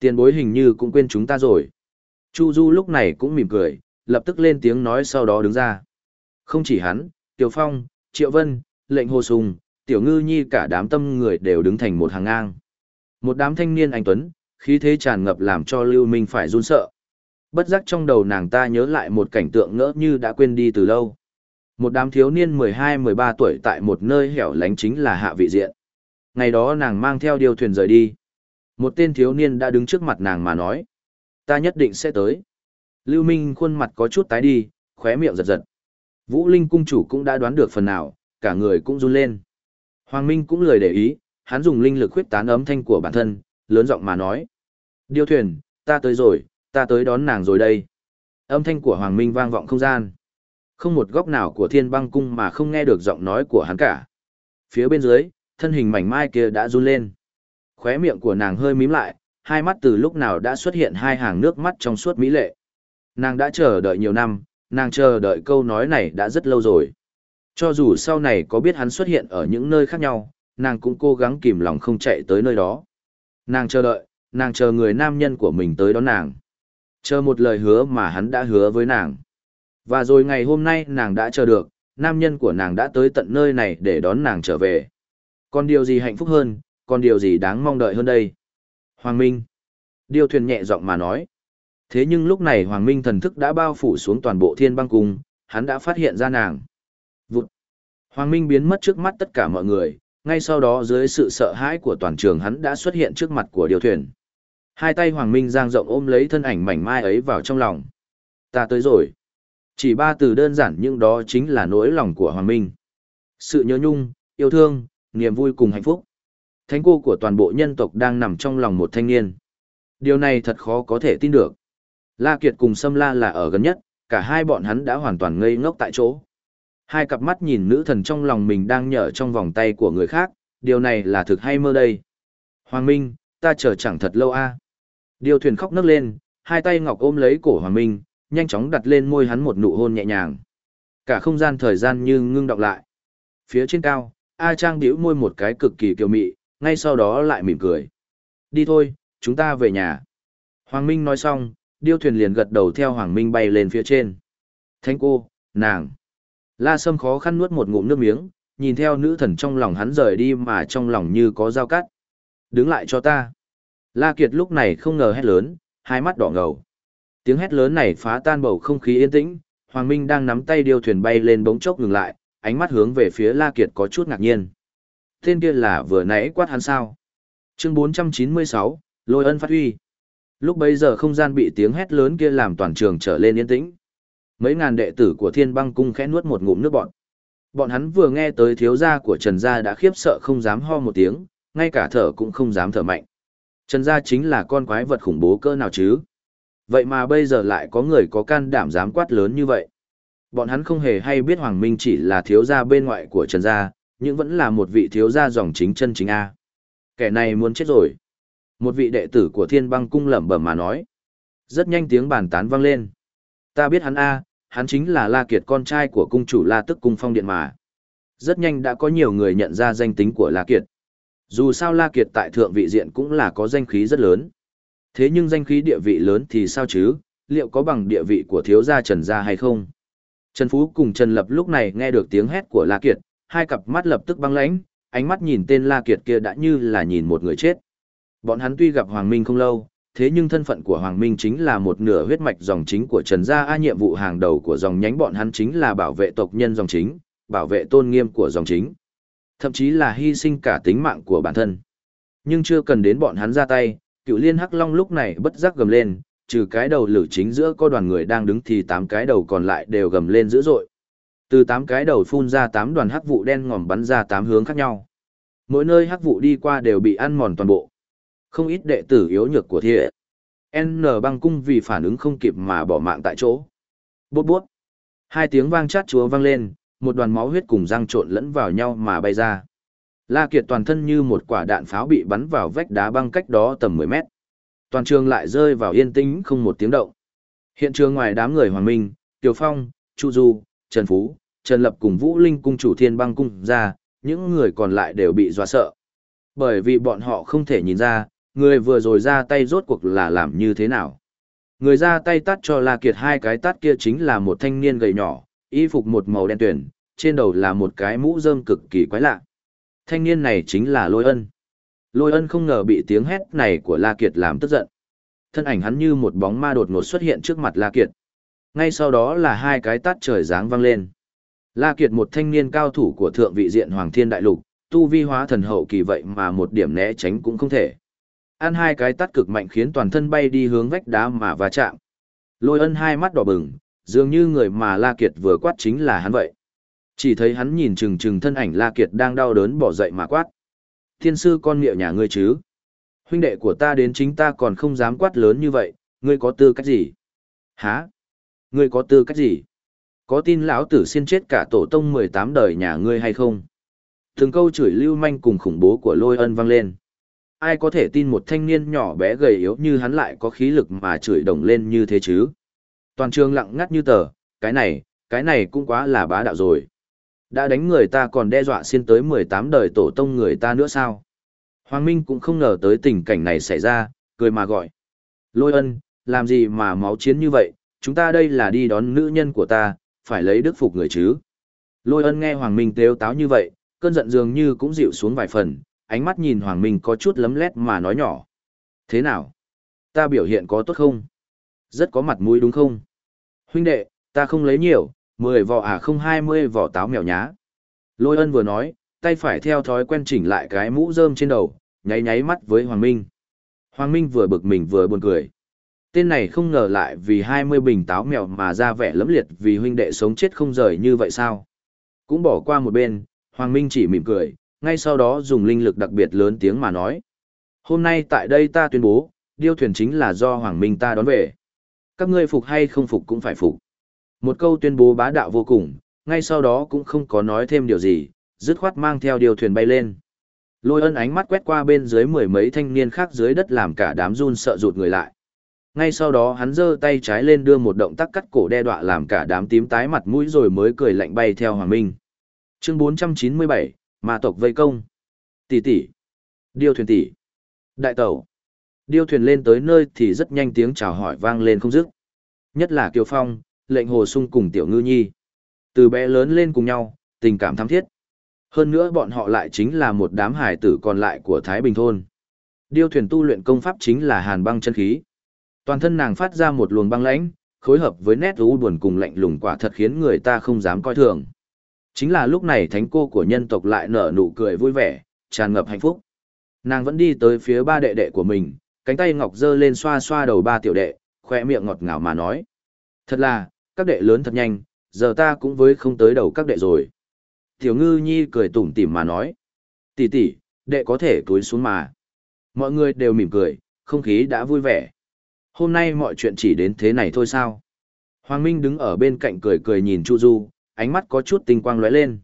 Tiền bối hình như cũng quên chúng ta rồi. Chu Du lúc này cũng mỉm cười, lập tức lên tiếng nói sau đó đứng ra. Không chỉ hắn, Tiểu Phong, Triệu Vân, lệnh Hồ Sùng, Tiểu Ngư Nhi cả đám tâm người đều đứng thành một hàng ngang. Một đám thanh niên anh Tuấn, khí thế tràn ngập làm cho Lưu Minh phải run sợ. Bất giác trong đầu nàng ta nhớ lại một cảnh tượng ngỡ như đã quên đi từ lâu. Một đám thiếu niên 12-13 tuổi tại một nơi hẻo lánh chính là hạ vị diện. Ngày đó nàng mang theo điều thuyền rời đi. Một tên thiếu niên đã đứng trước mặt nàng mà nói. Ta nhất định sẽ tới. Lưu Minh khuôn mặt có chút tái đi, khóe miệng giật giật. Vũ Linh cung chủ cũng đã đoán được phần nào, cả người cũng run lên. Hoàng Minh cũng lười để ý, hắn dùng linh lực khuyết tán ấm thanh của bản thân, lớn giọng mà nói. Điêu thuyền, ta tới rồi, ta tới đón nàng rồi đây. Âm thanh của Hoàng Minh vang vọng không gian. Không một góc nào của thiên băng cung mà không nghe được giọng nói của hắn cả. Phía bên dưới, thân hình mảnh mai kia đã run lên. Khóe miệng của nàng hơi mím lại, hai mắt từ lúc nào đã xuất hiện hai hàng nước mắt trong suốt mỹ lệ. Nàng đã chờ đợi nhiều năm, nàng chờ đợi câu nói này đã rất lâu rồi. Cho dù sau này có biết hắn xuất hiện ở những nơi khác nhau, nàng cũng cố gắng kìm lòng không chạy tới nơi đó. Nàng chờ đợi, nàng chờ người nam nhân của mình tới đón nàng. Chờ một lời hứa mà hắn đã hứa với nàng. Và rồi ngày hôm nay nàng đã chờ được, nam nhân của nàng đã tới tận nơi này để đón nàng trở về. Còn điều gì hạnh phúc hơn, còn điều gì đáng mong đợi hơn đây? Hoàng Minh. Điêu thuyền nhẹ giọng mà nói. Thế nhưng lúc này Hoàng Minh thần thức đã bao phủ xuống toàn bộ thiên băng cung, hắn đã phát hiện ra nàng. Vụt. Hoàng Minh biến mất trước mắt tất cả mọi người, ngay sau đó dưới sự sợ hãi của toàn trường hắn đã xuất hiện trước mặt của điều thuyền. Hai tay Hoàng Minh giang rộng ôm lấy thân ảnh mảnh mai ấy vào trong lòng. Ta tới rồi. Chỉ ba từ đơn giản nhưng đó chính là nỗi lòng của Hoàng Minh. Sự nhớ nhung, yêu thương, niềm vui cùng hạnh phúc. Thánh cô của toàn bộ nhân tộc đang nằm trong lòng một thanh niên. Điều này thật khó có thể tin được. La Kiệt cùng Sâm La là ở gần nhất, cả hai bọn hắn đã hoàn toàn ngây ngốc tại chỗ. Hai cặp mắt nhìn nữ thần trong lòng mình đang nhở trong vòng tay của người khác, điều này là thực hay mơ đây. Hoàng Minh, ta chờ chẳng thật lâu a. Điều thuyền khóc nức lên, hai tay ngọc ôm lấy cổ Hoàng Minh, nhanh chóng đặt lên môi hắn một nụ hôn nhẹ nhàng. Cả không gian thời gian như ngưng đọng lại. Phía trên cao, A Trang bĩu môi một cái cực kỳ kiều mị, ngay sau đó lại mỉm cười. Đi thôi, chúng ta về nhà. Hoàng Minh nói xong, điêu thuyền liền gật đầu theo Hoàng Minh bay lên phía trên. Thánh cô, nàng. La Sâm khó khăn nuốt một ngụm nước miếng, nhìn theo nữ thần trong lòng hắn rời đi mà trong lòng như có dao cắt. Đứng lại cho ta. La Kiệt lúc này không ngờ hét lớn, hai mắt đỏ ngầu. Tiếng hét lớn này phá tan bầu không khí yên tĩnh, Hoàng Minh đang nắm tay điêu thuyền bay lên bỗng chốc ngừng lại, ánh mắt hướng về phía La Kiệt có chút ngạc nhiên. Tên kia là vừa nãy quát hắn sao? Chương 496, Lôi ân phát huy. Lúc bấy giờ không gian bị tiếng hét lớn kia làm toàn trường trở lên yên tĩnh. Mấy ngàn đệ tử của Thiên Băng Cung khẽ nuốt một ngụm nước bọn. Bọn hắn vừa nghe tới thiếu gia của Trần gia đã khiếp sợ không dám ho một tiếng, ngay cả thở cũng không dám thở mạnh. Trần gia chính là con quái vật khủng bố cơ nào chứ? Vậy mà bây giờ lại có người có can đảm dám quát lớn như vậy. Bọn hắn không hề hay biết Hoàng Minh chỉ là thiếu gia bên ngoại của Trần gia, nhưng vẫn là một vị thiếu gia dòng chính chân chính A. Kẻ này muốn chết rồi. Một vị đệ tử của thiên băng cung lẩm bẩm mà nói. Rất nhanh tiếng bàn tán vang lên. Ta biết hắn A, hắn chính là La Kiệt con trai của cung chủ La Tức Cung Phong Điện mà. Rất nhanh đã có nhiều người nhận ra danh tính của La Kiệt. Dù sao La Kiệt tại thượng vị diện cũng là có danh khí rất lớn. Thế nhưng danh khí địa vị lớn thì sao chứ, liệu có bằng địa vị của thiếu gia Trần gia hay không? Trần Phú cùng Trần Lập lúc này nghe được tiếng hét của La Kiệt, hai cặp mắt lập tức băng lãnh, ánh mắt nhìn tên La Kiệt kia đã như là nhìn một người chết. Bọn hắn tuy gặp Hoàng Minh không lâu, thế nhưng thân phận của Hoàng Minh chính là một nửa huyết mạch dòng chính của Trần Gia A nhiệm vụ hàng đầu của dòng nhánh bọn hắn chính là bảo vệ tộc nhân dòng chính, bảo vệ tôn nghiêm của dòng chính. Thậm chí là hy sinh cả tính mạng của bản thân. Nhưng chưa cần đến bọn hắn ra tay, cựu liên hắc long lúc này bất giác gầm lên, trừ cái đầu lử chính giữa có đoàn người đang đứng thì tám cái đầu còn lại đều gầm lên dữ dội. Từ tám cái đầu phun ra tám đoàn hắc vụ đen ngòm bắn ra tám hướng khác nhau. Mỗi nơi hắc vụ đi qua đều bị ăn mòn toàn bộ. Không ít đệ tử yếu nhược của thiện. N băng cung vì phản ứng không kịp mà bỏ mạng tại chỗ. Bút bút. Hai tiếng vang chát chúa vang lên, một đoàn máu huyết cùng răng trộn lẫn vào nhau mà bay ra. La Kiệt toàn thân như một quả đạn pháo bị bắn vào vách đá băng cách đó tầm 10 mét. Toàn trường lại rơi vào yên tĩnh không một tiếng động. Hiện trường ngoài đám người Hoàng Minh, Tiểu Phong, Chu Du, Trần Phú, Trần Lập cùng Vũ Linh cung chủ thiên băng cung ra, những người còn lại đều bị dọa sợ. Bởi vì bọn họ không thể nhìn ra, Người vừa rồi ra tay rốt cuộc là làm như thế nào? Người ra tay tát cho La Kiệt hai cái tát kia chính là một thanh niên gầy nhỏ, y phục một màu đen tuyển, trên đầu là một cái mũ rơm cực kỳ quái lạ. Thanh niên này chính là Lôi Ân. Lôi Ân không ngờ bị tiếng hét này của La Kiệt làm tức giận. Thân ảnh hắn như một bóng ma đột ngột xuất hiện trước mặt La Kiệt. Ngay sau đó là hai cái tát trời giáng vang lên. La Kiệt một thanh niên cao thủ của thượng vị diện Hoàng Thiên Đại Lục, tu vi hóa thần hậu kỳ vậy mà một điểm né tránh cũng không thể. Ăn hai cái tát cực mạnh khiến toàn thân bay đi hướng vách đá mà va chạm. Lôi ân hai mắt đỏ bừng, dường như người mà La Kiệt vừa quát chính là hắn vậy. Chỉ thấy hắn nhìn chừng chừng thân ảnh La Kiệt đang đau đớn bỏ dậy mà quát. Thiên sư con miệng nhà ngươi chứ? Huynh đệ của ta đến chính ta còn không dám quát lớn như vậy, ngươi có tư cách gì? Hả? Ngươi có tư cách gì? Có tin lão tử xin chết cả tổ tông 18 đời nhà ngươi hay không? Từng câu chửi lưu manh cùng khủng bố của lôi ân vang lên. Ai có thể tin một thanh niên nhỏ bé gầy yếu như hắn lại có khí lực mà chửi đồng lên như thế chứ? Toàn trường lặng ngắt như tờ, cái này, cái này cũng quá là bá đạo rồi. Đã đánh người ta còn đe dọa xin tới 18 đời tổ tông người ta nữa sao? Hoàng Minh cũng không ngờ tới tình cảnh này xảy ra, cười mà gọi. Lôi ân, làm gì mà máu chiến như vậy, chúng ta đây là đi đón nữ nhân của ta, phải lấy đức phục người chứ. Lôi ân nghe Hoàng Minh tếu táo như vậy, cơn giận dường như cũng dịu xuống vài phần, ánh mắt nhìn Hoàng Minh có chút lấm lét mà nói nhỏ. Thế nào? Ta biểu hiện có tốt không? Rất có mặt mũi đúng không? Huynh đệ, ta không lấy nhiều, 10 vỏ à không 20 vỏ táo mèo nhá. Lôi ân vừa nói, tay phải theo thói quen chỉnh lại cái mũ rơm trên đầu, nháy nháy mắt với Hoàng Minh. Hoàng Minh vừa bực mình vừa buồn cười. Tên này không ngờ lại vì 20 bình táo mèo mà ra vẻ lẫm liệt vì huynh đệ sống chết không rời như vậy sao? Cũng bỏ qua một bên, Hoàng Minh chỉ mỉm cười, ngay sau đó dùng linh lực đặc biệt lớn tiếng mà nói. Hôm nay tại đây ta tuyên bố, điêu thuyền chính là do Hoàng Minh ta đón về. Các ngươi phục hay không phục cũng phải phục. Một câu tuyên bố bá đạo vô cùng, ngay sau đó cũng không có nói thêm điều gì, dứt khoát mang theo điều thuyền bay lên. Lôi ân ánh mắt quét qua bên dưới mười mấy thanh niên khác dưới đất làm cả đám run sợ rụt người lại. Ngay sau đó hắn giơ tay trái lên đưa một động tác cắt cổ đe đọa làm cả đám tím tái mặt mũi rồi mới cười lạnh bay theo Hoàng Minh. Chương 497, Ma tộc vây công. Tỷ tỷ. Điêu thuyền tỷ. Đại tẩu. Điêu thuyền lên tới nơi thì rất nhanh tiếng chào hỏi vang lên không dứt. Nhất là Kiều Phong, lệnh hồ sung cùng Tiểu Ngư Nhi. Từ bé lớn lên cùng nhau, tình cảm thắm thiết. Hơn nữa bọn họ lại chính là một đám hải tử còn lại của Thái Bình Thôn. Điêu thuyền tu luyện công pháp chính là hàn băng chân khí. Toàn thân nàng phát ra một luồng băng lãnh, phối hợp với nét u buồn cùng lạnh lùng quả thật khiến người ta không dám coi thường. Chính là lúc này thánh cô của nhân tộc lại nở nụ cười vui vẻ, tràn ngập hạnh phúc. Nàng vẫn đi tới phía ba đệ đệ của mình, cánh tay ngọc dơ lên xoa xoa đầu ba tiểu đệ, khoe miệng ngọt ngào mà nói. Thật là, các đệ lớn thật nhanh, giờ ta cũng với không tới đầu các đệ rồi. Tiểu ngư nhi cười tủm tỉm mà nói. Tỷ tỷ, đệ có thể túi xuống mà. Mọi người đều mỉm cười, không khí đã vui vẻ. Hôm nay mọi chuyện chỉ đến thế này thôi sao? Hoàng Minh đứng ở bên cạnh cười cười nhìn Chu Du, ánh mắt có chút tinh quang lóe lên.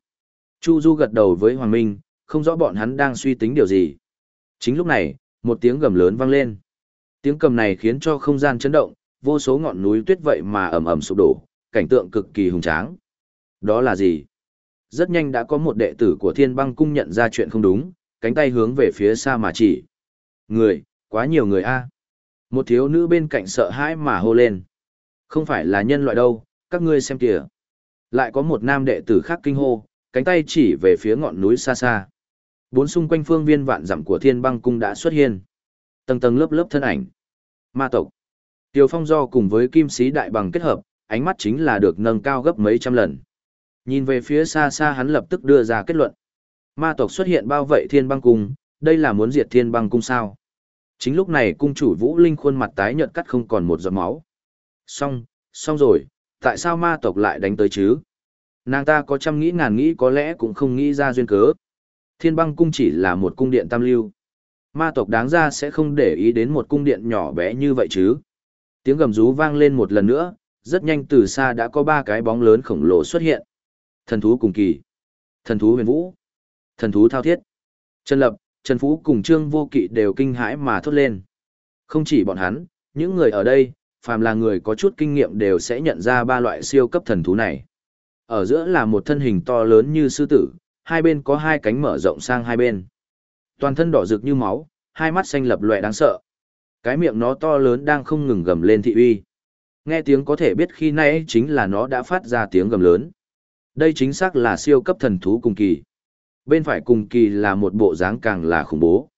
Chu Du gật đầu với Hoàng Minh, không rõ bọn hắn đang suy tính điều gì. Chính lúc này, một tiếng gầm lớn vang lên. Tiếng cầm này khiến cho không gian chấn động, vô số ngọn núi tuyết vậy mà ầm ầm sụp đổ, cảnh tượng cực kỳ hùng tráng. Đó là gì? Rất nhanh đã có một đệ tử của Thiên Băng cung nhận ra chuyện không đúng, cánh tay hướng về phía xa mà chỉ. Người, quá nhiều người a. Một thiếu nữ bên cạnh sợ hãi mà hô lên. Không phải là nhân loại đâu, các ngươi xem kìa. Lại có một nam đệ tử khác kinh hô, cánh tay chỉ về phía ngọn núi xa xa. Bốn xung quanh phương viên vạn dặm của thiên băng cung đã xuất hiện. Tầng tầng lớp lớp thân ảnh. Ma tộc. Tiêu phong do cùng với kim sĩ đại bằng kết hợp, ánh mắt chính là được nâng cao gấp mấy trăm lần. Nhìn về phía xa xa hắn lập tức đưa ra kết luận. Ma tộc xuất hiện bao vây thiên băng cung, đây là muốn diệt thiên băng cung sao? Chính lúc này cung chủ Vũ Linh khuôn mặt tái nhợt cắt không còn một giọt máu. Xong, xong rồi, tại sao ma tộc lại đánh tới chứ? Nàng ta có trăm nghĩ ngàn nghĩ có lẽ cũng không nghĩ ra duyên cớ. Thiên băng cung chỉ là một cung điện tam lưu. Ma tộc đáng ra sẽ không để ý đến một cung điện nhỏ bé như vậy chứ. Tiếng gầm rú vang lên một lần nữa, rất nhanh từ xa đã có ba cái bóng lớn khổng lồ xuất hiện. Thần thú cùng kỳ. Thần thú huyền vũ. Thần thú thao thiết. Trần Lập, Trần Phú cùng Trương Vô Kỵ đều kinh hãi mà thốt lên. Không chỉ bọn hắn, những người ở đây, phàm là người có chút kinh nghiệm đều sẽ nhận ra ba loại siêu cấp thần thú này. Ở giữa là một thân hình to lớn như sư tử, hai bên có hai cánh mở rộng sang hai bên. Toàn thân đỏ rực như máu, hai mắt xanh lập loè đáng sợ. Cái miệng nó to lớn đang không ngừng gầm lên thị uy. Nghe tiếng có thể biết khi nãy chính là nó đã phát ra tiếng gầm lớn. Đây chính xác là siêu cấp thần thú cùng kỳ. Bên phải cùng kỳ là một bộ dáng càng là khủng bố.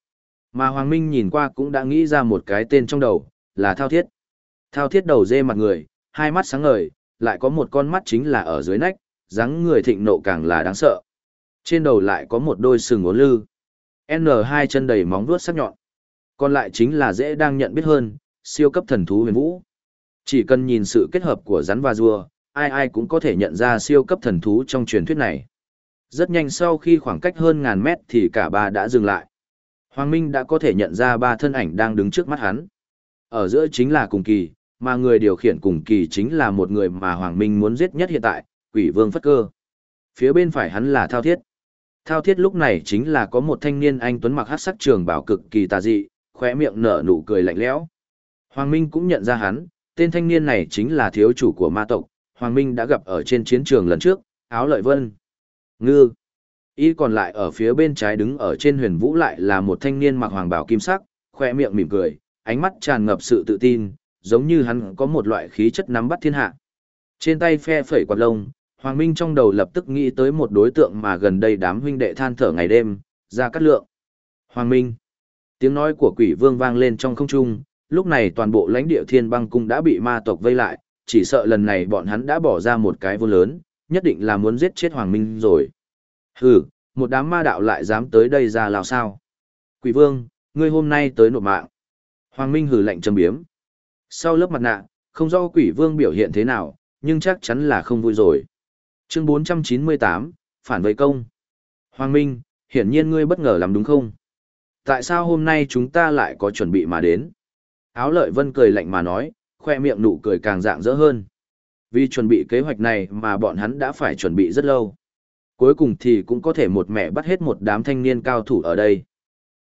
Mà Hoàng Minh nhìn qua cũng đã nghĩ ra một cái tên trong đầu, là Thao Thiết. Thao Thiết đầu dê mặt người, hai mắt sáng ngời, lại có một con mắt chính là ở dưới nách, dáng người thịnh nộ càng là đáng sợ. Trên đầu lại có một đôi sừng ngốn lư. N2 chân đầy móng vuốt sắc nhọn. Còn lại chính là dễ đang nhận biết hơn, siêu cấp thần thú huyền vũ. Chỉ cần nhìn sự kết hợp của rắn và rùa, ai ai cũng có thể nhận ra siêu cấp thần thú trong truyền thuyết này. Rất nhanh sau khi khoảng cách hơn ngàn mét thì cả ba đã dừng lại. Hoàng Minh đã có thể nhận ra ba thân ảnh đang đứng trước mắt hắn. Ở giữa chính là cùng kỳ, mà người điều khiển cùng kỳ chính là một người mà Hoàng Minh muốn giết nhất hiện tại, quỷ vương phất cơ. Phía bên phải hắn là Thao Thiết. Thao Thiết lúc này chính là có một thanh niên anh tuấn mặc hát sắc trường bảo cực kỳ tà dị, khóe miệng nở nụ cười lạnh lẽo. Hoàng Minh cũng nhận ra hắn, tên thanh niên này chính là thiếu chủ của ma tộc, Hoàng Minh đã gặp ở trên chiến trường lần trước, áo lợi vân. Ngư. Y còn lại ở phía bên trái đứng ở trên huyền vũ lại là một thanh niên mặc hoàng bào kim sắc, khoe miệng mỉm cười, ánh mắt tràn ngập sự tự tin, giống như hắn có một loại khí chất nắm bắt thiên hạ. Trên tay phe phẩy quạt lông, Hoàng Minh trong đầu lập tức nghĩ tới một đối tượng mà gần đây đám huynh đệ than thở ngày đêm, ra cắt lượng. Hoàng Minh. Tiếng nói của quỷ vương vang lên trong không trung, lúc này toàn bộ lãnh địa thiên băng cung đã bị ma tộc vây lại, chỉ sợ lần này bọn hắn đã bỏ ra một cái vô lớn, nhất định là muốn giết chết Hoàng Minh rồi. Hừ, một đám ma đạo lại dám tới đây ra lào sao. Quỷ vương, ngươi hôm nay tới nộp mạng. Hoàng Minh hừ lạnh châm biếm. Sau lớp mặt nạ, không rõ quỷ vương biểu hiện thế nào, nhưng chắc chắn là không vui rồi. Chương 498, Phản vây công. Hoàng Minh, hiển nhiên ngươi bất ngờ lắm đúng không? Tại sao hôm nay chúng ta lại có chuẩn bị mà đến? Áo lợi vân cười lạnh mà nói, khoe miệng nụ cười càng dạng dỡ hơn. Vì chuẩn bị kế hoạch này mà bọn hắn đã phải chuẩn bị rất lâu. Cuối cùng thì cũng có thể một mẹ bắt hết một đám thanh niên cao thủ ở đây.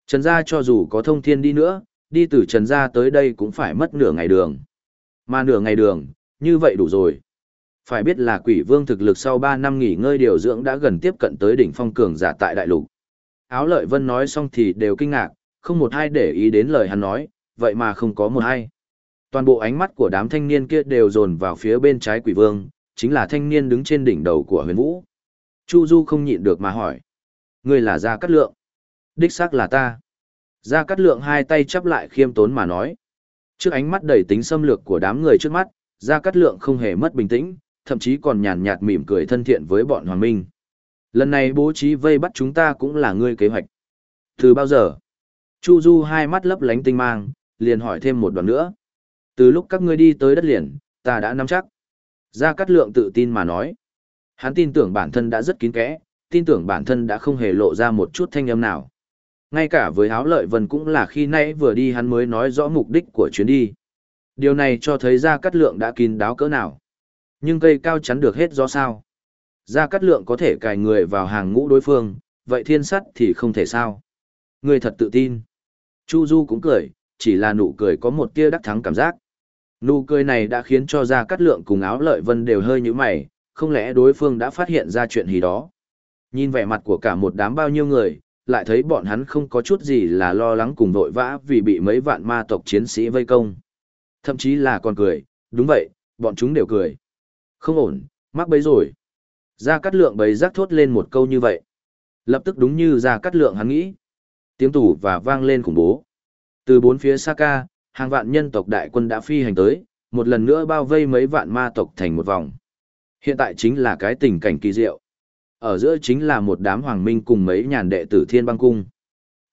Trần gia cho dù có thông thiên đi nữa, đi từ Trần gia tới đây cũng phải mất nửa ngày đường. Mà nửa ngày đường, như vậy đủ rồi. Phải biết là quỷ vương thực lực sau 3 năm nghỉ ngơi điều dưỡng đã gần tiếp cận tới đỉnh phong cường giả tại đại lục. Áo lợi vân nói xong thì đều kinh ngạc, không một ai để ý đến lời hắn nói, vậy mà không có một ai. Toàn bộ ánh mắt của đám thanh niên kia đều dồn vào phía bên trái quỷ vương, chính là thanh niên đứng trên đỉnh đầu của huyền vũ. Chu Du không nhịn được mà hỏi. Người là Gia Cát Lượng. Đích xác là ta. Gia Cát Lượng hai tay chắp lại khiêm tốn mà nói. Trước ánh mắt đầy tính xâm lược của đám người trước mắt, Gia Cát Lượng không hề mất bình tĩnh, thậm chí còn nhàn nhạt mỉm cười thân thiện với bọn Hoàng Minh. Lần này bố trí vây bắt chúng ta cũng là ngươi kế hoạch. Từ bao giờ? Chu Du hai mắt lấp lánh tinh mang, liền hỏi thêm một đoạn nữa. Từ lúc các ngươi đi tới đất liền, ta đã nắm chắc. Gia Cát Lượng tự tin mà nói. Hắn tin tưởng bản thân đã rất kín kẽ, tin tưởng bản thân đã không hề lộ ra một chút thanh âm nào. Ngay cả với háo lợi vân cũng là khi nãy vừa đi hắn mới nói rõ mục đích của chuyến đi. Điều này cho thấy Gia Cát Lượng đã kín đáo cỡ nào. Nhưng cây cao chắn được hết do sao. Gia Cát Lượng có thể cài người vào hàng ngũ đối phương, vậy thiên sắt thì không thể sao. Người thật tự tin. Chu Du cũng cười, chỉ là nụ cười có một tia đắc thắng cảm giác. Nụ cười này đã khiến cho Gia Cát Lượng cùng áo lợi vân đều hơi như mày, không lẽ đối phương đã phát hiện ra chuyện gì đó. Nhìn vẻ mặt của cả một đám bao nhiêu người, lại thấy bọn hắn không có chút gì là lo lắng cùng vội vã vì bị mấy vạn ma tộc chiến sĩ vây công. Thậm chí là còn cười, đúng vậy, bọn chúng đều cười. Không ổn, mắc bấy rồi. Gia Cát Lượng bấy rắc thốt lên một câu như vậy. Lập tức đúng như Gia Cát Lượng hắn nghĩ. Tiếng tủ và vang lên khủng bố. Từ bốn phía xa ca, hàng vạn nhân tộc đại quân đã phi hành tới, một lần nữa bao vây mấy vạn ma tộc thành một vòng. Hiện tại chính là cái tình cảnh kỳ diệu. Ở giữa chính là một đám hoàng minh cùng mấy nhàn đệ tử thiên băng cung.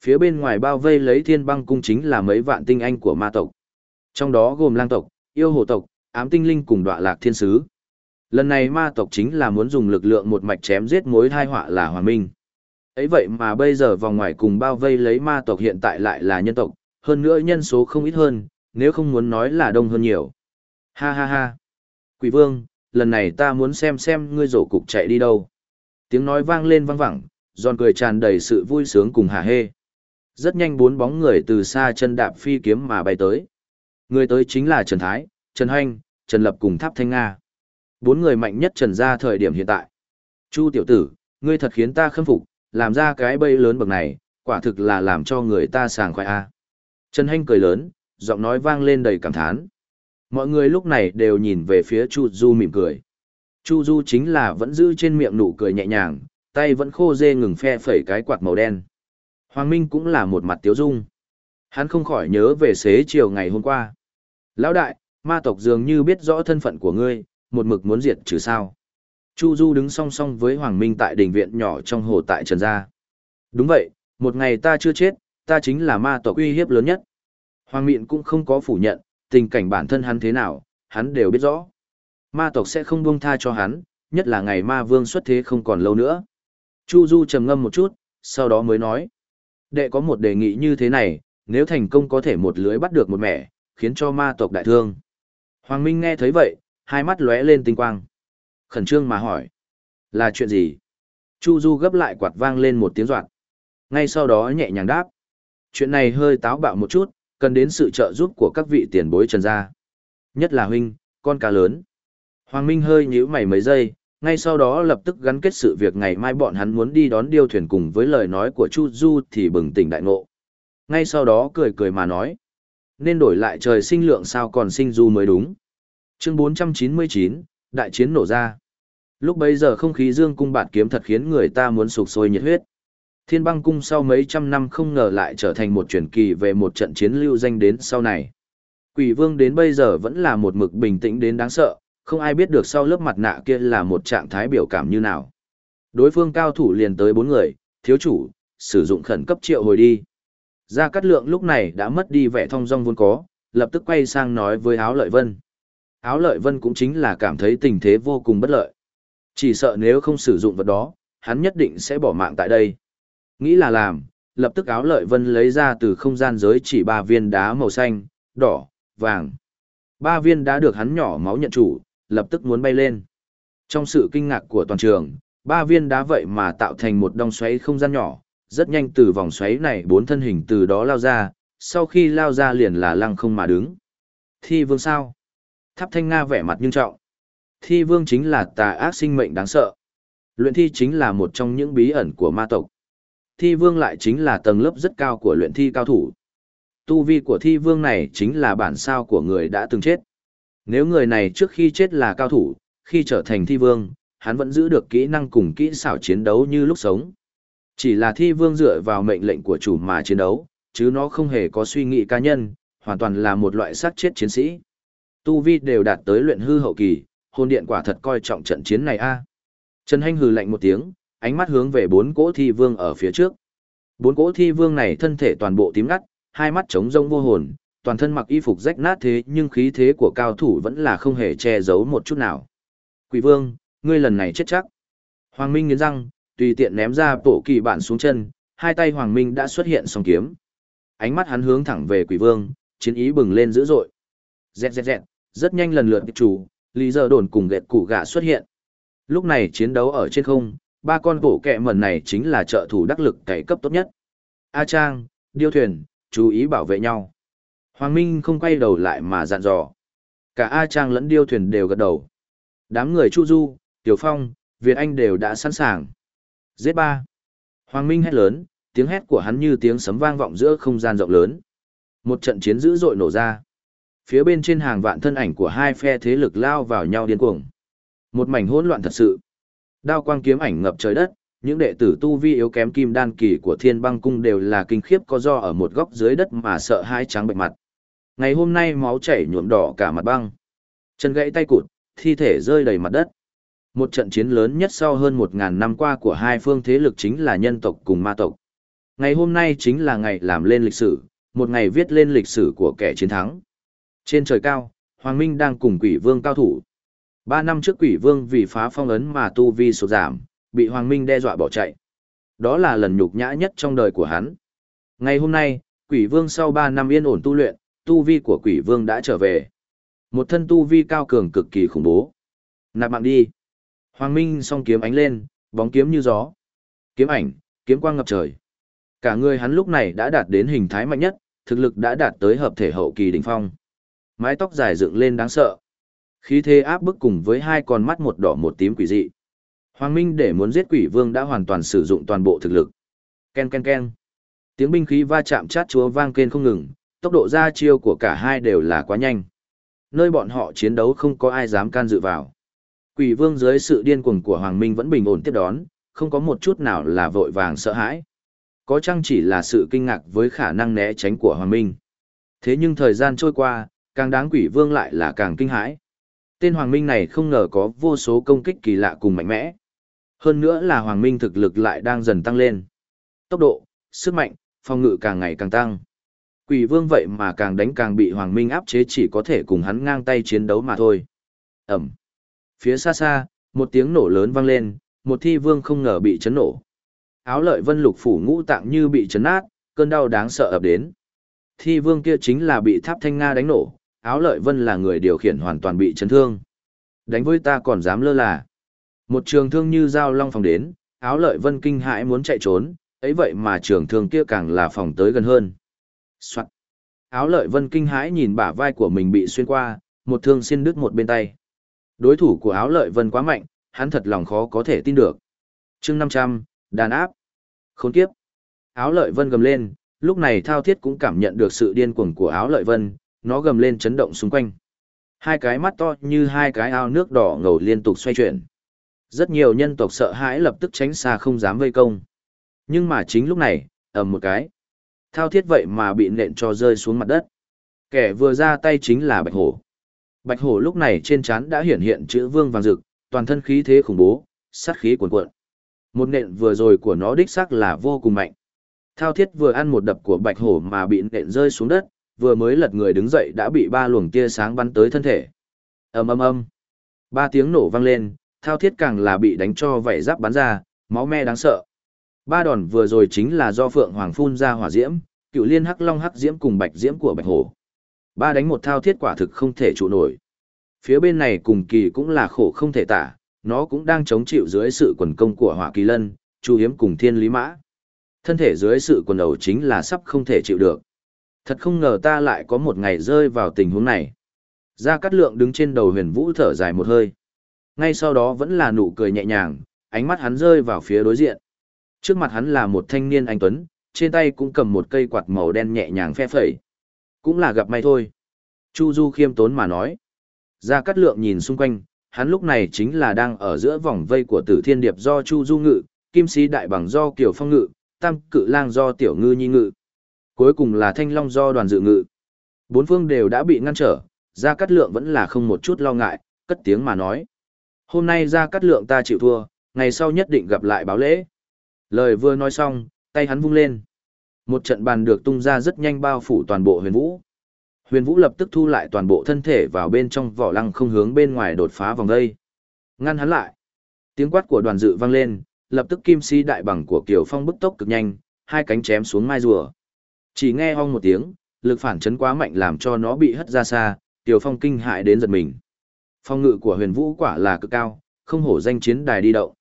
Phía bên ngoài bao vây lấy thiên băng cung chính là mấy vạn tinh anh của ma tộc. Trong đó gồm lang tộc, yêu hồ tộc, ám tinh linh cùng đọa lạc thiên sứ. Lần này ma tộc chính là muốn dùng lực lượng một mạch chém giết mối thai họa là hoàng minh. ấy vậy mà bây giờ vòng ngoài cùng bao vây lấy ma tộc hiện tại lại là nhân tộc, hơn nữa nhân số không ít hơn, nếu không muốn nói là đông hơn nhiều. Ha ha ha. Quỷ vương, lần này ta muốn xem xem ngươi rổ cục chạy đi đâu. Tiếng nói vang lên vang vẳng, giòn cười tràn đầy sự vui sướng cùng hả hê. Rất nhanh bốn bóng người từ xa chân đạp phi kiếm mà bay tới. Người tới chính là Trần Thái, Trần Hoanh, Trần Lập cùng Tháp Thanh Nga. Bốn người mạnh nhất Trần ra thời điểm hiện tại. Chu tiểu tử, ngươi thật khiến ta khâm phục, làm ra cái bây lớn bậc này, quả thực là làm cho người ta sàng khoai a. Trần Hanh cười lớn, giọng nói vang lên đầy cảm thán. Mọi người lúc này đều nhìn về phía Chu Du mỉm cười. Chu Du chính là vẫn giữ trên miệng nụ cười nhẹ nhàng, tay vẫn khô dê ngừng phe phẩy cái quạt màu đen. Hoàng Minh cũng là một mặt tiếu dung. Hắn không khỏi nhớ về xế chiều ngày hôm qua. Lão đại, ma tộc dường như biết rõ thân phận của ngươi, một mực muốn diệt trừ sao. Chu Du đứng song song với Hoàng Minh tại đình viện nhỏ trong hồ tại Trần Gia. Đúng vậy, một ngày ta chưa chết, ta chính là ma tộc uy hiếp lớn nhất. Hoàng Mịn cũng không có phủ nhận, tình cảnh bản thân hắn thế nào, hắn đều biết rõ. Ma tộc sẽ không buông tha cho hắn, nhất là ngày ma vương xuất thế không còn lâu nữa. Chu Du trầm ngâm một chút, sau đó mới nói. Đệ có một đề nghị như thế này, nếu thành công có thể một lưới bắt được một mẻ, khiến cho ma tộc đại thương. Hoàng Minh nghe thấy vậy, hai mắt lóe lên tinh quang. Khẩn trương mà hỏi. Là chuyện gì? Chu Du gấp lại quạt vang lên một tiếng doạt. Ngay sau đó nhẹ nhàng đáp. Chuyện này hơi táo bạo một chút, cần đến sự trợ giúp của các vị tiền bối trần gia. Nhất là huynh, con cá lớn. Hoàng Minh hơi nhíu mày mấy giây, ngay sau đó lập tức gắn kết sự việc ngày mai bọn hắn muốn đi đón điêu thuyền cùng với lời nói của Chu Du thì bừng tỉnh đại ngộ. Ngay sau đó cười cười mà nói. Nên đổi lại trời sinh lượng sao còn sinh du mới đúng. Chương 499, Đại chiến nổ ra. Lúc bấy giờ không khí dương cung bạt kiếm thật khiến người ta muốn sục sôi nhiệt huyết. Thiên băng cung sau mấy trăm năm không ngờ lại trở thành một truyền kỳ về một trận chiến lưu danh đến sau này. Quỷ vương đến bây giờ vẫn là một mực bình tĩnh đến đáng sợ, không ai biết được sau lớp mặt nạ kia là một trạng thái biểu cảm như nào. Đối phương cao thủ liền tới bốn người, thiếu chủ, sử dụng khẩn cấp triệu hồi đi. Gia Cát Lượng lúc này đã mất đi vẻ thong dong vốn có, lập tức quay sang nói với Áo Lợi Vân. Áo Lợi Vân cũng chính là cảm thấy tình thế vô cùng bất lợi. Chỉ sợ nếu không sử dụng vật đó, hắn nhất định sẽ bỏ mạng tại đây. Nghĩ là làm, lập tức Áo Lợi Vân lấy ra từ không gian giới chỉ ba viên đá màu xanh, đỏ, vàng. Ba viên đá được hắn nhỏ máu nhận chủ, lập tức muốn bay lên. Trong sự kinh ngạc của toàn trường, ba viên đá vậy mà tạo thành một đong xoáy không gian nhỏ, rất nhanh từ vòng xoáy này bốn thân hình từ đó lao ra, sau khi lao ra liền là lăng không mà đứng. Thi vương sao? Tháp thanh Nga vẻ mặt nghiêm trọng. Thi vương chính là tà ác sinh mệnh đáng sợ. Luyện thi chính là một trong những bí ẩn của ma tộc. Thi vương lại chính là tầng lớp rất cao của luyện thi cao thủ. Tu vi của thi vương này chính là bản sao của người đã từng chết. Nếu người này trước khi chết là cao thủ, khi trở thành thi vương, hắn vẫn giữ được kỹ năng cùng kỹ xảo chiến đấu như lúc sống. Chỉ là thi vương dựa vào mệnh lệnh của chủ mà chiến đấu, chứ nó không hề có suy nghĩ cá nhân, hoàn toàn là một loại sát chết chiến sĩ. Tu vi đều đạt tới luyện hư hậu kỳ, hồn điện quả thật coi trọng trận chiến này a. Trần Hanh hừ lạnh một tiếng, ánh mắt hướng về bốn cỗ thi vương ở phía trước. Bốn cỗ thi vương này thân thể toàn bộ tím ngắt, hai mắt trống rông vô hồn, toàn thân mặc y phục rách nát thế nhưng khí thế của cao thủ vẫn là không hề che giấu một chút nào. Quỷ vương, ngươi lần này chết chắc. Hoàng Minh nghiến răng, tùy tiện ném ra bộ kỳ bản xuống chân, hai tay Hoàng Minh đã xuất hiện song kiếm. Ánh mắt hắn hướng thẳng về quỷ vương, chiến ý bừng lên dữ dội. Dẹt dẹt dẹt, rất nhanh lần lượt chủ, lý giờ đồn cùng gẹt củ gạ xuất hiện. Lúc này chiến đấu ở trên không, ba con bộ kẹ mẩn này chính là trợ thủ đắc lực cày cấp tốt nhất. A Trang, Điêu Thuyền, chú ý bảo vệ nhau. Hoàng Minh không quay đầu lại mà dặn dò. Cả A Trang lẫn Điêu Thuyền đều gật đầu. Đám người Chu Du, Tiểu Phong, Việt Anh đều đã sẵn sàng. Giết ba. Hoàng Minh hét lớn, tiếng hét của hắn như tiếng sấm vang vọng giữa không gian rộng lớn. Một trận chiến dữ dội nổ ra. Phía bên trên hàng vạn thân ảnh của hai phe thế lực lao vào nhau điên cuồng. Một mảnh hỗn loạn thật sự. Đao quang kiếm ảnh ngập trời đất, những đệ tử tu vi yếu kém kim đan kỳ của Thiên Băng cung đều là kinh khiếp có do ở một góc dưới đất mà sợ hai trắng bệnh mặt. Ngày hôm nay máu chảy nhuộm đỏ cả mặt băng. Chân gãy tay cụt, thi thể rơi đầy mặt đất. Một trận chiến lớn nhất sau hơn một ngàn năm qua của hai phương thế lực chính là nhân tộc cùng ma tộc. Ngày hôm nay chính là ngày làm lên lịch sử, một ngày viết lên lịch sử của kẻ chiến thắng. Trên trời cao, Hoàng Minh đang cùng quỷ vương cao thủ. Ba năm trước quỷ vương vì phá phong ấn mà tu vi sụt giảm, bị Hoàng Minh đe dọa bỏ chạy. Đó là lần nhục nhã nhất trong đời của hắn. Ngày hôm nay, quỷ vương sau ba năm yên ổn tu luyện, tu vi của quỷ vương đã trở về. Một thân tu vi cao cường cực kỳ khủng bố. Nạp mạng đi. Hoàng Minh song kiếm ánh lên, bóng kiếm như gió. Kiếm ảnh, kiếm quang ngập trời. Cả người hắn lúc này đã đạt đến hình thái mạnh nhất, thực lực đã đạt tới hợp thể hậu kỳ đỉnh phong. Mái tóc dài dựng lên đáng sợ. Khí thế áp bức cùng với hai con mắt một đỏ một tím quỷ dị. Hoàng Minh để muốn giết quỷ vương đã hoàn toàn sử dụng toàn bộ thực lực. Ken ken ken. Tiếng binh khí va chạm chát chúa vang kên không ngừng, Tốc độ ra chiêu của cả hai đều là quá nhanh. Nơi bọn họ chiến đấu không có ai dám can dự vào. Quỷ vương dưới sự điên cuồng của Hoàng Minh vẫn bình ổn tiếp đón, không có một chút nào là vội vàng sợ hãi. Có chăng chỉ là sự kinh ngạc với khả năng né tránh của Hoàng Minh. Thế nhưng thời gian trôi qua, càng đáng quỷ vương lại là càng kinh hãi. Tên Hoàng Minh này không ngờ có vô số công kích kỳ lạ cùng mạnh mẽ. Hơn nữa là Hoàng Minh thực lực lại đang dần tăng lên. Tốc độ, sức mạnh, phòng ngự càng ngày càng tăng. Quỷ vương vậy mà càng đánh càng bị Hoàng Minh áp chế chỉ có thể cùng hắn ngang tay chiến đấu mà thôi. Ẩm. Phía xa xa, một tiếng nổ lớn vang lên, một thi vương không ngờ bị chấn nổ. Áo lợi vân lục phủ ngũ tạng như bị chấn nát, cơn đau đáng sợ ập đến. Thi vương kia chính là bị tháp thanh Nga đánh nổ, áo lợi vân là người điều khiển hoàn toàn bị chấn thương. Đánh với ta còn dám lơ là. Một trường thương như dao long phòng đến, áo lợi vân kinh hãi muốn chạy trốn, ấy vậy mà trường thương kia càng là phòng tới gần hơn. Soạn. Áo lợi vân kinh hãi nhìn bả vai của mình bị xuyên qua, một thương xin đứt một bên tay. Đối thủ của áo lợi vân quá mạnh, hắn thật lòng khó có thể tin được. chương 500, đàn áp. Khốn kiếp. Áo lợi vân gầm lên, lúc này thao thiết cũng cảm nhận được sự điên cuồng của áo lợi vân, nó gầm lên chấn động xung quanh. Hai cái mắt to như hai cái ao nước đỏ ngầu liên tục xoay chuyển. Rất nhiều nhân tộc sợ hãi lập tức tránh xa không dám vây công. Nhưng mà chính lúc này, ầm một cái. Thao thiết vậy mà bị nện cho rơi xuống mặt đất. Kẻ vừa ra tay chính là Bạch Hổ. Bạch Hổ lúc này trên trán đã hiển hiện chữ vương vàng rực, toàn thân khí thế khủng bố, sát khí cuồn cuộn. Một nện vừa rồi của nó đích xác là vô cùng mạnh. Thao thiết vừa ăn một đập của Bạch Hổ mà bị nện rơi xuống đất, vừa mới lật người đứng dậy đã bị ba luồng tia sáng bắn tới thân thể. ầm ầm ầm, ba tiếng nổ vang lên, thao thiết càng là bị đánh cho vảy giáp bắn ra, máu me đáng sợ. Ba đòn vừa rồi chính là do Phượng Hoàng phun ra hỏa diễm, cựu liên hắc long hắc diễm cùng bạch diễm của bạch hổ. Ba đánh một thao thiết quả thực không thể trụ nổi. Phía bên này cùng kỳ cũng là khổ không thể tả, nó cũng đang chống chịu dưới sự quần công của hỏa kỳ lân, chu hiếm cùng thiên lý mã. Thân thể dưới sự quần đầu chính là sắp không thể chịu được. Thật không ngờ ta lại có một ngày rơi vào tình huống này. Gia Cát Lượng đứng trên đầu huyền vũ thở dài một hơi. Ngay sau đó vẫn là nụ cười nhẹ nhàng, ánh mắt hắn rơi vào phía đối diện. Trước mặt hắn là một thanh niên anh Tuấn, trên tay cũng cầm một cây quạt màu đen nhẹ nhàng phe phẩy. Cũng là gặp may thôi. Chu Du khiêm tốn mà nói. Gia Cát Lượng nhìn xung quanh, hắn lúc này chính là đang ở giữa vòng vây của tử thiên điệp do Chu Du ngự, kim sĩ đại bằng do Kiều Phong ngự, tam cự lang do Tiểu Ngư Nhi ngự. Cuối cùng là thanh long do đoàn dự ngự. Bốn phương đều đã bị ngăn trở, Gia Cát Lượng vẫn là không một chút lo ngại, cất tiếng mà nói. Hôm nay Gia Cát Lượng ta chịu thua, ngày sau nhất định gặp lại báo lễ. Lời vừa nói xong, tay hắn vung lên. Một trận bàn được tung ra rất nhanh bao phủ toàn bộ huyền vũ. Huyền vũ lập tức thu lại toàn bộ thân thể vào bên trong vỏ lăng không hướng bên ngoài đột phá vòng dây. Ngăn hắn lại. Tiếng quát của đoàn dự vang lên, lập tức kim si đại bằng của Kiều Phong bức tốc cực nhanh, hai cánh chém xuống mai rùa. Chỉ nghe hong một tiếng, lực phản chấn quá mạnh làm cho nó bị hất ra xa, tiểu Phong kinh hại đến giật mình. Phong ngự của huyền vũ quả là cực cao, không hổ danh chiến đài đi đậu.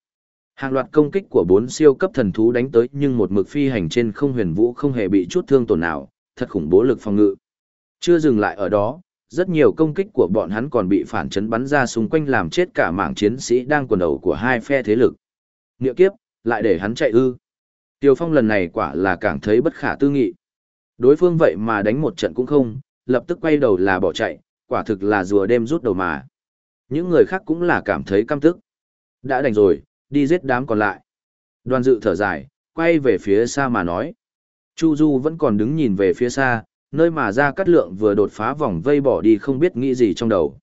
Hàng loạt công kích của bốn siêu cấp thần thú đánh tới nhưng một mực phi hành trên không huyền vũ không hề bị chút thương tổn nào, thật khủng bố lực phòng ngự. Chưa dừng lại ở đó, rất nhiều công kích của bọn hắn còn bị phản chấn bắn ra xung quanh làm chết cả mảng chiến sĩ đang quần đầu của hai phe thế lực. Nghĩa kiếp, lại để hắn chạy ư. Tiêu Phong lần này quả là cảm thấy bất khả tư nghị. Đối phương vậy mà đánh một trận cũng không, lập tức quay đầu là bỏ chạy, quả thực là rùa đêm rút đầu mà. Những người khác cũng là cảm thấy căm tức. Đã đành rồi, đi giết đám còn lại. Đoàn dự thở dài, quay về phía xa mà nói. Chu Du vẫn còn đứng nhìn về phía xa, nơi mà ra cắt lượng vừa đột phá vòng vây bỏ đi không biết nghĩ gì trong đầu.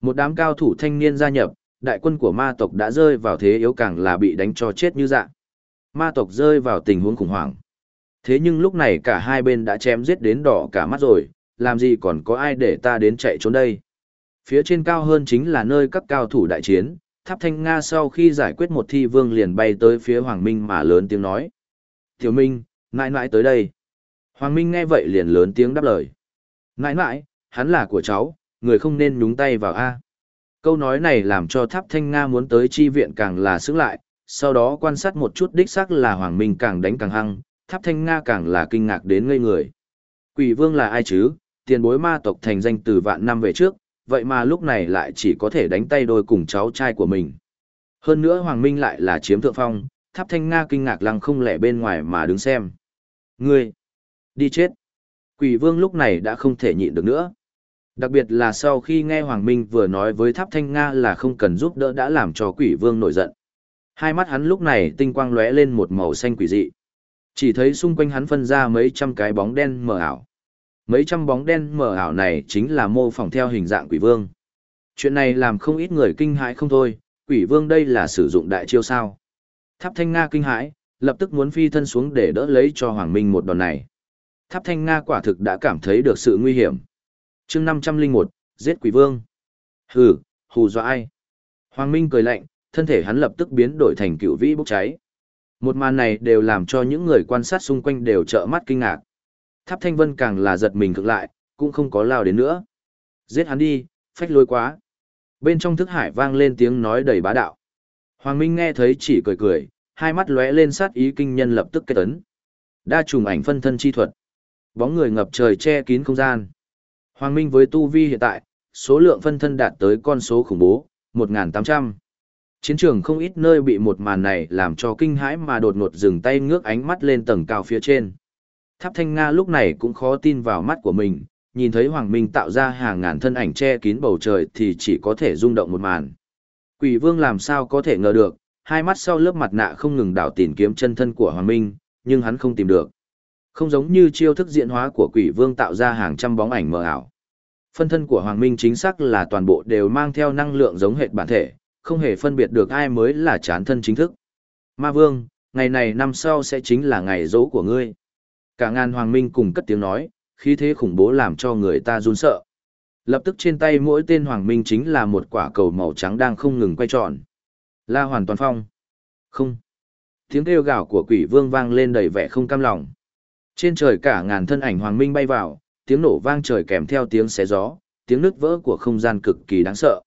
Một đám cao thủ thanh niên gia nhập, đại quân của ma tộc đã rơi vào thế yếu càng là bị đánh cho chết như dạng. Ma tộc rơi vào tình huống khủng hoảng. Thế nhưng lúc này cả hai bên đã chém giết đến đỏ cả mắt rồi, làm gì còn có ai để ta đến chạy trốn đây. Phía trên cao hơn chính là nơi các cao thủ đại chiến, tháp thanh Nga sau khi giải quyết một thi vương liền bay tới phía Hoàng Minh mà lớn tiếng nói. Tiểu Minh, nãi nãi tới đây. Hoàng Minh nghe vậy liền lớn tiếng đáp lời. Nãi nãi, hắn là của cháu, người không nên nhúng tay vào A. Câu nói này làm cho tháp thanh Nga muốn tới chi viện càng là sướng lại, sau đó quan sát một chút đích xác là Hoàng Minh càng đánh càng hăng, tháp thanh Nga càng là kinh ngạc đến ngây người. Quỷ vương là ai chứ, tiền bối ma tộc thành danh từ vạn năm về trước, vậy mà lúc này lại chỉ có thể đánh tay đôi cùng cháu trai của mình. Hơn nữa Hoàng Minh lại là chiếm thượng phong, tháp thanh Nga kinh ngạc lăng không lẻ bên ngoài mà đứng xem. Ngươi! Đi chết! Quỷ vương lúc này đã không thể nhịn được nữa. Đặc biệt là sau khi nghe Hoàng Minh vừa nói với Tháp Thanh Nga là không cần giúp đỡ đã làm cho quỷ vương nổi giận. Hai mắt hắn lúc này tinh quang lóe lên một màu xanh quỷ dị. Chỉ thấy xung quanh hắn phân ra mấy trăm cái bóng đen mờ ảo. Mấy trăm bóng đen mờ ảo này chính là mô phỏng theo hình dạng quỷ vương. Chuyện này làm không ít người kinh hãi không thôi, quỷ vương đây là sử dụng đại chiêu sao. Tháp Thanh Nga kinh hãi, lập tức muốn phi thân xuống để đỡ lấy cho Hoàng Minh một đòn này. Tháp Thanh Nga quả thực đã cảm thấy được sự nguy hiểm. chương 501, giết quỷ vương. Hừ, hù dọa ai? Hoàng Minh cười lạnh, thân thể hắn lập tức biến đổi thành cựu vĩ bốc cháy. Một màn này đều làm cho những người quan sát xung quanh đều trợn mắt kinh ngạc. Tháp Thanh Vân càng là giật mình cực lại, cũng không có lao đến nữa. Giết hắn đi, phách lôi quá. Bên trong thức hải vang lên tiếng nói đầy bá đạo. Hoàng Minh nghe thấy chỉ cười cười, hai mắt lóe lên sát ý kinh nhân lập tức kết ấn. Đa trùng ảnh phân thân chi thuật. Bóng người ngập trời che kín không gian. Hoàng Minh với tu vi hiện tại, số lượng phân thân đạt tới con số khủng bố, 1.800. Chiến trường không ít nơi bị một màn này làm cho kinh hãi mà đột ngột dừng tay ngước ánh mắt lên tầng cao phía trên. Tháp Thanh Nga lúc này cũng khó tin vào mắt của mình, nhìn thấy Hoàng Minh tạo ra hàng ngàn thân ảnh che kín bầu trời thì chỉ có thể rung động một màn. Quỷ vương làm sao có thể ngờ được, hai mắt sau lớp mặt nạ không ngừng đảo tìm kiếm chân thân của Hoàng Minh, nhưng hắn không tìm được. Không giống như chiêu thức diễn hóa của quỷ vương tạo ra hàng trăm bóng ảnh mờ ảo. Phân thân của Hoàng Minh chính xác là toàn bộ đều mang theo năng lượng giống hệt bản thể, không hề phân biệt được ai mới là chán thân chính thức. Ma Vương, ngày này năm sau sẽ chính là ngày dỗ của ngươi. Cả ngàn Hoàng Minh cùng cất tiếng nói, khí thế khủng bố làm cho người ta run sợ. Lập tức trên tay mỗi tên Hoàng Minh chính là một quả cầu màu trắng đang không ngừng quay tròn. La hoàn toàn phong. Không. Tiếng kêu gào của quỷ vương vang lên đầy vẻ không cam lòng. Trên trời cả ngàn thân ảnh Hoàng Minh bay vào, tiếng nổ vang trời kèm theo tiếng xé gió, tiếng nứt vỡ của không gian cực kỳ đáng sợ.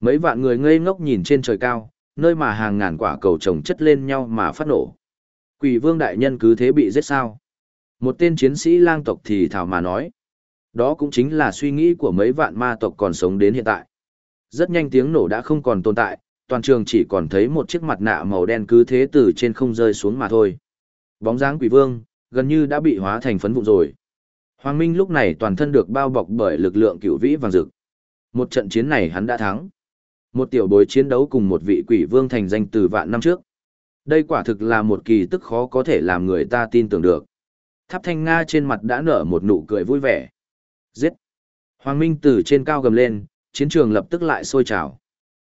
Mấy vạn người ngây ngốc nhìn trên trời cao, nơi mà hàng ngàn quả cầu chồng chất lên nhau mà phát nổ. Quỷ vương đại nhân cứ thế bị giết sao? Một tên chiến sĩ lang tộc thì thảo mà nói. Đó cũng chính là suy nghĩ của mấy vạn ma tộc còn sống đến hiện tại. Rất nhanh tiếng nổ đã không còn tồn tại, toàn trường chỉ còn thấy một chiếc mặt nạ màu đen cứ thế từ trên không rơi xuống mà thôi. Bóng dáng quỷ vương, gần như đã bị hóa thành phấn vụ rồi. Hoàng Minh lúc này toàn thân được bao bọc bởi lực lượng cửu vĩ vàng rực. Một trận chiến này hắn đã thắng. Một tiểu bối chiến đấu cùng một vị quỷ vương thành danh từ vạn năm trước. Đây quả thực là một kỳ tức khó có thể làm người ta tin tưởng được. Tháp thanh Nga trên mặt đã nở một nụ cười vui vẻ. Giết! Hoàng Minh từ trên cao gầm lên, chiến trường lập tức lại sôi trào.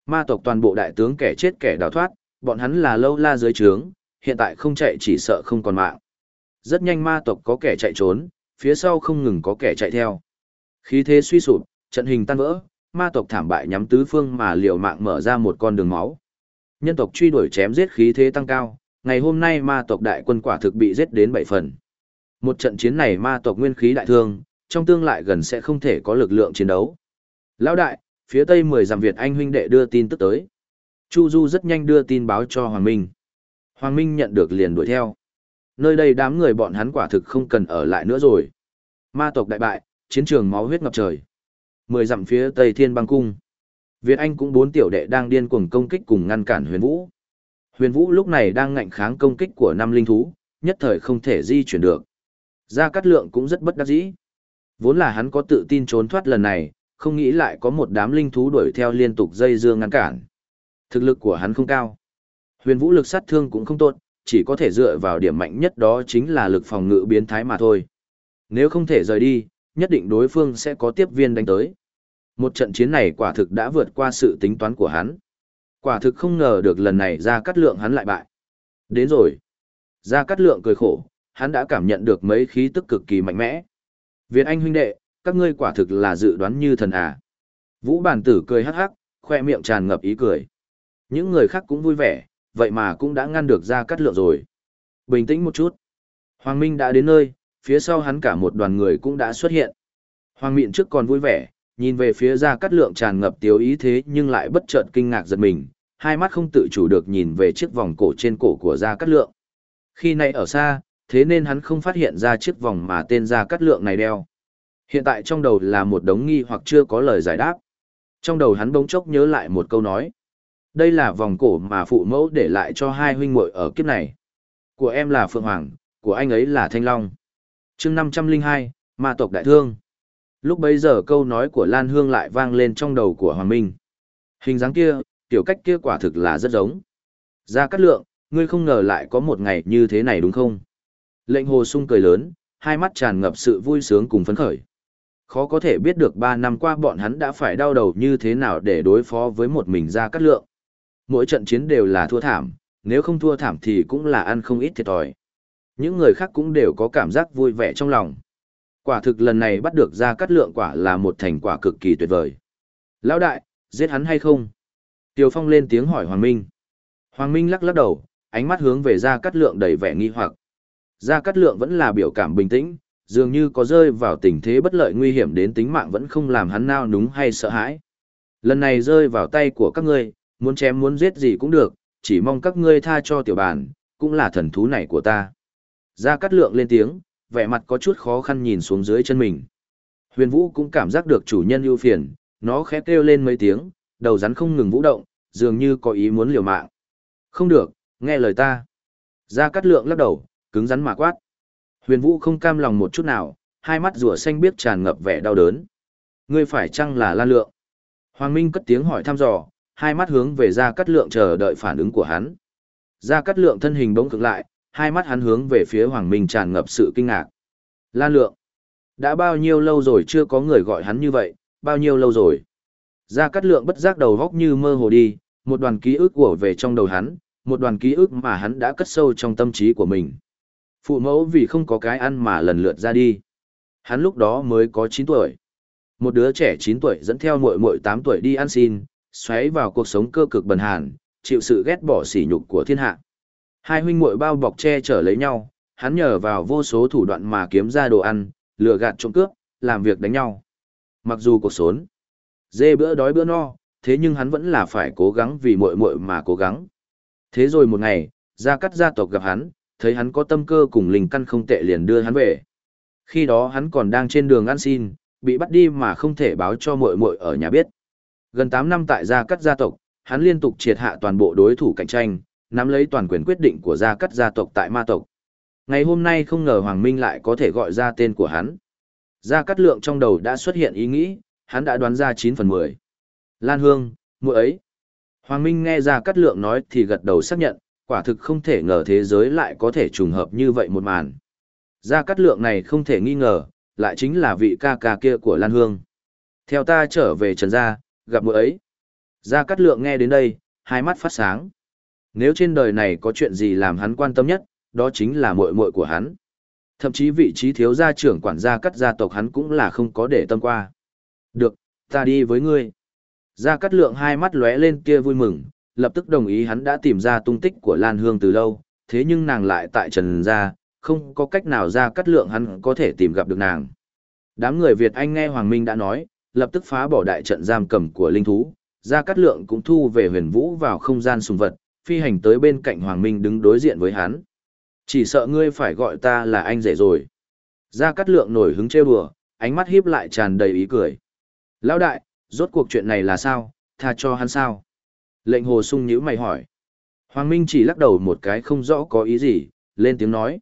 Ma tộc toàn bộ đại tướng kẻ chết kẻ đào thoát, bọn hắn là lâu la dưới trướng, hiện tại không chạy chỉ sợ không còn mạng. Rất nhanh ma tộc có kẻ chạy trốn, phía sau không ngừng có kẻ chạy theo. Khí thế suy sụp, trận hình tan vỡ, ma tộc thảm bại nhắm tứ phương mà liều mạng mở ra một con đường máu. Nhân tộc truy đuổi chém giết khí thế tăng cao, ngày hôm nay ma tộc đại quân quả thực bị giết đến bảy phần. Một trận chiến này ma tộc nguyên khí đại thương, trong tương lai gần sẽ không thể có lực lượng chiến đấu. Lão đại, phía tây mười dặm Việt Anh huynh đệ đưa tin tức tới. Chu Du rất nhanh đưa tin báo cho Hoàng Minh. Hoàng Minh nhận được liền đuổi theo. Nơi đây đám người bọn hắn quả thực không cần ở lại nữa rồi. Ma tộc đại bại, chiến trường máu huyết ngập trời. Mười dặm phía tây thiên băng cung. Việt Anh cũng bốn tiểu đệ đang điên cuồng công kích cùng ngăn cản huyền vũ. Huyền vũ lúc này đang ngạnh kháng công kích của năm linh thú, nhất thời không thể di chuyển được. Gia Cát Lượng cũng rất bất đắc dĩ. Vốn là hắn có tự tin trốn thoát lần này, không nghĩ lại có một đám linh thú đuổi theo liên tục dây dưa ngăn cản. Thực lực của hắn không cao. Huyền vũ lực sát thương cũng không tốt, chỉ có thể dựa vào điểm mạnh nhất đó chính là lực phòng ngự biến thái mà thôi. Nếu không thể rời đi, nhất định đối phương sẽ có tiếp viên đánh tới. Một trận chiến này quả thực đã vượt qua sự tính toán của hắn. Quả thực không ngờ được lần này ra cắt lượng hắn lại bại. Đến rồi. Ra cắt lượng cười khổ, hắn đã cảm nhận được mấy khí tức cực kỳ mạnh mẽ. Việt Anh huynh đệ, các ngươi quả thực là dự đoán như thần à. Vũ bản tử cười hắc hắc, khoe miệng tràn ngập ý cười. Những người khác cũng vui vẻ, vậy mà cũng đã ngăn được ra cắt lượng rồi. Bình tĩnh một chút. Hoàng Minh đã đến nơi, phía sau hắn cả một đoàn người cũng đã xuất hiện. Hoàng miện trước còn vui vẻ, nhìn về phía ra cắt lượng tràn ngập tiếu ý thế nhưng lại bất chợt kinh ngạc giật mình, hai mắt không tự chủ được nhìn về chiếc vòng cổ trên cổ của Gia Cát Lượng. Khi này ở xa, thế nên hắn không phát hiện ra chiếc vòng mà tên Gia Cát Lượng này đeo. Hiện tại trong đầu là một đống nghi hoặc chưa có lời giải đáp. Trong đầu hắn bỗng chốc nhớ lại một câu nói. Đây là vòng cổ mà phụ mẫu để lại cho hai huynh muội ở kiếp này. Của em là Phượng Hoàng, của anh ấy là Thanh Long chương 502, Ma tộc đại thương. Lúc bấy giờ câu nói của Lan Hương lại vang lên trong đầu của Hoàng Minh. Hình dáng kia, tiểu cách kia quả thực là rất giống. Ra cắt lượng, ngươi không ngờ lại có một ngày như thế này đúng không? Lệnh hồ sung cười lớn, hai mắt tràn ngập sự vui sướng cùng phấn khởi. Khó có thể biết được ba năm qua bọn hắn đã phải đau đầu như thế nào để đối phó với một mình ra cắt lượng. Mỗi trận chiến đều là thua thảm, nếu không thua thảm thì cũng là ăn không ít thiệt thòi. Những người khác cũng đều có cảm giác vui vẻ trong lòng. Quả thực lần này bắt được ra cắt lượng quả là một thành quả cực kỳ tuyệt vời. Lão đại, giết hắn hay không? Tiêu Phong lên tiếng hỏi Hoàng Minh. Hoàng Minh lắc lắc đầu, ánh mắt hướng về ra cắt lượng đầy vẻ nghi hoặc. Gia Cát Lượng vẫn là biểu cảm bình tĩnh, dường như có rơi vào tình thế bất lợi nguy hiểm đến tính mạng vẫn không làm hắn nao núng hay sợ hãi. Lần này rơi vào tay của các ngươi, muốn chém muốn giết gì cũng được, chỉ mong các ngươi tha cho tiểu bản, cũng là thần thú này của ta. Gia Cát Lượng lên tiếng, vẻ mặt có chút khó khăn nhìn xuống dưới chân mình. Huyền Vũ cũng cảm giác được chủ nhân ưu phiền, nó khẽ kêu lên mấy tiếng, đầu rắn không ngừng vũ động, dường như có ý muốn liều mạng. Không được, nghe lời ta. Gia Cát Lượng lắc đầu, cứng rắn mà quát. Huyền Vũ không cam lòng một chút nào, hai mắt rùa xanh biếc tràn ngập vẻ đau đớn. Ngươi phải chăng là Lan Lượng? Hoàng Minh cất tiếng hỏi thăm dò, hai mắt hướng về Gia Cát Lượng chờ đợi phản ứng của hắn. Gia Cát Lượng thân hình bỗng cực lại, hai mắt hắn hướng về phía Hoàng Minh tràn ngập sự kinh ngạc. Lan Lượng, đã bao nhiêu lâu rồi chưa có người gọi hắn như vậy, bao nhiêu lâu rồi? Gia Cát Lượng bất giác đầu góc như mơ hồ đi, một đoàn ký ức của về trong đầu hắn, một đoàn ký ức mà hắn đã cất sâu trong tâm trí của mình phụ mẫu vì không có cái ăn mà lần lượt ra đi. Hắn lúc đó mới có 9 tuổi. Một đứa trẻ 9 tuổi dẫn theo muội muội 8 tuổi đi ăn xin, xoáy vào cuộc sống cơ cực bần hàn, chịu sự ghét bỏ sỉ nhục của thiên hạ. Hai huynh muội bao bọc che chở lấy nhau, hắn nhờ vào vô số thủ đoạn mà kiếm ra đồ ăn, lừa gạt trộm cướp, làm việc đánh nhau. Mặc dù cuộc sống dê bữa đói bữa no, thế nhưng hắn vẫn là phải cố gắng vì muội muội mà cố gắng. Thế rồi một ngày, gia cắt gia tộc gặp hắn, thấy hắn có tâm cơ cùng linh căn không tệ liền đưa hắn về. Khi đó hắn còn đang trên đường ăn xin, bị bắt đi mà không thể báo cho muội muội ở nhà biết. Gần 8 năm tại gia cắt gia tộc, hắn liên tục triệt hạ toàn bộ đối thủ cạnh tranh, nắm lấy toàn quyền quyết định của gia cắt gia tộc tại ma tộc. Ngày hôm nay không ngờ Hoàng Minh lại có thể gọi ra tên của hắn. Gia Cát Lượng trong đầu đã xuất hiện ý nghĩ, hắn đã đoán ra 9 phần 10. Lan Hương, muội ấy. Hoàng Minh nghe Gia Cát Lượng nói thì gật đầu xác nhận, quả thực không thể ngờ thế giới lại có thể trùng hợp như vậy một màn. Gia Cát Lượng này không thể nghi ngờ, lại chính là vị ca ca kia của Lan Hương. Theo ta trở về Trần Gia, gặp muội ấy. Gia Cát Lượng nghe đến đây, hai mắt phát sáng. Nếu trên đời này có chuyện gì làm hắn quan tâm nhất, đó chính là muội muội của hắn. Thậm chí vị trí thiếu gia trưởng quản gia cắt gia tộc hắn cũng là không có để tâm qua. Được, ta đi với ngươi. Gia Cát Lượng hai mắt lóe lên kia vui mừng, lập tức đồng ý hắn đã tìm ra tung tích của Lan Hương từ lâu, thế nhưng nàng lại tại Trần Gia, không có cách nào gia cắt lượng hắn có thể tìm gặp được nàng. Đám người Việt Anh nghe Hoàng Minh đã nói, lập tức phá bỏ đại trận giam cầm của linh thú, gia cắt lượng cũng thu về huyền vũ vào không gian sùng vật, phi hành tới bên cạnh Hoàng Minh đứng đối diện với hắn. Chỉ sợ ngươi phải gọi ta là anh rể rồi. Ra Cát lượng nổi hứng trêu đùa, ánh mắt hiếp lại tràn đầy ý cười. Lão đại, rốt cuộc chuyện này là sao, tha cho hắn sao? Lệnh hồ sung nhữ mày hỏi. Hoàng Minh chỉ lắc đầu một cái không rõ có ý gì, lên tiếng nói.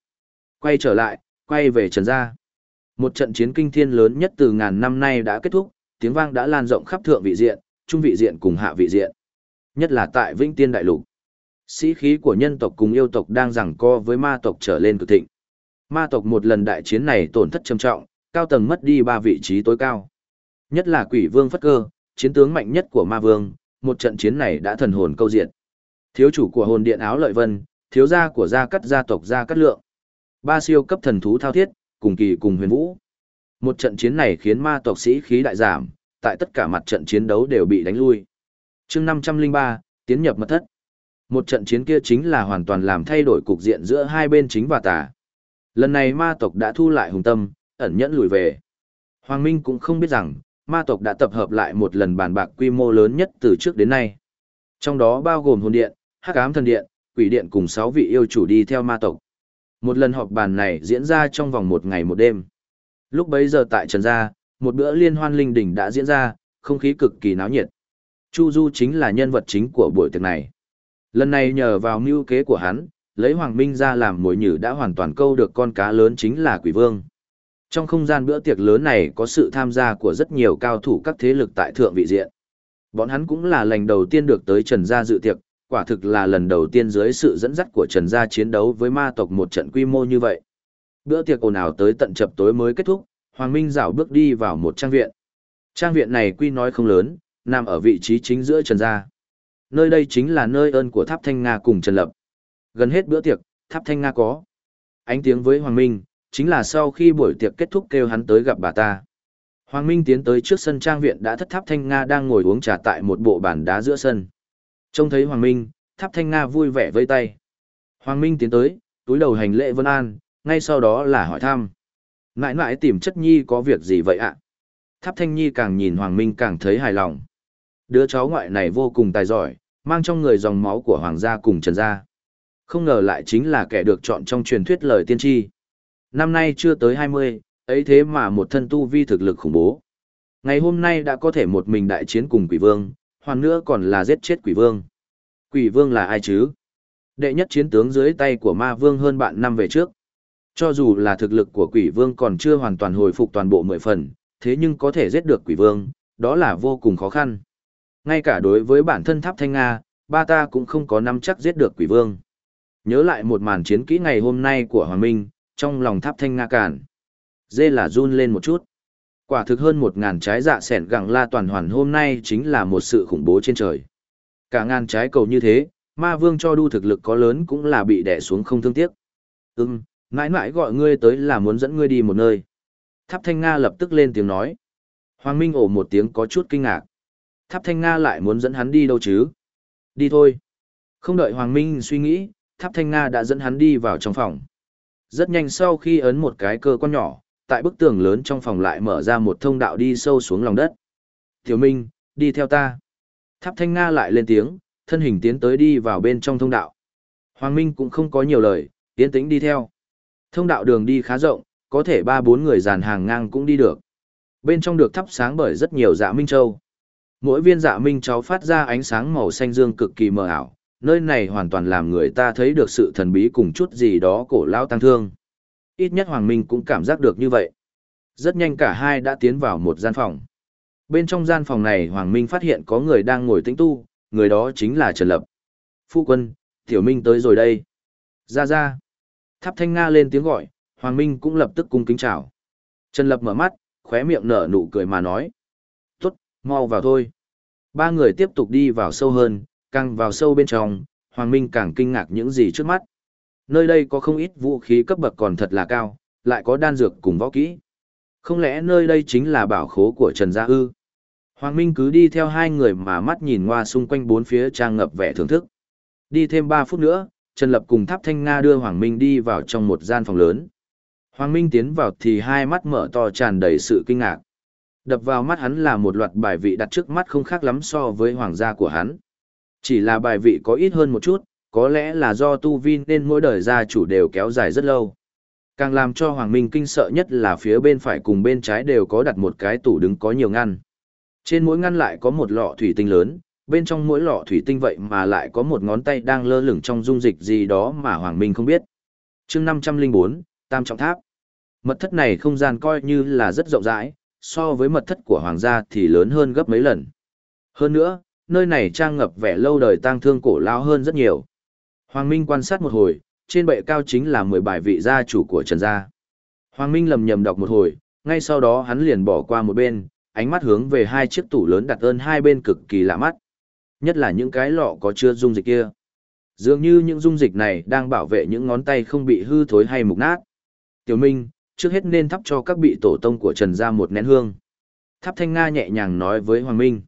Quay trở lại, quay về Trần Gia. Một trận chiến kinh thiên lớn nhất từ ngàn năm nay đã kết thúc, tiếng vang đã lan rộng khắp thượng vị diện, trung vị diện cùng hạ vị diện. Nhất là tại Vĩnh Tiên Đại Lục. Sĩ khí của nhân tộc cùng yêu tộc đang giằng co với ma tộc trở lên cực thịnh. Ma tộc một lần đại chiến này tổn thất trầm trọng, cao tầng mất đi ba vị trí tối cao. Nhất là quỷ vương phất cơ, chiến tướng mạnh nhất của ma vương, một trận chiến này đã thần hồn câu diện. Thiếu chủ của hồn điện áo lợi vân, thiếu gia của gia cắt gia tộc gia cắt lượng. Ba siêu cấp thần thú thao thiết, cùng kỳ cùng huyền vũ. Một trận chiến này khiến ma tộc sĩ khí đại giảm, tại tất cả mặt trận chiến đấu đều bị đánh lui. chương 503, tiến nhập mật thất. Một trận chiến kia chính là hoàn toàn làm thay đổi cục diện giữa hai bên chính và tà. Lần này ma tộc đã thu lại hùng tâm, ẩn nhẫn lùi về. Hoàng Minh cũng không biết rằng, ma tộc đã tập hợp lại một lần bàn bạc quy mô lớn nhất từ trước đến nay. Trong đó bao gồm hồn điện, hắc ám thần điện, quỷ điện cùng 6 vị yêu chủ đi theo ma tộc. Một lần họp bàn này diễn ra trong vòng một ngày một đêm. Lúc bấy giờ tại Trần Gia, một bữa liên hoan linh đỉnh đã diễn ra, không khí cực kỳ náo nhiệt. Chu Du chính là nhân vật chính của buổi tiệc này. Lần này nhờ vào mưu kế của hắn, lấy Hoàng Minh ra làm mồi nhử đã hoàn toàn câu được con cá lớn chính là quỷ vương. Trong không gian bữa tiệc lớn này có sự tham gia của rất nhiều cao thủ các thế lực tại thượng vị diện. Bọn hắn cũng là lần đầu tiên được tới Trần Gia dự tiệc, quả thực là lần đầu tiên dưới sự dẫn dắt của Trần Gia chiến đấu với ma tộc một trận quy mô như vậy. Bữa tiệc ồn ào tới tận chập tối mới kết thúc, Hoàng Minh dạo bước đi vào một trang viện. Trang viện này quy nói không lớn, nằm ở vị trí chính giữa Trần Gia. Nơi đây chính là nơi ơn của Tháp Thanh Nga cùng Trần Lập. Gần hết bữa tiệc, Tháp Thanh Nga có. Ánh tiếng với Hoàng Minh, chính là sau khi buổi tiệc kết thúc kêu hắn tới gặp bà ta. Hoàng Minh tiến tới trước sân trang viện đã thất Tháp Thanh Nga đang ngồi uống trà tại một bộ bàn đá giữa sân. Trông thấy Hoàng Minh, Tháp Thanh Nga vui vẻ vây tay. Hoàng Minh tiến tới, túi đầu hành lễ vân an, ngay sau đó là hỏi thăm. Nãi nãi tìm chất nhi có việc gì vậy ạ? Tháp Thanh Nhi càng nhìn Hoàng Minh càng thấy hài lòng. Đứa cháu ngoại này vô cùng tài giỏi, mang trong người dòng máu của Hoàng gia cùng Trần gia. Không ngờ lại chính là kẻ được chọn trong truyền thuyết lời tiên tri. Năm nay chưa tới 20, ấy thế mà một thân tu vi thực lực khủng bố. Ngày hôm nay đã có thể một mình đại chiến cùng quỷ vương, hoàn nữa còn là giết chết quỷ vương. Quỷ vương là ai chứ? Đệ nhất chiến tướng dưới tay của ma vương hơn bạn năm về trước. Cho dù là thực lực của quỷ vương còn chưa hoàn toàn hồi phục toàn bộ mười phần, thế nhưng có thể giết được quỷ vương, đó là vô cùng khó khăn. Ngay cả đối với bản thân tháp thanh Nga, ba ta cũng không có nắm chắc giết được quỷ vương. Nhớ lại một màn chiến kỹ ngày hôm nay của Hoàng Minh, trong lòng tháp thanh Nga cản. Dê là run lên một chút. Quả thực hơn một ngàn trái dạ sẻn gẳng la toàn hoàn hôm nay chính là một sự khủng bố trên trời. Cả ngàn trái cầu như thế, ma vương cho đu thực lực có lớn cũng là bị đè xuống không thương tiếc. Ừm, mãi mãi gọi ngươi tới là muốn dẫn ngươi đi một nơi. Tháp Thanh Nga lập tức lên tiếng nói. Hoàng Minh ổ một tiếng có chút kinh ngạc. Tháp Thanh Nga lại muốn dẫn hắn đi đâu chứ? Đi thôi. Không đợi Hoàng Minh suy nghĩ, Tháp Thanh Nga đã dẫn hắn đi vào trong phòng. Rất nhanh sau khi ấn một cái cơ quan nhỏ, tại bức tường lớn trong phòng lại mở ra một thông đạo đi sâu xuống lòng đất. Tiểu Minh, đi theo ta. Tháp Thanh Nga lại lên tiếng, thân hình tiến tới đi vào bên trong thông đạo. Hoàng Minh cũng không có nhiều lời, tiến tĩnh đi theo. Thông đạo đường đi khá rộng, có thể ba bốn người dàn hàng ngang cũng đi được. Bên trong được thắp sáng bởi rất nhiều dạ minh châu. Mỗi viên dạ minh cháu phát ra ánh sáng màu xanh dương cực kỳ mờ ảo, nơi này hoàn toàn làm người ta thấy được sự thần bí cùng chút gì đó cổ lao tăng thương. Ít nhất Hoàng Minh cũng cảm giác được như vậy. Rất nhanh cả hai đã tiến vào một gian phòng. Bên trong gian phòng này Hoàng Minh phát hiện có người đang ngồi tĩnh tu, người đó chính là Trần Lập. Phu quân, Tiểu Minh tới rồi đây. Ra ra. Tháp Thanh Nga lên tiếng gọi, Hoàng Minh cũng lập tức cung kính chào. Trần Lập mở mắt, khóe miệng nở nụ cười mà nói. Mau vào thôi. Ba người tiếp tục đi vào sâu hơn, càng vào sâu bên trong, Hoàng Minh càng kinh ngạc những gì trước mắt. Nơi đây có không ít vũ khí cấp bậc còn thật là cao, lại có đan dược cùng võ kỹ. Không lẽ nơi đây chính là bảo khố của Trần Gia Ư? Hoàng Minh cứ đi theo hai người mà mắt nhìn qua xung quanh bốn phía trang ngập vẻ thưởng thức. Đi thêm ba phút nữa, Trần Lập cùng Tháp Thanh Nga đưa Hoàng Minh đi vào trong một gian phòng lớn. Hoàng Minh tiến vào thì hai mắt mở to tràn đầy sự kinh ngạc. Đập vào mắt hắn là một loạt bài vị đặt trước mắt không khác lắm so với hoàng gia của hắn. Chỉ là bài vị có ít hơn một chút, có lẽ là do tu vi nên mỗi đời gia chủ đều kéo dài rất lâu. Càng làm cho Hoàng Minh kinh sợ nhất là phía bên phải cùng bên trái đều có đặt một cái tủ đứng có nhiều ngăn. Trên mỗi ngăn lại có một lọ thủy tinh lớn, bên trong mỗi lọ thủy tinh vậy mà lại có một ngón tay đang lơ lửng trong dung dịch gì đó mà Hoàng Minh không biết. chương 504, Tam Trọng Tháp. Mật thất này không gian coi như là rất rộng rãi, so với mật thất của Hoàng gia thì lớn hơn gấp mấy lần. Hơn nữa, nơi này trang ngập vẻ lâu đời tang thương cổ lao hơn rất nhiều. Hoàng Minh quan sát một hồi, trên bệ cao chính là 10 bài vị gia chủ của Trần Gia. Hoàng Minh lầm nhầm đọc một hồi, ngay sau đó hắn liền bỏ qua một bên, ánh mắt hướng về hai chiếc tủ lớn đặt ơn hai bên cực kỳ lạ mắt. Nhất là những cái lọ có chứa dung dịch kia. Dường như những dung dịch này đang bảo vệ những ngón tay không bị hư thối hay mục nát. Tiểu Minh, trước hết nên thắp cho các vị tổ tông của Trần Gia một nén hương. Tháp Thanh Nga nhẹ nhàng nói với Hoàng Minh.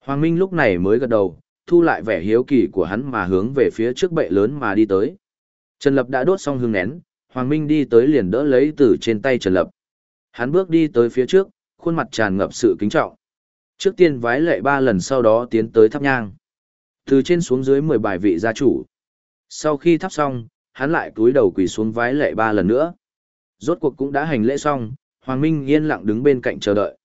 Hoàng Minh lúc này mới gật đầu, thu lại vẻ hiếu kỳ của hắn mà hướng về phía trước bệ lớn mà đi tới. Trần Lập đã đốt xong hương nén, Hoàng Minh đi tới liền đỡ lấy từ trên tay Trần Lập. Hắn bước đi tới phía trước, khuôn mặt tràn ngập sự kính trọng. Trước tiên vái lệ ba lần sau đó tiến tới thắp nhang. Từ trên xuống dưới 10 bài vị gia chủ. Sau khi thắp xong, hắn lại cúi đầu quỳ xuống vái lệ ba lần nữa. Rốt cuộc cũng đã hành lễ xong, Hoàng Minh yên lặng đứng bên cạnh chờ đợi.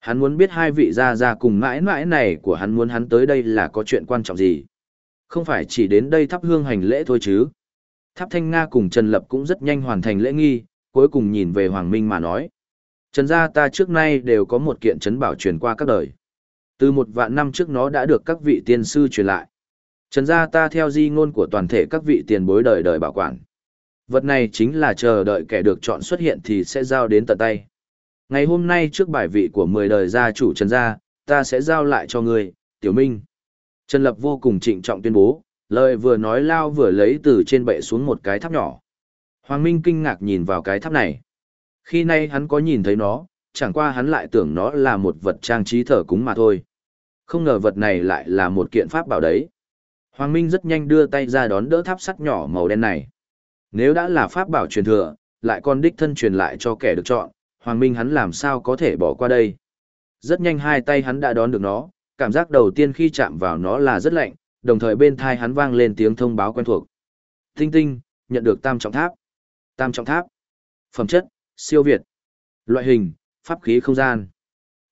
Hắn muốn biết hai vị gia gia cùng mãi mãi này của hắn muốn hắn tới đây là có chuyện quan trọng gì. Không phải chỉ đến đây thắp hương hành lễ thôi chứ. Tháp Thanh Nga cùng Trần Lập cũng rất nhanh hoàn thành lễ nghi, cuối cùng nhìn về Hoàng Minh mà nói. Trần gia ta trước nay đều có một kiện trấn bảo truyền qua các đời. Từ một vạn năm trước nó đã được các vị tiên sư truyền lại. Trần gia ta theo di ngôn của toàn thể các vị tiền bối đời đời bảo quản. Vật này chính là chờ đợi kẻ được chọn xuất hiện thì sẽ giao đến tận tay. Ngày hôm nay trước bài vị của 10 đời gia chủ Trần gia, ta sẽ giao lại cho người, Tiểu Minh. Trần Lập vô cùng trịnh trọng tuyên bố, lời vừa nói lao vừa lấy từ trên bệ xuống một cái tháp nhỏ. Hoàng Minh kinh ngạc nhìn vào cái tháp này. Khi nay hắn có nhìn thấy nó, chẳng qua hắn lại tưởng nó là một vật trang trí thờ cúng mà thôi. Không ngờ vật này lại là một kiện pháp bảo đấy. Hoàng Minh rất nhanh đưa tay ra đón đỡ tháp sắt nhỏ màu đen này. Nếu đã là pháp bảo truyền thừa, lại còn đích thân truyền lại cho kẻ được chọn, Hoàng Minh hắn làm sao có thể bỏ qua đây. Rất nhanh hai tay hắn đã đón được nó, cảm giác đầu tiên khi chạm vào nó là rất lạnh, đồng thời bên thai hắn vang lên tiếng thông báo quen thuộc. Tinh tinh, nhận được tam trọng tháp. Tam trọng tháp. Phẩm chất, siêu việt. Loại hình, pháp khí không gian.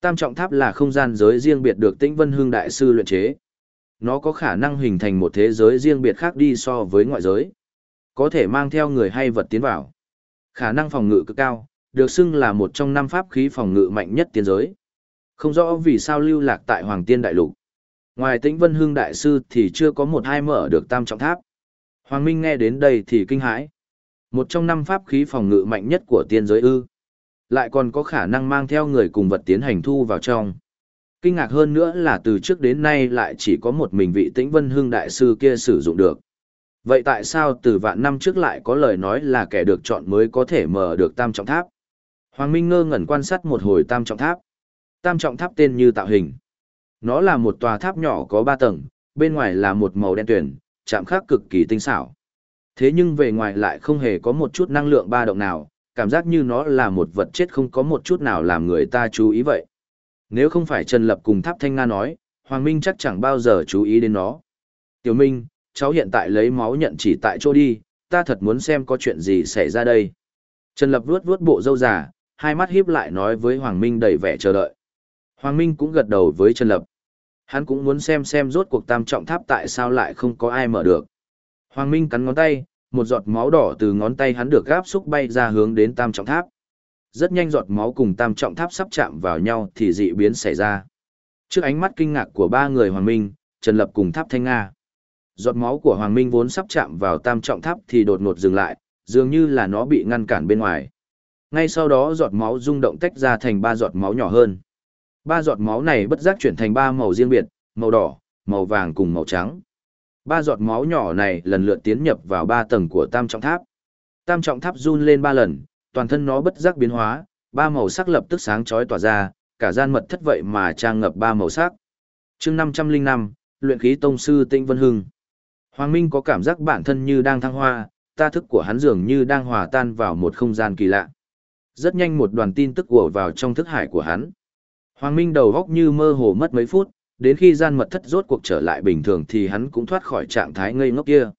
Tam trọng tháp là không gian giới riêng biệt được Tĩnh Vân Hương đại sư luyện chế. Nó có khả năng hình thành một thế giới riêng biệt khác đi so với ngoại giới. Có thể mang theo người hay vật tiến vào. Khả năng phòng ngự cực cao, được xưng là một trong năm pháp khí phòng ngự mạnh nhất tiên giới. Không rõ vì sao lưu lạc tại Hoàng Tiên Đại Lục. Ngoài Tĩnh Vân Hương đại sư thì chưa có một hai mở được tam trọng tháp. Hoàng Minh nghe đến đây thì kinh hãi. Một trong năm pháp khí phòng ngự mạnh nhất của tiên giới ư. Lại còn có khả năng mang theo người cùng vật tiến hành thu vào trong. Kinh ngạc hơn nữa là từ trước đến nay lại chỉ có một mình vị tĩnh vân hương đại sư kia sử dụng được. Vậy tại sao từ vạn năm trước lại có lời nói là kẻ được chọn mới có thể mở được tam trọng tháp? Hoàng Minh ngơ ngẩn quan sát một hồi tam trọng tháp. Tam trọng tháp tên như tạo hình. Nó là một tòa tháp nhỏ có ba tầng, bên ngoài là một màu đen tuyển, chạm khắc cực kỳ tinh xảo. Thế nhưng về ngoài lại không hề có một chút năng lượng ba động nào, cảm giác như nó là một vật chết không có một chút nào làm người ta chú ý vậy. Nếu không phải Trần Lập cùng Tháp Thanh Nga nói, Hoàng Minh chắc chẳng bao giờ chú ý đến nó. Tiểu Minh, cháu hiện tại lấy máu nhận chỉ tại chỗ đi, ta thật muốn xem có chuyện gì xảy ra đây. Trần Lập vuốt vuốt bộ râu già, hai mắt híp lại nói với Hoàng Minh đầy vẻ chờ đợi. Hoàng Minh cũng gật đầu với Trần Lập. Hắn cũng muốn xem xem rốt cuộc tam trọng tháp tại sao lại không có ai mở được. Hoàng Minh cắn ngón tay, một giọt máu đỏ từ ngón tay hắn được gáp xúc bay ra hướng đến tam trọng tháp. Rất nhanh giọt máu cùng tam trọng tháp sắp chạm vào nhau thì dị biến xảy ra. Trước ánh mắt kinh ngạc của ba người Hoàng Minh, Trần Lập cùng tháp Thanh Nga. Giọt máu của Hoàng Minh vốn sắp chạm vào tam trọng tháp thì đột ngột dừng lại, dường như là nó bị ngăn cản bên ngoài. Ngay sau đó giọt máu rung động tách ra thành ba giọt máu nhỏ hơn. Ba giọt máu này bất giác chuyển thành ba màu riêng biệt, màu đỏ, màu vàng cùng màu trắng. Ba giọt máu nhỏ này lần lượt tiến nhập vào ba tầng của tam trọng tháp. Tam trọng tháp run lên ba lần, toàn thân nó bất giác biến hóa, ba màu sắc lập tức sáng chói tỏa ra, cả gian mật thất vậy mà trang ngập ba màu sắc. chương 505, luyện khí tông sư Tĩnh Vân Hưng. Hoàng Minh có cảm giác bản thân như đang thăng hoa, ta thức của hắn dường như đang hòa tan vào một không gian kỳ lạ. Rất nhanh một đoàn tin tức ùa vào trong thức hải của hắn. Hoàng Minh đầu góc như mơ hồ mất mấy phút, đến khi gian mật thất rốt cuộc trở lại bình thường thì hắn cũng thoát khỏi trạng thái ngây ngốc kia.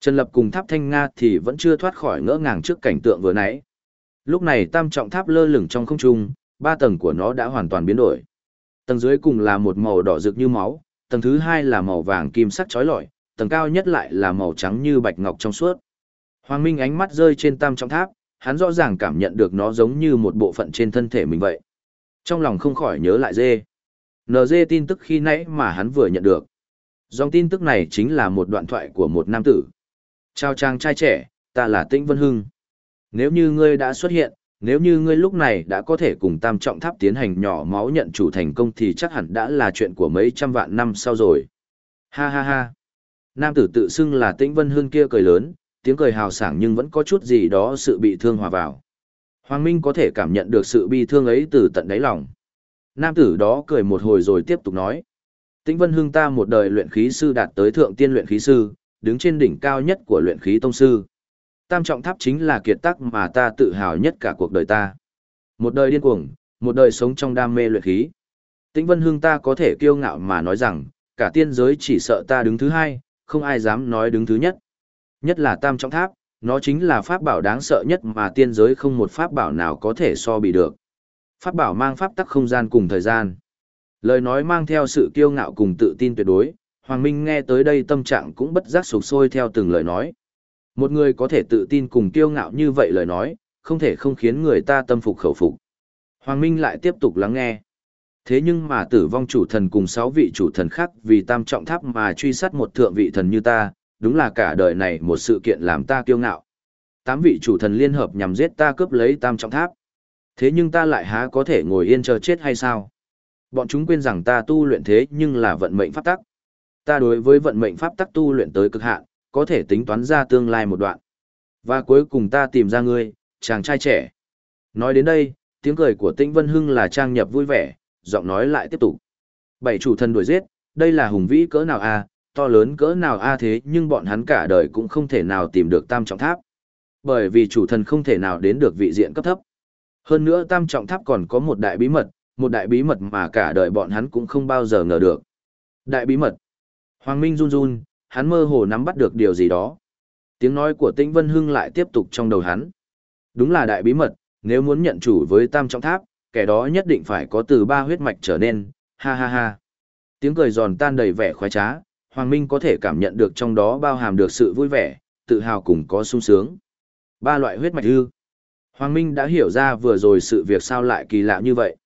Trần Lập cùng tháp thanh Nga thì vẫn chưa thoát khỏi ngỡ ngàng trước cảnh tượng vừa nãy. Lúc này tam trọng tháp lơ lửng trong không trung, ba tầng của nó đã hoàn toàn biến đổi. Tầng dưới cùng là một màu đỏ rực như máu, tầng thứ hai là màu vàng kim sắc chói lọi, tầng cao nhất lại là màu trắng như bạch ngọc trong suốt. Hoàng Minh ánh mắt rơi trên tam trọng tháp, hắn rõ ràng cảm nhận được nó giống như một bộ phận trên thân thể mình vậy. Trong lòng không khỏi nhớ lại dê. NG tin tức khi nãy mà hắn vừa nhận được. Dòng tin tức này chính là một đoạn thoại của một nam tử. Chào chàng trai trẻ, ta là Tĩnh Vân Hưng. Nếu như ngươi đã xuất hiện, nếu như ngươi lúc này đã có thể cùng tam trọng tháp tiến hành nhỏ máu nhận chủ thành công thì chắc hẳn đã là chuyện của mấy trăm vạn năm sau rồi. Ha ha ha. Nam tử tự xưng là Tĩnh Vân Hưng kia cười lớn, tiếng cười hào sảng nhưng vẫn có chút gì đó sự bị thương hòa vào. Hoàng Minh có thể cảm nhận được sự bi thương ấy từ tận đáy lòng. Nam tử đó cười một hồi rồi tiếp tục nói. Tĩnh Vân Hưng ta một đời luyện khí sư đạt tới thượng tiên luyện khí sư, đứng trên đỉnh cao nhất của luyện khí tông sư. Tam trọng tháp chính là kiệt tác mà ta tự hào nhất cả cuộc đời ta. Một đời điên cuồng, một đời sống trong đam mê luyện khí. Tĩnh Vân Hưng ta có thể kiêu ngạo mà nói rằng, cả tiên giới chỉ sợ ta đứng thứ hai, không ai dám nói đứng thứ nhất. Nhất là tam trọng tháp, nó chính là pháp bảo đáng sợ nhất mà tiên giới không một pháp bảo nào có thể so bị được. Pháp bảo mang pháp tắc không gian cùng thời gian. Lời nói mang theo sự kiêu ngạo cùng tự tin tuyệt đối, Hoàng Minh nghe tới đây tâm trạng cũng bất giác sụp sôi theo từng lời nói. Một người có thể tự tin cùng kiêu ngạo như vậy lời nói, không thể không khiến người ta tâm phục khẩu phục. Hoàng Minh lại tiếp tục lắng nghe. Thế nhưng mà tử vong chủ thần cùng sáu vị chủ thần khác vì tam trọng tháp mà truy sát một thượng vị thần như ta, đúng là cả đời này một sự kiện làm ta kiêu ngạo. Tám vị chủ thần liên hợp nhằm giết ta cướp lấy tam trọng tháp. Thế nhưng ta lại há có thể ngồi yên chờ chết hay sao? Bọn chúng quên rằng ta tu luyện thế nhưng là vận mệnh pháp tắc. Ta đối với vận mệnh pháp tắc tu luyện tới cực hạn, có thể tính toán ra tương lai một đoạn. Và cuối cùng ta tìm ra ngươi, chàng trai trẻ. Nói đến đây, tiếng cười của Tĩnh Vân Hưng là trang nhập vui vẻ, giọng nói lại tiếp tục. Bảy chủ thần đuổi giết, đây là hùng vĩ cỡ nào a, to lớn cỡ nào a thế nhưng bọn hắn cả đời cũng không thể nào tìm được tam trọng tháp. Bởi vì chủ thần không thể nào đến được vị diện cấp thấp. Hơn nữa tam trọng tháp còn có một đại bí mật, một đại bí mật mà cả đời bọn hắn cũng không bao giờ ngờ được. Đại bí mật. Hoàng Minh run run, hắn mơ hồ nắm bắt được điều gì đó. Tiếng nói của Tĩnh Vân Hưng lại tiếp tục trong đầu hắn. Đúng là đại bí mật, nếu muốn nhận chủ với tam trọng tháp, kẻ đó nhất định phải có từ ba huyết mạch trở nên, ha ha ha. Tiếng cười giòn tan đầy vẻ khoái trá, Hoàng Minh có thể cảm nhận được trong đó bao hàm được sự vui vẻ, tự hào cùng có sung sướng. Ba loại huyết mạch ư. Hoàng Minh đã hiểu ra vừa rồi sự việc sao lại kỳ lạ như vậy.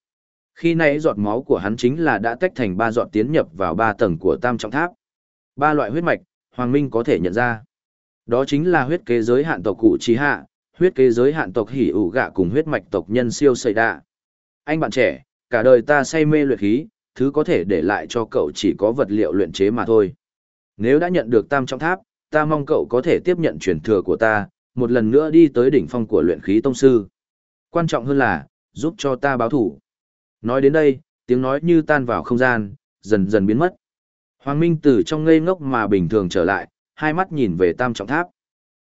Khi nãy giọt máu của hắn chính là đã tách thành ba giọt tiến nhập vào ba tầng của tam trọng tháp. Ba loại huyết mạch, Hoàng Minh có thể nhận ra. Đó chính là huyết kế giới hạn tộc cụ trí hạ, huyết kế giới hạn tộc hỉ ủ gạ cùng huyết mạch tộc nhân siêu sầy đạ. Anh bạn trẻ, cả đời ta say mê luyện khí, thứ có thể để lại cho cậu chỉ có vật liệu luyện chế mà thôi. Nếu đã nhận được tam trọng tháp, ta mong cậu có thể tiếp nhận truyền thừa của ta, một lần nữa đi tới đỉnh phong của luyện khí tông sư. Quan trọng hơn là, giúp cho ta báo thủ. Nói đến đây, tiếng nói như tan vào không gian, dần dần biến mất. Hoàng Minh từ trong ngây ngốc mà bình thường trở lại, hai mắt nhìn về tam trọng tháp.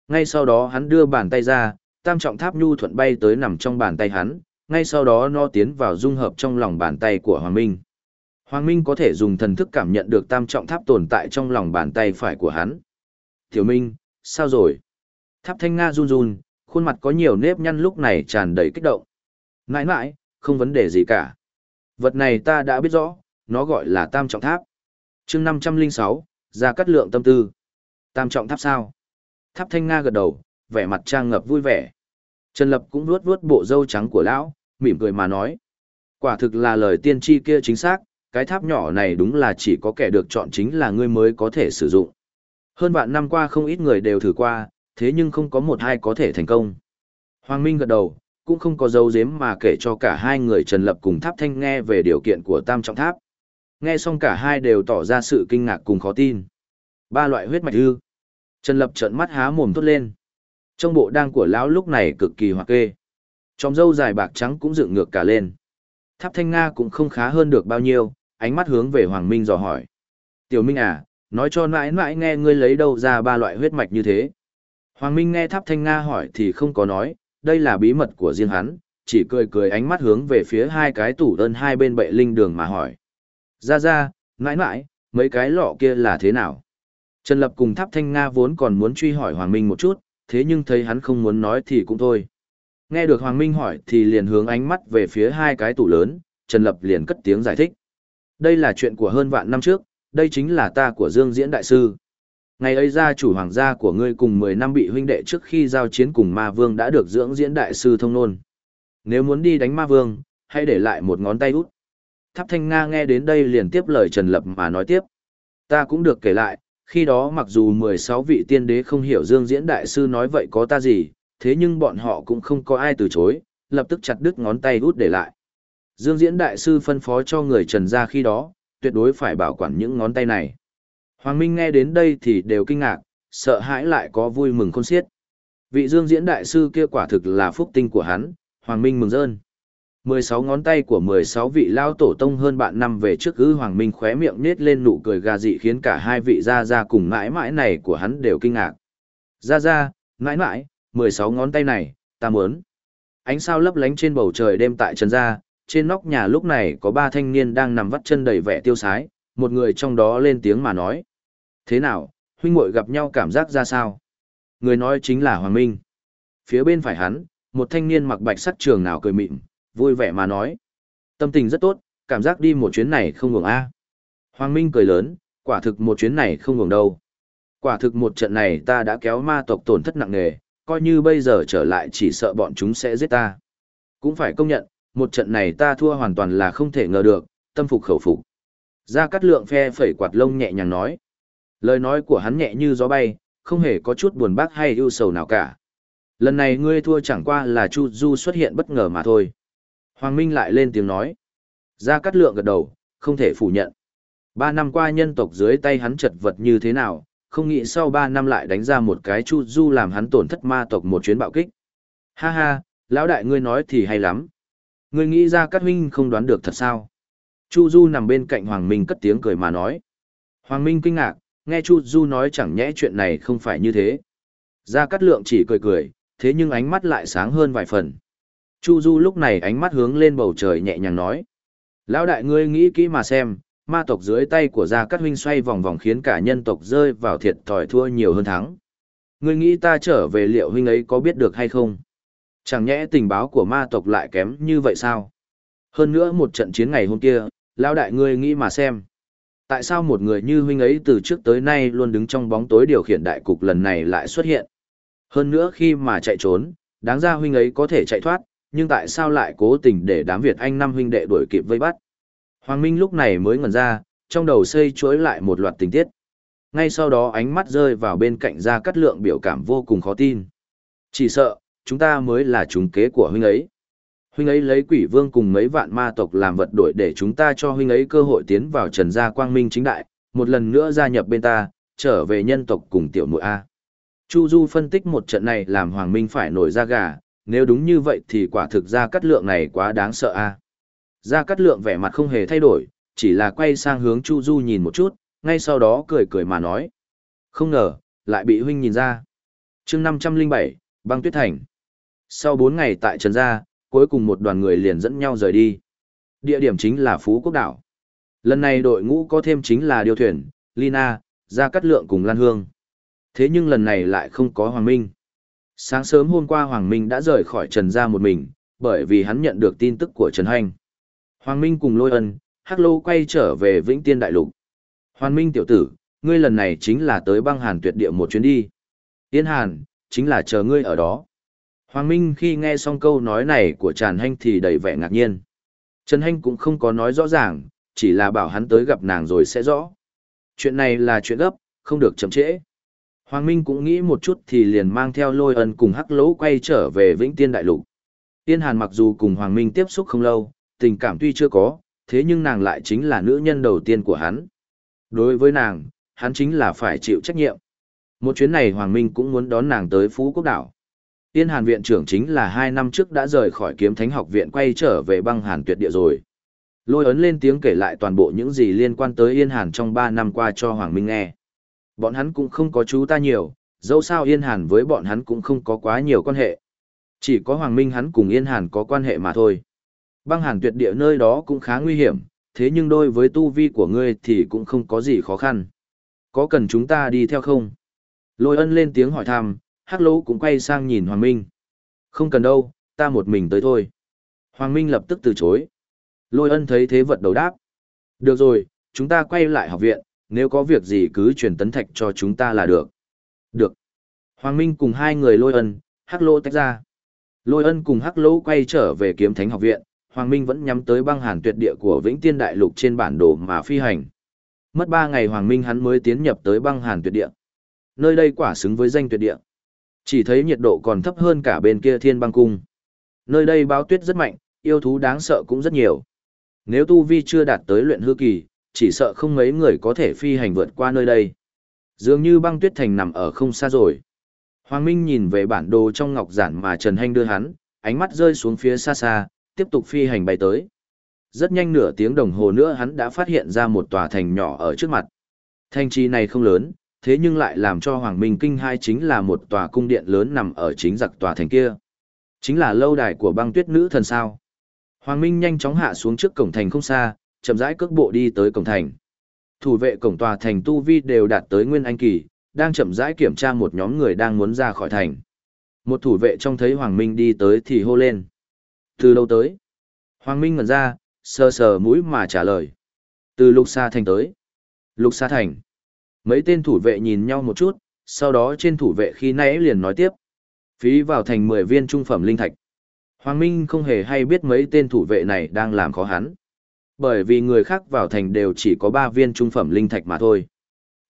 Ngay sau đó hắn đưa bàn tay ra, tam trọng tháp nhu thuận bay tới nằm trong bàn tay hắn, ngay sau đó nó tiến vào dung hợp trong lòng bàn tay của Hoàng Minh. Hoàng Minh có thể dùng thần thức cảm nhận được tam trọng tháp tồn tại trong lòng bàn tay phải của hắn. Tiểu Minh, sao rồi? Tháp thanh Nga run run, khuôn mặt có nhiều nếp nhăn lúc này tràn đầy kích động. Nãi nãi, không vấn đề gì cả. Vật này ta đã biết rõ, nó gọi là tam trọng tháp. chương 506, ra cắt lượng tâm tư. Tam trọng tháp sao? Tháp thanh Nga gật đầu, vẻ mặt trang ngập vui vẻ. Trần Lập cũng vuốt vuốt bộ râu trắng của lão, mỉm cười mà nói. Quả thực là lời tiên tri kia chính xác, cái tháp nhỏ này đúng là chỉ có kẻ được chọn chính là ngươi mới có thể sử dụng. Hơn vạn năm qua không ít người đều thử qua, thế nhưng không có một hai có thể thành công. Hoàng Minh gật đầu, cũng không có dấu giếm mà kể cho cả hai người Trần Lập cùng Tháp Thanh nghe về điều kiện của Tam Trọng Tháp. Nghe xong cả hai đều tỏ ra sự kinh ngạc cùng khó tin. Ba loại huyết mạch ư. Trần Lập trợn mắt há mồm thốt lên. Trong bộ đang của lão lúc này cực kỳ hoặc kê. Trong dâu dài bạc trắng cũng dựng ngược cả lên. Tháp Thanh Nga cũng không khá hơn được bao nhiêu, ánh mắt hướng về Hoàng Minh dò hỏi. Tiểu Minh à, nói cho mãi mãi nghe ngươi lấy đâu ra ba loại huyết mạch như thế. Hoàng Minh nghe Tháp Thanh Nga hỏi thì không có nói, đây là bí mật của riêng hắn, chỉ cười cười ánh mắt hướng về phía hai cái tủ đơn hai bên bệ linh đường mà hỏi. Ra ra, mãi mãi, mấy cái lọ kia là thế nào? Trần Lập cùng Tháp Thanh Nga vốn còn muốn truy hỏi Hoàng Minh một chút, thế nhưng thấy hắn không muốn nói thì cũng thôi. Nghe được Hoàng Minh hỏi thì liền hướng ánh mắt về phía hai cái tủ lớn, Trần Lập liền cất tiếng giải thích. Đây là chuyện của hơn vạn năm trước, đây chính là ta của Dương Diễn Đại Sư. Ngày ấy gia chủ hoàng gia của ngươi cùng 10 năm bị huynh đệ trước khi giao chiến cùng ma vương đã được dưỡng diễn đại sư thông nôn. Nếu muốn đi đánh ma vương, hãy để lại một ngón tay út. Tháp Thanh Nga nghe đến đây liền tiếp lời Trần Lập mà nói tiếp. Ta cũng được kể lại, khi đó mặc dù 16 vị tiên đế không hiểu Dương Diễn Đại Sư nói vậy có ta gì, thế nhưng bọn họ cũng không có ai từ chối, lập tức chặt đứt ngón tay út để lại. Dương Diễn Đại Sư phân phó cho người Trần ra khi đó, tuyệt đối phải bảo quản những ngón tay này. Hoàng Minh nghe đến đây thì đều kinh ngạc, sợ hãi lại có vui mừng khôn xiết. Vị Dương Diễn Đại Sư kia quả thực là phúc tinh của hắn, Hoàng Minh mừng rơn. 16 ngón tay của 16 vị lao tổ tông hơn bạn năm về trước ư Hoàng Minh khóe miệng nết lên nụ cười gà dị khiến cả hai vị gia gia cùng mãi mãi này của hắn đều kinh ngạc. Gia gia, mãi mãi, 16 ngón tay này, ta muốn. Ánh sao lấp lánh trên bầu trời đêm tại trần gia, trên nóc nhà lúc này có ba thanh niên đang nằm vắt chân đầy vẻ tiêu sái, một người trong đó lên tiếng mà nói. Thế nào, huynh muội gặp nhau cảm giác ra sao? Người nói chính là Hoàng Minh. Phía bên phải hắn, một thanh niên mặc bạch sắt trường nào cười mịn, vui vẻ mà nói. Tâm tình rất tốt, cảm giác đi một chuyến này không ngừng a. Hoàng Minh cười lớn, quả thực một chuyến này không ngừng đâu. Quả thực một trận này ta đã kéo ma tộc tổn thất nặng nề, coi như bây giờ trở lại chỉ sợ bọn chúng sẽ giết ta. Cũng phải công nhận, một trận này ta thua hoàn toàn là không thể ngờ được, tâm phục khẩu phục. Gia Cát Lượng phe phẩy quạt lông nhẹ nhàng nói. Lời nói của hắn nhẹ như gió bay, không hề có chút buồn bác hay ưu sầu nào cả. Lần này ngươi thua chẳng qua là Chu Du xuất hiện bất ngờ mà thôi. Hoàng Minh lại lên tiếng nói. Gia Cát Lượng gật đầu, không thể phủ nhận. Ba năm qua nhân tộc dưới tay hắn chật vật như thế nào, không nghĩ sau ba năm lại đánh ra một cái Chu Du làm hắn tổn thất ma tộc một chuyến bạo kích. Ha ha, lão đại ngươi nói thì hay lắm. Ngươi nghĩ ra Cát Huynh không đoán được thật sao? Chu Du nằm bên cạnh Hoàng Minh cất tiếng cười mà nói. Hoàng Minh kinh ngạc, nghe Chu Du nói chẳng nhẽ chuyện này không phải như thế. Gia Cát Lượng chỉ cười cười, thế nhưng ánh mắt lại sáng hơn vài phần. Chu Du lúc này ánh mắt hướng lên bầu trời nhẹ nhàng nói. Lão đại ngươi nghĩ kỹ mà xem, ma tộc dưới tay của Gia Cát Huynh xoay vòng vòng khiến cả nhân tộc rơi vào thiệt thòi thua nhiều hơn thắng. Ngươi nghĩ ta trở về liệu huynh ấy có biết được hay không? Chẳng nhẽ tình báo của ma tộc lại kém như vậy sao? Hơn nữa một trận chiến ngày hôm kia, lão đại ngươi nghĩ mà xem. Tại sao một người như huynh ấy từ trước tới nay luôn đứng trong bóng tối điều khiển đại cục lần này lại xuất hiện? Hơn nữa khi mà chạy trốn, đáng ra huynh ấy có thể chạy thoát, nhưng tại sao lại cố tình để đám Việt Anh năm huynh đệ đuổi kịp vây bắt? Hoàng Minh lúc này mới ngẩn ra, trong đầu xây chuỗi lại một loạt tình tiết. Ngay sau đó ánh mắt rơi vào bên cạnh Gia Cát Lượng biểu cảm vô cùng khó tin. Chỉ sợ, chúng ta mới là chúng kế của huynh ấy. Huynh ấy lấy quỷ vương cùng mấy vạn ma tộc làm vật đổi để chúng ta cho huynh ấy cơ hội tiến vào trần gia quang minh chính đại, một lần nữa gia nhập bên ta, trở về nhân tộc cùng tiểu muội A. Chu Du phân tích một trận này làm Hoàng Minh phải nổi da gà, nếu đúng như vậy thì quả thực Ra Cát Lượng này quá đáng sợ A. Gia Cát Lượng vẻ mặt không hề thay đổi, chỉ là quay sang hướng Chu Du nhìn một chút, ngay sau đó cười cười mà nói. Không ngờ, lại bị huynh nhìn ra. chương 507, băng tuyết thành. Sau 4 ngày tại Trần Gia, cuối cùng một đoàn người liền dẫn nhau rời đi. Địa điểm chính là Phú Quốc Đảo. Lần này đội ngũ có thêm chính là điều thuyền, Lina, Gia Cát Lượng cùng Lan Hương. Thế nhưng lần này lại không có Hoàng Minh. Sáng sớm hôm qua Hoàng Minh đã rời khỏi Trần Gia một mình, bởi vì hắn nhận được tin tức của Trần Hành. Hoàng Minh cùng Lôi Ân, Hắc Lô quay trở về Vĩnh Tiên Đại Lục. Hoàng Minh tiểu tử, ngươi lần này chính là tới băng hàn tuyệt địa một chuyến đi. Tiên Hàn, chính là chờ ngươi ở đó. Hoàng Minh khi nghe xong câu nói này của Trần Hanh thì đầy vẻ ngạc nhiên. Trần Hanh cũng không có nói rõ ràng, chỉ là bảo hắn tới gặp nàng rồi sẽ rõ. Chuyện này là chuyện gấp, không được chậm trễ. Hoàng Minh cũng nghĩ một chút thì liền mang theo lôi ân cùng hắc lỗ quay trở về Vĩnh Tiên Đại Lục. Tiên Hàn mặc dù cùng Hoàng Minh tiếp xúc không lâu, tình cảm tuy chưa có, thế nhưng nàng lại chính là nữ nhân đầu tiên của hắn. Đối với nàng, hắn chính là phải chịu trách nhiệm. Một chuyến này Hoàng Minh cũng muốn đón nàng tới Phú Quốc Đảo. Tiên Hàn viện trưởng chính là hai năm trước đã rời khỏi kiếm thánh học viện quay trở về băng hàn tuyệt địa rồi. Lôi ấn lên tiếng kể lại toàn bộ những gì liên quan tới Yên Hàn trong ba năm qua cho Hoàng Minh nghe. Bọn hắn cũng không có chú ta nhiều, dẫu sao Yên Hàn với bọn hắn cũng không có quá nhiều quan hệ. Chỉ có Hoàng Minh hắn cùng Yên Hàn có quan hệ mà thôi. Băng hàn tuyệt địa nơi đó cũng khá nguy hiểm, thế nhưng đối với tu vi của ngươi thì cũng không có gì khó khăn. Có cần chúng ta đi theo không? Lôi ân lên tiếng hỏi thăm, hắc lỗ cũng quay sang nhìn Hoàng Minh. Không cần đâu, ta một mình tới thôi. Hoàng Minh lập tức từ chối. Lôi ân thấy thế vật đầu đáp. Được rồi, chúng ta quay lại học viện, nếu có việc gì cứ truyền tấn thạch cho chúng ta là được. Được. Hoàng Minh cùng hai người lôi ân, hắc lỗ tách ra. Lôi ân cùng hắc lỗ quay trở về kiếm thánh học viện, Hoàng Minh vẫn nhắm tới băng hàn tuyệt địa của Vĩnh Tiên Đại Lục trên bản đồ mà phi hành. Mất ba ngày Hoàng Minh hắn mới tiến nhập tới băng hàn tuyệt địa. Nơi đây quả xứng với danh tuyệt địa. Chỉ thấy nhiệt độ còn thấp hơn cả bên kia thiên băng cung. Nơi đây báo tuyết rất mạnh, yêu thú đáng sợ cũng rất nhiều. Nếu tu vi chưa đạt tới luyện hư kỳ, chỉ sợ không mấy người có thể phi hành vượt qua nơi đây. Dường như băng tuyết thành nằm ở không xa rồi. Hoàng Minh nhìn về bản đồ trong ngọc giản mà Trần Hành đưa hắn, ánh mắt rơi xuống phía xa xa, tiếp tục phi hành bay tới. Rất nhanh nửa tiếng đồng hồ nữa hắn đã phát hiện ra một tòa thành nhỏ ở trước mặt. Thành trì này không lớn, thế nhưng lại làm cho Hoàng Minh kinh hai chính là một tòa cung điện lớn nằm ở chính giặc tòa thành kia. Chính là lâu đài của băng tuyết nữ thần sao. Hoàng Minh nhanh chóng hạ xuống trước cổng thành không xa, chậm rãi cước bộ đi tới cổng thành. Thủ vệ cổng tòa thành Tu Vi đều đạt tới Nguyên Anh Kỳ, đang chậm rãi kiểm tra một nhóm người đang muốn ra khỏi thành. Một thủ vệ trông thấy Hoàng Minh đi tới thì hô lên. Từ lâu tới? Hoàng Minh ngẩn ra, sờ sờ mũi mà trả lời. Từ Lục Sa Thành tới. Lục Sa Thành. Mấy tên thủ vệ nhìn nhau một chút, sau đó trên thủ vệ khi nãy liền nói tiếp. Phí vào thành 10 viên trung phẩm linh thạch. Hoàng Minh không hề hay biết mấy tên thủ vệ này đang làm khó hắn. Bởi vì người khác vào thành đều chỉ có 3 viên trung phẩm linh thạch mà thôi.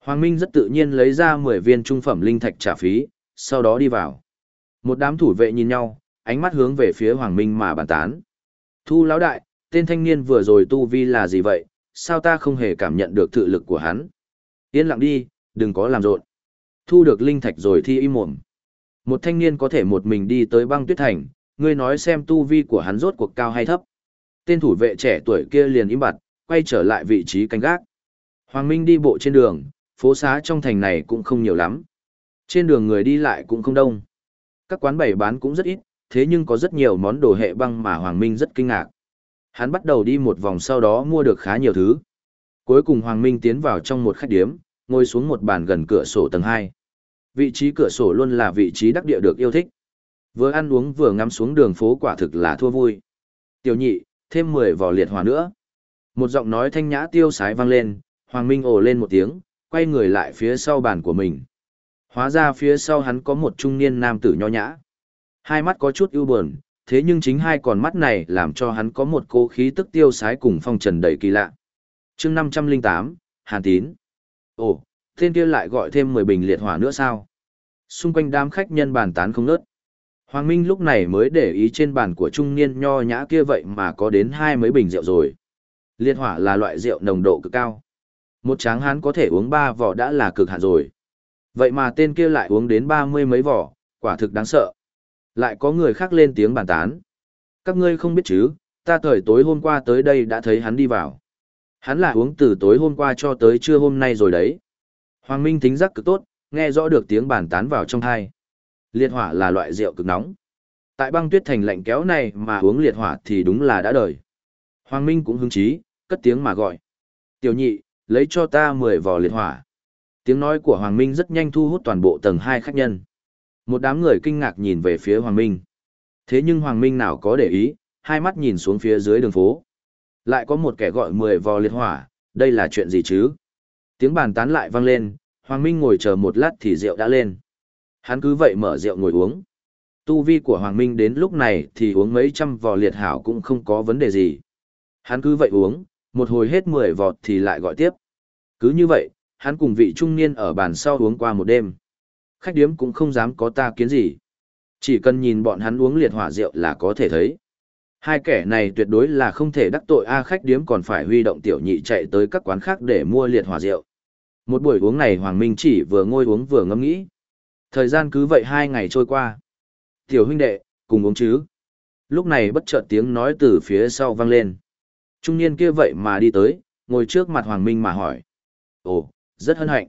Hoàng Minh rất tự nhiên lấy ra 10 viên trung phẩm linh thạch trả phí, sau đó đi vào. Một đám thủ vệ nhìn nhau, ánh mắt hướng về phía Hoàng Minh mà bàn tán. Thu lão đại, tên thanh niên vừa rồi tu vi là gì vậy, sao ta không hề cảm nhận được tự lực của hắn? Yên lặng đi, đừng có làm rộn. Thu được linh thạch rồi thi im mồm. Một thanh niên có thể một mình đi tới băng tuyết thành, ngươi nói xem tu vi của hắn rốt cuộc cao hay thấp. Tên thủ vệ trẻ tuổi kia liền im bặt, quay trở lại vị trí canh gác. Hoàng Minh đi bộ trên đường, phố xá trong thành này cũng không nhiều lắm. Trên đường người đi lại cũng không đông. Các quán bày bán cũng rất ít, thế nhưng có rất nhiều món đồ hệ băng mà Hoàng Minh rất kinh ngạc. Hắn bắt đầu đi một vòng sau đó mua được khá nhiều thứ. Cuối cùng Hoàng Minh tiến vào trong một khách điếm, ngồi xuống một bàn gần cửa sổ tầng 2. Vị trí cửa sổ luôn là vị trí đắc địa được yêu thích. Vừa ăn uống vừa ngắm xuống đường phố quả thực là thua vui. Tiểu nhị, thêm 10 vỏ liệt hỏa nữa. Một giọng nói thanh nhã tiêu sái vang lên, Hoàng Minh ồ lên một tiếng, quay người lại phía sau bàn của mình. Hóa ra phía sau hắn có một trung niên nam tử nho nhã. Hai mắt có chút ưu buồn, thế nhưng chính hai con mắt này làm cho hắn có một cố khí tức tiêu sái cùng phong trần đầy kỳ lạ. chương 508, Hàn Tín. Ồ, tên kia lại gọi thêm 10 bình liệt hỏa nữa sao? Xung quanh đám khách nhân bàn tán không nớt. Hoàng Minh lúc này mới để ý trên bàn của trung niên nho nhã kia vậy mà có đến hai mấy bình rượu rồi. Liệt hỏa là loại rượu nồng độ cực cao. Một tráng hán có thể uống ba vỏ đã là cực hạn rồi. Vậy mà tên kia lại uống đến ba mươi mấy vỏ, quả thực đáng sợ. Lại có người khác lên tiếng bàn tán. Các ngươi không biết chứ, ta thời tối hôm qua tới đây đã thấy hắn đi vào. Hắn là uống từ tối hôm qua cho tới trưa hôm nay rồi đấy. Hoàng Minh tính giác cực tốt, nghe rõ được tiếng bàn tán vào trong thai. Liệt hỏa là loại rượu cực nóng. Tại băng tuyết thành lạnh kéo này mà uống liệt hỏa thì đúng là đã đời. Hoàng Minh cũng hứng chí, cất tiếng mà gọi. Tiểu nhị, lấy cho ta 10 vò liệt hỏa. Tiếng nói của Hoàng Minh rất nhanh thu hút toàn bộ tầng 2 khách nhân. Một đám người kinh ngạc nhìn về phía Hoàng Minh. Thế nhưng Hoàng Minh nào có để ý, hai mắt nhìn xuống phía dưới đường phố. Lại có một kẻ gọi 10 vò liệt hỏa, đây là chuyện gì chứ? Tiếng bàn tán lại vang lên, Hoàng Minh ngồi chờ một lát thì rượu đã lên. Hắn cứ vậy mở rượu ngồi uống. Tu vi của Hoàng Minh đến lúc này thì uống mấy trăm vò liệt hảo cũng không có vấn đề gì. Hắn cứ vậy uống, một hồi hết 10 vọt thì lại gọi tiếp. Cứ như vậy, hắn cùng vị trung niên ở bàn sau uống qua một đêm. Khách điếm cũng không dám có ta kiến gì. Chỉ cần nhìn bọn hắn uống liệt hỏa rượu là có thể thấy. Hai kẻ này tuyệt đối là không thể đắc tội A khách điếm còn phải huy động tiểu nhị chạy tới các quán khác để mua liệt hỏa rượu. Một buổi uống này Hoàng Minh chỉ vừa ngồi uống vừa ngâm nghĩ. Thời gian cứ vậy hai ngày trôi qua. Tiểu huynh đệ, cùng uống chứ. Lúc này bất chợt tiếng nói từ phía sau vang lên. Trung niên kia vậy mà đi tới, ngồi trước mặt Hoàng Minh mà hỏi. Ồ, rất hân hạnh.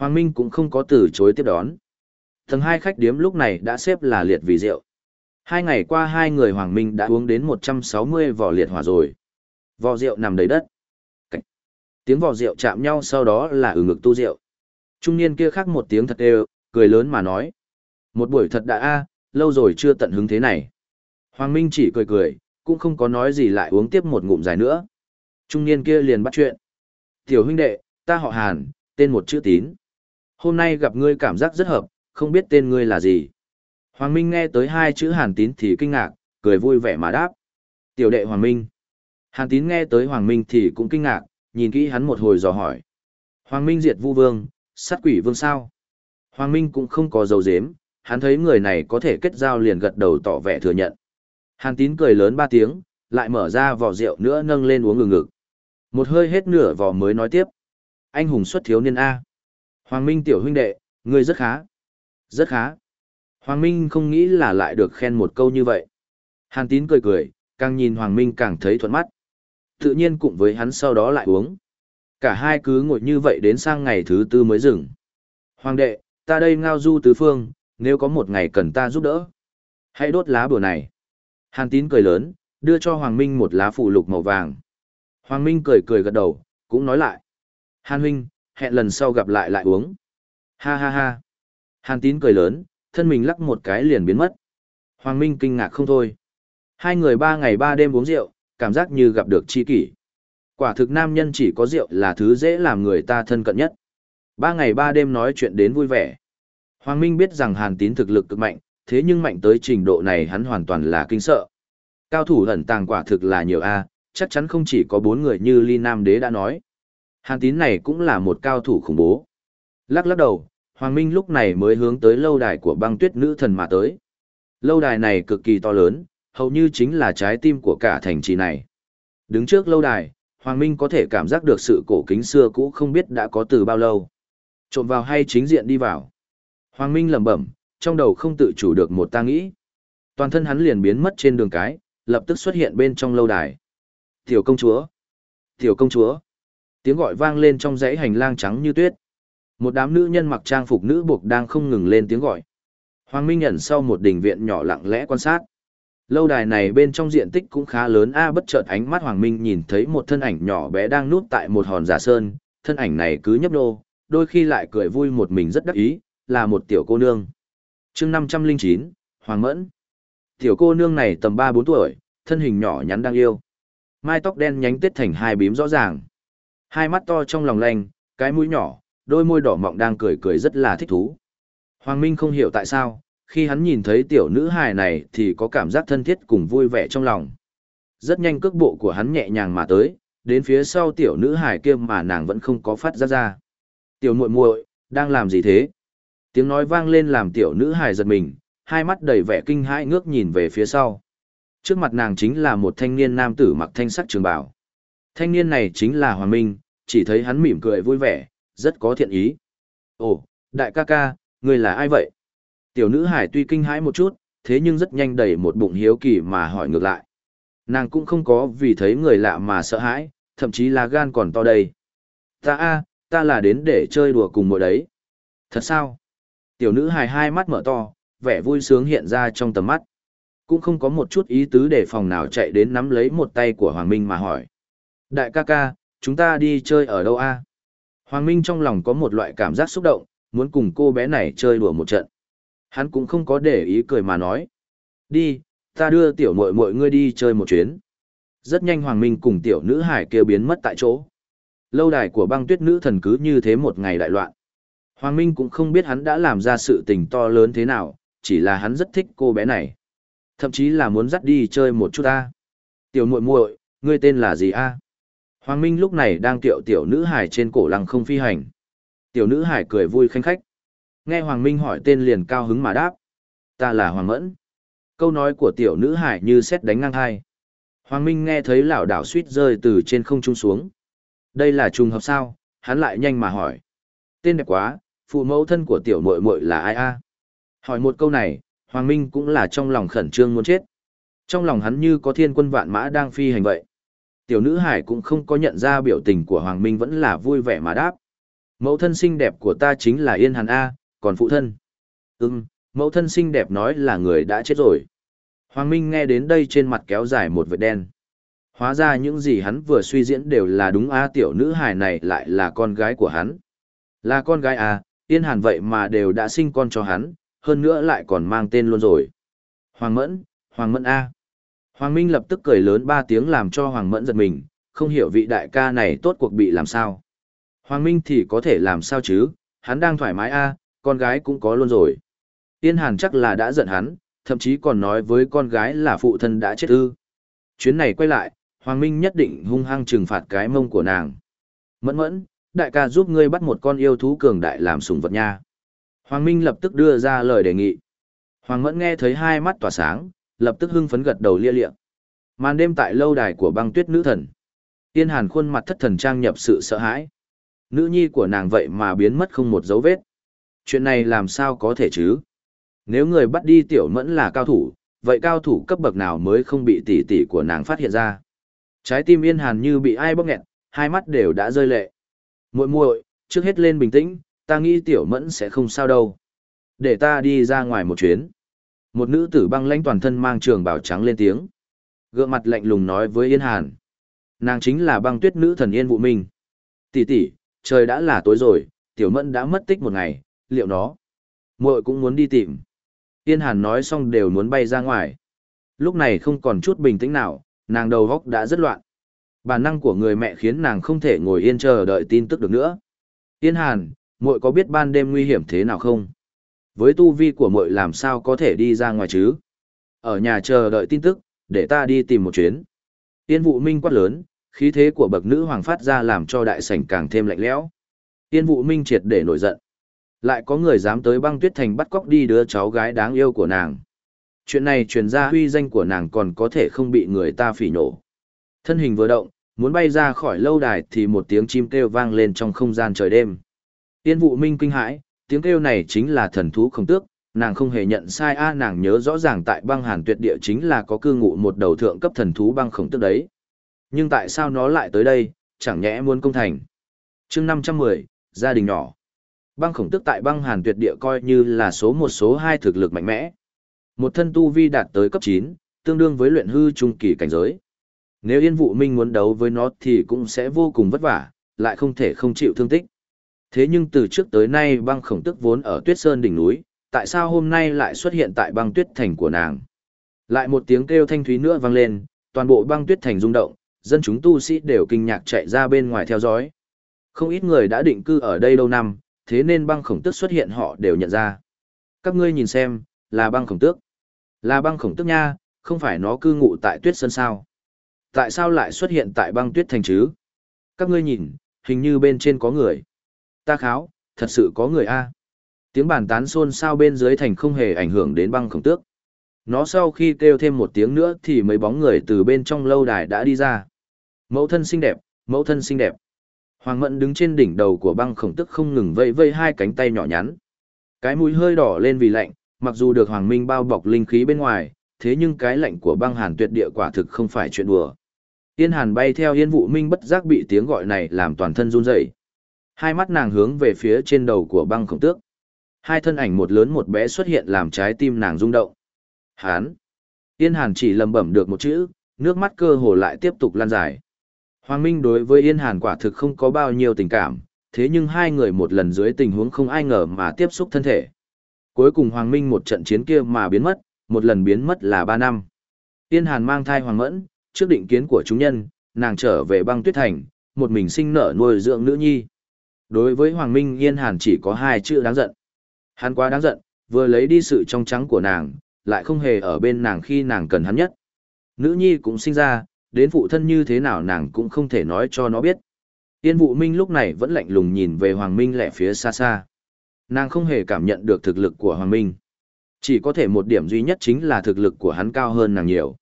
Hoàng Minh cũng không có từ chối tiếp đón. Tầng hai khách điếm lúc này đã xếp là liệt vì rượu. Hai ngày qua hai người Hoàng Minh đã uống đến 160 vỏ liệt hỏa rồi. Vỏ rượu nằm đầy đất. Cách. Tiếng vỏ rượu chạm nhau sau đó là ừ ngực tu rượu. Trung niên kia khác một tiếng thật đều, cười lớn mà nói. Một buổi thật đã a, lâu rồi chưa tận hứng thế này. Hoàng Minh chỉ cười cười, cũng không có nói gì lại uống tiếp một ngụm dài nữa. Trung niên kia liền bắt chuyện. Tiểu huynh đệ, ta họ Hàn, tên một chữ tín. Hôm nay gặp ngươi cảm giác rất hợp, không biết tên ngươi là gì. Hoàng Minh nghe tới hai chữ Hàn tín thì kinh ngạc, cười vui vẻ mà đáp. Tiểu đệ Hoàng Minh. Hàn tín nghe tới Hoàng Minh thì cũng kinh ngạc, nhìn kỹ hắn một hồi dò hỏi. Hoàng Minh diệt vu vương, sát quỷ vương sao? Hoàng Minh cũng không có dấu dếm, hắn thấy người này có thể kết giao liền gật đầu tỏ vẻ thừa nhận. Hàn tín cười lớn ba tiếng, lại mở ra vỏ rượu nữa nâng lên uống ngừng ngực. Một hơi hết nửa vỏ mới nói tiếp. Anh hùng xuất thiếu niên A. Hoàng Minh tiểu huynh đệ, ngươi rất khá. Rất khá. Hoàng Minh không nghĩ là lại được khen một câu như vậy. Hàn tín cười cười, càng nhìn Hoàng Minh càng thấy thuận mắt. Tự nhiên cùng với hắn sau đó lại uống. Cả hai cứ ngồi như vậy đến sang ngày thứ tư mới dừng. Hoàng đệ, ta đây ngao du tứ phương, nếu có một ngày cần ta giúp đỡ. Hãy đốt lá bùa này. Hàn tín cười lớn, đưa cho Hoàng Minh một lá phụ lục màu vàng. Hoàng Minh cười cười gật đầu, cũng nói lại. Hàn huynh, hẹn lần sau gặp lại lại uống. Ha ha ha. Hàn tín cười lớn, thân mình lắc một cái liền biến mất. Hoàng Minh kinh ngạc không thôi. Hai người ba ngày ba đêm uống rượu, cảm giác như gặp được chi kỷ. Quả thực nam nhân chỉ có rượu là thứ dễ làm người ta thân cận nhất. Ba ngày ba đêm nói chuyện đến vui vẻ. Hoàng Minh biết rằng Hàn Tín thực lực cực mạnh, thế nhưng mạnh tới trình độ này hắn hoàn toàn là kinh sợ. Cao thủ ẩn tàng quả thực là nhiều A, chắc chắn không chỉ có bốn người như Ly Nam Đế đã nói. Hàn tín này cũng là một cao thủ khủng bố. Lắc lắc đầu, Hoàng Minh lúc này mới hướng tới lâu đài của băng tuyết nữ thần mà tới. Lâu đài này cực kỳ to lớn, hầu như chính là trái tim của cả thành trì này. Đứng trước lâu đài, Hoàng Minh có thể cảm giác được sự cổ kính xưa cũ không biết đã có từ bao lâu. Trộm vào hay chính diện đi vào. Hoàng Minh lẩm bẩm, trong đầu không tự chủ được một ta nghĩ. Toàn thân hắn liền biến mất trên đường cái, lập tức xuất hiện bên trong lâu đài. Tiểu công chúa! Tiểu công chúa! Tiếng gọi vang lên trong dãy hành lang trắng như tuyết. Một đám nữ nhân mặc trang phục nữ buộc đang không ngừng lên tiếng gọi. Hoàng Minh nhận sau một đình viện nhỏ lặng lẽ quan sát. Lâu đài này bên trong diện tích cũng khá lớn a bất chợt ánh mắt Hoàng Minh nhìn thấy một thân ảnh nhỏ bé đang núp tại một hòn giả sơn, thân ảnh này cứ nhấp nô, đôi khi lại cười vui một mình rất đắc ý, là một tiểu cô nương. chương 509, Hoàng Mẫn. Tiểu cô nương này tầm 3-4 tuổi, thân hình nhỏ nhắn đang yêu. Mai tóc đen nhánh tết thành hai bím rõ ràng. Hai mắt to trong lòng lanh, cái mũi nhỏ, đôi môi đỏ mọng đang cười cười rất là thích thú. Hoàng Minh không hiểu tại sao, khi hắn nhìn thấy tiểu nữ hài này thì có cảm giác thân thiết cùng vui vẻ trong lòng. Rất nhanh cước bộ của hắn nhẹ nhàng mà tới, đến phía sau tiểu nữ hài kia mà nàng vẫn không có phát ra ra. Tiểu muội muội, đang làm gì thế? Tiếng nói vang lên làm tiểu nữ hài giật mình, hai mắt đầy vẻ kinh hãi ngước nhìn về phía sau. Trước mặt nàng chính là một thanh niên nam tử mặc thanh sắc trường bào. Thanh niên này chính là Hoàng Minh, chỉ thấy hắn mỉm cười vui vẻ, rất có thiện ý. Ồ, đại ca ca, người là ai vậy? Tiểu nữ hải tuy kinh hãi một chút, thế nhưng rất nhanh đầy một bụng hiếu kỳ mà hỏi ngược lại. Nàng cũng không có vì thấy người lạ mà sợ hãi, thậm chí là gan còn to đây. Ta a, ta là đến để chơi đùa cùng mỗi đấy. Thật sao? Tiểu nữ hài hai mắt mở to, vẻ vui sướng hiện ra trong tầm mắt. Cũng không có một chút ý tứ để phòng nào chạy đến nắm lấy một tay của Hoàng Minh mà hỏi. Đại ca ca, chúng ta đi chơi ở đâu a? Hoàng Minh trong lòng có một loại cảm giác xúc động, muốn cùng cô bé này chơi đùa một trận. Hắn cũng không có để ý cười mà nói. Đi, ta đưa tiểu muội muội ngươi đi chơi một chuyến. Rất nhanh Hoàng Minh cùng tiểu nữ hải kia biến mất tại chỗ. Lâu đài của băng tuyết nữ thần cứ như thế một ngày đại loạn. Hoàng Minh cũng không biết hắn đã làm ra sự tình to lớn thế nào, chỉ là hắn rất thích cô bé này. Thậm chí là muốn dắt đi chơi một chút ta. Tiểu muội muội, ngươi tên là gì a? Hoàng Minh lúc này đang tiệu tiểu nữ hải trên cổ lăng không phi hành. Tiểu nữ hải cười vui khanh khách. Nghe Hoàng Minh hỏi tên liền cao hứng mà đáp. Ta là Hoàng Mẫn. Câu nói của tiểu nữ hải như xét đánh ngang hai. Hoàng Minh nghe thấy lão đảo suýt rơi từ trên không trung xuống. Đây là trùng hợp sao? Hắn lại nhanh mà hỏi. Tên đẹp quá, phụ mẫu thân của tiểu muội muội là ai a? Hỏi một câu này, Hoàng Minh cũng là trong lòng khẩn trương muốn chết. Trong lòng hắn như có thiên quân vạn mã đang phi hành vậy. Tiểu nữ hải cũng không có nhận ra biểu tình của Hoàng Minh vẫn là vui vẻ mà đáp. Mẫu thân xinh đẹp của ta chính là Yên Hàn A, còn phụ thân. Ừm, mẫu thân xinh đẹp nói là người đã chết rồi. Hoàng Minh nghe đến đây trên mặt kéo dài một vệt đen. Hóa ra những gì hắn vừa suy diễn đều là đúng A tiểu nữ hài này lại là con gái của hắn. Là con gái à, Yên Hàn vậy mà đều đã sinh con cho hắn, hơn nữa lại còn mang tên luôn rồi. Hoàng Mẫn, Hoàng Mẫn A. Hoàng Minh lập tức cười lớn ba tiếng làm cho Hoàng Mẫn giật mình, không hiểu vị đại ca này tốt cuộc bị làm sao. Hoàng Minh thì có thể làm sao chứ, hắn đang thoải mái A, con gái cũng có luôn rồi. Yên Hàn chắc là đã giận hắn, thậm chí còn nói với con gái là phụ thân đã chết ư. Chuyến này quay lại, Hoàng Minh nhất định hung hăng trừng phạt cái mông của nàng. Mẫn mẫn, đại ca giúp ngươi bắt một con yêu thú cường đại làm sủng vật nha. Hoàng Minh lập tức đưa ra lời đề nghị. Hoàng Mẫn nghe thấy hai mắt tỏa sáng, lập tức hưng phấn gật đầu lia lịa. Màn đêm tại lâu đài của băng tuyết nữ thần. Tiên Hàn khuôn mặt thất thần trang nhập sự sợ hãi. Nữ nhi của nàng vậy mà biến mất không một dấu vết. Chuyện này làm sao có thể chứ? Nếu người bắt đi tiểu mẫn là cao thủ, vậy cao thủ cấp bậc nào mới không bị tỷ tỷ của nàng phát hiện ra? Trái tim Yên Hàn như bị ai bóp nghẹt, hai mắt đều đã rơi lệ. Muội muội, trước hết lên bình tĩnh, ta nghĩ tiểu mẫn sẽ không sao đâu. Để ta đi ra ngoài một chuyến. Một nữ tử băng lãnh toàn thân mang trường bào trắng lên tiếng. Gượng mặt lạnh lùng nói với Yên Hàn. Nàng chính là băng tuyết nữ thần Yên Vũ Minh. Tỷ tỷ, trời đã là tối rồi, tiểu mẫn đã mất tích một ngày, liệu nó? muội cũng muốn đi tìm. Yên Hàn nói xong đều muốn bay ra ngoài. Lúc này không còn chút bình tĩnh nào, nàng đầu góc đã rất loạn. Bản năng của người mẹ khiến nàng không thể ngồi yên chờ đợi tin tức được nữa. Yên Hàn, muội có biết ban đêm nguy hiểm thế nào không? Với tu vi của muội làm sao có thể đi ra ngoài chứ? Ở nhà chờ đợi tin tức, để ta đi tìm một chuyến. Tiên vụ minh quát lớn, khí thế của bậc nữ hoàng phát ra làm cho đại sảnh càng thêm lạnh lẽo. Tiên vụ minh triệt để nổi giận. Lại có người dám tới băng tuyết thành bắt cóc đi đứa cháu gái đáng yêu của nàng. Chuyện này truyền ra huy danh của nàng còn có thể không bị người ta phỉ nổ. Thân hình vừa động, muốn bay ra khỏi lâu đài thì một tiếng chim kêu vang lên trong không gian trời đêm. Tiên vụ minh kinh hãi, tiếng kêu này chính là thần thú không tước, nàng không hề nhận sai a nàng nhớ rõ ràng tại băng hàn tuyệt địa chính là có cư ngụ một đầu thượng cấp thần thú băng khổng tước đấy. Nhưng tại sao nó lại tới đây, chẳng nhẽ muốn công thành. chương 510, gia đình nhỏ. Băng khổng tước tại băng hàn tuyệt địa coi như là số một số hai thực lực mạnh mẽ. Một thân tu vi đạt tới cấp chín, tương đương với luyện hư trung kỳ cảnh giới. Nếu Yên Vũ Minh muốn đấu với nó thì cũng sẽ vô cùng vất vả, lại không thể không chịu thương tích. Thế nhưng từ trước tới nay băng khổng tức vốn ở tuyết sơn đỉnh núi, tại sao hôm nay lại xuất hiện tại băng tuyết thành của nàng? Lại một tiếng kêu thanh thúy nữa vang lên, toàn bộ băng tuyết thành rung động, dân chúng tu sĩ đều kinh ngạc chạy ra bên ngoài theo dõi. Không ít người đã định cư ở đây lâu năm, thế nên băng khổng tức xuất hiện họ đều nhận ra. Các ngươi nhìn xem, là băng khổng tước. Là băng khổng tước nha, không phải nó cư ngụ tại tuyết sơn sao. Tại sao lại xuất hiện tại băng tuyết thành chứ? Các ngươi nhìn, hình như bên trên có người. Ta kháo, thật sự có người a. Tiếng bàn tán xôn xao bên dưới thành không hề ảnh hưởng đến băng khổng tước. Nó sau khi kêu thêm một tiếng nữa thì mấy bóng người từ bên trong lâu đài đã đi ra. Mẫu thân xinh đẹp, mẫu thân xinh đẹp. Hoàng Mẫn đứng trên đỉnh đầu của băng khổng tức không ngừng vây vây hai cánh tay nhỏ nhắn. Cái mũi hơi đỏ lên vì lạnh, mặc dù được Hoàng Minh bao bọc linh khí bên ngoài, thế nhưng cái lạnh của băng hàn tuyệt địa quả thực không phải chuyện đùa. Yên hàn bay theo yên vụ minh bất giác bị tiếng gọi này làm toàn thân run rẩy. Hai mắt nàng hướng về phía trên đầu của băng khổng tước. Hai thân ảnh một lớn một bé xuất hiện làm trái tim nàng rung động. Hán. Yên hàn chỉ lầm bẩm được một chữ, nước mắt cơ hồ lại tiếp tục lan dài. Hoàng Minh đối với Yên Hàn quả thực không có bao nhiêu tình cảm, thế nhưng hai người một lần dưới tình huống không ai ngờ mà tiếp xúc thân thể. Cuối cùng Hoàng Minh một trận chiến kia mà biến mất, một lần biến mất là ba năm. Yên Hàn mang thai Hoàng Mẫn, trước định kiến của chúng nhân, nàng trở về băng tuyết thành, một mình sinh nở nuôi dưỡng nữ nhi. Đối với Hoàng Minh Yên Hàn chỉ có hai chữ đáng giận. Hắn quá đáng giận, vừa lấy đi sự trong trắng của nàng, lại không hề ở bên nàng khi nàng cần hắn nhất. Nữ nhi cũng sinh ra, đến phụ thân như thế nào nàng cũng không thể nói cho nó biết. Yên Vũ minh lúc này vẫn lạnh lùng nhìn về Hoàng Minh lẻ phía xa xa. Nàng không hề cảm nhận được thực lực của Hoàng Minh. Chỉ có thể một điểm duy nhất chính là thực lực của hắn cao hơn nàng nhiều.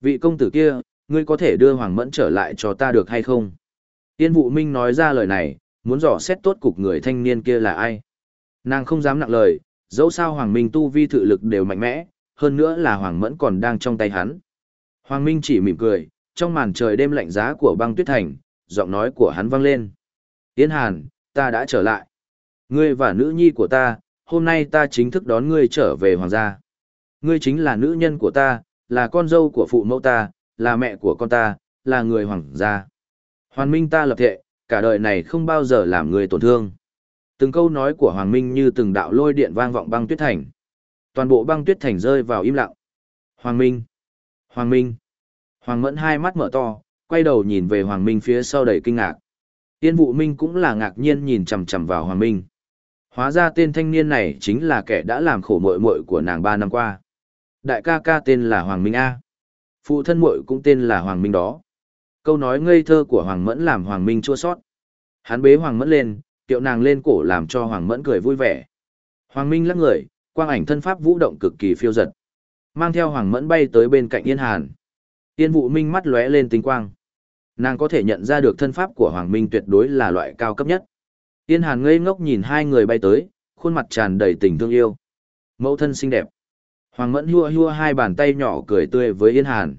Vị công tử kia, ngươi có thể đưa Hoàng Mẫn trở lại cho ta được hay không? Yên Vũ minh nói ra lời này, muốn dò xét tốt cục người thanh niên kia là ai. Nàng không dám nặng lời, dẫu sao Hoàng Minh tu vi thực lực đều mạnh mẽ, hơn nữa là Hoàng Mẫn còn đang trong tay hắn. Hoàng Minh chỉ mỉm cười, trong màn trời đêm lạnh giá của băng tuyết thành, giọng nói của hắn vang lên. Tiến Hàn, ta đã trở lại. Ngươi và nữ nhi của ta, hôm nay ta chính thức đón ngươi trở về hoàng gia. Ngươi chính là nữ nhân của ta, là con dâu của phụ mẫu ta, là mẹ của con ta, là người hoàng gia. Hoàn Minh ta lập thệ, cả đời này không bao giờ làm người tổn thương. Từng câu nói của Hoàng Minh như từng đạo lôi điện vang vọng băng tuyết thành. Toàn bộ băng tuyết thành rơi vào im lặng. Hoàng Minh! Hoàng Minh! Hoàng Mẫn hai mắt mở to, quay đầu nhìn về Hoàng Minh phía sau đầy kinh ngạc. Tiên Vụ Minh cũng là ngạc nhiên nhìn chằm chằm vào Hoàng Minh. Hóa ra tên thanh niên này chính là kẻ đã làm khổ muội muội của nàng ba năm qua. Đại ca ca tên là Hoàng Minh A. Phụ thân muội cũng tên là Hoàng Minh đó. Câu nói ngây thơ của Hoàng Mẫn làm Hoàng Minh chua sót. Hắn bế Hoàng Mẫn lên, tiệu nàng lên cổ làm cho Hoàng Mẫn cười vui vẻ. Hoàng Minh lắc người, quang ảnh thân pháp vũ động cực kỳ phiêu giật. Mang theo Hoàng Mẫn bay tới bên cạnh Yên Hàn. Yên Vũ Minh mắt lóe lên tinh quang. Nàng có thể nhận ra được thân pháp của Hoàng Minh tuyệt đối là loại cao cấp nhất. Yên Hàn ngây ngốc nhìn hai người bay tới, khuôn mặt tràn đầy tình thương yêu. Mẫu thân xinh đẹp. Hoàng Mẫn hua hua hai bàn tay nhỏ cười tươi với Yên Hàn.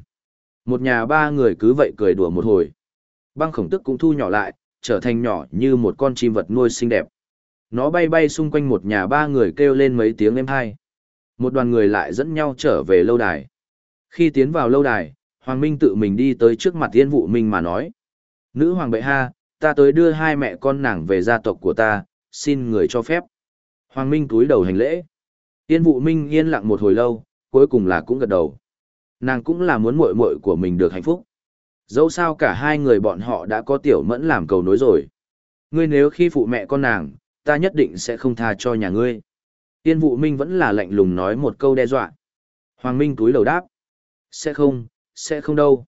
Một nhà ba người cứ vậy cười đùa một hồi. Băng khổng tức cũng thu nhỏ lại, trở thành nhỏ như một con chim vật nuôi xinh đẹp. Nó bay bay xung quanh một nhà ba người kêu lên mấy tiếng êm hai. Một đoàn người lại dẫn nhau trở về lâu đài. Khi tiến vào lâu đài, Hoàng Minh tự mình đi tới trước mặt Yên Vũ Minh mà nói. Nữ Hoàng Bệ Ha, ta tới đưa hai mẹ con nàng về gia tộc của ta, xin người cho phép. Hoàng Minh túi đầu hành lễ. Yên Vũ Minh yên lặng một hồi lâu, cuối cùng là cũng gật đầu. Nàng cũng là muốn muội muội của mình được hạnh phúc. Dẫu sao cả hai người bọn họ đã có tiểu mẫn làm cầu nối rồi. Ngươi nếu khi phụ mẹ con nàng, ta nhất định sẽ không tha cho nhà ngươi. Tiên Vũ Minh vẫn là lạnh lùng nói một câu đe dọa. Hoàng Minh túi đầu đáp. Sẽ không, sẽ không đâu.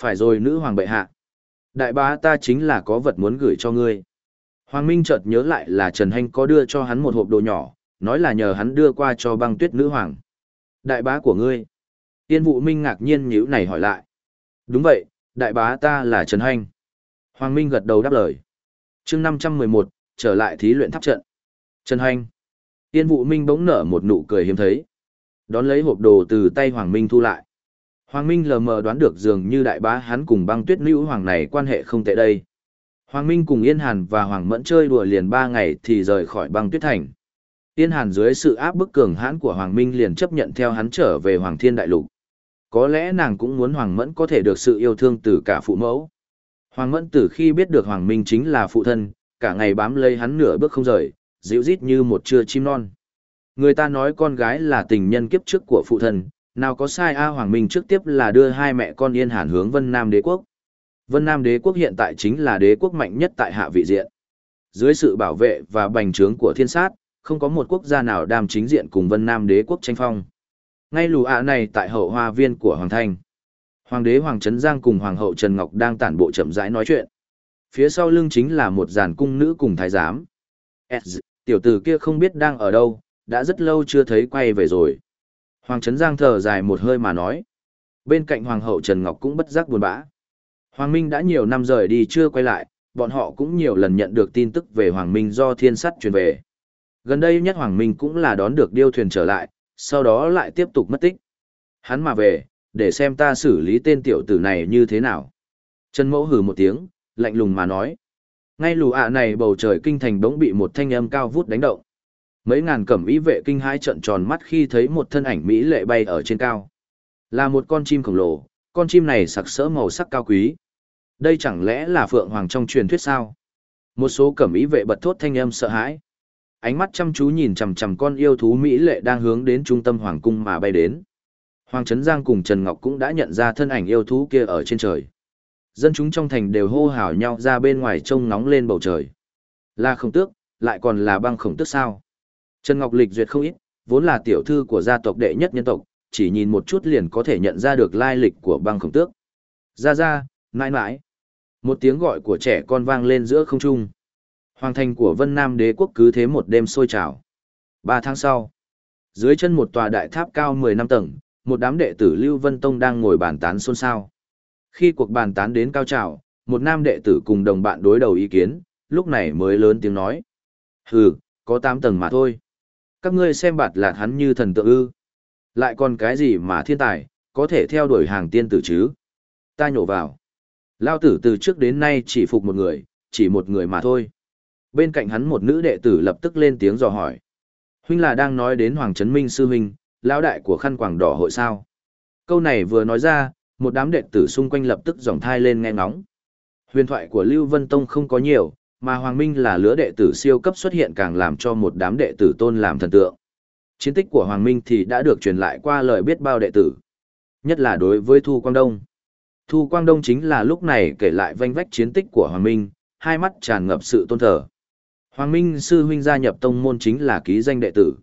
Phải rồi nữ hoàng bệ hạ. Đại bá ta chính là có vật muốn gửi cho ngươi. Hoàng Minh chợt nhớ lại là Trần Hanh có đưa cho hắn một hộp đồ nhỏ, nói là nhờ hắn đưa qua cho băng tuyết nữ hoàng. Đại bá của ngươi. Yên Vũ Minh ngạc nhiên nhíu này hỏi lại. Đúng vậy, đại bá ta là Trần Hành. Hoàng Minh gật đầu đáp lời. chương 511, trở lại thí luyện tháp trận. Trần Hành, Yên Vũ Minh bỗng nở một nụ cười hiếm thấy. Đón lấy hộp đồ từ tay Hoàng Minh thu lại. Hoàng Minh lờ mờ đoán được dường như đại bá hắn cùng băng tuyết nữ hoàng này quan hệ không tệ đây. Hoàng Minh cùng Yên Hàn và Hoàng Mẫn chơi đùa liền ba ngày thì rời khỏi băng tuyết thành. Yên Hàn dưới sự áp bức cường hãn của Hoàng Minh liền chấp nhận theo hắn trở về Hoàng Thiên Đại Lục. Có lẽ nàng cũng muốn Hoàng Mẫn có thể được sự yêu thương từ cả phụ mẫu. Hoàng Mẫn từ khi biết được Hoàng Minh chính là phụ thân, cả ngày bám lấy hắn nửa bước không rời, dịu rít như một trưa chim non. Người ta nói con gái là tình nhân kiếp trước của phụ thân, nào có sai A Hoàng Minh trước tiếp là đưa hai mẹ con Yên Hàn hướng Vân Nam đế quốc. Vân Nam đế quốc hiện tại chính là đế quốc mạnh nhất tại hạ vị diện. Dưới sự bảo vệ và bành trướng của thiên sát, không có một quốc gia nào đam chính diện cùng Vân Nam đế quốc tranh phong. Ngay lù ạ này tại hậu hoa viên của Hoàng Thanh. Hoàng đế Hoàng Trấn Giang cùng Hoàng hậu Trần Ngọc đang tản bộ chậm rãi nói chuyện. Phía sau lưng chính là một dàn cung nữ cùng thái giám. Tiểu tử kia không biết đang ở đâu, đã rất lâu chưa thấy quay về rồi. Hoàng Trấn Giang thở dài một hơi mà nói. Bên cạnh Hoàng hậu Trần Ngọc cũng bất giác buồn bã. Hoàng Minh đã nhiều năm rời đi chưa quay lại, bọn họ cũng nhiều lần nhận được tin tức về Hoàng Minh do thiên sắt truyền về. Gần đây nhất Hoàng Minh cũng là đón được điêu thuyền trở lại, sau đó lại tiếp tục mất tích. Hắn mà về, để xem ta xử lý tên tiểu tử này như thế nào. Trần Mẫu hừ một tiếng, lạnh lùng mà nói. Ngay lù ạ này bầu trời kinh thành bỗng bị một thanh âm cao vút đánh động. Mấy ngàn cẩm ý vệ kinh hãi trận tròn mắt khi thấy một thân ảnh mỹ lệ bay ở trên cao. Là một con chim khổng lồ, con chim này sặc sỡ màu sắc cao quý. Đây chẳng lẽ là Phượng Hoàng trong truyền thuyết sao? Một số cẩm ý vệ bật thốt thanh âm sợ hãi. Ánh mắt chăm chú nhìn chằm chằm con yêu thú mỹ lệ đang hướng đến trung tâm hoàng cung mà bay đến. Hoàng Trấn Giang cùng Trần Ngọc cũng đã nhận ra thân ảnh yêu thú kia ở trên trời. Dân chúng trong thành đều hô hào nhau ra bên ngoài trông nóng lên bầu trời. Là khổng tước, lại còn là băng khổng tước sao? Trần Ngọc Lịch duyệt không ít, vốn là tiểu thư của gia tộc đệ nhất nhân tộc, chỉ nhìn một chút liền có thể nhận ra được lai lịch của băng khổng tước. Ra ra, mãi mãi. Một tiếng gọi của trẻ con vang lên giữa không trung. Hoàng thành của Vân Nam đế quốc cứ thế một đêm sôi trào. Ba tháng sau, dưới chân một tòa đại tháp cao 10 năm tầng, một đám đệ tử Lưu Vân Tông đang ngồi bàn tán xôn xao. Khi cuộc bàn tán đến cao trào, một nam đệ tử cùng đồng bạn đối đầu ý kiến, lúc này mới lớn tiếng nói. Hừ, có tám tầng mà thôi. Các ngươi xem bạt lạt hắn như thần tượng ư. Lại còn cái gì mà thiên tài, có thể theo đuổi hàng tiên tử chứ? Ta nhổ vào. Lao tử từ trước đến nay chỉ phục một người, chỉ một người mà thôi. Bên cạnh hắn một nữ đệ tử lập tức lên tiếng dò hỏi. Huynh là đang nói đến Hoàng Trấn Minh sư huynh, lão đại của khăn quảng đỏ hội sao. Câu này vừa nói ra, một đám đệ tử xung quanh lập tức dòng thai lên nghe ngóng. Huyền thoại của Lưu Vân Tông không có nhiều, mà Hoàng Minh là lứa đệ tử siêu cấp xuất hiện càng làm cho một đám đệ tử tôn làm thần tượng. Chiến tích của Hoàng Minh thì đã được truyền lại qua lời biết bao đệ tử. Nhất là đối với Thu Quang Đông. Thu Quang Đông chính là lúc này kể lại vanh vách chiến tích của Hoàng Minh, hai mắt tràn ngập sự tôn thờ. Hoàng Minh sư huynh gia nhập tông môn chính là ký danh đệ tử.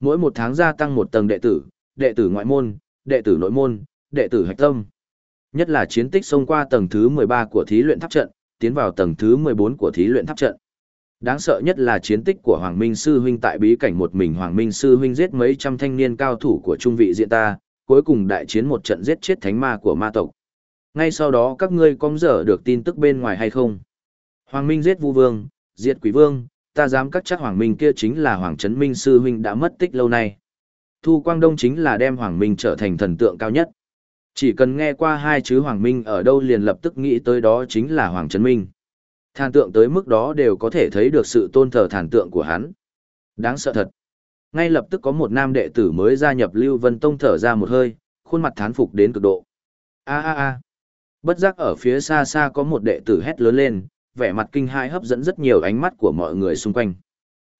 Mỗi một tháng gia tăng một tầng đệ tử, đệ tử ngoại môn, đệ tử nội môn, đệ tử hạch tâm. Nhất là chiến tích xông qua tầng thứ 13 của thí luyện tháp trận, tiến vào tầng thứ 14 của thí luyện tháp trận. Đáng sợ nhất là chiến tích của Hoàng Minh Sư Huynh tại bí cảnh một mình Hoàng Minh Sư Huynh giết mấy trăm thanh niên cao thủ của trung vị diện ta, cuối cùng đại chiến một trận giết chết thánh ma của ma tộc. Ngay sau đó các ngươi có dở được tin tức bên ngoài hay không? Hoàng Minh giết Vu Vương, diệt Quỷ Vương, ta dám chắc chắc Hoàng Minh kia chính là Hoàng Trấn Minh Sư Huynh đã mất tích lâu nay. Thu Quang Đông chính là đem Hoàng Minh trở thành thần tượng cao nhất. Chỉ cần nghe qua hai chữ Hoàng Minh ở đâu liền lập tức nghĩ tới đó chính là Hoàng Trấn Minh. Thàn tượng tới mức đó đều có thể thấy được sự tôn thờ thàn tượng của hắn. Đáng sợ thật. Ngay lập tức có một nam đệ tử mới gia nhập Lưu Vân Tông thở ra một hơi, khuôn mặt thán phục đến cực độ. A a a. Bất giác ở phía xa xa có một đệ tử hét lớn lên, vẻ mặt kinh hãi hấp dẫn rất nhiều ánh mắt của mọi người xung quanh.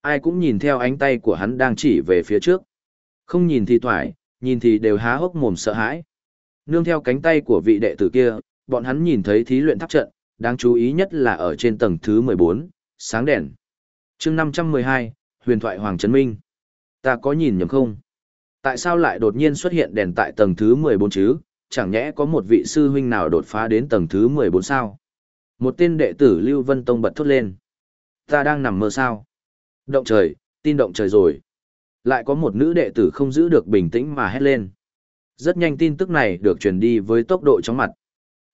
Ai cũng nhìn theo ánh tay của hắn đang chỉ về phía trước. Không nhìn thì thoải, nhìn thì đều há hốc mồm sợ hãi. Nương theo cánh tay của vị đệ tử kia, bọn hắn nhìn thấy thí luyện tháp trận, đáng chú ý nhất là ở trên tầng thứ 14, sáng đèn. chương 512, huyền thoại Hoàng Trấn Minh. Ta có nhìn nhầm không? Tại sao lại đột nhiên xuất hiện đèn tại tầng thứ 14 chứ? Chẳng nhẽ có một vị sư huynh nào đột phá đến tầng thứ 14 sao? Một tên đệ tử Lưu Vân Tông bật thốt lên. Ta đang nằm mơ sao? Động trời, tin động trời rồi. Lại có một nữ đệ tử không giữ được bình tĩnh mà hét lên. Rất nhanh tin tức này được truyền đi với tốc độ chóng mặt.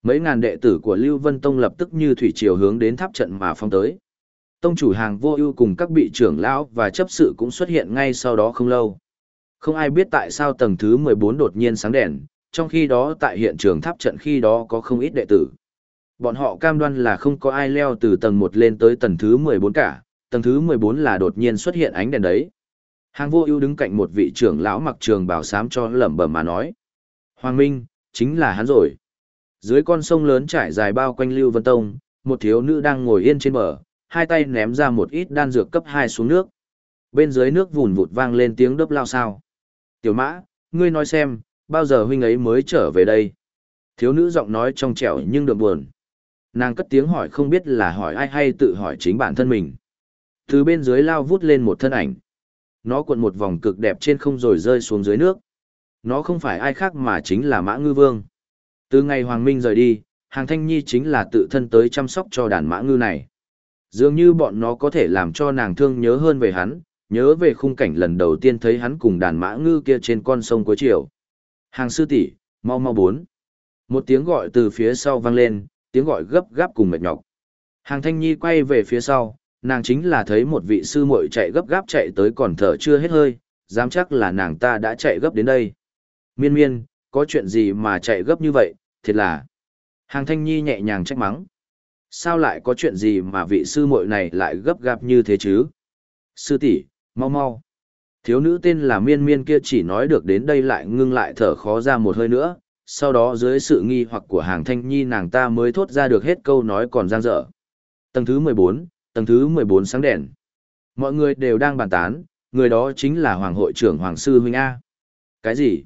Mấy ngàn đệ tử của Lưu Vân Tông lập tức như thủy triều hướng đến tháp trận mà phong tới. Tông chủ hàng vô ưu cùng các vị trưởng lão và chấp sự cũng xuất hiện ngay sau đó không lâu. Không ai biết tại sao tầng thứ 14 đột nhiên sáng đèn, trong khi đó tại hiện trường tháp trận khi đó có không ít đệ tử. Bọn họ cam đoan là không có ai leo từ tầng 1 lên tới tầng thứ 14 cả, tầng thứ 14 là đột nhiên xuất hiện ánh đèn đấy. Hàng vô ưu đứng cạnh một vị trưởng lão mặc trường bào xám cho lẩm bẩm mà nói. Hoàng Minh, chính là hắn rồi. Dưới con sông lớn trải dài bao quanh Lưu Vân Tông, một thiếu nữ đang ngồi yên trên bờ, hai tay ném ra một ít đan dược cấp 2 xuống nước. Bên dưới nước vùn vụt vang lên tiếng đớp lao sao. Tiểu mã, ngươi nói xem, bao giờ huynh ấy mới trở về đây? Thiếu nữ giọng nói trong trẻo nhưng đượm buồn. Nàng cất tiếng hỏi không biết là hỏi ai hay tự hỏi chính bản thân mình. Từ bên dưới lao vút lên một thân ảnh. Nó cuộn một vòng cực đẹp trên không rồi rơi xuống dưới nước. Nó không phải ai khác mà chính là Mã Ngư Vương. Từ ngày Hoàng Minh rời đi, Hàng Thanh Nhi chính là tự thân tới chăm sóc cho đàn Mã Ngư này. Dường như bọn nó có thể làm cho nàng thương nhớ hơn về hắn, nhớ về khung cảnh lần đầu tiên thấy hắn cùng đàn Mã Ngư kia trên con sông cuối chiều. Hàng sư tỷ, mau mau bốn. Một tiếng gọi từ phía sau vang lên, tiếng gọi gấp gáp cùng mệt nhọc. Hàng Thanh Nhi quay về phía sau, nàng chính là thấy một vị sư muội chạy gấp gáp chạy tới còn thở chưa hết hơi, dám chắc là nàng ta đã chạy gấp đến đây. Miên miên, có chuyện gì mà chạy gấp như vậy, thiệt là. Hàng Thanh Nhi nhẹ nhàng trách mắng. Sao lại có chuyện gì mà vị sư muội này lại gấp gáp như thế chứ? Sư tỷ, mau mau. Thiếu nữ tên là Miên Miên kia chỉ nói được đến đây lại ngưng lại thở khó ra một hơi nữa, sau đó dưới sự nghi hoặc của hàng thanh nhi nàng ta mới thốt ra được hết câu nói còn giang dở. Tầng thứ 14, tầng thứ 14 sáng đèn. Mọi người đều đang bàn tán, người đó chính là Hoàng hội trưởng Hoàng Sư Huynh A. Cái gì?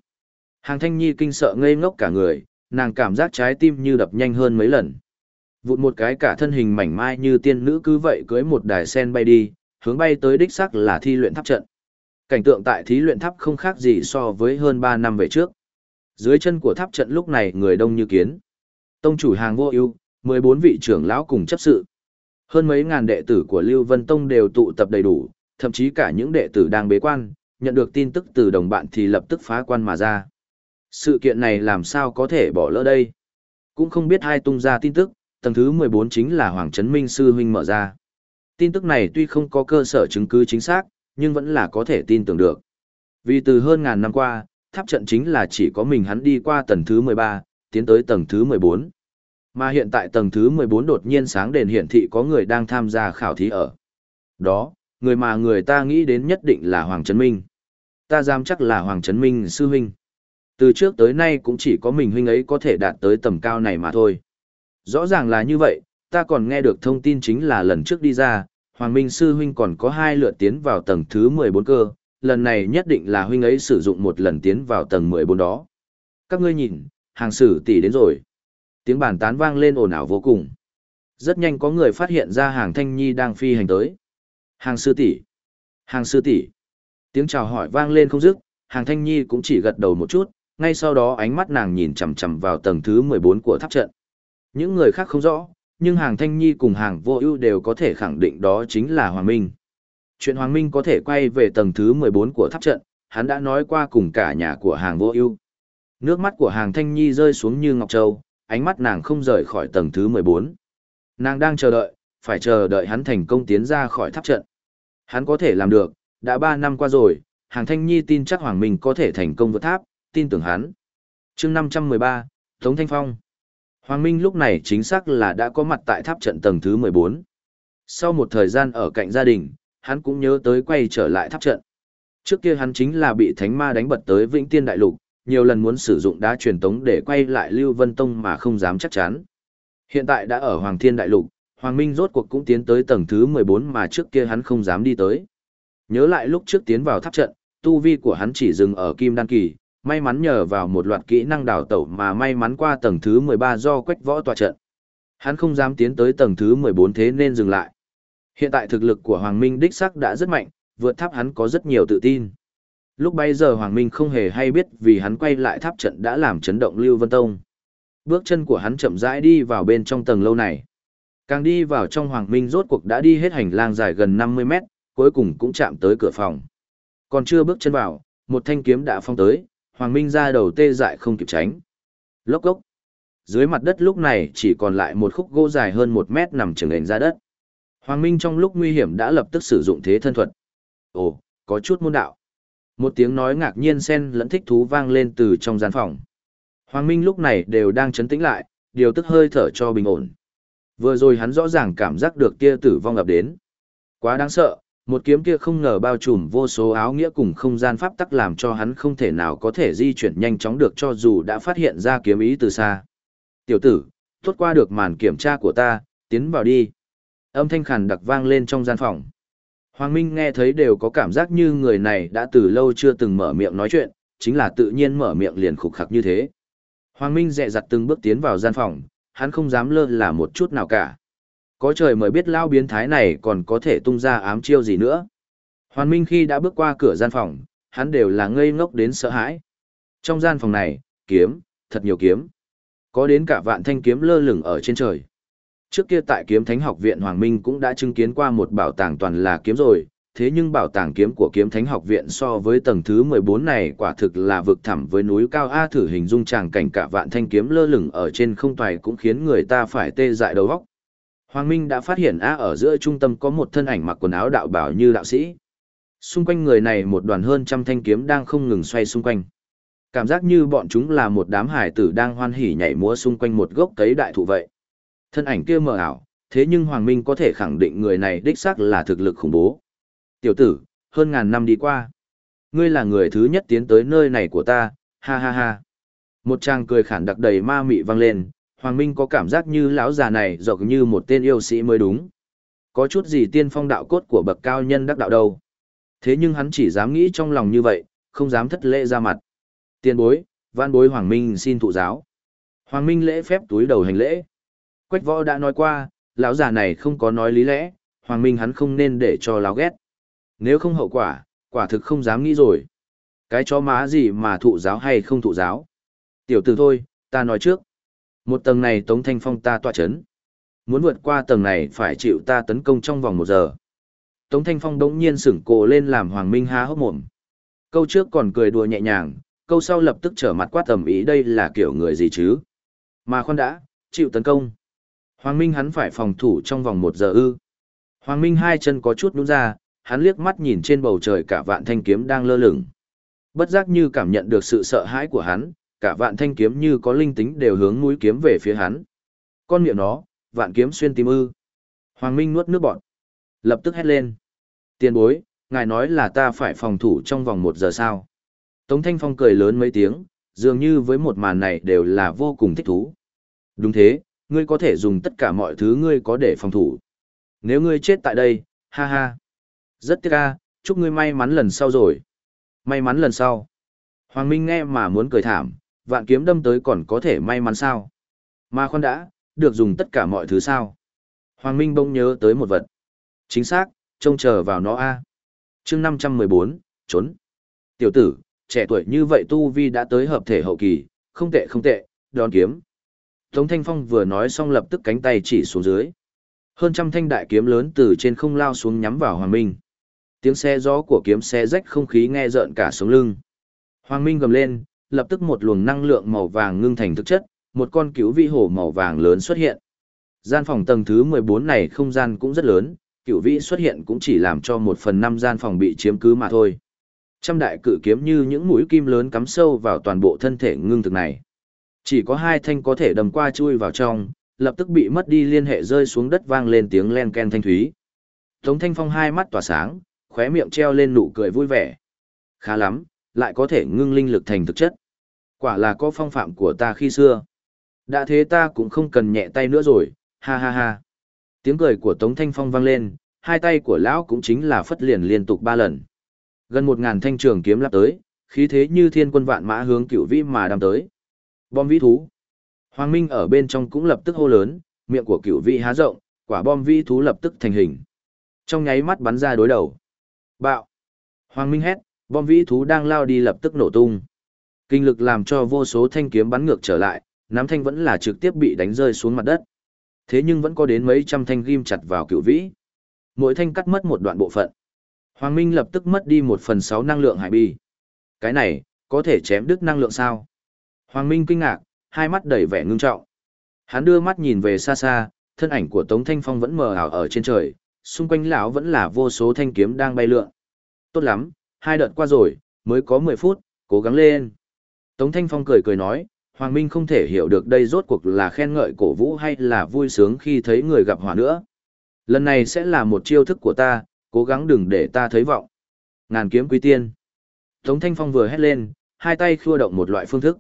Hàng thanh nhi kinh sợ ngây ngốc cả người, nàng cảm giác trái tim như đập nhanh hơn mấy lần. Vụt một cái cả thân hình mảnh mai như tiên nữ cứ vậy cưới một đài sen bay đi, hướng bay tới đích sắc là thi luyện tháp trận. Cảnh tượng tại thí luyện tháp không khác gì so với hơn 3 năm về trước. Dưới chân của tháp trận lúc này người đông như kiến. Tông chủ hàng vô ưu, 14 vị trưởng lão cùng chấp sự. Hơn mấy ngàn đệ tử của Lưu Vân Tông đều tụ tập đầy đủ, thậm chí cả những đệ tử đang bế quan, nhận được tin tức từ đồng bạn thì lập tức phá quan mà ra. Sự kiện này làm sao có thể bỏ lỡ đây? Cũng không biết ai tung ra tin tức, tầng thứ 14 chính là Hoàng Trấn Minh Sư Huynh mở ra. Tin tức này tuy không có cơ sở chứng cứ chính xác, nhưng vẫn là có thể tin tưởng được. Vì từ hơn ngàn năm qua, tháp trận chính là chỉ có mình hắn đi qua tầng thứ 13, tiến tới tầng thứ 14. Mà hiện tại tầng thứ 14 đột nhiên sáng đèn hiển thị có người đang tham gia khảo thí ở. Đó, người mà người ta nghĩ đến nhất định là Hoàng Trấn Minh. Ta dám chắc là Hoàng Trấn Minh sư huynh. Từ trước tới nay cũng chỉ có mình huynh ấy có thể đạt tới tầm cao này mà thôi. Rõ ràng là như vậy, ta còn nghe được thông tin chính là lần trước đi ra, Hoàng Minh sư huynh còn có hai lượt tiến vào tầng thứ 14 cơ, lần này nhất định là huynh ấy sử dụng một lần tiến vào tầng 14 đó. Các ngươi nhìn, hàng sử tỷ đến rồi. Tiếng bàn tán vang lên ồn ào vô cùng. Rất nhanh có người phát hiện ra hàng thanh nhi đang phi hành tới. Hàng sư tỷ, hàng sư tỷ. Tiếng chào hỏi vang lên không dứt, hàng thanh nhi cũng chỉ gật đầu một chút, ngay sau đó ánh mắt nàng nhìn chằm chằm vào tầng thứ 14 của tháp trận. Những người khác không rõ, nhưng hàng thanh nhi cùng hàng vô ưu đều có thể khẳng định đó chính là Hoàng Minh. Chuyện Hoàng Minh có thể quay về tầng thứ 14 của tháp trận, hắn đã nói qua cùng cả nhà của hàng vô ưu. Nước mắt của hàng thanh nhi rơi xuống như ngọc châu, ánh mắt nàng không rời khỏi tầng thứ 14. Nàng đang chờ đợi, phải chờ đợi hắn thành công tiến ra khỏi tháp trận. Hắn có thể làm được, đã 3 năm qua rồi, hàng thanh nhi tin chắc Hoàng Minh có thể thành công vượt tháp, tin tưởng hắn. chương 513, Tống Thanh Phong. Hoàng Minh lúc này chính xác là đã có mặt tại tháp trận tầng thứ 14. Sau một thời gian ở cạnh gia đình, hắn cũng nhớ tới quay trở lại tháp trận. Trước kia hắn chính là bị thánh ma đánh bật tới Vĩnh Tiên Đại Lục, nhiều lần muốn sử dụng đá truyền tống để quay lại Lưu Vân Tông mà không dám chắc chắn. Hiện tại đã ở Hoàng Thiên Đại Lục, Hoàng Minh rốt cuộc cũng tiến tới tầng thứ 14 mà trước kia hắn không dám đi tới. Nhớ lại lúc trước tiến vào tháp trận, tu vi của hắn chỉ dừng ở Kim Đan Kỳ, may mắn nhờ vào một loạt kỹ năng đào tẩu mà may mắn qua tầng thứ 13 do quách võ tòa trận. Hắn không dám tiến tới tầng thứ 14 thế nên dừng lại. Hiện tại thực lực của Hoàng Minh đích sắc đã rất mạnh, vượt tháp hắn có rất nhiều tự tin. Lúc bây giờ Hoàng Minh không hề hay biết vì hắn quay lại tháp trận đã làm chấn động Lưu Vân Tông. Bước chân của hắn chậm rãi đi vào bên trong tầng lâu này. Càng đi vào trong Hoàng Minh rốt cuộc đã đi hết hành lang dài gần 50 mét, cuối cùng cũng chạm tới cửa phòng. Còn chưa bước chân vào, một thanh kiếm đã phong tới, Hoàng Minh ra đầu tê dại không kịp tránh. Lốc gốc. Dưới mặt đất lúc này chỉ còn lại một khúc gỗ dài hơn một mét nằm trường ảnh ra đất. Hoàng Minh trong lúc nguy hiểm đã lập tức sử dụng thế thân thuật. Ồ, có chút môn đạo. Một tiếng nói ngạc nhiên xen lẫn thích thú vang lên từ trong gian phòng. Hoàng Minh lúc này đều đang chấn tĩnh lại, điều tức hơi thở cho bình ổn. Vừa rồi hắn rõ ràng cảm giác được kia tử vong ập đến. Quá đáng sợ, một kiếm kia không ngờ bao trùm vô số áo nghĩa cùng không gian pháp tắc làm cho hắn không thể nào có thể di chuyển nhanh chóng được cho dù đã phát hiện ra kiếm ý từ xa. Tiểu tử, tốt qua được màn kiểm tra của ta, tiến vào đi. Âm thanh khàn đặc vang lên trong gian phòng. Hoàng Minh nghe thấy đều có cảm giác như người này đã từ lâu chưa từng mở miệng nói chuyện, chính là tự nhiên mở miệng liền khục khặc như thế. Hoàng Minh dẹ dặt từng bước tiến vào gian phòng, hắn không dám lơ là một chút nào cả. Có trời mới biết lao biến thái này còn có thể tung ra ám chiêu gì nữa. Hoàn Minh khi đã bước qua cửa gian phòng, hắn đều là ngây ngốc đến sợ hãi. Trong gian phòng này, kiếm, thật nhiều kiếm. Có đến cả vạn thanh kiếm lơ lửng ở trên trời. Trước kia tại kiếm thánh học viện Hoàng Minh cũng đã chứng kiến qua một bảo tàng toàn là kiếm rồi, thế nhưng bảo tàng kiếm của kiếm thánh học viện so với tầng thứ 14 này quả thực là vực thẳm với núi cao A thử hình dung tràng cảnh cả vạn thanh kiếm lơ lửng ở trên không toài cũng khiến người ta phải tê dại đầu óc. Hoàng Minh đã phát hiện A ở giữa trung tâm có một thân ảnh mặc quần áo đạo bảo như đạo sĩ. Xung quanh người này một đoàn hơn trăm thanh kiếm đang không ngừng xoay xung quanh. Cảm giác như bọn chúng là một đám hải tử đang hoan hỉ nhảy múa xung quanh một gốc cấy đại thụ vậy. Thân ảnh kia mờ ảo, thế nhưng Hoàng Minh có thể khẳng định người này đích xác là thực lực khủng bố. Tiểu tử, hơn ngàn năm đi qua. Ngươi là người thứ nhất tiến tới nơi này của ta, ha ha ha. Một tràng cười khản đặc đầy ma mị vang lên, Hoàng Minh có cảm giác như lão già này dọc như một tên yêu sĩ mới đúng. Có chút gì tiên phong đạo cốt của bậc cao nhân đắc đạo đâu. Thế nhưng hắn chỉ dám nghĩ trong lòng như vậy, không dám thất lễ ra mặt. Tiên bối, văn bối Hoàng Minh xin thụ giáo. Hoàng Minh lễ phép túi đầu hành lễ. Quách võ đã nói qua, lão già này không có nói lý lẽ, Hoàng Minh hắn không nên để cho lão ghét. Nếu không hậu quả, quả thực không dám nghĩ rồi. Cái chó má gì mà thụ giáo hay không thụ giáo. Tiểu tử thôi, ta nói trước. Một tầng này Tống Thanh Phong ta tọa chấn. Muốn vượt qua tầng này phải chịu ta tấn công trong vòng một giờ. Tống Thanh Phong đống nhiên sửng cổ lên làm Hoàng Minh há hốc mồm. Câu trước còn cười đùa nhẹ nhàng, câu sau lập tức trở mặt quát tầm ý đây là kiểu người gì chứ. Mà khoan đã, chịu tấn công. Hoàng Minh hắn phải phòng thủ trong vòng một giờ ư. Hoàng Minh hai chân có chút nhún ra, hắn liếc mắt nhìn trên bầu trời cả vạn thanh kiếm đang lơ lửng. Bất giác như cảm nhận được sự sợ hãi của hắn, cả vạn thanh kiếm như có linh tính đều hướng mũi kiếm về phía hắn. Con miệng nó, vạn kiếm xuyên tim ư. Hoàng Minh nuốt nước bọt. Lập tức hét lên. Tiền bối, ngài nói là ta phải phòng thủ trong vòng một giờ sao. Tống Thanh Phong cười lớn mấy tiếng, dường như với một màn này đều là vô cùng thích thú. Đúng thế, ngươi có thể dùng tất cả mọi thứ ngươi có để phòng thủ. Nếu ngươi chết tại đây, ha ha. Rất tiếc ca, chúc ngươi may mắn lần sau rồi. May mắn lần sau. Hoàng Minh nghe mà muốn cười thảm, vạn kiếm đâm tới còn có thể may mắn sao. Mà khoan đã, được dùng tất cả mọi thứ sao. Hoàng Minh bỗng nhớ tới một vật. Chính xác, trông chờ vào nó a. À. Chương 514, trốn. Tiểu tử, trẻ tuổi như vậy tu vi đã tới hợp thể hậu kỳ, không tệ không tệ, đón kiếm. Tống Thanh Phong vừa nói xong lập tức cánh tay chỉ xuống dưới. Hơn trăm thanh đại kiếm lớn từ trên không lao xuống nhắm vào Hoàng Minh. Tiếng xe gió của kiếm xe rách không khí nghe rợn cả sống lưng. Hoàng Minh gầm lên, lập tức một luồng năng lượng màu vàng ngưng thành thực chất, một con cửu vĩ hổ màu vàng lớn xuất hiện. Gian phòng tầng thứ 14 này không gian cũng rất lớn, cửu vĩ xuất hiện cũng chỉ làm cho một phần năm gian phòng bị chiếm cứ mà thôi. Trăm đại cự kiếm như những mũi kim lớn cắm sâu vào toàn bộ thân thể ngưng thực này. Chỉ có hai thanh có thể đầm qua chui vào trong, lập tức bị mất đi liên hệ rơi xuống đất vang lên tiếng len ken thanh thúy. Tống Thanh Phong hai mắt tỏa sáng, khóe miệng treo lên nụ cười vui vẻ. Khá lắm, lại có thể ngưng linh lực thành thực chất. Quả là có phong phạm của ta khi xưa. Đã thế ta cũng không cần nhẹ tay nữa rồi, ha ha ha. Tiếng cười của Tống Thanh Phong vang lên, hai tay của lão cũng chính là phất liền liên tục ba lần. Gần một ngàn thanh trường kiếm lắp tới, khí thế như thiên quân vạn mã hướng cửu vĩ mà đâm tới. Bom vĩ thú. Hoàng Minh ở bên trong cũng lập tức hô lớn, miệng của cửu vĩ há rộng, quả bom vĩ thú lập tức thành hình. Trong nháy mắt bắn ra đối đầu. Bạo. Hoàng Minh hét, Bom vĩ thú đang lao đi lập tức nổ tung. Kinh lực làm cho vô số thanh kiếm bắn ngược trở lại, nắm thanh vẫn là trực tiếp bị đánh rơi xuống mặt đất. Thế nhưng vẫn có đến mấy trăm thanh ghim chặt vào cựu vĩ. Mỗi thanh cắt mất một đoạn bộ phận. Hoàng Minh lập tức mất đi một phần sáu năng lượng hải bi. Cái này, có thể chém đứt năng lượng sao? Hoàng Minh kinh ngạc, hai mắt đầy vẻ ngưng trọng. Hắn đưa mắt nhìn về xa xa, thân ảnh của Tống Thanh Phong vẫn mờ ảo ở trên trời, xung quanh lão vẫn là vô số thanh kiếm đang bay lượn. Tốt lắm, hai đợt qua rồi, mới có 10 phút, cố gắng lên. Tống Thanh Phong cười cười nói, Hoàng Minh không thể hiểu được đây rốt cuộc là khen ngợi cổ vũ hay là vui sướng khi thấy người gặp hỏa nữa. Lần này sẽ là một chiêu thức của ta, cố gắng đừng để ta thấy vọng. Ngàn kiếm quý tiên. Tống Thanh Phong vừa hét lên, hai tay khua động một loại phương thức.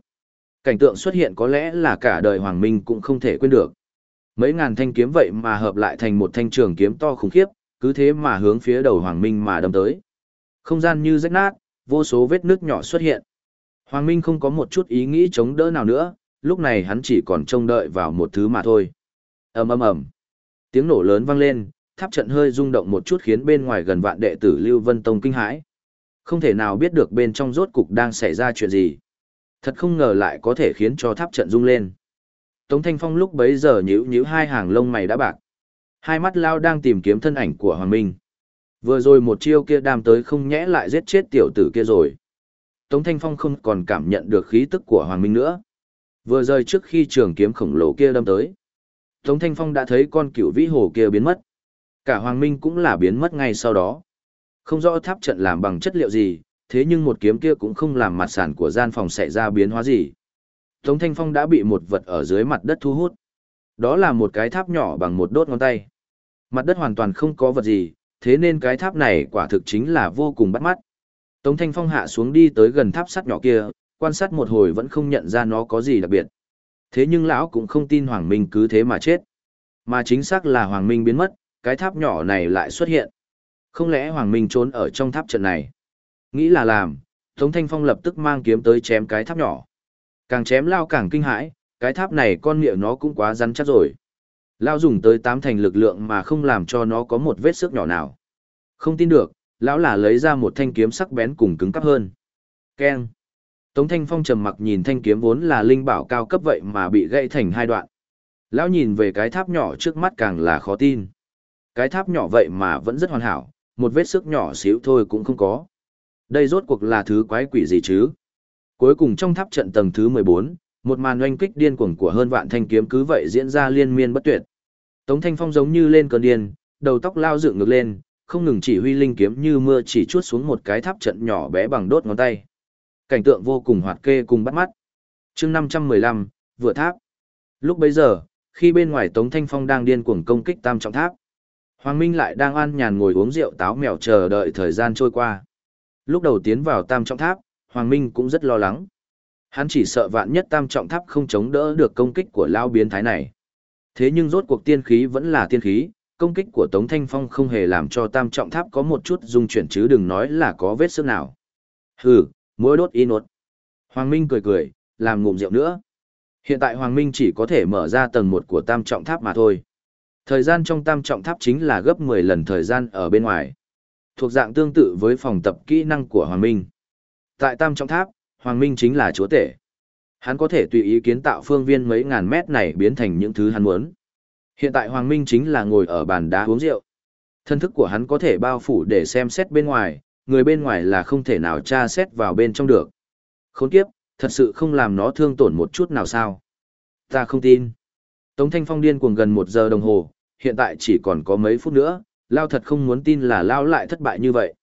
Cảnh tượng xuất hiện có lẽ là cả đời Hoàng Minh cũng không thể quên được. Mấy ngàn thanh kiếm vậy mà hợp lại thành một thanh trường kiếm to khủng khiếp, cứ thế mà hướng phía đầu Hoàng Minh mà đâm tới. Không gian như rách nát, vô số vết nước nhỏ xuất hiện. Hoàng Minh không có một chút ý nghĩ chống đỡ nào nữa, lúc này hắn chỉ còn trông đợi vào một thứ mà thôi. ầm ầm ầm, tiếng nổ lớn vang lên, tháp trận hơi rung động một chút khiến bên ngoài gần vạn đệ tử Lưu Vân Tông kinh hãi. Không thể nào biết được bên trong rốt cục đang xảy ra chuyện gì. Thật không ngờ lại có thể khiến cho tháp trận rung lên. Tống Thanh Phong lúc bấy giờ nhíu nhíu hai hàng lông mày đã bạc. Hai mắt lao đang tìm kiếm thân ảnh của Hoàng Minh. Vừa rồi một chiêu kia đam tới không nhẽ lại giết chết tiểu tử kia rồi. Tống Thanh Phong không còn cảm nhận được khí tức của Hoàng Minh nữa. Vừa rời trước khi trường kiếm khổng lồ kia đâm tới. Tống Thanh Phong đã thấy con cựu vĩ hồ kia biến mất. Cả Hoàng Minh cũng là biến mất ngay sau đó. Không rõ tháp trận làm bằng chất liệu gì, thế nhưng một kiếm kia cũng không làm mặt sàn của gian phòng xảy ra biến hóa gì. Tống Thanh Phong đã bị một vật ở dưới mặt đất thu hút. Đó là một cái tháp nhỏ bằng một đốt ngón tay. Mặt đất hoàn toàn không có vật gì, thế nên cái tháp này quả thực chính là vô cùng bắt mắt. Tống Thanh Phong hạ xuống đi tới gần tháp sắt nhỏ kia, quan sát một hồi vẫn không nhận ra nó có gì đặc biệt. Thế nhưng lão cũng không tin Hoàng Minh cứ thế mà chết. Mà chính xác là Hoàng Minh biến mất, cái tháp nhỏ này lại xuất hiện. Không lẽ Hoàng Minh trốn ở trong tháp trận này? Nghĩ là làm, Tống Thanh Phong lập tức mang kiếm tới chém cái tháp nhỏ. Càng chém lao càng kinh hãi, cái tháp này con miệng nó cũng quá rắn chắc rồi. Lao dùng tới tám thành lực lượng mà không làm cho nó có một vết sức nhỏ nào. Không tin được, lão là lấy ra một thanh kiếm sắc bén cùng cứng cắp hơn. Keng. Tống Thanh Phong trầm mặc nhìn thanh kiếm vốn là linh bảo cao cấp vậy mà bị gãy thành hai đoạn. Lão nhìn về cái tháp nhỏ trước mắt càng là khó tin. Cái tháp nhỏ vậy mà vẫn rất hoàn hảo, một vết sức nhỏ xíu thôi cũng không có. Đây rốt cuộc là thứ quái quỷ gì chứ? Cuối cùng trong tháp trận tầng thứ 14, một màn oanh kích điên cuồng của hơn vạn thanh kiếm cứ vậy diễn ra liên miên bất tuyệt. Tống Thanh Phong giống như lên cơn điên, đầu tóc lao dựng ngược lên, không ngừng chỉ huy linh kiếm như mưa chỉ chuốt xuống một cái tháp trận nhỏ bé bằng đốt ngón tay. Cảnh tượng vô cùng hoạt kê cùng bắt mắt. chương 515, vừa tháp. Lúc bấy giờ, khi bên ngoài Tống Thanh Phong đang điên cuồng công kích tam trọng tháp, Hoàng Minh lại đang an nhàn ngồi uống rượu táo mèo chờ đợi thời gian trôi qua. Lúc đầu tiến vào tam trọng tháp, Hoàng Minh cũng rất lo lắng. Hắn chỉ sợ vạn nhất tam trọng tháp không chống đỡ được công kích của lao biến thái này. Thế nhưng rốt cuộc tiên khí vẫn là tiên khí, công kích của Tống Thanh Phong không hề làm cho tam trọng tháp có một chút dung chuyển chứ đừng nói là có vết sức nào. Hừ, mỗi đốt y nốt. Hoàng Minh cười cười, làm ngụm rượu nữa. Hiện tại Hoàng Minh chỉ có thể mở ra tầng một của tam trọng tháp mà thôi. Thời gian trong tam trọng tháp chính là gấp 10 lần thời gian ở bên ngoài. Thuộc dạng tương tự với phòng tập kỹ năng của Hoàng Minh. Tại tam trọng tháp, Hoàng Minh chính là chúa tể. Hắn có thể tùy ý kiến tạo phương viên mấy ngàn mét này biến thành những thứ hắn muốn. Hiện tại Hoàng Minh chính là ngồi ở bàn đá uống rượu. Thân thức của hắn có thể bao phủ để xem xét bên ngoài, người bên ngoài là không thể nào tra xét vào bên trong được. Khốn kiếp, thật sự không làm nó thương tổn một chút nào sao. Ta không tin. Tống Thanh Phong điên cuồng gần một giờ đồng hồ, hiện tại chỉ còn có mấy phút nữa, Lao thật không muốn tin là Lao lại thất bại như vậy.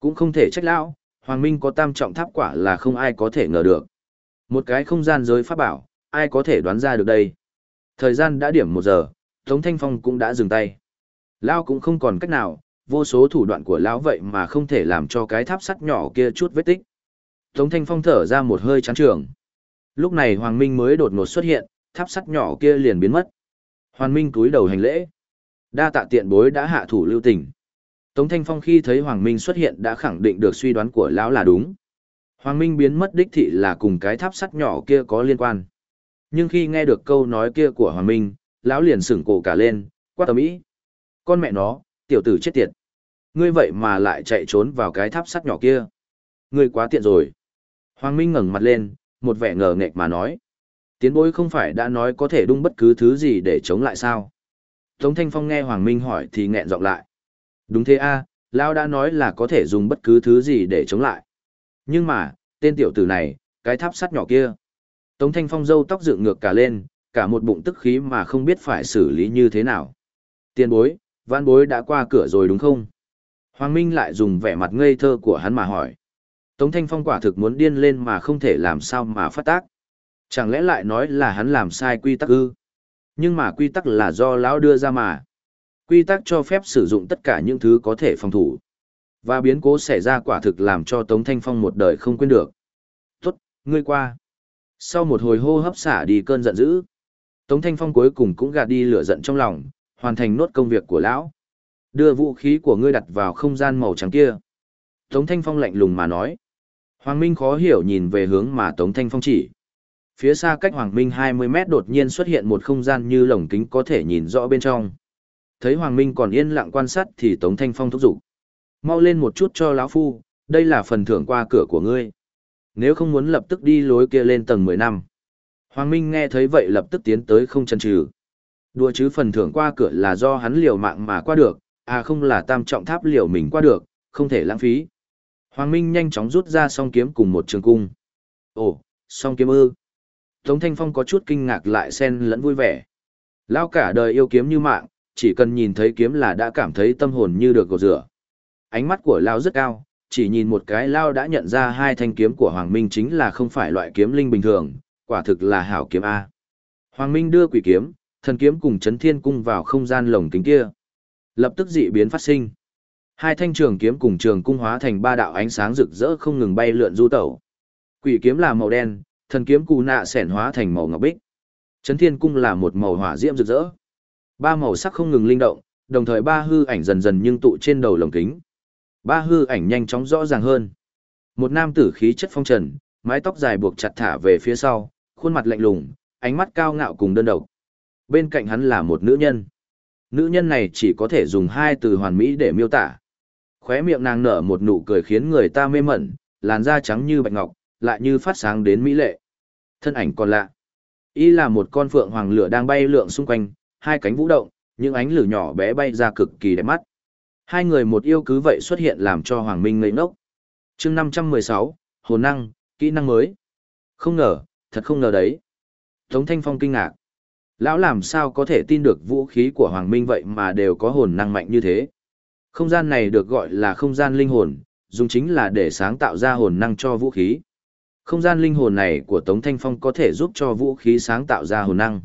Cũng không thể trách Lao, Hoàng Minh có tam trọng tháp quả là không ai có thể ngờ được. Một cái không gian giới pháp bảo, ai có thể đoán ra được đây. Thời gian đã điểm một giờ, Tống Thanh Phong cũng đã dừng tay. Lao cũng không còn cách nào, vô số thủ đoạn của Lão vậy mà không thể làm cho cái tháp sắt nhỏ kia chút vết tích. Tống Thanh Phong thở ra một hơi chán trường. Lúc này Hoàng Minh mới đột ngột xuất hiện, tháp sắt nhỏ kia liền biến mất. Hoàng Minh cúi đầu hành lễ. Đa tạ tiện bối đã hạ thủ lưu tình. Tống Thanh Phong khi thấy Hoàng Minh xuất hiện đã khẳng định được suy đoán của lão là đúng. Hoàng Minh biến mất đích thị là cùng cái tháp sắt nhỏ kia có liên quan. Nhưng khi nghe được câu nói kia của Hoàng Minh, lão liền sửng cổ cả lên, quát tầm ý. Con mẹ nó, tiểu tử chết tiệt. Ngươi vậy mà lại chạy trốn vào cái tháp sắt nhỏ kia. Ngươi quá tiện rồi. Hoàng Minh ngẩng mặt lên, một vẻ ngờ nghệch mà nói. Tiến bối không phải đã nói có thể đung bất cứ thứ gì để chống lại sao? Tống Thanh Phong nghe Hoàng Minh hỏi thì nghẹn giọng lại. Đúng thế a, Lao đã nói là có thể dùng bất cứ thứ gì để chống lại. Nhưng mà, tên tiểu tử này, cái tháp sắt nhỏ kia. Tống Thanh Phong râu tóc dựng ngược cả lên, cả một bụng tức khí mà không biết phải xử lý như thế nào. Tiên bối, văn bối đã qua cửa rồi đúng không? Hoàng Minh lại dùng vẻ mặt ngây thơ của hắn mà hỏi. Tống Thanh Phong quả thực muốn điên lên mà không thể làm sao mà phát tác. Chẳng lẽ lại nói là hắn làm sai quy tắc ư? Nhưng mà quy tắc là do lão đưa ra mà. Quy tắc cho phép sử dụng tất cả những thứ có thể phòng thủ. Và biến cố xảy ra quả thực làm cho Tống Thanh Phong một đời không quên được. Tốt, ngươi qua. Sau một hồi hô hấp xả đi cơn giận dữ, Tống Thanh Phong cuối cùng cũng gạt đi lửa giận trong lòng, hoàn thành nốt công việc của lão. Đưa vũ khí của ngươi đặt vào không gian màu trắng kia. Tống Thanh Phong lạnh lùng mà nói. Hoàng Minh khó hiểu nhìn về hướng mà Tống Thanh Phong chỉ. Phía xa cách Hoàng Minh 20 mét đột nhiên xuất hiện một không gian như lồng kính có thể nhìn rõ bên trong. Thấy Hoàng Minh còn yên lặng quan sát thì Tống Thanh Phong thúc giục. Mau lên một chút cho lão phu, đây là phần thưởng qua cửa của ngươi. Nếu không muốn lập tức đi lối kia lên tầng 10 năm. Hoàng Minh nghe thấy vậy lập tức tiến tới không chần chừ. Đùa chứ phần thưởng qua cửa là do hắn liều mạng mà qua được, à không là tam trọng tháp liều mình qua được, không thể lãng phí. Hoàng Minh nhanh chóng rút ra song kiếm cùng một trường cung. Ồ, song kiếm ư. Tống Thanh Phong có chút kinh ngạc lại xen lẫn vui vẻ. Lao cả đời yêu kiếm như mạng, chỉ cần nhìn thấy kiếm là đã cảm thấy tâm hồn như được gột rửa. Ánh mắt của Lao rất cao, chỉ nhìn một cái Lao đã nhận ra hai thanh kiếm của Hoàng Minh chính là không phải loại kiếm linh bình thường, quả thực là hảo kiếm A. Hoàng Minh đưa quỷ kiếm, thần kiếm cùng chấn thiên cung vào không gian lồng kính kia. Lập tức dị biến phát sinh. Hai thanh trường kiếm cùng trường cung hóa thành ba đạo ánh sáng rực rỡ không ngừng bay lượn du tẩu. Quỷ kiếm là màu đen, thần kiếm cù nạ sẻn hóa thành màu ngọc bích. Chấn thiên cung là một màu hỏa diễm rực rỡ. Ba màu sắc không ngừng linh động, đồng thời ba hư ảnh dần dần nhưng tụ trên đầu lồng kính. Ba hư ảnh nhanh chóng rõ ràng hơn. Một nam tử khí chất phong trần, mái tóc dài buộc chặt thả về phía sau, khuôn mặt lạnh lùng, ánh mắt cao ngạo cùng đơn độc. Bên cạnh hắn là một nữ nhân. Nữ nhân này chỉ có thể dùng hai từ hoàn mỹ để miêu tả. Khóe miệng nàng nở một nụ cười khiến người ta mê mẩn, làn da trắng như bạch ngọc, lại như phát sáng đến mỹ lệ. Thân ảnh còn lạ. Y là một con phượng hoàng lửa đang bay lượn xung quanh, hai cánh vũ động, những ánh lửa nhỏ bé bay ra cực kỳ đẹp mắt. Hai người một yêu cứ vậy xuất hiện làm cho Hoàng Minh ngây ngốc. chương 516, hồn năng, kỹ năng mới. Không ngờ, thật không ngờ đấy. Tống Thanh Phong kinh ngạc. Lão làm sao có thể tin được vũ khí của Hoàng Minh vậy mà đều có hồn năng mạnh như thế. Không gian này được gọi là không gian linh hồn, dùng chính là để sáng tạo ra hồn năng cho vũ khí. Không gian linh hồn này của Tống Thanh Phong có thể giúp cho vũ khí sáng tạo ra hồn năng.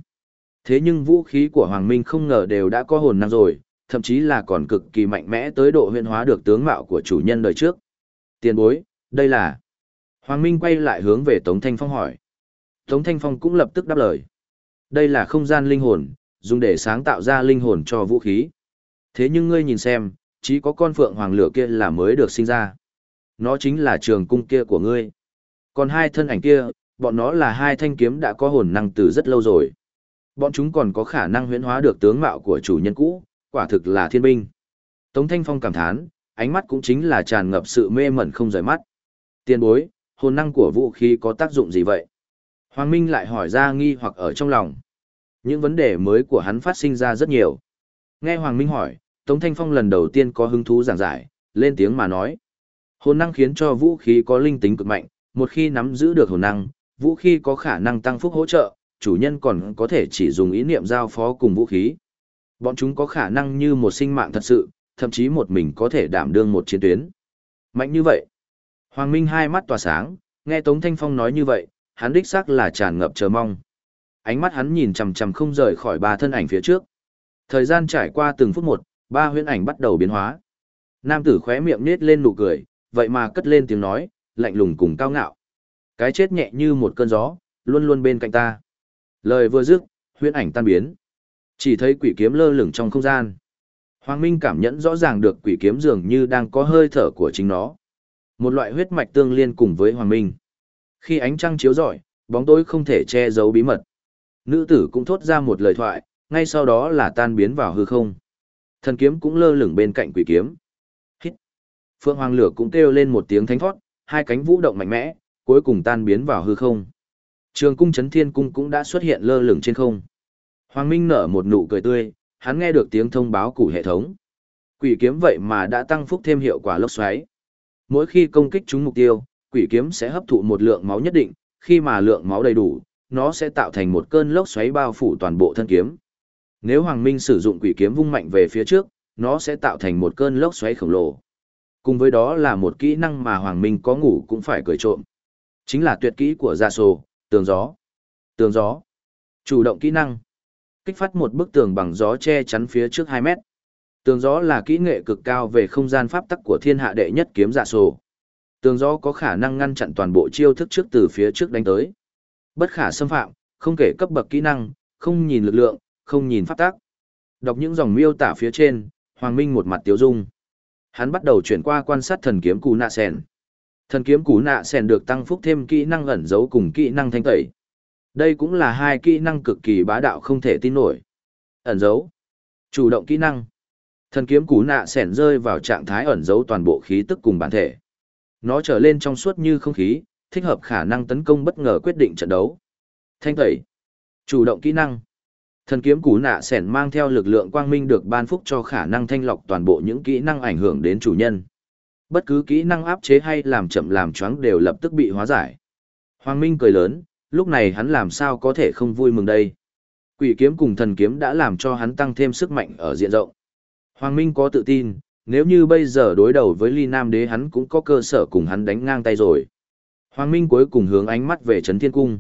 Thế nhưng vũ khí của Hoàng Minh không ngờ đều đã có hồn năng rồi, thậm chí là còn cực kỳ mạnh mẽ tới độ huyện hóa được tướng mạo của chủ nhân đời trước. Tiền bối, đây là... Hoàng Minh quay lại hướng về Tống Thanh Phong hỏi. Tống Thanh Phong cũng lập tức đáp lời. Đây là không gian linh hồn, dùng để sáng tạo ra linh hồn cho vũ khí. Thế nhưng ngươi nhìn xem, chỉ có con phượng hoàng lửa kia là mới được sinh ra. Nó chính là trường cung kia của ngươi. Còn hai thân ảnh kia, bọn nó là hai thanh kiếm đã có hồn năng từ rất lâu rồi. Bọn chúng còn có khả năng huyễn hóa được tướng mạo của chủ nhân cũ, quả thực là thiên binh. Tống Thanh Phong cảm thán, ánh mắt cũng chính là tràn ngập sự mê mẩn không rời mắt. Tiên bối, hồn năng của vũ khí có tác dụng gì vậy? Hoàng Minh lại hỏi ra nghi hoặc ở trong lòng. Những vấn đề mới của hắn phát sinh ra rất nhiều. Nghe Hoàng Minh hỏi, Tống Thanh Phong lần đầu tiên có hứng thú giảng giải, lên tiếng mà nói. Hồn năng khiến cho vũ khí có linh tính cực mạnh, một khi nắm giữ được hồn năng, vũ khí có khả năng tăng phúc hỗ trợ, chủ nhân còn có thể chỉ dùng ý niệm giao phó cùng vũ khí. Bọn chúng có khả năng như một sinh mạng thật sự, thậm chí một mình có thể đảm đương một chiến tuyến. Mạnh như vậy. Hoàng Minh hai mắt tỏa sáng, nghe Tống Thanh Phong nói như vậy, hắn đích xác là tràn ngập chờ mong. Ánh mắt hắn nhìn chằm chằm không rời khỏi ba thân ảnh phía trước. Thời gian trải qua từng phút một, ba huyễn ảnh bắt đầu biến hóa. Nam tử khóe miệng nết lên nụ cười, vậy mà cất lên tiếng nói, lạnh lùng cùng cao ngạo. Cái chết nhẹ như một cơn gió, luôn luôn bên cạnh ta. Lời vừa dứt, huyễn ảnh tan biến. Chỉ thấy quỷ kiếm lơ lửng trong không gian. Hoàng Minh cảm nhận rõ ràng được quỷ kiếm dường như đang có hơi thở của chính nó. Một loại huyết mạch tương liên cùng với Hoàng Minh. Khi ánh trăng chiếu rọi, bóng tối không thể che giấu bí mật. Nữ tử cũng thốt ra một lời thoại, ngay sau đó là tan biến vào hư không. Thần kiếm cũng lơ lửng bên cạnh quỷ kiếm. Hít. Phượng Hoàng lửa cũng kêu lên một tiếng thánh thoát, hai cánh vũ động mạnh mẽ, cuối cùng tan biến vào hư không. Trường cung chấn thiên cung cũng đã xuất hiện lơ lửng trên không. Hoàng Minh nở một nụ cười tươi, hắn nghe được tiếng thông báo của hệ thống. Quỷ kiếm vậy mà đã tăng phúc thêm hiệu quả lốc xoáy. Mỗi khi công kích trúng mục tiêu, quỷ kiếm sẽ hấp thụ một lượng máu nhất định, khi mà lượng máu đầy đủ, nó sẽ tạo thành một cơn lốc xoáy bao phủ toàn bộ thân kiếm. Nếu Hoàng Minh sử dụng quỷ kiếm vung mạnh về phía trước, nó sẽ tạo thành một cơn lốc xoáy khổng lồ. Cùng với đó là một kỹ năng mà Hoàng Minh có ngủ cũng phải cười trộm. Chính là tuyệt kỹ của dạ Gia Sô, tường gió. Tường gió. Chủ động kỹ năng. Kích phát một bức tường bằng gió che chắn phía trước 2 mét. Tường gió là kỹ nghệ cực cao về không gian pháp tắc của thiên hạ đệ nhất kiếm Dạ Sổ Tường gió có khả năng ngăn chặn toàn bộ chiêu thức trước từ phía trước đánh tới. Bất khả xâm phạm, không kể cấp bậc kỹ năng, không nhìn lực lượng, không nhìn pháp tắc. Đọc những dòng miêu tả phía trên, Hoàng Minh một mặt tiếu dung. Hắn bắt đầu chuyển qua quan sát thần kiếm cú nạ sen. Thần kiếm cú nạ sen được tăng phúc thêm kỹ năng ẩn giấu cùng kỹ năng thanh tẩy. Đây cũng là hai kỹ năng cực kỳ bá đạo không thể tin nổi. Ẩn giấu. Chủ động kỹ năng. Thần kiếm cú nạ sẻn rơi vào trạng thái ẩn giấu toàn bộ khí tức cùng bản thể. Nó trở lên trong suốt như không khí, thích hợp khả năng tấn công bất ngờ quyết định trận đấu. Thanh tẩy. Chủ động kỹ năng. Thần kiếm cú nạ sẻn mang theo lực lượng quang minh được ban phúc cho khả năng thanh lọc toàn bộ những kỹ năng ảnh hưởng đến chủ nhân. Bất cứ kỹ năng áp chế hay làm chậm làm choáng đều lập tức bị hóa giải. Hoàng Minh cười lớn, lúc này hắn làm sao có thể không vui mừng đây. Quỷ kiếm cùng thần kiếm đã làm cho hắn tăng thêm sức mạnh ở diện rộng. Hoàng Minh có tự tin, nếu như bây giờ đối đầu với Ly Nam Đế hắn cũng có cơ sở cùng hắn đánh ngang tay rồi. Hoàng Minh cuối cùng hướng ánh mắt về Trấn Thiên Cung.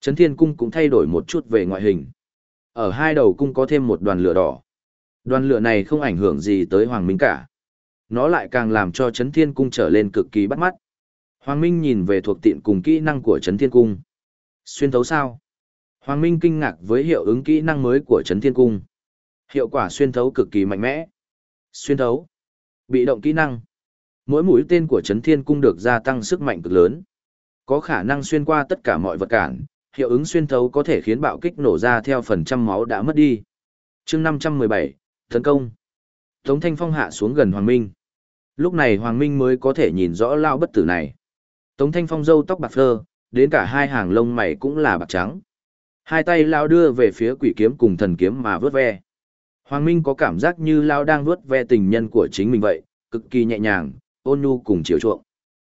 Trấn Thiên Cung cũng thay đổi một chút về ngoại hình. Ở hai đầu cung có thêm một đoàn lửa đỏ. Đoàn lửa này không ảnh hưởng gì tới Hoàng Minh cả. Nó lại càng làm cho Trấn Thiên Cung trở lên cực kỳ bắt mắt. Hoàng Minh nhìn về thuộc tiện cùng kỹ năng của Trấn Thiên Cung. Xuyên thấu sao? Hoàng Minh kinh ngạc với hiệu ứng kỹ năng mới của Trấn Thiên Cung. Hiệu quả xuyên thấu cực kỳ mạnh mẽ. Xuyên thấu. Bị động kỹ năng. Mỗi mũi tên của Trấn Thiên Cung được gia tăng sức mạnh cực lớn. Có khả năng xuyên qua tất cả mọi vật cản, hiệu ứng xuyên thấu có thể khiến bạo kích nổ ra theo phần trăm máu đã mất đi. chương 517, tấn công. Tống Thanh Phong hạ xuống gần Hoàng Minh. Lúc này Hoàng Minh mới có thể nhìn rõ lao bất tử này. Tống Thanh Phong râu tóc bạc phơ, đến cả hai hàng lông mày cũng là bạc trắng. Hai tay lao đưa về phía quỷ kiếm cùng thần kiếm mà vớt ve. Hoàng Minh có cảm giác như lao đang vớt ve tình nhân của chính mình vậy, cực kỳ nhẹ nhàng, ôn nhu cùng chiều chuộng.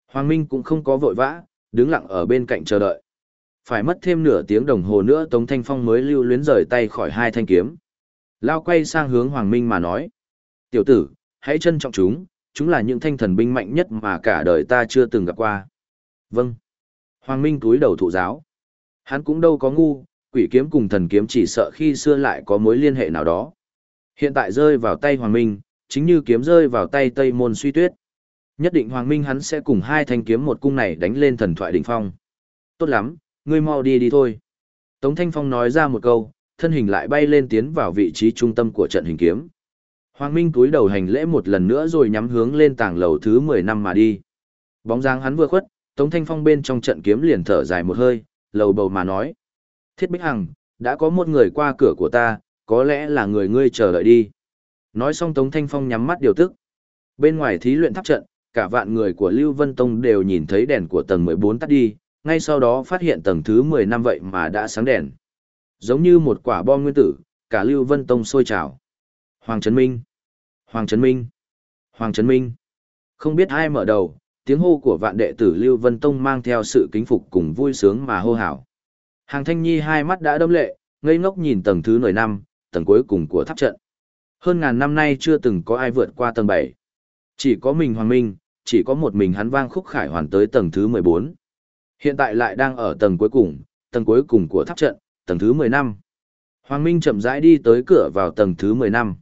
Hoàng Minh cũng không có vội vã, đứng lặng ở bên cạnh chờ đợi. Phải mất thêm nửa tiếng đồng hồ nữa Tống Thanh Phong mới lưu luyến rời tay khỏi hai thanh kiếm. Lao quay sang hướng Hoàng Minh mà nói. Tiểu tử, hãy trân trọng chúng, chúng là những thanh thần binh mạnh nhất mà cả đời ta chưa từng gặp qua. Vâng. Hoàng Minh túi đầu thụ giáo. Hắn cũng đâu có ngu, quỷ kiếm cùng thần kiếm chỉ sợ khi xưa lại có mối liên hệ nào đó. Hiện tại rơi vào tay Hoàng Minh, chính như kiếm rơi vào tay Tây Môn Suy Tuyết. Nhất định Hoàng Minh hắn sẽ cùng hai thanh kiếm một cung này đánh lên thần thoại đỉnh phong. Tốt lắm, ngươi mau đi đi thôi. Tống Thanh Phong nói ra một câu, thân hình lại bay lên tiến vào vị trí trung tâm của trận hình kiếm. Hoàng Minh túi đầu hành lễ một lần nữa rồi nhắm hướng lên tảng lầu thứ 10 năm mà đi. Bóng dáng hắn vừa khuất, Tống Thanh Phong bên trong trận kiếm liền thở dài một hơi, lầu bầu mà nói. Thiết Bích Hằng, đã có một người qua cửa của ta, có lẽ là người ngươi chờ đợi đi. Nói xong Tống Thanh Phong nhắm mắt điều tức. Bên ngoài thí luyện tháp trận, cả vạn người của Lưu Vân Tông đều nhìn thấy đèn của tầng 14 tắt đi, ngay sau đó phát hiện tầng thứ 10 năm vậy mà đã sáng đèn. Giống như một quả bom nguyên tử, cả Lưu Vân Tông sôi trào. Hoàng Trấn Minh! Hoàng Trấn Minh! Hoàng Trấn Minh! Không biết ai mở đầu, tiếng hô của vạn đệ tử Lưu Vân Tông mang theo sự kính phục cùng vui sướng mà hô hào. Hàng Thanh Nhi hai mắt đã đâm lệ, ngây ngốc nhìn tầng thứ 10 năm, tầng cuối cùng của tháp trận. Hơn ngàn năm nay chưa từng có ai vượt qua tầng 7. Chỉ có mình Hoàng Minh, chỉ có một mình hắn vang khúc khải hoàn tới tầng thứ 14. Hiện tại lại đang ở tầng cuối cùng, tầng cuối cùng của tháp trận, tầng thứ 10 năm. Hoàng Minh chậm rãi đi tới cửa vào tầng thứ 10 năm.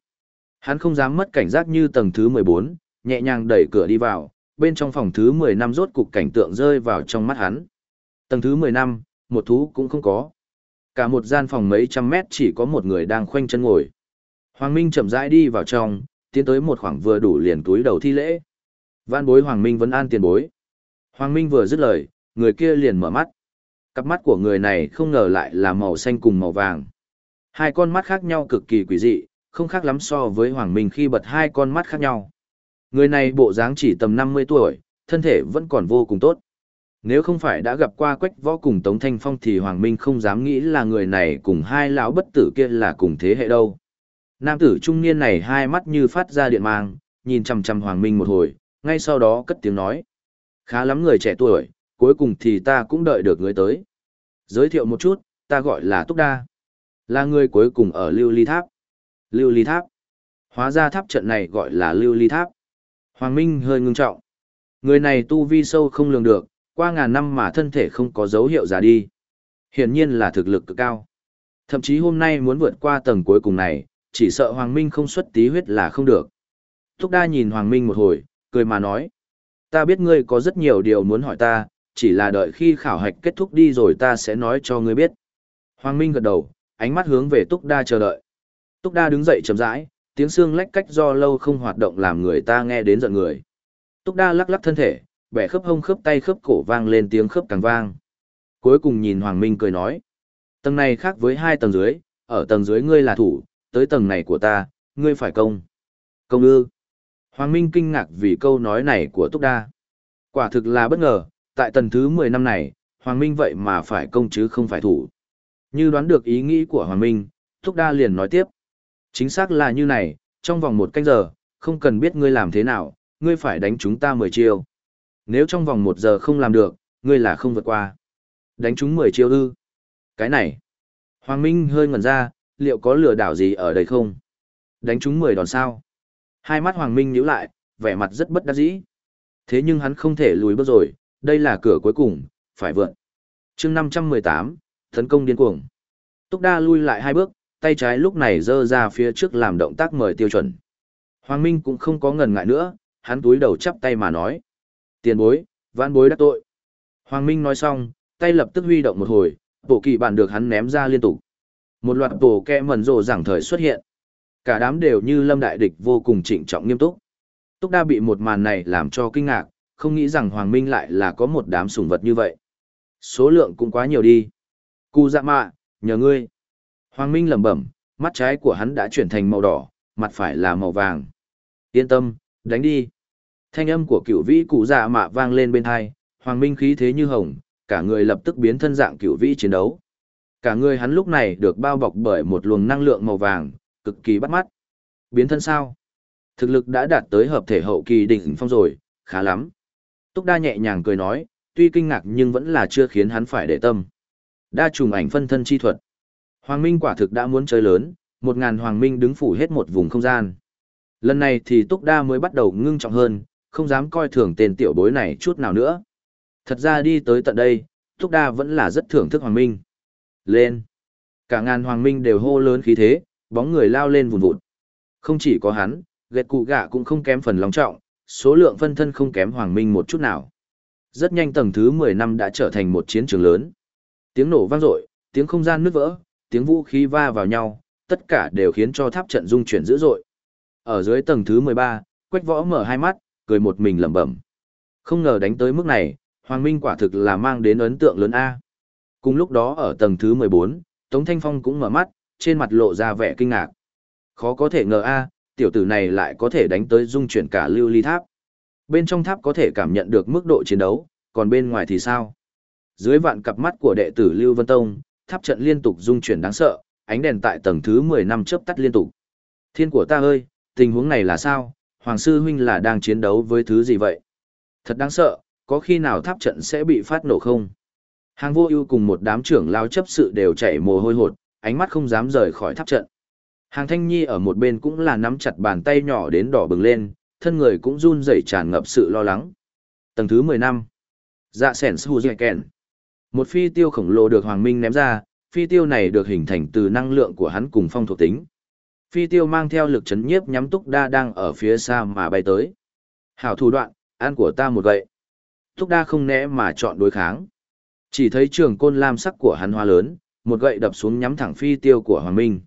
Hắn không dám mất cảnh giác như tầng thứ 14, nhẹ nhàng đẩy cửa đi vào, bên trong phòng thứ 10 năm rốt cục cảnh tượng rơi vào trong mắt hắn. Tầng thứ 10 năm, một thú cũng không có. Cả một gian phòng mấy trăm mét chỉ có một người đang khoanh chân ngồi. Hoàng Minh chậm rãi đi vào trong, tiến tới một khoảng vừa đủ liền túi đầu thi lễ. Văn bối Hoàng Minh vẫn an tiền bối. Hoàng Minh vừa dứt lời, người kia liền mở mắt. Cặp mắt của người này không ngờ lại là màu xanh cùng màu vàng. Hai con mắt khác nhau cực kỳ quỷ dị, không khác lắm so với Hoàng Minh khi bật hai con mắt khác nhau. Người này bộ dáng chỉ tầm 50 tuổi, thân thể vẫn còn vô cùng tốt. Nếu không phải đã gặp qua Quách Võ cùng Tống Thanh Phong thì Hoàng Minh không dám nghĩ là người này cùng hai lão bất tử kia là cùng thế hệ đâu. Nam tử trung niên này hai mắt như phát ra điện mang, nhìn chằm chằm Hoàng Minh một hồi, ngay sau đó cất tiếng nói. Khá lắm người trẻ tuổi, cuối cùng thì ta cũng đợi được người tới. Giới thiệu một chút, ta gọi là Túc Đa. Là người cuối cùng ở Lưu Ly Tháp. Lưu Ly Tháp. Hóa ra tháp trận này gọi là Lưu Ly Tháp. Hoàng Minh hơi ngưng trọng. Người này tu vi sâu không lường được, qua ngàn năm mà thân thể không có dấu hiệu già đi. Hiển nhiên là thực lực cực cao. Thậm chí hôm nay muốn vượt qua tầng cuối cùng này, chỉ sợ Hoàng Minh không xuất tí huyết là không được. Túc đa nhìn Hoàng Minh một hồi, cười mà nói. Ta biết ngươi có rất nhiều điều muốn hỏi ta, chỉ là đợi khi khảo hạch kết thúc đi rồi ta sẽ nói cho ngươi biết. Hoàng Minh gật đầu, ánh mắt hướng về Túc Đa chờ đợi. Túc Đa đứng dậy chậm rãi, tiếng xương lách cách do lâu không hoạt động làm người ta nghe đến giận người. Túc Đa lắc lắc thân thể, bẻ khớp hông khớp tay khớp cổ vang lên tiếng khớp càng vang. Cuối cùng nhìn Hoàng Minh cười nói. Tầng này khác với hai tầng dưới, ở tầng dưới ngươi là thủ, tới tầng này của ta, ngươi phải công. Công ư. Hoàng Minh kinh ngạc vì câu nói này của Túc Đa. Quả thực là bất ngờ, tại tầng thứ 10 năm này, Hoàng Minh vậy mà phải công chứ không phải thủ. Như đoán được ý nghĩ của Hoàng Minh, Thúc Đa liền nói tiếp. Chính xác là như này, trong vòng một canh giờ, không cần biết ngươi làm thế nào, ngươi phải đánh chúng ta 10 chiêu. Nếu trong vòng một giờ không làm được, ngươi là không vượt qua. Đánh chúng 10 chiêu ư. Cái này. Hoàng Minh hơi ngẩn ra, liệu có lừa đảo gì ở đây không? Đánh chúng 10 đòn sao? Hai mắt Hoàng Minh nhíu lại, vẻ mặt rất bất đắc dĩ. Thế nhưng hắn không thể lùi bước rồi, đây là cửa cuối cùng, phải vượt. chương 518, tấn công điên cuồng. Túc Đa lui lại hai bước, tay trái lúc này dơ ra phía trước làm động tác mời tiêu chuẩn. Hoàng Minh cũng không có ngần ngại nữa, hắn túi đầu chắp tay mà nói. Tiền bối, vãn bối đắc tội. Hoàng Minh nói xong, tay lập tức huy động một hồi, bộ kỳ bản được hắn ném ra liên tục. Một loạt bộ kẹ mẩn rồ giảng thời xuất hiện. Cả đám đều như lâm đại địch vô cùng trịnh trọng nghiêm túc. Túc đa bị một màn này làm cho kinh ngạc, không nghĩ rằng Hoàng Minh lại là có một đám sủng vật như vậy. Số lượng cũng quá nhiều đi. Cụ dạ mạ, nhờ ngươi. Hoàng Minh lẩm bẩm, mắt trái của hắn đã chuyển thành màu đỏ, mặt phải là màu vàng. Yên tâm, đánh đi. Thanh âm của cửu vĩ cụ dạ mạ vang lên bên hai, Hoàng Minh khí thế như hồng, cả người lập tức biến thân dạng cửu vĩ chiến đấu. Cả người hắn lúc này được bao bọc bởi một luồng năng lượng màu vàng, cực kỳ bắt mắt. Biến thân sao? Thực lực đã đạt tới hợp thể hậu kỳ đỉnh phong rồi, khá lắm. Túc đa nhẹ nhàng cười nói, tuy kinh ngạc nhưng vẫn là chưa khiến hắn phải để tâm. Đa trùng ảnh phân thân chi thuật. Hoàng Minh quả thực đã muốn chơi lớn, một ngàn Hoàng Minh đứng phủ hết một vùng không gian. Lần này thì Túc Đa mới bắt đầu ngưng trọng hơn, không dám coi thường tên tiểu bối này chút nào nữa. Thật ra đi tới tận đây, Túc Đa vẫn là rất thưởng thức Hoàng Minh. Lên! Cả ngàn Hoàng Minh đều hô lớn khí thế, bóng người lao lên vùn vụt. Không chỉ có hắn, gẹt cụ gạ cũng không kém phần lòng trọng, số lượng phân thân không kém Hoàng Minh một chút nào. Rất nhanh tầng thứ 10 năm đã trở thành một chiến trường lớn. Tiếng nổ vang dội, tiếng không gian nứt vỡ, tiếng vũ khí va vào nhau, tất cả đều khiến cho tháp trận rung chuyển dữ dội. Ở dưới tầng thứ 13, Quách Võ mở hai mắt, cười một mình lẩm bẩm. Không ngờ đánh tới mức này, Hoàng Minh quả thực là mang đến ấn tượng lớn A. Cùng lúc đó ở tầng thứ 14, Tống Thanh Phong cũng mở mắt, trên mặt lộ ra vẻ kinh ngạc. Khó có thể ngờ A, tiểu tử này lại có thể đánh tới dung chuyển cả lưu ly tháp. Bên trong tháp có thể cảm nhận được mức độ chiến đấu, còn bên ngoài thì sao? Dưới vạn cặp mắt của đệ tử Lưu Vân Tông, tháp trận liên tục dung chuyển đáng sợ, ánh đèn tại tầng thứ 10 năm chớp tắt liên tục. Thiên của ta ơi, tình huống này là sao? Hoàng sư huynh là đang chiến đấu với thứ gì vậy? Thật đáng sợ, có khi nào tháp trận sẽ bị phát nổ không? Hàng vô ưu cùng một đám trưởng lao chấp sự đều chảy mồ hôi hột, ánh mắt không dám rời khỏi tháp trận. Hàng thanh nhi ở một bên cũng là nắm chặt bàn tay nhỏ đến đỏ bừng lên, thân người cũng run rẩy tràn ngập sự lo lắng. Tầng thứ 10 năm. Dạ sẻn su dạy kèn. Một phi tiêu khổng lồ được Hoàng Minh ném ra, phi tiêu này được hình thành từ năng lượng của hắn cùng phong thuộc tính. Phi tiêu mang theo lực chấn nhiếp nhắm túc đa đang ở phía xa mà bay tới. Hảo thủ đoạn, an của ta một gậy. Túc đa không né mà chọn đối kháng. Chỉ thấy trường côn lam sắc của hắn hoa lớn, một gậy đập xuống nhắm thẳng phi tiêu của Hoàng Minh.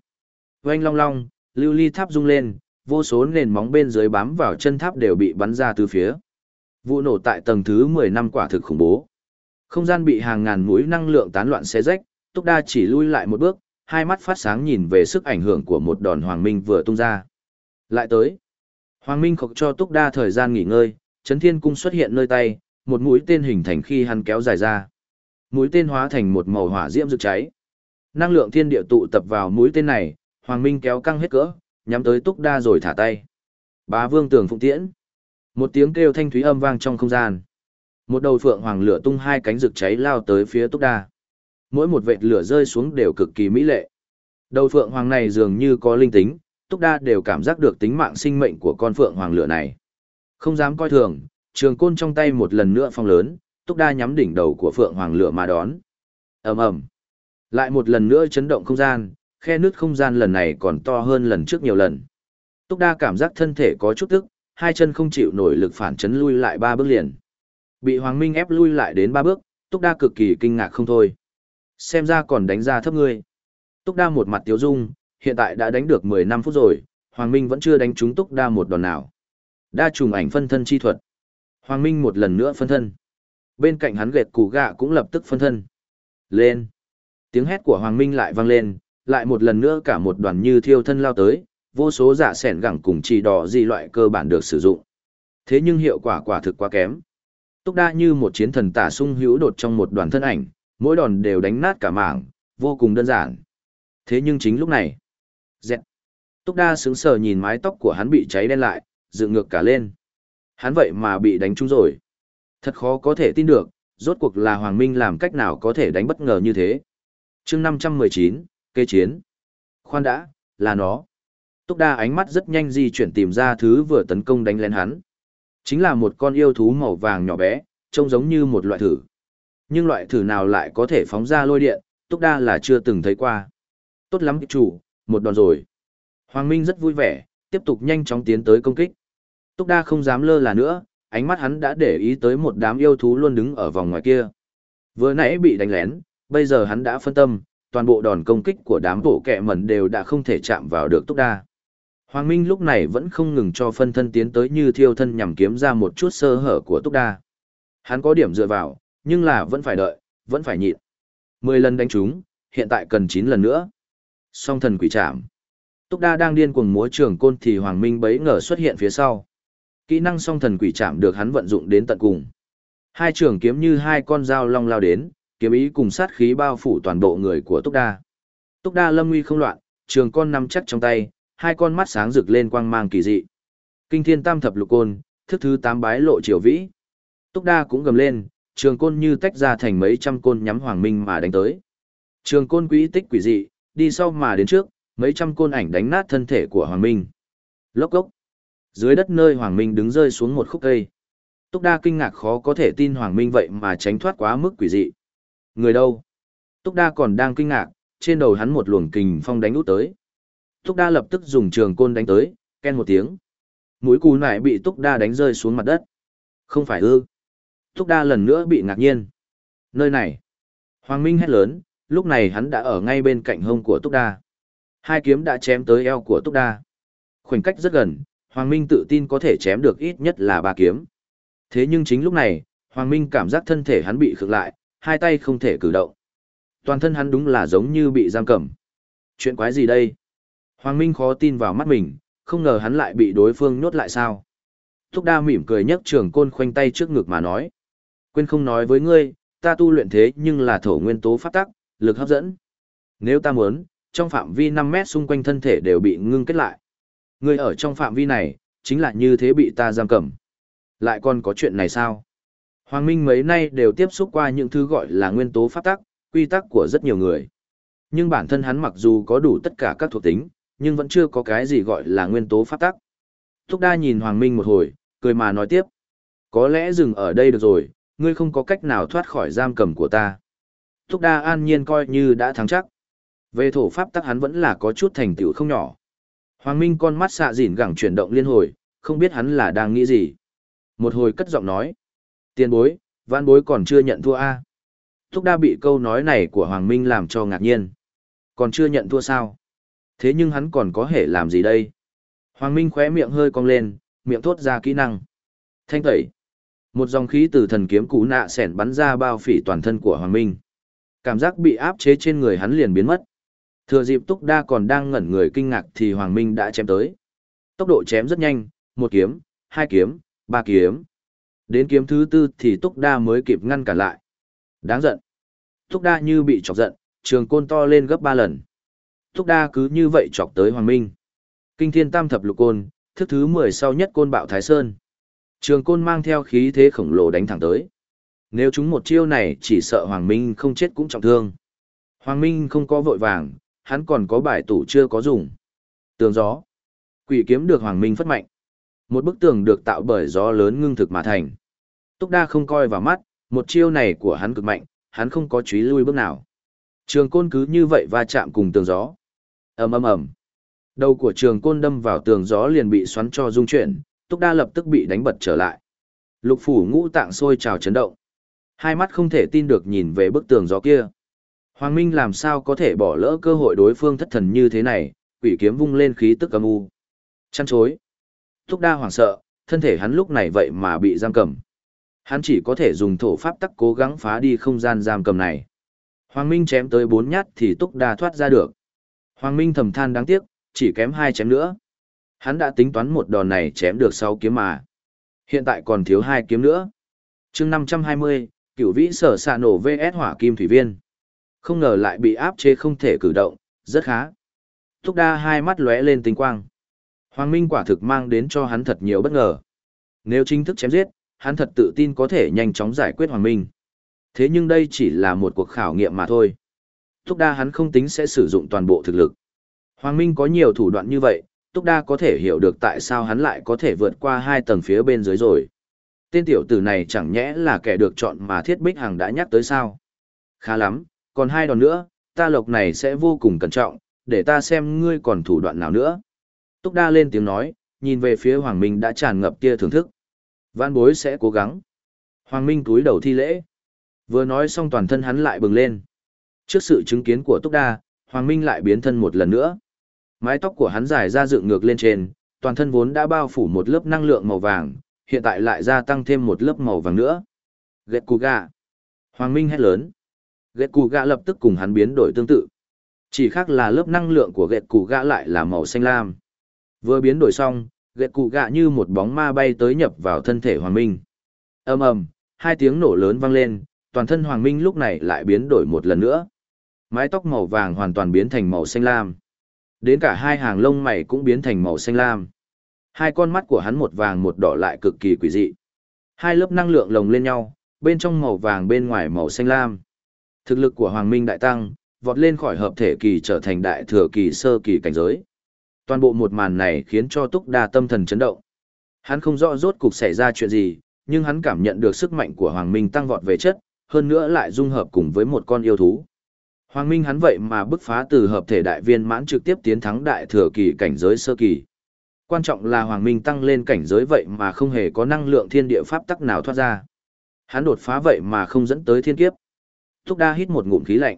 Oanh long long, lưu ly tháp rung lên, vô số nền móng bên dưới bám vào chân tháp đều bị bắn ra từ phía. Vụ nổ tại tầng thứ 10 năm quả thực khủng bố. Không gian bị hàng ngàn mũi năng lượng tán loạn xé rách, Túc Đa chỉ lui lại một bước, hai mắt phát sáng nhìn về sức ảnh hưởng của một đòn Hoàng Minh vừa tung ra. Lại tới. Hoàng Minh khộc cho Túc Đa thời gian nghỉ ngơi, chấn thiên cung xuất hiện nơi tay, một mũi tên hình thành khi hắn kéo dài ra. Mũi tên hóa thành một màu hỏa diễm rực cháy. Năng lượng thiên địa tụ tập vào mũi tên này, Hoàng Minh kéo căng hết cỡ, nhắm tới Túc Đa rồi thả tay. Bá Vương Tường Phụng Tiễn. Một tiếng kêu thanh thúy âm vang trong không gian. Một đầu phượng hoàng lửa tung hai cánh rực cháy lao tới phía Túc Đa. Mỗi một vệt lửa rơi xuống đều cực kỳ mỹ lệ. Đầu phượng hoàng này dường như có linh tính, Túc Đa đều cảm giác được tính mạng sinh mệnh của con phượng hoàng lửa này. Không dám coi thường, trường côn trong tay một lần nữa phong lớn, Túc Đa nhắm đỉnh đầu của phượng hoàng lửa mà đón. ầm ầm, lại một lần nữa chấn động không gian, khe nứt không gian lần này còn to hơn lần trước nhiều lần. Túc Đa cảm giác thân thể có chút tức, hai chân không chịu nổi lực phản chấn lui lại ba bước liền. Bị Hoàng Minh ép lui lại đến ba bước, Túc Đa cực kỳ kinh ngạc không thôi. Xem ra còn đánh ra thấp ngươi. Túc Đa một mặt tiếu dung, hiện tại đã đánh được 15 phút rồi, Hoàng Minh vẫn chưa đánh trúng Túc Đa một đòn nào. Đa trùng ảnh phân thân chi thuật. Hoàng Minh một lần nữa phân thân. Bên cạnh hắn gệt củ gạ cũng lập tức phân thân. Lên. Tiếng hét của Hoàng Minh lại vang lên, lại một lần nữa cả một đoàn như thiêu thân lao tới, vô số giả sẻn gẳng cùng chỉ đỏ gì loại cơ bản được sử dụng. Thế nhưng hiệu quả quả thực quá kém. Túc đa như một chiến thần tả sung hữu đột trong một đoàn thân ảnh, mỗi đòn đều đánh nát cả mảng, vô cùng đơn giản. Thế nhưng chính lúc này, dẹt. Túc đa sững sờ nhìn mái tóc của hắn bị cháy đen lại, dựng ngược cả lên. Hắn vậy mà bị đánh trúng rồi. Thật khó có thể tin được, rốt cuộc là Hoàng Minh làm cách nào có thể đánh bất ngờ như thế. chương 519, kê chiến. Khoan đã, là nó. Túc đa ánh mắt rất nhanh di chuyển tìm ra thứ vừa tấn công đánh lén hắn. Chính là một con yêu thú màu vàng nhỏ bé, trông giống như một loại thử. Nhưng loại thử nào lại có thể phóng ra lôi điện, Túc đa là chưa từng thấy qua. Tốt lắm chủ, một đòn rồi. Hoàng Minh rất vui vẻ, tiếp tục nhanh chóng tiến tới công kích. Túc đa không dám lơ là nữa, ánh mắt hắn đã để ý tới một đám yêu thú luôn đứng ở vòng ngoài kia. Vừa nãy bị đánh lén, bây giờ hắn đã phân tâm, toàn bộ đòn công kích của đám bộ kẹ mẩn đều đã không thể chạm vào được Túc đa. Hoàng Minh lúc này vẫn không ngừng cho phân thân tiến tới như thiêu thân nhằm kiếm ra một chút sơ hở của Túc Đa. Hắn có điểm dựa vào, nhưng là vẫn phải đợi, vẫn phải nhịn. Mười lần đánh trúng, hiện tại cần chín lần nữa. Song thần quỷ chạm, Túc Đa đang điên cuồng múa trường côn thì Hoàng Minh bấy ngờ xuất hiện phía sau. Kỹ năng song thần quỷ chạm được hắn vận dụng đến tận cùng. Hai trường kiếm như hai con dao long lao đến, kiếm ý cùng sát khí bao phủ toàn bộ người của Túc Đa. Túc Đa lâm nguy không loạn, trường con nắm chắc trong tay, hai con mắt sáng rực lên quang mang kỳ dị. Kinh thiên tam thập lục côn, thức thứ tám bái lộ triều vĩ. Túc đa cũng gầm lên, trường côn như tách ra thành mấy trăm côn nhắm hoàng minh mà đánh tới. Trường côn quý tích quỷ dị, đi sau mà đến trước, mấy trăm côn ảnh đánh nát thân thể của hoàng minh. Lốc gốc. Dưới đất nơi hoàng minh đứng rơi xuống một khúc cây. Túc đa kinh ngạc khó có thể tin hoàng minh vậy mà tránh thoát quá mức quỷ dị. Người đâu? Túc đa còn đang kinh ngạc, trên đầu hắn một luồng kình phong đánh út tới. Túc Đa lập tức dùng trường côn đánh tới, ken một tiếng. Mũi cù nải bị Túc Đa đánh rơi xuống mặt đất. Không phải ư. Túc Đa lần nữa bị ngạc nhiên. Nơi này. Hoàng Minh hét lớn, lúc này hắn đã ở ngay bên cạnh hông của Túc Đa. Hai kiếm đã chém tới eo của Túc Đa. Khoảnh cách rất gần, Hoàng Minh tự tin có thể chém được ít nhất là ba kiếm. Thế nhưng chính lúc này, Hoàng Minh cảm giác thân thể hắn bị khựng lại, hai tay không thể cử động. Toàn thân hắn đúng là giống như bị giam cầm. Chuyện quái gì đây? Hoàng Minh khó tin vào mắt mình, không ngờ hắn lại bị đối phương nhốt lại sao. Thúc đa mỉm cười nhấc trường côn khoanh tay trước ngực mà nói. Quên không nói với ngươi, ta tu luyện thế nhưng là thổ nguyên tố phát tắc, lực hấp dẫn. Nếu ta muốn, trong phạm vi 5 mét xung quanh thân thể đều bị ngưng kết lại. Ngươi ở trong phạm vi này, chính là như thế bị ta giam cầm. Lại còn có chuyện này sao? Hoàng Minh mấy nay đều tiếp xúc qua những thứ gọi là nguyên tố pháp tắc, quy tắc của rất nhiều người. Nhưng bản thân hắn mặc dù có đủ tất cả các thuộc tính, nhưng vẫn chưa có cái gì gọi là nguyên tố pháp tắc. Thúc đa nhìn Hoàng Minh một hồi, cười mà nói tiếp. Có lẽ dừng ở đây được rồi, ngươi không có cách nào thoát khỏi giam cầm của ta. Thúc đa an nhiên coi như đã thắng chắc. Về thổ pháp tắc hắn vẫn là có chút thành tựu không nhỏ. Hoàng Minh con mắt xạ dỉn gẳng chuyển động liên hồi, không biết hắn là đang nghĩ gì. Một hồi cất giọng nói. Tiền bối, văn bối còn chưa nhận thua a Thúc đa bị câu nói này của Hoàng Minh làm cho ngạc nhiên. Còn chưa nhận thua sao? Thế nhưng hắn còn có thể làm gì đây? Hoàng Minh khóe miệng hơi cong lên, miệng thốt ra kỹ năng. Thanh tẩy. Một dòng khí từ thần kiếm cú nạ sẻn bắn ra bao phỉ toàn thân của Hoàng Minh. Cảm giác bị áp chế trên người hắn liền biến mất. Thừa dịp Túc Đa còn đang ngẩn người kinh ngạc thì Hoàng Minh đã chém tới. Tốc độ chém rất nhanh, một kiếm, hai kiếm, ba kiếm. Đến kiếm thứ tư thì Túc Đa mới kịp ngăn cản lại. Đáng giận. Túc Đa như bị chọc giận, trường côn to lên gấp ba lần. Túc Đa cứ như vậy chọc tới Hoàng Minh. Kinh thiên tam thập lục côn, thức thứ mười sau nhất côn bạo Thái Sơn. Trường côn mang theo khí thế khổng lồ đánh thẳng tới. Nếu chúng một chiêu này chỉ sợ Hoàng Minh không chết cũng trọng thương. Hoàng Minh không có vội vàng, hắn còn có bài tủ chưa có dùng. Tường gió. Quỷ kiếm được Hoàng Minh phất mạnh. Một bức tường được tạo bởi gió lớn ngưng thực mà thành. Túc Đa không coi vào mắt, một chiêu này của hắn cực mạnh, hắn không có chúy lui bước nào. Trường côn cứ như vậy va chạm cùng tường gió. ầm ầm ầm. Đầu của trường côn đâm vào tường gió liền bị xoắn cho rung chuyển, Túc Đa lập tức bị đánh bật trở lại. Lục phủ ngũ tạng sôi trào chấn động. Hai mắt không thể tin được nhìn về bức tường gió kia. Hoàng Minh làm sao có thể bỏ lỡ cơ hội đối phương thất thần như thế này, quỷ kiếm vung lên khí tức âm u. Chăn chối. Túc đa hoảng sợ, thân thể hắn lúc này vậy mà bị giam cầm. Hắn chỉ có thể dùng thổ pháp tắc cố gắng phá đi không gian giam cầm này. Hoàng Minh chém tới bốn nhát thì Túc đa thoát ra được. Hoàng Minh thầm than đáng tiếc, chỉ kém hai chém nữa. Hắn đã tính toán một đòn này chém được sáu kiếm mà. Hiện tại còn thiếu hai kiếm nữa. chương năm trăm hai mươi, cửu vĩ sở xạ nổ VS hỏa kim thủy viên. Không ngờ lại bị áp chế không thể cử động, rất khá. Túc đa hai mắt lóe lên tinh quang. Hoàng Minh quả thực mang đến cho hắn thật nhiều bất ngờ. Nếu chính thức chém giết, hắn thật tự tin có thể nhanh chóng giải quyết Hoàng Minh. Thế nhưng đây chỉ là một cuộc khảo nghiệm mà thôi. Túc đa hắn không tính sẽ sử dụng toàn bộ thực lực. Hoàng Minh có nhiều thủ đoạn như vậy, Túc đa có thể hiểu được tại sao hắn lại có thể vượt qua hai tầng phía bên dưới rồi. Tên tiểu tử này chẳng nhẽ là kẻ được chọn mà Thiết Bích Hằng đã nhắc tới sao. Khá lắm, còn hai đòn nữa, ta lộc này sẽ vô cùng cẩn trọng, để ta xem ngươi còn thủ đoạn nào nữa. Túc Đa lên tiếng nói, nhìn về phía Hoàng Minh đã tràn ngập kia thưởng thức. Vãn bối sẽ cố gắng. Hoàng Minh túi đầu thi lễ. Vừa nói xong toàn thân hắn lại bừng lên. Trước sự chứng kiến của Túc Đa, Hoàng Minh lại biến thân một lần nữa. Mái tóc của hắn dài ra dựng ngược lên trên, toàn thân vốn đã bao phủ một lớp năng lượng màu vàng, hiện tại lại gia tăng thêm một lớp màu vàng nữa. Gẹt cù gà. Hoàng Minh hét lớn. Gẹt cù gà lập tức cùng hắn biến đổi tương tự. Chỉ khác là lớp năng lượng của gẹt cù gà lại là màu xanh lam. Vừa biến đổi xong, gẹt cụ gạ như một bóng ma bay tới nhập vào thân thể Hoàng Minh. ầm ầm, hai tiếng nổ lớn vang lên, toàn thân Hoàng Minh lúc này lại biến đổi một lần nữa. Mái tóc màu vàng hoàn toàn biến thành màu xanh lam. Đến cả hai hàng lông mày cũng biến thành màu xanh lam. Hai con mắt của hắn một vàng một đỏ lại cực kỳ quỷ dị. Hai lớp năng lượng lồng lên nhau, bên trong màu vàng bên ngoài màu xanh lam. Thực lực của Hoàng Minh đại tăng, vọt lên khỏi hợp thể kỳ trở thành đại thừa kỳ sơ kỳ cảnh giới. Toàn bộ một màn này khiến cho Túc Đa tâm thần chấn động. Hắn không rõ rốt cục xảy ra chuyện gì, nhưng hắn cảm nhận được sức mạnh của Hoàng Minh tăng vọt về chất, hơn nữa lại dung hợp cùng với một con yêu thú. Hoàng Minh hắn vậy mà bứt phá từ hợp thể đại viên mãn trực tiếp tiến thắng đại thừa kỳ cảnh giới sơ kỳ. Quan trọng là Hoàng Minh tăng lên cảnh giới vậy mà không hề có năng lượng thiên địa pháp tắc nào thoát ra. Hắn đột phá vậy mà không dẫn tới thiên kiếp. Túc Đa hít một ngụm khí lạnh.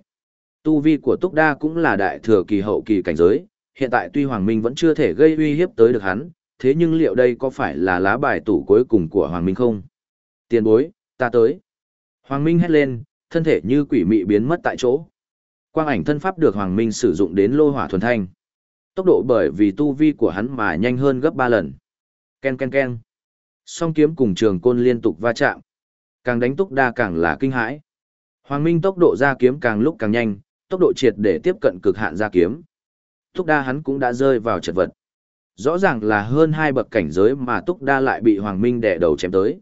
Tu vi của Túc Đa cũng là đại thừa kỳ hậu kỳ cảnh giới, hiện tại tuy Hoàng Minh vẫn chưa thể gây uy hiếp tới được hắn, thế nhưng liệu đây có phải là lá bài tủ cuối cùng của Hoàng Minh không? Tiền bối, ta tới. Hoàng Minh hét lên, thân thể như quỷ mị biến mất tại chỗ. Quang ảnh thân pháp được Hoàng Minh sử dụng đến lô hỏa thuần thanh. Tốc độ bởi vì tu vi của hắn mà nhanh hơn gấp 3 lần. Ken ken ken. Song kiếm cùng trường côn liên tục va chạm. Càng đánh túc đa càng là kinh hãi. Hoàng Minh tốc độ ra kiếm càng lúc càng nhanh, tốc độ triệt để tiếp cận cực hạn ra kiếm. Túc đa hắn cũng đã rơi vào chật vật. Rõ ràng là hơn hai bậc cảnh giới mà Túc đa lại bị Hoàng Minh đè đầu chém tới.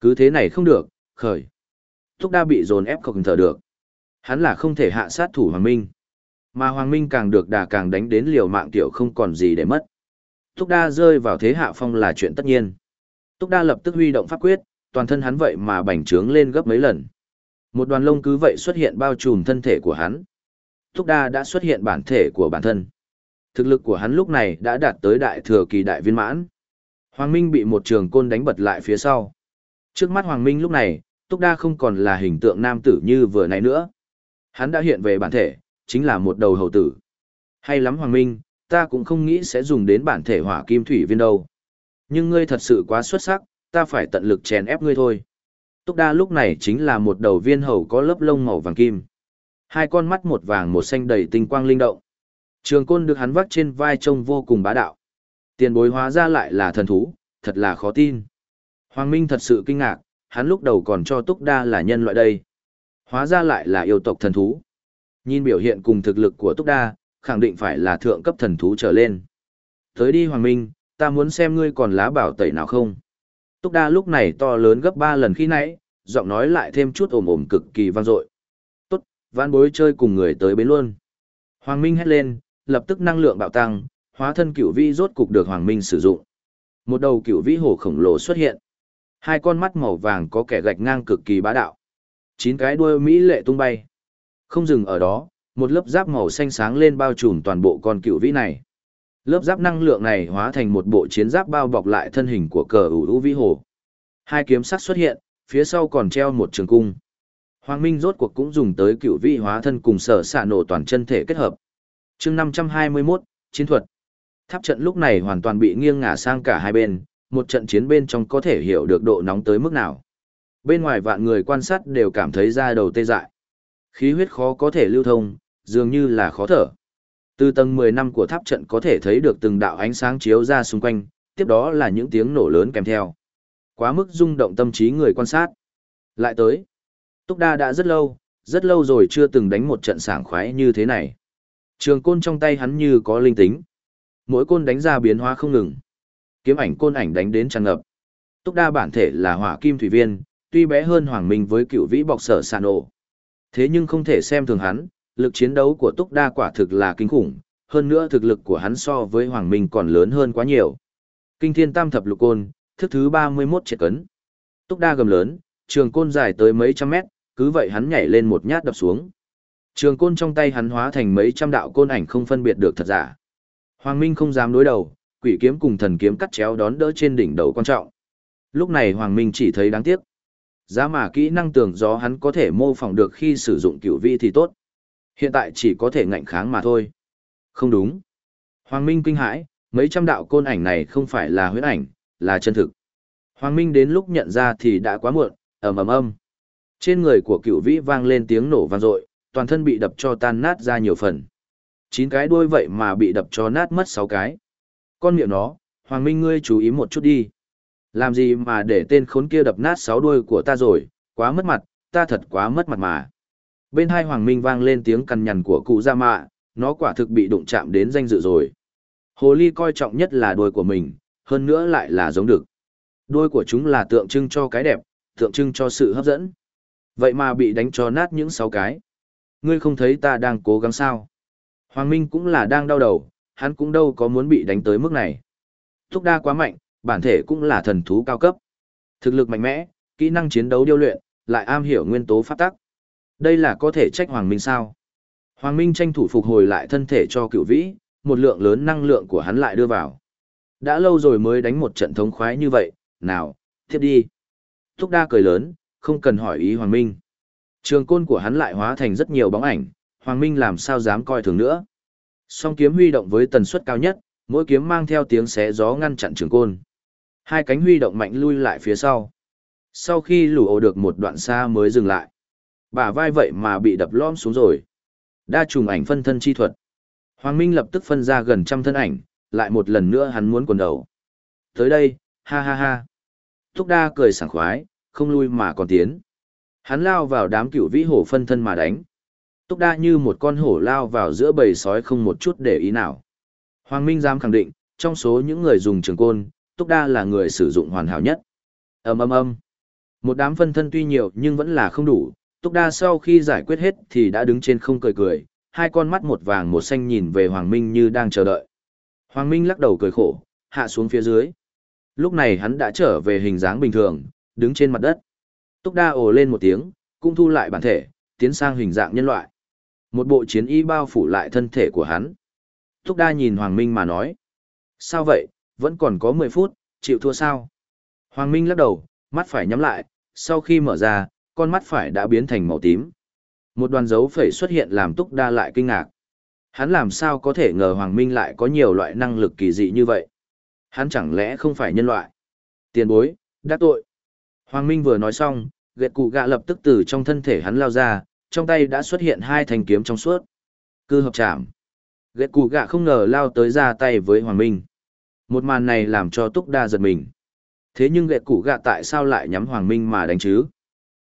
Cứ thế này không được, khởi. Túc đa bị dồn ép không thở được. Hắn là không thể hạ sát thủ Hoàng Minh. Mà Hoàng Minh càng được đà càng đánh đến liều mạng tiểu không còn gì để mất. Túc Đa rơi vào thế hạ phong là chuyện tất nhiên. Túc Đa lập tức huy động pháp quyết, toàn thân hắn vậy mà bành trướng lên gấp mấy lần. Một đoàn lông cứ vậy xuất hiện bao trùm thân thể của hắn. Túc Đa đã xuất hiện bản thể của bản thân. Thực lực của hắn lúc này đã đạt tới đại thừa kỳ đại viên mãn. Hoàng Minh bị một trường côn đánh bật lại phía sau. Trước mắt Hoàng Minh lúc này, Túc Đa không còn là hình tượng nam tử như vừa nãy nữa. Hắn đã hiện về bản thể, chính là một đầu hầu tử. Hay lắm Hoàng Minh, ta cũng không nghĩ sẽ dùng đến bản thể hỏa kim thủy viên đâu. Nhưng ngươi thật sự quá xuất sắc, ta phải tận lực chèn ép ngươi thôi. Túc đa lúc này chính là một đầu viên hầu có lớp lông màu vàng kim. Hai con mắt một vàng một xanh đầy tinh quang linh động. Trường côn được hắn vắt trên vai trông vô cùng bá đạo. Tiền bối hóa ra lại là thần thú, thật là khó tin. Hoàng Minh thật sự kinh ngạc, hắn lúc đầu còn cho Túc Đa là nhân loại đây. Hóa ra lại là yêu tộc thần thú. Nhìn biểu hiện cùng thực lực của Túc Đa, khẳng định phải là thượng cấp thần thú trở lên. Tới đi Hoàng Minh, ta muốn xem ngươi còn lá bảo tẩy nào không. Túc Đa lúc này to lớn gấp 3 lần khi nãy, giọng nói lại thêm chút ồm ồm cực kỳ vang dội. Tốt, vãn bối chơi cùng người tới bến luôn. Hoàng Minh hét lên, lập tức năng lượng bạo tăng, hóa thân cửu vĩ rốt cục được Hoàng Minh sử dụng. Một đầu cửu vĩ hổ khổng lồ xuất hiện. Hai con mắt màu vàng có kẻ gạch ngang cực kỳ bá đạo. Chín cái đuôi mỹ lệ tung bay. Không dừng ở đó, một lớp giáp màu xanh sáng lên bao trùm toàn bộ con cựu vĩ này. Lớp giáp năng lượng này hóa thành một bộ chiến giáp bao bọc lại thân hình của cờ ủ u vĩ hồ. Hai kiếm sắc xuất hiện, phía sau còn treo một trường cung. Hoàng Minh rốt cuộc cũng dùng tới cựu vĩ hóa thân cùng sở xạ nổ toàn chân thể kết hợp chương 521, chiến thuật. Tháp trận lúc này hoàn toàn bị nghiêng ngả sang cả hai bên, một trận chiến bên trong có thể hiểu được độ nóng tới mức nào. Bên ngoài vạn người quan sát đều cảm thấy da đầu tê dại. Khí huyết khó có thể lưu thông, dường như là khó thở. Từ tầng 10 năm của tháp trận có thể thấy được từng đạo ánh sáng chiếu ra xung quanh, tiếp đó là những tiếng nổ lớn kèm theo. Quá mức rung động tâm trí người quan sát. Lại tới. Túc Đa đã rất lâu, rất lâu rồi chưa từng đánh một trận sảng khoái như thế này. Trường côn trong tay hắn như có linh tính. Mỗi côn đánh ra biến hóa không ngừng. Kiếm ảnh côn ảnh đánh đến tràn ngập. Túc Đa bản thể là hỏa kim thủy viên, tuy bé hơn Hoàng Minh với cựu vĩ bọc sở sàn ổ. Thế nhưng không thể xem thường hắn, lực chiến đấu của Túc Đa quả thực là kinh khủng, hơn nữa thực lực của hắn so với Hoàng Minh còn lớn hơn quá nhiều. Kinh thiên tam thập lục côn, thức thứ 31 triệt cấn. Túc Đa gầm lớn, trường côn dài tới mấy trăm mét, cứ vậy hắn nhảy lên một nhát đập xuống. Trường côn trong tay hắn hóa thành mấy trăm đạo côn ảnh không phân biệt được thật giả. Hoàng Minh không dám đối đầu, quỷ kiếm cùng thần kiếm cắt chéo đón đỡ trên đỉnh đầu quan trọng. Lúc này Hoàng Minh chỉ thấy đáng tiếc. Giá mà kỹ năng tường gió hắn có thể mô phỏng được khi sử dụng cửu vi thì tốt. Hiện tại chỉ có thể ngạnh kháng mà thôi. Không đúng. Hoàng Minh kinh hãi, mấy trăm đạo côn ảnh này không phải là huyết ảnh, là chân thực. Hoàng Minh đến lúc nhận ra thì đã quá muộn, ầm ầm ầm. Trên người của cựu vĩ vang lên tiếng nổ vang dội, toàn thân bị đập cho tan nát ra nhiều phần. Chín cái đuôi vậy mà bị đập cho nát mất sáu cái. Con miệng nó, Hoàng Minh ngươi chú ý một chút đi. Làm gì mà để tên khốn kia đập nát sáu đuôi của ta rồi, quá mất mặt, ta thật quá mất mặt mà. Bên hai Hoàng Minh vang lên tiếng cằn nhằn của cụ Gia Mạ, nó quả thực bị đụng chạm đến danh dự rồi. Hồ ly coi trọng nhất là đuôi của mình, hơn nữa lại là giống được. Đuôi của chúng là tượng trưng cho cái đẹp, tượng trưng cho sự hấp dẫn. Vậy mà bị đánh cho nát những sáu cái. Ngươi không thấy ta đang cố gắng sao? Hoàng Minh cũng là đang đau đầu, hắn cũng đâu có muốn bị đánh tới mức này. Thúc đa quá mạnh, bản thể cũng là thần thú cao cấp. Thực lực mạnh mẽ, kỹ năng chiến đấu điêu luyện, lại am hiểu nguyên tố pháp tắc. Đây là có thể trách Hoàng Minh sao? Hoàng Minh tranh thủ phục hồi lại thân thể cho cựu vĩ, một lượng lớn năng lượng của hắn lại đưa vào. Đã lâu rồi mới đánh một trận thống khoái như vậy, nào, tiếp đi. Thúc đa cười lớn, không cần hỏi ý Hoàng Minh. Trường côn của hắn lại hóa thành rất nhiều bóng ảnh, Hoàng Minh làm sao dám coi thường nữa. Song kiếm huy động với tần suất cao nhất, mỗi kiếm mang theo tiếng xé gió ngăn chặn trường côn. Hai cánh huy động mạnh lui lại phía sau. Sau khi lù ổ được một đoạn xa mới dừng lại. Bả vai vậy mà bị đập lom xuống rồi. Đa trùng ảnh phân thân chi thuật. Hoàng Minh lập tức phân ra gần trăm thân ảnh, lại một lần nữa hắn muốn quần đầu. Tới đây, ha ha ha. Thúc đa cười sảng khoái, không lui mà còn tiến. Hắn lao vào đám cựu vĩ hổ phân thân mà đánh. Túc đa như một con hổ lao vào giữa bầy sói không một chút để ý nào. Hoàng Minh dám khẳng định, trong số những người dùng trường côn, Túc đa là người sử dụng hoàn hảo nhất. ầm ầm ầm. Một đám phân thân tuy nhiều nhưng vẫn là không đủ, Túc đa sau khi giải quyết hết thì đã đứng trên không cười cười, hai con mắt một vàng một xanh nhìn về Hoàng Minh như đang chờ đợi. Hoàng Minh lắc đầu cười khổ, hạ xuống phía dưới. Lúc này hắn đã trở về hình dáng bình thường, đứng trên mặt đất. Túc đa ồ lên một tiếng, cũng thu lại bản thể, tiến sang hình dạng nhân loại. Một bộ chiến y bao phủ lại thân thể của hắn. Túc đa nhìn Hoàng Minh mà nói. Sao vậy, vẫn còn có 10 phút, chịu thua sao? Hoàng Minh lắc đầu, mắt phải nhắm lại, sau khi mở ra, con mắt phải đã biến thành màu tím. Một đoàn dấu phẩy xuất hiện làm Túc Đa lại kinh ngạc. Hắn làm sao có thể ngờ Hoàng Minh lại có nhiều loại năng lực kỳ dị như vậy? Hắn chẳng lẽ không phải nhân loại? Tiền bối, đắc tội. Hoàng Minh vừa nói xong, gẹt cụ gạ lập tức từ trong thân thể hắn lao ra, trong tay đã xuất hiện hai thanh kiếm trong suốt. Cư hợp chạm. Gẹt cụ gạ không ngờ lao tới ra tay với Hoàng Minh. Một màn này làm cho Túc Đa giật mình. Thế nhưng gẹt Cụ gạ tại sao lại nhắm Hoàng Minh mà đánh chứ?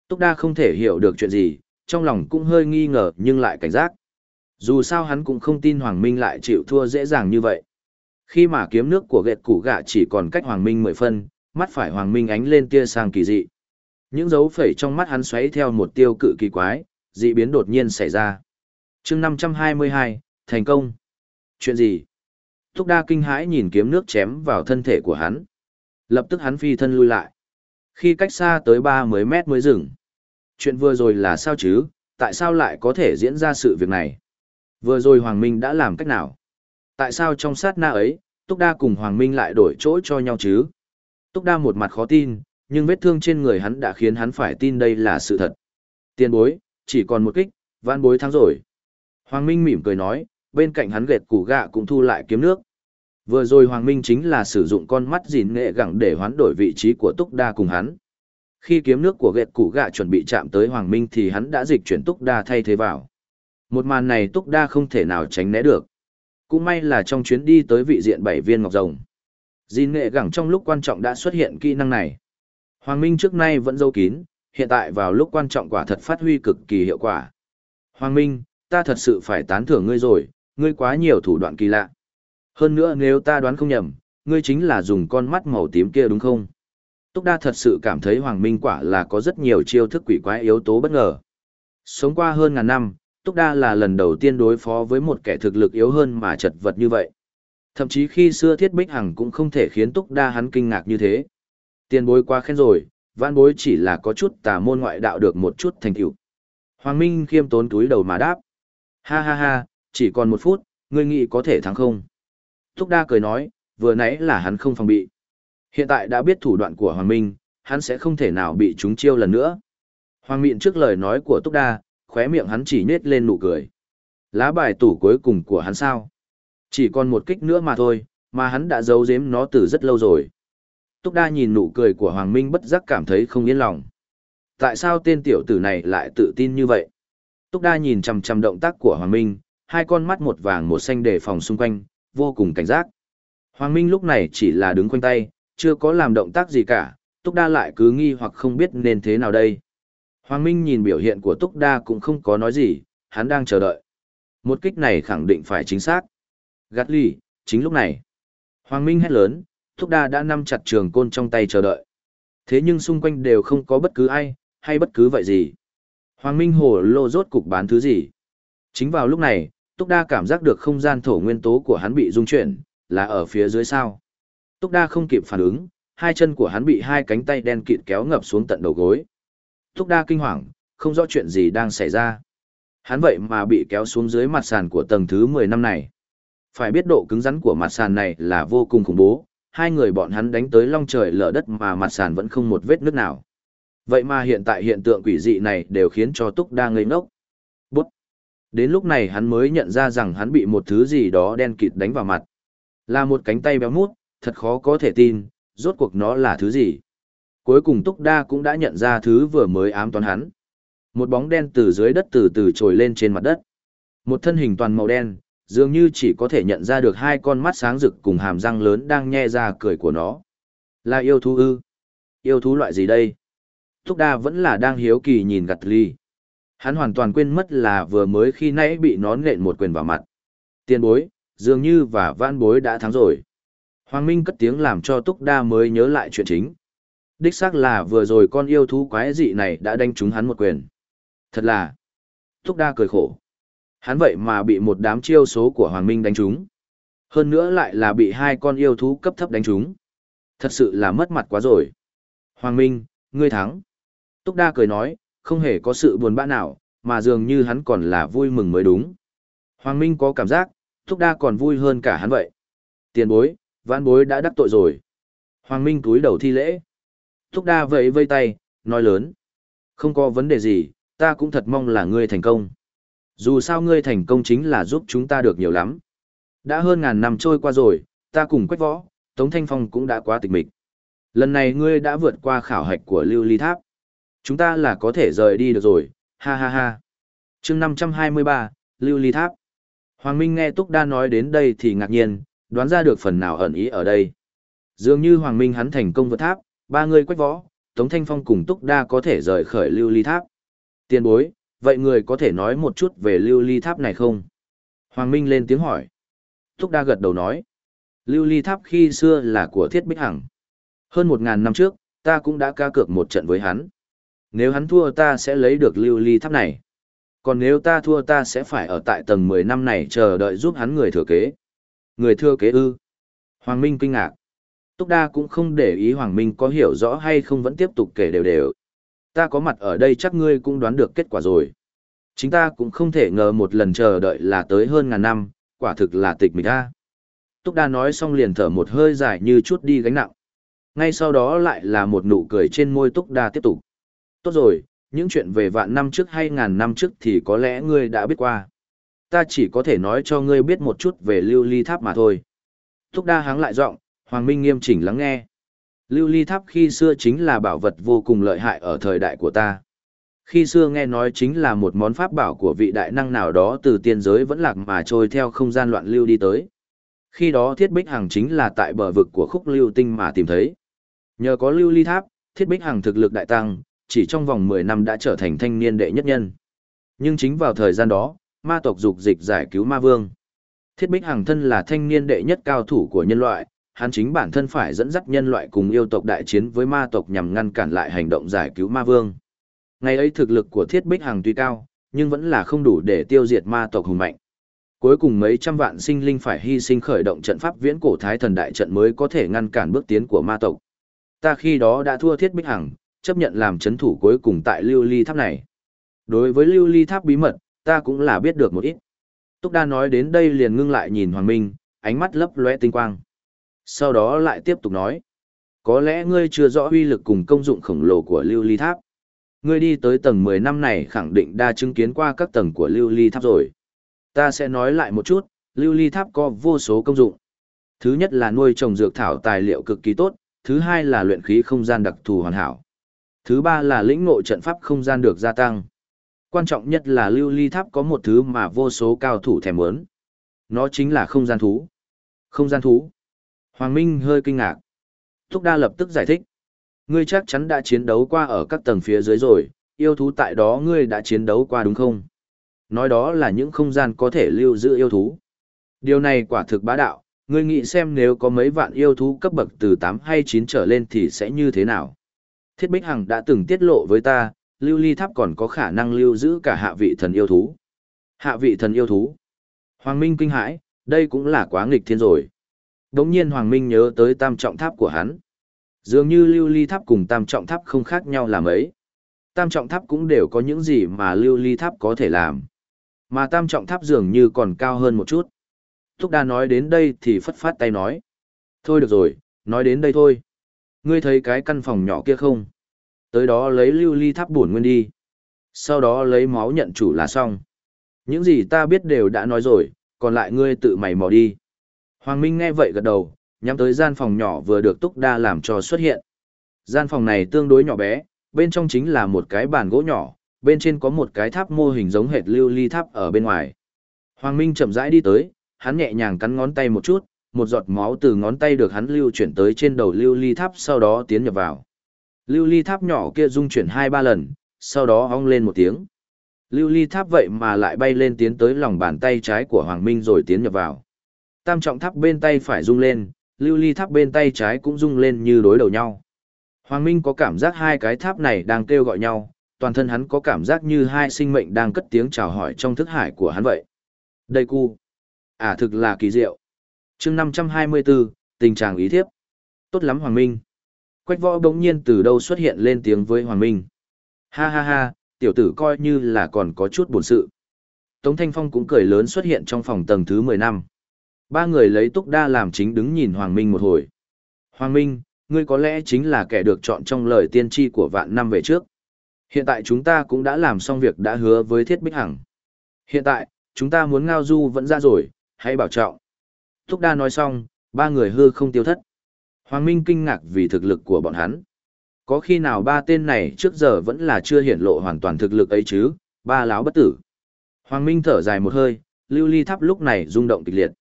Túc Đa không thể hiểu được chuyện gì, trong lòng cũng hơi nghi ngờ nhưng lại cảnh giác. Dù sao hắn cũng không tin Hoàng Minh lại chịu thua dễ dàng như vậy. Khi mà kiếm nước của gẹt Cụ gạ chỉ còn cách Hoàng Minh mười phân, mắt phải Hoàng Minh ánh lên tia sang kỳ dị. Những dấu phẩy trong mắt hắn xoáy theo một tiêu cự kỳ quái, dị biến đột nhiên xảy ra. chương 522, thành công. Chuyện gì? Túc đa kinh hãi nhìn kiếm nước chém vào thân thể của hắn. Lập tức hắn phi thân lui lại. Khi cách xa tới ba mươi mét mới dừng. Chuyện vừa rồi là sao chứ, tại sao lại có thể diễn ra sự việc này? Vừa rồi Hoàng Minh đã làm cách nào? Tại sao trong sát na ấy, Túc Đa cùng Hoàng Minh lại đổi chỗ cho nhau chứ? Túc Đa một mặt khó tin, nhưng vết thương trên người hắn đã khiến hắn phải tin đây là sự thật. Tiên bối, chỉ còn một kích, vãn bối thắng rồi. Hoàng Minh mỉm cười nói, bên cạnh hắn gẹt củ gạ cũng thu lại kiếm nước. Vừa rồi Hoàng Minh chính là sử dụng con mắt gìn nghệ gẳng để hoán đổi vị trí của Túc Đa cùng hắn. Khi kiếm nước của gẹt củ gạ chuẩn bị chạm tới Hoàng Minh thì hắn đã dịch chuyển Túc Đa thay thế vào. Một màn này Túc Đa không thể nào tránh né được. Cũng may là trong chuyến đi tới vị diện bảy viên ngọc rồng. Jin nghệ gẳng trong lúc quan trọng đã xuất hiện kỹ năng này. Hoàng Minh trước nay vẫn giấu kín, hiện tại vào lúc quan trọng quả thật phát huy cực kỳ hiệu quả. Hoàng Minh, ta thật sự phải tán thưởng ngươi rồi, ngươi quá nhiều thủ đoạn kỳ lạ. Hơn nữa nếu ta đoán không nhầm, ngươi chính là dùng con mắt màu tím kia đúng không? Túc Đa thật sự cảm thấy Hoàng Minh quả là có rất nhiều chiêu thức quỷ quái yếu tố bất ngờ. Sống qua hơn ngàn năm, Túc Đa là lần đầu tiên đối phó với một kẻ thực lực yếu hơn mà chật vật như vậy. Thậm chí khi xưa Thiết Bích Hằng cũng không thể khiến Túc Đa hắn kinh ngạc như thế. Tiền bối quá khen rồi, văn bối chỉ là có chút tà môn ngoại đạo được một chút thành tựu. Hoàng Minh khiêm tốn túi đầu mà đáp. Ha ha ha, chỉ còn một phút, ngươi nghĩ có thể thắng không? Túc Đa cười nói, vừa nãy là hắn không phòng bị. Hiện tại đã biết thủ đoạn của Hoàng Minh, hắn sẽ không thể nào bị chúng chiêu lần nữa. Hoàng Miện trước lời nói của Túc Đa, khóe miệng hắn chỉ nết lên nụ cười. Lá bài tủ cuối cùng của hắn sao? Chỉ còn một kích nữa mà thôi, mà hắn đã giấu giếm nó từ rất lâu rồi. Túc Đa nhìn nụ cười của Hoàng Minh bất giác cảm thấy không yên lòng. Tại sao tên tiểu tử này lại tự tin như vậy? Túc Đa nhìn chằm chằm động tác của Hoàng Minh, hai con mắt một vàng một xanh đề phòng xung quanh, vô cùng cảnh giác. Hoàng Minh lúc này chỉ là đứng quanh tay, chưa có làm động tác gì cả, Túc Đa lại cứ nghi hoặc không biết nên thế nào đây. Hoàng Minh nhìn biểu hiện của Túc Đa cũng không có nói gì, hắn đang chờ đợi. Một kích này khẳng định phải chính xác. Gắt lì, chính lúc này. Hoàng Minh hét lớn, Túc Đa đã nắm chặt trường côn trong tay chờ đợi. Thế nhưng xung quanh đều không có bất cứ ai, hay bất cứ vậy gì. Hoàng Minh hồ lô rốt cục bán thứ gì. Chính vào lúc này, Túc Đa cảm giác được không gian thổ nguyên tố của hắn bị rung chuyển, là ở phía dưới sao. Túc Đa không kịp phản ứng, hai chân của hắn bị hai cánh tay đen kịt kéo ngập xuống tận đầu gối. Túc Đa kinh hoàng, không rõ chuyện gì đang xảy ra. Hắn vậy mà bị kéo xuống dưới mặt sàn của tầng thứ 10 năm này. Phải biết độ cứng rắn của mặt sàn này là vô cùng khủng bố, hai người bọn hắn đánh tới long trời lở đất mà mặt sàn vẫn không một vết nước nào. Vậy mà hiện tại hiện tượng quỷ dị này đều khiến cho Túc Đa ngây ngốc. Bút! Đến lúc này hắn mới nhận ra rằng hắn bị một thứ gì đó đen kịt đánh vào mặt. Là một cánh tay béo mút, thật khó có thể tin, rốt cuộc nó là thứ gì. Cuối cùng Túc Đa cũng đã nhận ra thứ vừa mới ám toán hắn. Một bóng đen từ dưới đất từ từ trồi lên trên mặt đất. Một thân hình toàn màu đen, dường như chỉ có thể nhận ra được hai con mắt sáng rực cùng hàm răng lớn đang nhe ra cười của nó. Là yêu thú ư? Yêu thú loại gì đây? Túc Đa vẫn là đang hiếu kỳ nhìn gặt ly. Hắn hoàn toàn quên mất là vừa mới khi nãy bị nó nện một quyền vào mặt. tiên bối, dường như và vãn bối đã thắng rồi. Hoàng Minh cất tiếng làm cho Túc Đa mới nhớ lại chuyện chính. Đích xác là vừa rồi con yêu thú quái dị này đã đánh trúng hắn một quyền. Thật là... Túc Đa cười khổ. Hắn vậy mà bị một đám chiêu số của Hoàng Minh đánh trúng. Hơn nữa lại là bị hai con yêu thú cấp thấp đánh trúng. Thật sự là mất mặt quá rồi. Hoàng Minh, ngươi thắng. Túc Đa cười nói, không hề có sự buồn bã nào, mà dường như hắn còn là vui mừng mới đúng. Hoàng Minh có cảm giác, Túc Đa còn vui hơn cả hắn vậy. Tiền bối, vãn bối đã đắc tội rồi. Hoàng Minh túi đầu thi lễ. Túc Đa vẫy vây tay, nói lớn. Không có vấn đề gì, ta cũng thật mong là ngươi thành công. Dù sao ngươi thành công chính là giúp chúng ta được nhiều lắm. Đã hơn ngàn năm trôi qua rồi, ta cùng quách võ, Tống Thanh Phong cũng đã quá tịch mịch. Lần này ngươi đã vượt qua khảo hạch của Lưu Ly Tháp. Chúng ta là có thể rời đi được rồi, ha ha ha. chương 523, Lưu Ly Tháp. Hoàng Minh nghe Túc Đa nói đến đây thì ngạc nhiên, đoán ra được phần nào ẩn ý ở đây. Dường như Hoàng Minh hắn thành công vượt tháp, Ba người quách võ, Tống Thanh Phong cùng Túc Đa có thể rời khởi lưu ly tháp. Tiên bối, vậy người có thể nói một chút về lưu ly tháp này không? Hoàng Minh lên tiếng hỏi. Túc Đa gật đầu nói. Lưu ly tháp khi xưa là của Thiết Bích Hằng. Hơn một ngàn năm trước, ta cũng đã ca cược một trận với hắn. Nếu hắn thua ta sẽ lấy được lưu ly tháp này. Còn nếu ta thua ta sẽ phải ở tại tầng 10 năm này chờ đợi giúp hắn người thừa kế. Người thừa kế ư. Hoàng Minh kinh ngạc. Túc Đa cũng không để ý Hoàng Minh có hiểu rõ hay không vẫn tiếp tục kể đều đều. Ta có mặt ở đây chắc ngươi cũng đoán được kết quả rồi. Chính ta cũng không thể ngờ một lần chờ đợi là tới hơn ngàn năm, quả thực là tịch mịch ta. Túc Đa nói xong liền thở một hơi dài như chút đi gánh nặng. Ngay sau đó lại là một nụ cười trên môi Túc Đa tiếp tục. Tốt rồi, những chuyện về vạn năm trước hay ngàn năm trước thì có lẽ ngươi đã biết qua. Ta chỉ có thể nói cho ngươi biết một chút về lưu ly tháp mà thôi. Túc Đa háng lại giọng, Hoàng Minh nghiêm chỉnh lắng nghe. Lưu ly tháp khi xưa chính là bảo vật vô cùng lợi hại ở thời đại của ta. Khi xưa nghe nói chính là một món pháp bảo của vị đại năng nào đó từ tiên giới vẫn lạc mà trôi theo không gian loạn lưu đi tới. Khi đó Thiết Bích Hằng chính là tại bờ vực của khúc lưu tinh mà tìm thấy. Nhờ có lưu ly tháp, Thiết Bích Hằng thực lực đại tăng, chỉ trong vòng 10 năm đã trở thành thanh niên đệ nhất nhân. Nhưng chính vào thời gian đó, ma tộc dục dịch giải cứu ma vương. Thiết Bích Hằng thân là thanh niên đệ nhất cao thủ của nhân loại, hắn chính bản thân phải dẫn dắt nhân loại cùng yêu tộc đại chiến với ma tộc nhằm ngăn cản lại hành động giải cứu ma vương. Ngày ấy thực lực của Thiết Bích Hằng tuy cao, nhưng vẫn là không đủ để tiêu diệt ma tộc hùng mạnh. Cuối cùng mấy trăm vạn sinh linh phải hy sinh khởi động trận pháp viễn cổ thái thần đại trận mới có thể ngăn cản bước tiến của ma tộc. Ta khi đó đã thua Thiết Bích Hằng, chấp nhận làm chấn thủ cuối cùng tại lưu ly tháp này. Đối với lưu ly tháp bí mật, ta cũng là biết được một ít. Túc Đa nói đến đây liền ngưng lại nhìn Hoàng Minh, ánh mắt lấp lóe tinh quang. Sau đó lại tiếp tục nói. Có lẽ ngươi chưa rõ uy lực cùng công dụng khổng lồ của lưu ly tháp. Ngươi đi tới tầng 10 năm này khẳng định đã chứng kiến qua các tầng của lưu ly tháp rồi. Ta sẽ nói lại một chút, lưu ly tháp có vô số công dụng. Thứ nhất là nuôi trồng dược thảo tài liệu cực kỳ tốt, thứ hai là luyện khí không gian đặc thù hoàn hảo. Thứ ba là lĩnh ngộ trận pháp không gian được gia tăng. Quan trọng nhất là lưu ly tháp có một thứ mà vô số cao thủ thèm muốn. Nó chính là không gian thú. Không gian thú. Hoàng Minh hơi kinh ngạc. Thúc đa lập tức giải thích. Ngươi chắc chắn đã chiến đấu qua ở các tầng phía dưới rồi, yêu thú tại đó ngươi đã chiến đấu qua đúng không? Nói đó là những không gian có thể lưu giữ yêu thú. Điều này quả thực bá đạo, ngươi nghĩ xem nếu có mấy vạn yêu thú cấp bậc từ 8 hay 9 trở lên thì sẽ như thế nào? Thiết Bích Hằng đã từng tiết lộ với ta, lưu ly tháp còn có khả năng lưu giữ cả hạ vị thần yêu thú. Hạ vị thần yêu thú. Hoàng Minh kinh hãi, đây cũng là quá nghịch thiên rồi. Đống nhiên Hoàng Minh nhớ tới tam trọng tháp của hắn. Dường như lưu ly tháp cùng tam trọng tháp không khác nhau là mấy. Tam trọng tháp cũng đều có những gì mà lưu ly tháp có thể làm. Mà tam trọng tháp dường như còn cao hơn một chút. Thúc đa nói đến đây thì phất phát tay nói. Thôi được rồi, nói đến đây thôi. Ngươi thấy cái căn phòng nhỏ kia không? Tới đó lấy lưu ly tháp bổn nguyên đi. Sau đó lấy máu nhận chủ là xong. Những gì ta biết đều đã nói rồi, còn lại ngươi tự mày mò đi. Hoàng Minh nghe vậy gật đầu, nhắm tới gian phòng nhỏ vừa được Túc Đa làm cho xuất hiện. Gian phòng này tương đối nhỏ bé, bên trong chính là một cái bàn gỗ nhỏ, bên trên có một cái tháp mô hình giống hệt lưu ly tháp ở bên ngoài. Hoàng Minh chậm rãi đi tới, hắn nhẹ nhàng cắn ngón tay một chút, một giọt máu từ ngón tay được hắn lưu chuyển tới trên đầu lưu ly tháp sau đó tiến nhập vào. Lưu ly tháp nhỏ kia rung chuyển hai ba lần, sau đó ong lên một tiếng. Lưu ly tháp vậy mà lại bay lên tiến tới lòng bàn tay trái của Hoàng Minh rồi tiến nhập vào. Tam trọng tháp bên tay phải rung lên, lưu ly tháp bên tay trái cũng rung lên như đối đầu nhau. Hoàng Minh có cảm giác hai cái tháp này đang kêu gọi nhau, toàn thân hắn có cảm giác như hai sinh mệnh đang cất tiếng chào hỏi trong thức hải của hắn vậy. Đây cu. À thực là kỳ diệu. chương 524, tình trạng ý thiếp. Tốt lắm Hoàng Minh. Quách võ bỗng nhiên từ đâu xuất hiện lên tiếng với Hoàng Minh. Ha ha ha, tiểu tử coi như là còn có chút buồn sự. Tống Thanh Phong cũng cười lớn xuất hiện trong phòng tầng thứ 10 năm. Ba người lấy túc đa làm chính đứng nhìn Hoàng Minh một hồi. Hoàng Minh, ngươi có lẽ chính là kẻ được chọn trong lời tiên tri của vạn năm về trước. Hiện tại chúng ta cũng đã làm xong việc đã hứa với Thiết Bích Hằng. Hiện tại, chúng ta muốn ngao du vẫn ra rồi, hãy bảo trọng. Túc đa nói xong, ba người hư không tiêu thất. Hoàng Minh kinh ngạc vì thực lực của bọn hắn. Có khi nào ba tên này trước giờ vẫn là chưa hiển lộ hoàn toàn thực lực ấy chứ, ba láo bất tử. Hoàng Minh thở dài một hơi, lưu ly tháp lúc này rung động kịch liệt.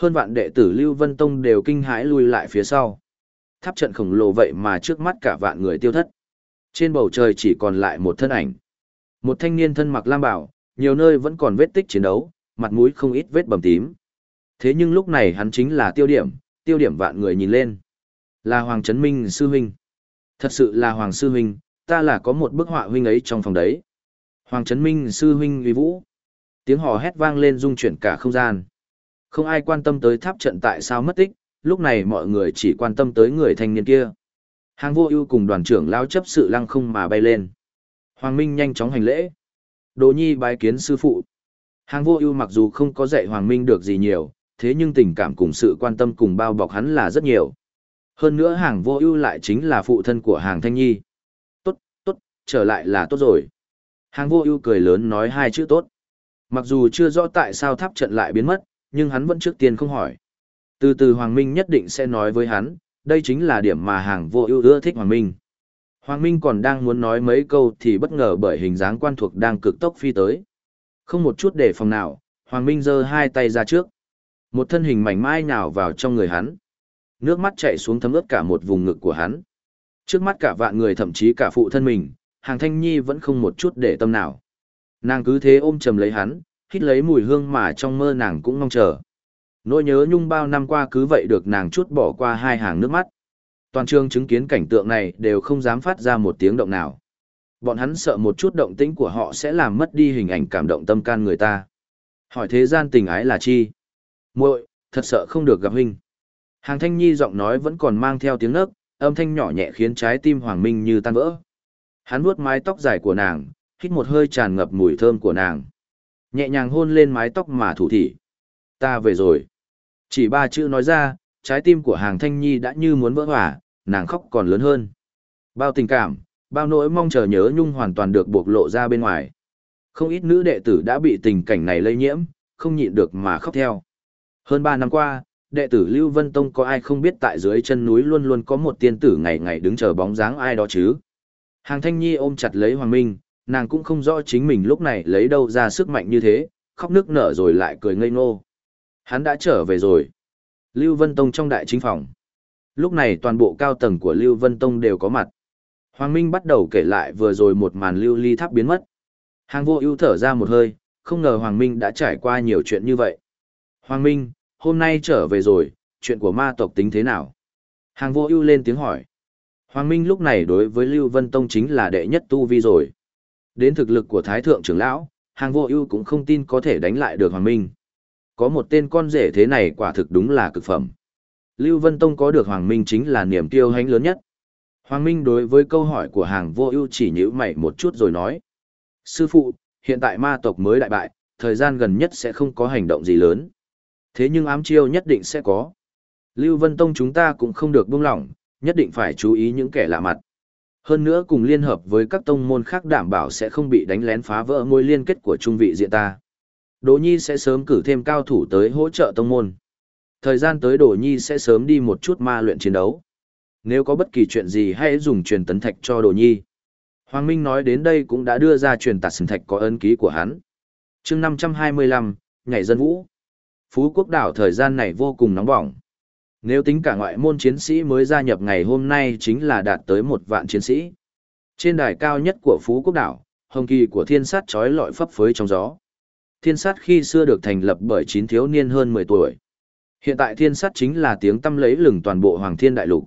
Hơn vạn đệ tử Lưu Vân Tông đều kinh hãi lui lại phía sau. Tháp trận khổng lồ vậy mà trước mắt cả vạn người tiêu thất. Trên bầu trời chỉ còn lại một thân ảnh. Một thanh niên thân mặc lam bảo, nhiều nơi vẫn còn vết tích chiến đấu, mặt mũi không ít vết bầm tím. Thế nhưng lúc này hắn chính là tiêu điểm, tiêu điểm vạn người nhìn lên. Là Hoàng Trấn Minh sư huynh. Thật sự là Hoàng sư huynh, ta là có một bức họa huynh ấy trong phòng đấy. Hoàng Trấn Minh sư huynh uy vũ. Tiếng hò hét vang lên rung chuyển cả không gian. Không ai quan tâm tới tháp trận tại sao mất tích, lúc này mọi người chỉ quan tâm tới người thanh niên kia. Hàng vô ưu cùng đoàn trưởng lao chấp sự lăng không mà bay lên. Hoàng Minh nhanh chóng hành lễ. Đồ nhi bái kiến sư phụ. Hàng vô ưu mặc dù không có dạy Hoàng Minh được gì nhiều, thế nhưng tình cảm cùng sự quan tâm cùng bao bọc hắn là rất nhiều. Hơn nữa hàng vô ưu lại chính là phụ thân của hàng thanh nhi. Tốt, tốt, trở lại là tốt rồi. Hàng vô ưu cười lớn nói hai chữ tốt. Mặc dù chưa rõ tại sao tháp trận lại biến mất, nhưng hắn vẫn trước tiên không hỏi. Từ từ Hoàng Minh nhất định sẽ nói với hắn, đây chính là điểm mà hàng vô ưu ưa thích Hoàng Minh. Hoàng Minh còn đang muốn nói mấy câu thì bất ngờ bởi hình dáng quan thuộc đang cực tốc phi tới. Không một chút để phòng nào, Hoàng Minh giơ hai tay ra trước. Một thân hình mảnh mai nhào vào trong người hắn. Nước mắt chảy xuống thấm ướt cả một vùng ngực của hắn. Trước mắt cả vạn người thậm chí cả phụ thân mình, hàng thanh nhi vẫn không một chút để tâm nào. Nàng cứ thế ôm chầm lấy hắn, hít lấy mùi hương mà trong mơ nàng cũng mong chờ. Nỗi nhớ nhung bao năm qua cứ vậy được nàng chút bỏ qua hai hàng nước mắt. Toàn trường chứng kiến cảnh tượng này đều không dám phát ra một tiếng động nào. Bọn hắn sợ một chút động tĩnh của họ sẽ làm mất đi hình ảnh cảm động tâm can người ta. Hỏi thế gian tình ái là chi? muội thật sợ không được gặp huynh. Hàng thanh nhi giọng nói vẫn còn mang theo tiếng nấc, âm thanh nhỏ nhẹ khiến trái tim Hoàng Minh như tan vỡ. Hắn vuốt mái tóc dài của nàng, hít một hơi tràn ngập mùi thơm của nàng. Nhẹ nhàng hôn lên mái tóc mà thủ thị Ta về rồi. Chỉ ba chữ nói ra, trái tim của hàng thanh nhi đã như muốn vỡ hỏa, nàng khóc còn lớn hơn. Bao tình cảm, bao nỗi mong chờ nhớ nhung hoàn toàn được bộc lộ ra bên ngoài. Không ít nữ đệ tử đã bị tình cảnh này lây nhiễm, không nhịn được mà khóc theo. Hơn ba năm qua, đệ tử Lưu Vân Tông có ai không biết tại dưới chân núi luôn luôn có một tiên tử ngày ngày đứng chờ bóng dáng ai đó chứ. Hàng Thanh Nhi ôm chặt lấy Hoàng Minh, nàng cũng không rõ chính mình lúc này lấy đâu ra sức mạnh như thế, khóc nước nở rồi lại cười ngây ngô. Hắn đã trở về rồi. Lưu Vân Tông trong đại chính phòng. Lúc này toàn bộ cao tầng của Lưu Vân Tông đều có mặt. Hoàng Minh bắt đầu kể lại vừa rồi một màn lưu ly tháp biến mất. Hàng vô ưu thở ra một hơi, không ngờ Hoàng Minh đã trải qua nhiều chuyện như vậy. Hoàng Minh, hôm nay trở về rồi, chuyện của ma tộc tính thế nào? Hàng vô ưu lên tiếng hỏi. Hoàng Minh lúc này đối với Lưu Vân Tông chính là đệ nhất tu vi rồi. Đến thực lực của Thái Thượng trưởng lão, hàng vô ưu cũng không tin có thể đánh lại được Hoàng Minh. Có một tên con rể thế này quả thực đúng là cực phẩm. Lưu Vân Tông có được Hoàng Minh chính là niềm tiêu hãnh lớn nhất. Hoàng Minh đối với câu hỏi của hàng vô ưu chỉ nhữ mày một chút rồi nói. Sư phụ, hiện tại ma tộc mới đại bại, thời gian gần nhất sẽ không có hành động gì lớn. Thế nhưng ám chiêu nhất định sẽ có. Lưu Vân Tông chúng ta cũng không được buông lỏng, nhất định phải chú ý những kẻ lạ mặt. Hơn nữa cùng liên hợp với các tông môn khác đảm bảo sẽ không bị đánh lén phá vỡ ngôi liên kết của trung vị diện ta. Đỗ Nhi sẽ sớm cử thêm cao thủ tới hỗ trợ tông môn. Thời gian tới Đỗ Nhi sẽ sớm đi một chút ma luyện chiến đấu. Nếu có bất kỳ chuyện gì hãy dùng truyền tấn thạch cho Đỗ Nhi. Hoàng Minh nói đến đây cũng đã đưa ra truyền tạt sừng thạch có ân ký của hắn. chương 525, Ngày dân vũ. Phú quốc đảo thời gian này vô cùng nóng bỏng. Nếu tính cả ngoại môn chiến sĩ mới gia nhập ngày hôm nay chính là đạt tới một vạn chiến sĩ. Trên đài cao nhất của Phú quốc đảo, hồng kỳ của thiên sát trói lọi phấp phới trong gió. Thiên sát khi xưa được thành lập bởi chín thiếu niên hơn 10 tuổi. Hiện tại thiên sát chính là tiếng tâm lấy lừng toàn bộ hoàng thiên đại lục.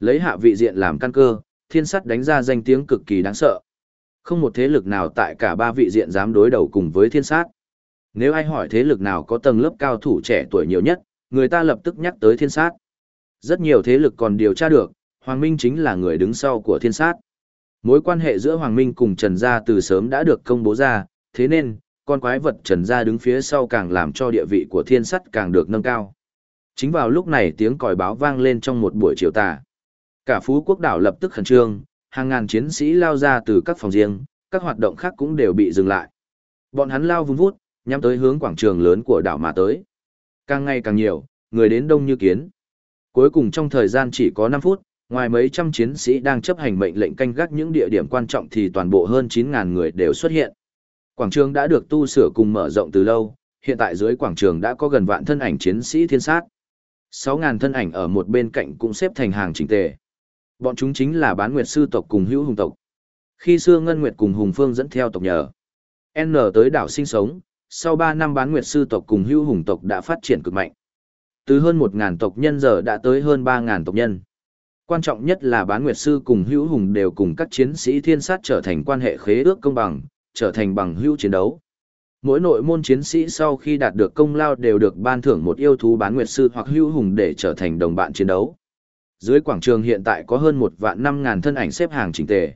Lấy hạ vị diện làm căn cơ, thiên sát đánh ra danh tiếng cực kỳ đáng sợ. Không một thế lực nào tại cả ba vị diện dám đối đầu cùng với thiên sát. Nếu ai hỏi thế lực nào có tầng lớp cao thủ trẻ tuổi nhiều nhất, người ta lập tức nhắc tới thiên sát. Rất nhiều thế lực còn điều tra được, Hoàng Minh chính là người đứng sau của thiên sát. Mối quan hệ giữa Hoàng Minh cùng Trần Gia từ sớm đã được công bố ra, thế nên, con quái vật Trần Gia đứng phía sau càng làm cho địa vị của thiên sắt càng được nâng cao. Chính vào lúc này tiếng còi báo vang lên trong một buổi chiều tà. Cả phú quốc đảo lập tức khẩn trương, hàng ngàn chiến sĩ lao ra từ các phòng riêng, các hoạt động khác cũng đều bị dừng lại. Bọn hắn lao vun vút, nhắm tới hướng quảng trường lớn của đảo mà tới. Càng ngày càng nhiều, người đến đông như kiến. Cuối cùng trong thời gian chỉ có 5 phút, ngoài mấy trăm chiến sĩ đang chấp hành mệnh lệnh canh gác những địa điểm quan trọng thì toàn bộ hơn 9.000 người đều xuất hiện. Quảng trường đã được tu sửa cùng mở rộng từ lâu, hiện tại dưới quảng trường đã có gần vạn thân ảnh chiến sĩ thiên sát. Sáu ngàn thân ảnh ở một bên cạnh cũng xếp thành hàng chỉnh tề. Bọn chúng chính là bán nguyệt sư tộc cùng hữu hùng tộc. Khi xưa Ngân Nguyệt cùng Hùng Phương dẫn theo tộc nhờ. N tới đảo sinh sống, sau 3 năm bán nguyệt sư tộc cùng hưu hùng tộc đã phát triển cực mạnh. Từ hơn 1.000 tộc nhân giờ đã tới hơn 3.000 tộc nhân. Quan trọng nhất là bán nguyệt sư cùng hữu hùng đều cùng các chiến sĩ thiên sát trở thành quan hệ khế ước công bằng, trở thành bằng hữu chiến đấu. Mỗi nội môn chiến sĩ sau khi đạt được công lao đều được ban thưởng một yêu thú bán nguyệt sư hoặc hữu hùng để trở thành đồng bạn chiến đấu. Dưới quảng trường hiện tại có hơn một vạn năm ngàn thân ảnh xếp hàng chỉnh tề.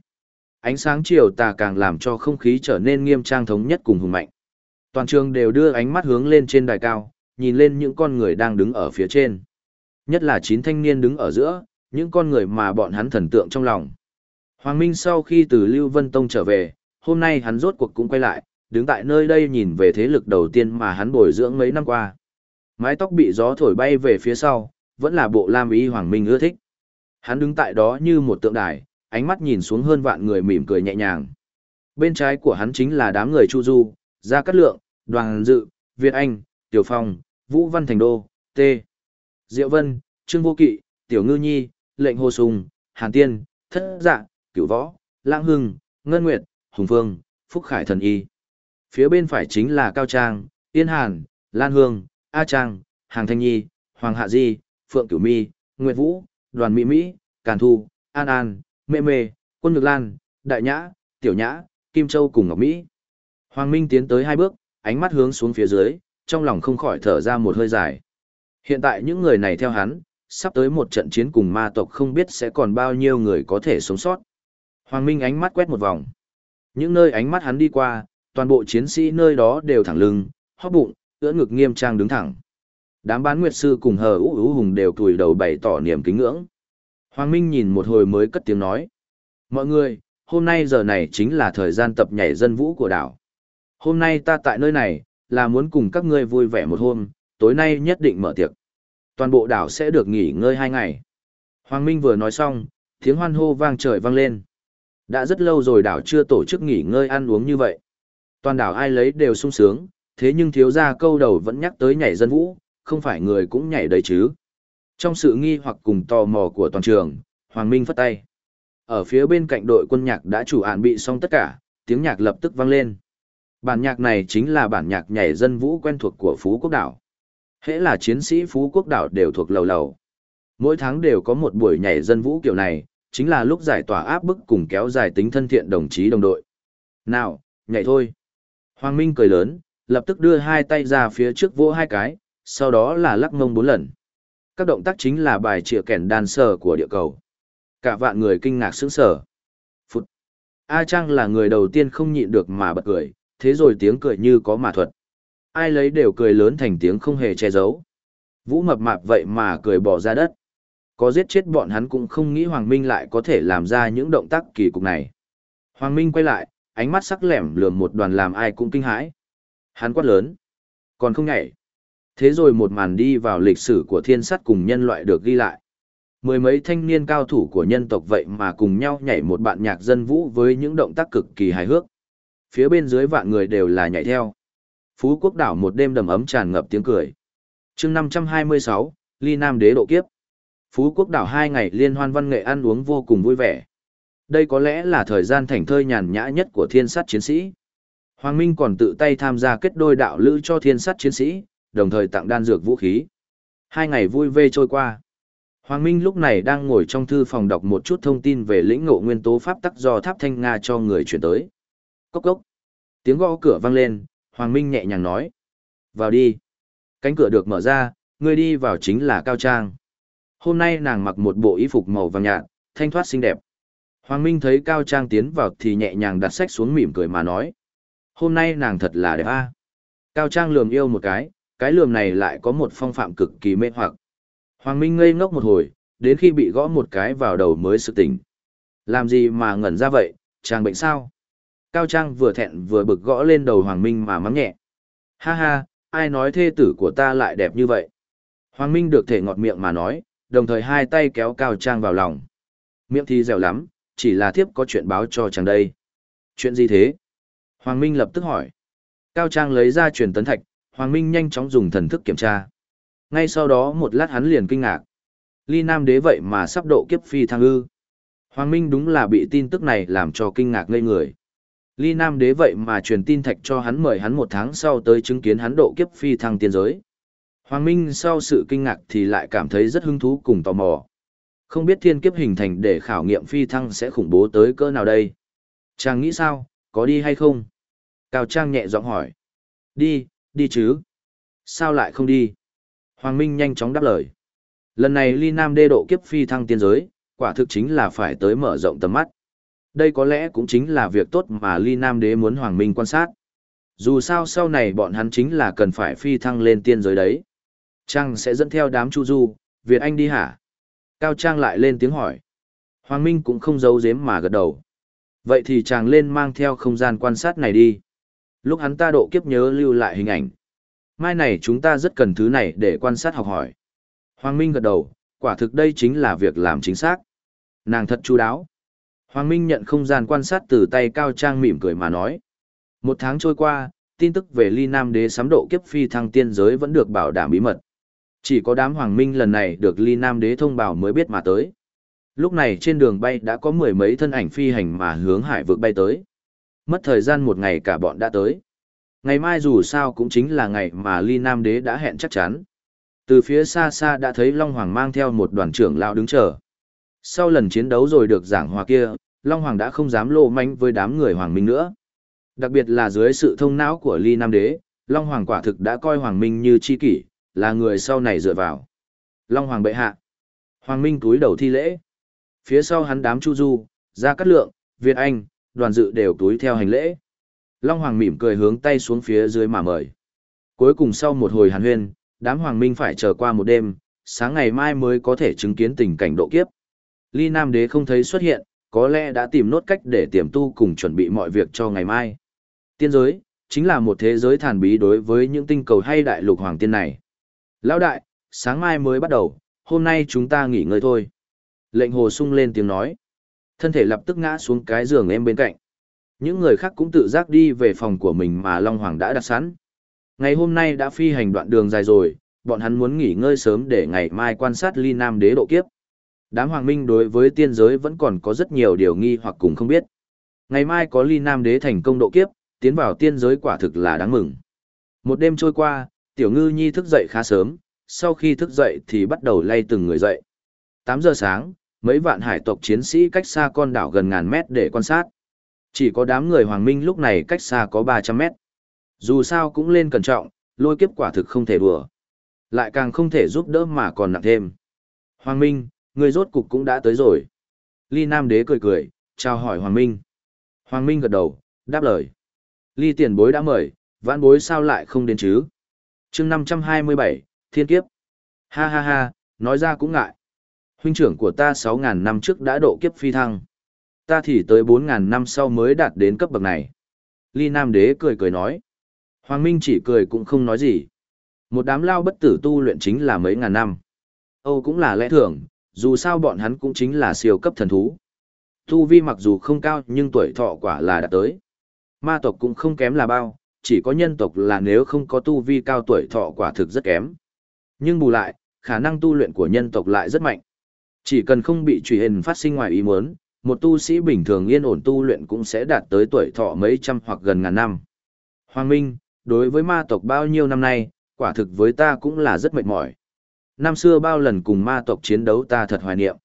Ánh sáng chiều tà càng làm cho không khí trở nên nghiêm trang thống nhất cùng hùng mạnh. Toàn trường đều đưa ánh mắt hướng lên trên đài cao, nhìn lên những con người đang đứng ở phía trên. Nhất là chín thanh niên đứng ở giữa, những con người mà bọn hắn thần tượng trong lòng. Hoàng Minh sau khi từ Lưu Vân Tông trở về, hôm nay hắn rốt cuộc cũng quay lại, đứng tại nơi đây nhìn về thế lực đầu tiên mà hắn bồi dưỡng mấy năm qua. Mái tóc bị gió thổi bay về phía sau, vẫn là bộ lam ý Hoàng Minh ưa thích. Hắn đứng tại đó như một tượng đài, ánh mắt nhìn xuống hơn vạn người mỉm cười nhẹ nhàng. Bên trái của hắn chính là đám người Chu Du, Gia Cát Lượng, Đoàn Dự, Việt Anh, Tiểu Phong, Vũ Văn Thành Đô, T. Diệu Vân, Trương Vô Kỵ, Tiểu Ngư Nhi, Lệnh Hồ Sùng, Hàn Tiên, Thất Dạ, Cửu Võ, Lãng Hưng, Ngân Nguyệt, Hùng Phương, Phúc Khải Thần Y. Phía bên phải chính là Cao Trang, Yên Hàn, Lan Hương, A Trang, Hàng Thanh Nhi, Hoàng Hạ Di, Phượng Cửu Mi, Nguyệt Vũ, Đoàn Mỹ Mỹ, Càn Thu, An An, Mê Mê, Quân Nhược Lan, Đại Nhã, Tiểu Nhã, Kim Châu cùng Ngọc Mỹ. Hoàng Minh tiến tới hai bước, ánh mắt hướng xuống phía dưới, trong lòng không khỏi thở ra một hơi dài. Hiện tại những người này theo hắn, sắp tới một trận chiến cùng ma tộc không biết sẽ còn bao nhiêu người có thể sống sót. Hoàng Minh ánh mắt quét một vòng. Những nơi ánh mắt hắn đi qua, toàn bộ chiến sĩ nơi đó đều thẳng lưng, hóp bụng, ưỡn ngực nghiêm trang đứng thẳng. Đám bán nguyệt sư cùng hờ ú ú hùng đều cùi đầu bày tỏ niềm kính ngưỡng. Hoàng Minh nhìn một hồi mới cất tiếng nói. Mọi người, hôm nay giờ này chính là thời gian tập nhảy dân vũ của đảo. Hôm nay ta tại nơi này, là muốn cùng các ngươi vui vẻ một hôm, tối nay nhất định mở tiệc. Toàn bộ đảo sẽ được nghỉ ngơi hai ngày. Hoàng Minh vừa nói xong, tiếng hoan hô vang trời vang lên. Đã rất lâu rồi đảo chưa tổ chức nghỉ ngơi ăn uống như vậy. Toàn đảo ai lấy đều sung sướng, thế nhưng thiếu gia câu đầu vẫn nhắc tới nhảy dân vũ, không phải người cũng nhảy đấy chứ. Trong sự nghi hoặc cùng tò mò của toàn trường, Hoàng Minh phất tay. Ở phía bên cạnh đội quân nhạc đã chủ án bị xong tất cả, tiếng nhạc lập tức vang lên. Bản nhạc này chính là bản nhạc nhảy dân vũ quen thuộc của Phú Quốc đảo. Hễ là chiến sĩ Phú Quốc đảo đều thuộc lầu lầu. Mỗi tháng đều có một buổi nhảy dân vũ kiểu này, chính là lúc giải tỏa áp bức cùng kéo dài tính thân thiện đồng chí đồng đội. Nào, nhảy thôi. Hoàng Minh cười lớn, lập tức đưa hai tay ra phía trước vỗ hai cái, sau đó là lắc mông bốn lần. Các động tác chính là bài trịa kẻn đàn sờ của địa cầu. Cả vạn người kinh ngạc sững sờ. Phụt. A Trang là người đầu tiên không nhịn được mà bật cười, thế rồi tiếng cười như có mà thuật. Ai lấy đều cười lớn thành tiếng không hề che giấu. Vũ mập mạp vậy mà cười bỏ ra đất. Có giết chết bọn hắn cũng không nghĩ Hoàng Minh lại có thể làm ra những động tác kỳ cục này. Hoàng Minh quay lại, ánh mắt sắc lẻm lườm một đoàn làm ai cũng kinh hãi. Hắn quát lớn. Còn không nhảy. Thế rồi một màn đi vào lịch sử của thiên sắt cùng nhân loại được ghi lại. Mười mấy thanh niên cao thủ của nhân tộc vậy mà cùng nhau nhảy một bạn nhạc dân vũ với những động tác cực kỳ hài hước. Phía bên dưới vạn người đều là nhảy theo. Phú quốc đảo một đêm đầm ấm tràn ngập tiếng cười. chương 526, Ly Nam đế độ kiếp. Phú quốc đảo hai ngày liên hoan văn nghệ ăn uống vô cùng vui vẻ. Đây có lẽ là thời gian thảnh thơi nhàn nhã nhất của thiên sát chiến sĩ. Hoàng Minh còn tự tay tham gia kết đôi đạo lữ cho thiên sát chiến sĩ, đồng thời tặng đan dược vũ khí. Hai ngày vui vê trôi qua. Hoàng Minh lúc này đang ngồi trong thư phòng đọc một chút thông tin về lĩnh ngộ nguyên tố pháp tắc do Tháp Thanh Nga cho người chuyển tới. Cốc cốc. Tiếng gõ cửa vang lên, Hoàng Minh nhẹ nhàng nói. Vào đi. Cánh cửa được mở ra, người đi vào chính là Cao Trang. Hôm nay nàng mặc một bộ y phục màu vàng nhạt, thanh thoát xinh đẹp. Hoàng Minh thấy Cao Trang tiến vào thì nhẹ nhàng đặt sách xuống mỉm cười mà nói. Hôm nay nàng thật là đẹp a. Cao Trang lườm yêu một cái, cái lườm này lại có một phong phạm cực kỳ mê hoặc. Hoàng Minh ngây ngốc một hồi, đến khi bị gõ một cái vào đầu mới sự tỉnh. Làm gì mà ngẩn ra vậy, chàng bệnh sao? Cao Trang vừa thẹn vừa bực gõ lên đầu Hoàng Minh mà mắng nhẹ. Ha ha, ai nói thê tử của ta lại đẹp như vậy? Hoàng Minh được thể ngọt miệng mà nói, đồng thời hai tay kéo Cao Trang vào lòng. Miệng thì dẻo lắm, chỉ là thiếp có chuyện báo cho chàng đây. Chuyện gì thế? Hoàng Minh lập tức hỏi. Cao Trang lấy ra truyền tấn thạch, Hoàng Minh nhanh chóng dùng thần thức kiểm tra. Ngay sau đó một lát hắn liền kinh ngạc. Ly Nam đế vậy mà sắp độ kiếp phi thăng ư. Hoàng Minh đúng là bị tin tức này làm cho kinh ngạc ngây người. Ly Nam đế vậy mà truyền tin thạch cho hắn mời hắn một tháng sau tới chứng kiến hắn độ kiếp phi thăng tiên giới. Hoàng Minh sau sự kinh ngạc thì lại cảm thấy rất hứng thú cùng tò mò. Không biết thiên kiếp hình thành để khảo nghiệm phi thăng sẽ khủng bố tới cỡ nào đây? Chàng nghĩ sao, có đi hay không? Cao Trang nhẹ giọng hỏi. Đi, đi chứ. Sao lại không đi? Hoàng Minh nhanh chóng đáp lời. Lần này Ly Nam đê độ kiếp phi thăng tiên giới, quả thực chính là phải tới mở rộng tầm mắt. Đây có lẽ cũng chính là việc tốt mà Ly Nam đế muốn Hoàng Minh quan sát. Dù sao sau này bọn hắn chính là cần phải phi thăng lên tiên giới đấy. Trang sẽ dẫn theo đám Chu Du, Việt Anh đi hả? Cao Trang lại lên tiếng hỏi. Hoàng Minh cũng không giấu giếm mà gật đầu. Vậy thì chàng lên mang theo không gian quan sát này đi. Lúc hắn ta độ kiếp nhớ lưu lại hình ảnh. Mai này chúng ta rất cần thứ này để quan sát học hỏi. Hoàng Minh gật đầu, quả thực đây chính là việc làm chính xác. Nàng thật chu đáo. Hoàng Minh nhận không gian quan sát từ tay Cao Trang mỉm cười mà nói. Một tháng trôi qua, tin tức về ly nam đế sắm độ kiếp phi thăng tiên giới vẫn được bảo đảm bí mật. Chỉ có đám Hoàng Minh lần này được ly nam đế thông báo mới biết mà tới. Lúc này trên đường bay đã có mười mấy thân ảnh phi hành mà hướng hải vực bay tới. Mất thời gian một ngày cả bọn đã tới. Ngày mai dù sao cũng chính là ngày mà ly nam đế đã hẹn chắc chắn. Từ phía xa xa đã thấy Long Hoàng mang theo một đoàn trưởng lão đứng chờ. Sau lần chiến đấu rồi được giảng hòa kia, Long Hoàng đã không dám lộ manh với đám người Hoàng Minh nữa. Đặc biệt là dưới sự thông não của Ly Nam Đế, Long Hoàng quả thực đã coi Hoàng Minh như chi kỷ, là người sau này dựa vào. Long Hoàng bệ hạ. Hoàng Minh túi đầu thi lễ. Phía sau hắn đám Chu Du, Gia Cát Lượng, Việt Anh, đoàn dự đều túi theo hành lễ. Long Hoàng mỉm cười hướng tay xuống phía dưới mà mời. Cuối cùng sau một hồi hàn huyên, đám Hoàng Minh phải chờ qua một đêm, sáng ngày mai mới có thể chứng kiến tình cảnh độ kiếp. Ly Nam Đế không thấy xuất hiện, có lẽ đã tìm nốt cách để tiềm tu cùng chuẩn bị mọi việc cho ngày mai. Tiên giới, chính là một thế giới thản bí đối với những tinh cầu hay đại lục hoàng tiên này. Lão đại, sáng mai mới bắt đầu, hôm nay chúng ta nghỉ ngơi thôi. Lệnh hồ sung lên tiếng nói. Thân thể lập tức ngã xuống cái giường em bên cạnh. Những người khác cũng tự giác đi về phòng của mình mà Long Hoàng đã đặt sẵn. Ngày hôm nay đã phi hành đoạn đường dài rồi, bọn hắn muốn nghỉ ngơi sớm để ngày mai quan sát ly nam đế độ kiếp. Đám hoàng minh đối với tiên giới vẫn còn có rất nhiều điều nghi hoặc cùng không biết. Ngày mai có ly nam đế thành công độ kiếp, tiến vào tiên giới quả thực là đáng mừng. Một đêm trôi qua, tiểu ngư nhi thức dậy khá sớm, sau khi thức dậy thì bắt đầu lay từng người dậy. 8 giờ sáng, mấy vạn hải tộc chiến sĩ cách xa con đảo gần ngàn mét để quan sát. Chỉ có đám người hoàng minh lúc này cách xa có 300 mét. Dù sao cũng lên cẩn trọng, lôi kiếp quả thực không thể đùa. Lại càng không thể giúp đỡ mà còn nặng thêm. Hoàng Minh, người rốt cục cũng đã tới rồi. Ly Nam Đế cười cười, chào hỏi Hoàng Minh. Hoàng Minh gật đầu, đáp lời. Ly tiền bối đã mời, vãn bối sao lại không đến chứ? chương 527, Thiên Kiếp. Ha ha ha, nói ra cũng ngại. Huynh trưởng của ta 6.000 năm trước đã độ kiếp phi thăng. Ta thì tới 4.000 năm sau mới đạt đến cấp bậc này. Ly Nam Đế cười cười nói. Hoàng Minh chỉ cười cũng không nói gì. Một đám lao bất tử tu luyện chính là mấy ngàn năm. Âu cũng là lẽ thường, dù sao bọn hắn cũng chính là siêu cấp thần thú. Tu vi mặc dù không cao nhưng tuổi thọ quả là đã tới. Ma tộc cũng không kém là bao, chỉ có nhân tộc là nếu không có tu vi cao tuổi thọ quả thực rất kém. Nhưng bù lại, khả năng tu luyện của nhân tộc lại rất mạnh. Chỉ cần không bị truy hình phát sinh ngoài ý muốn, một tu sĩ bình thường yên ổn tu luyện cũng sẽ đạt tới tuổi thọ mấy trăm hoặc gần ngàn năm. Hoàng Minh, đối với ma tộc bao nhiêu năm nay, quả thực với ta cũng là rất mệt mỏi. Năm xưa bao lần cùng ma tộc chiến đấu ta thật hoài niệm.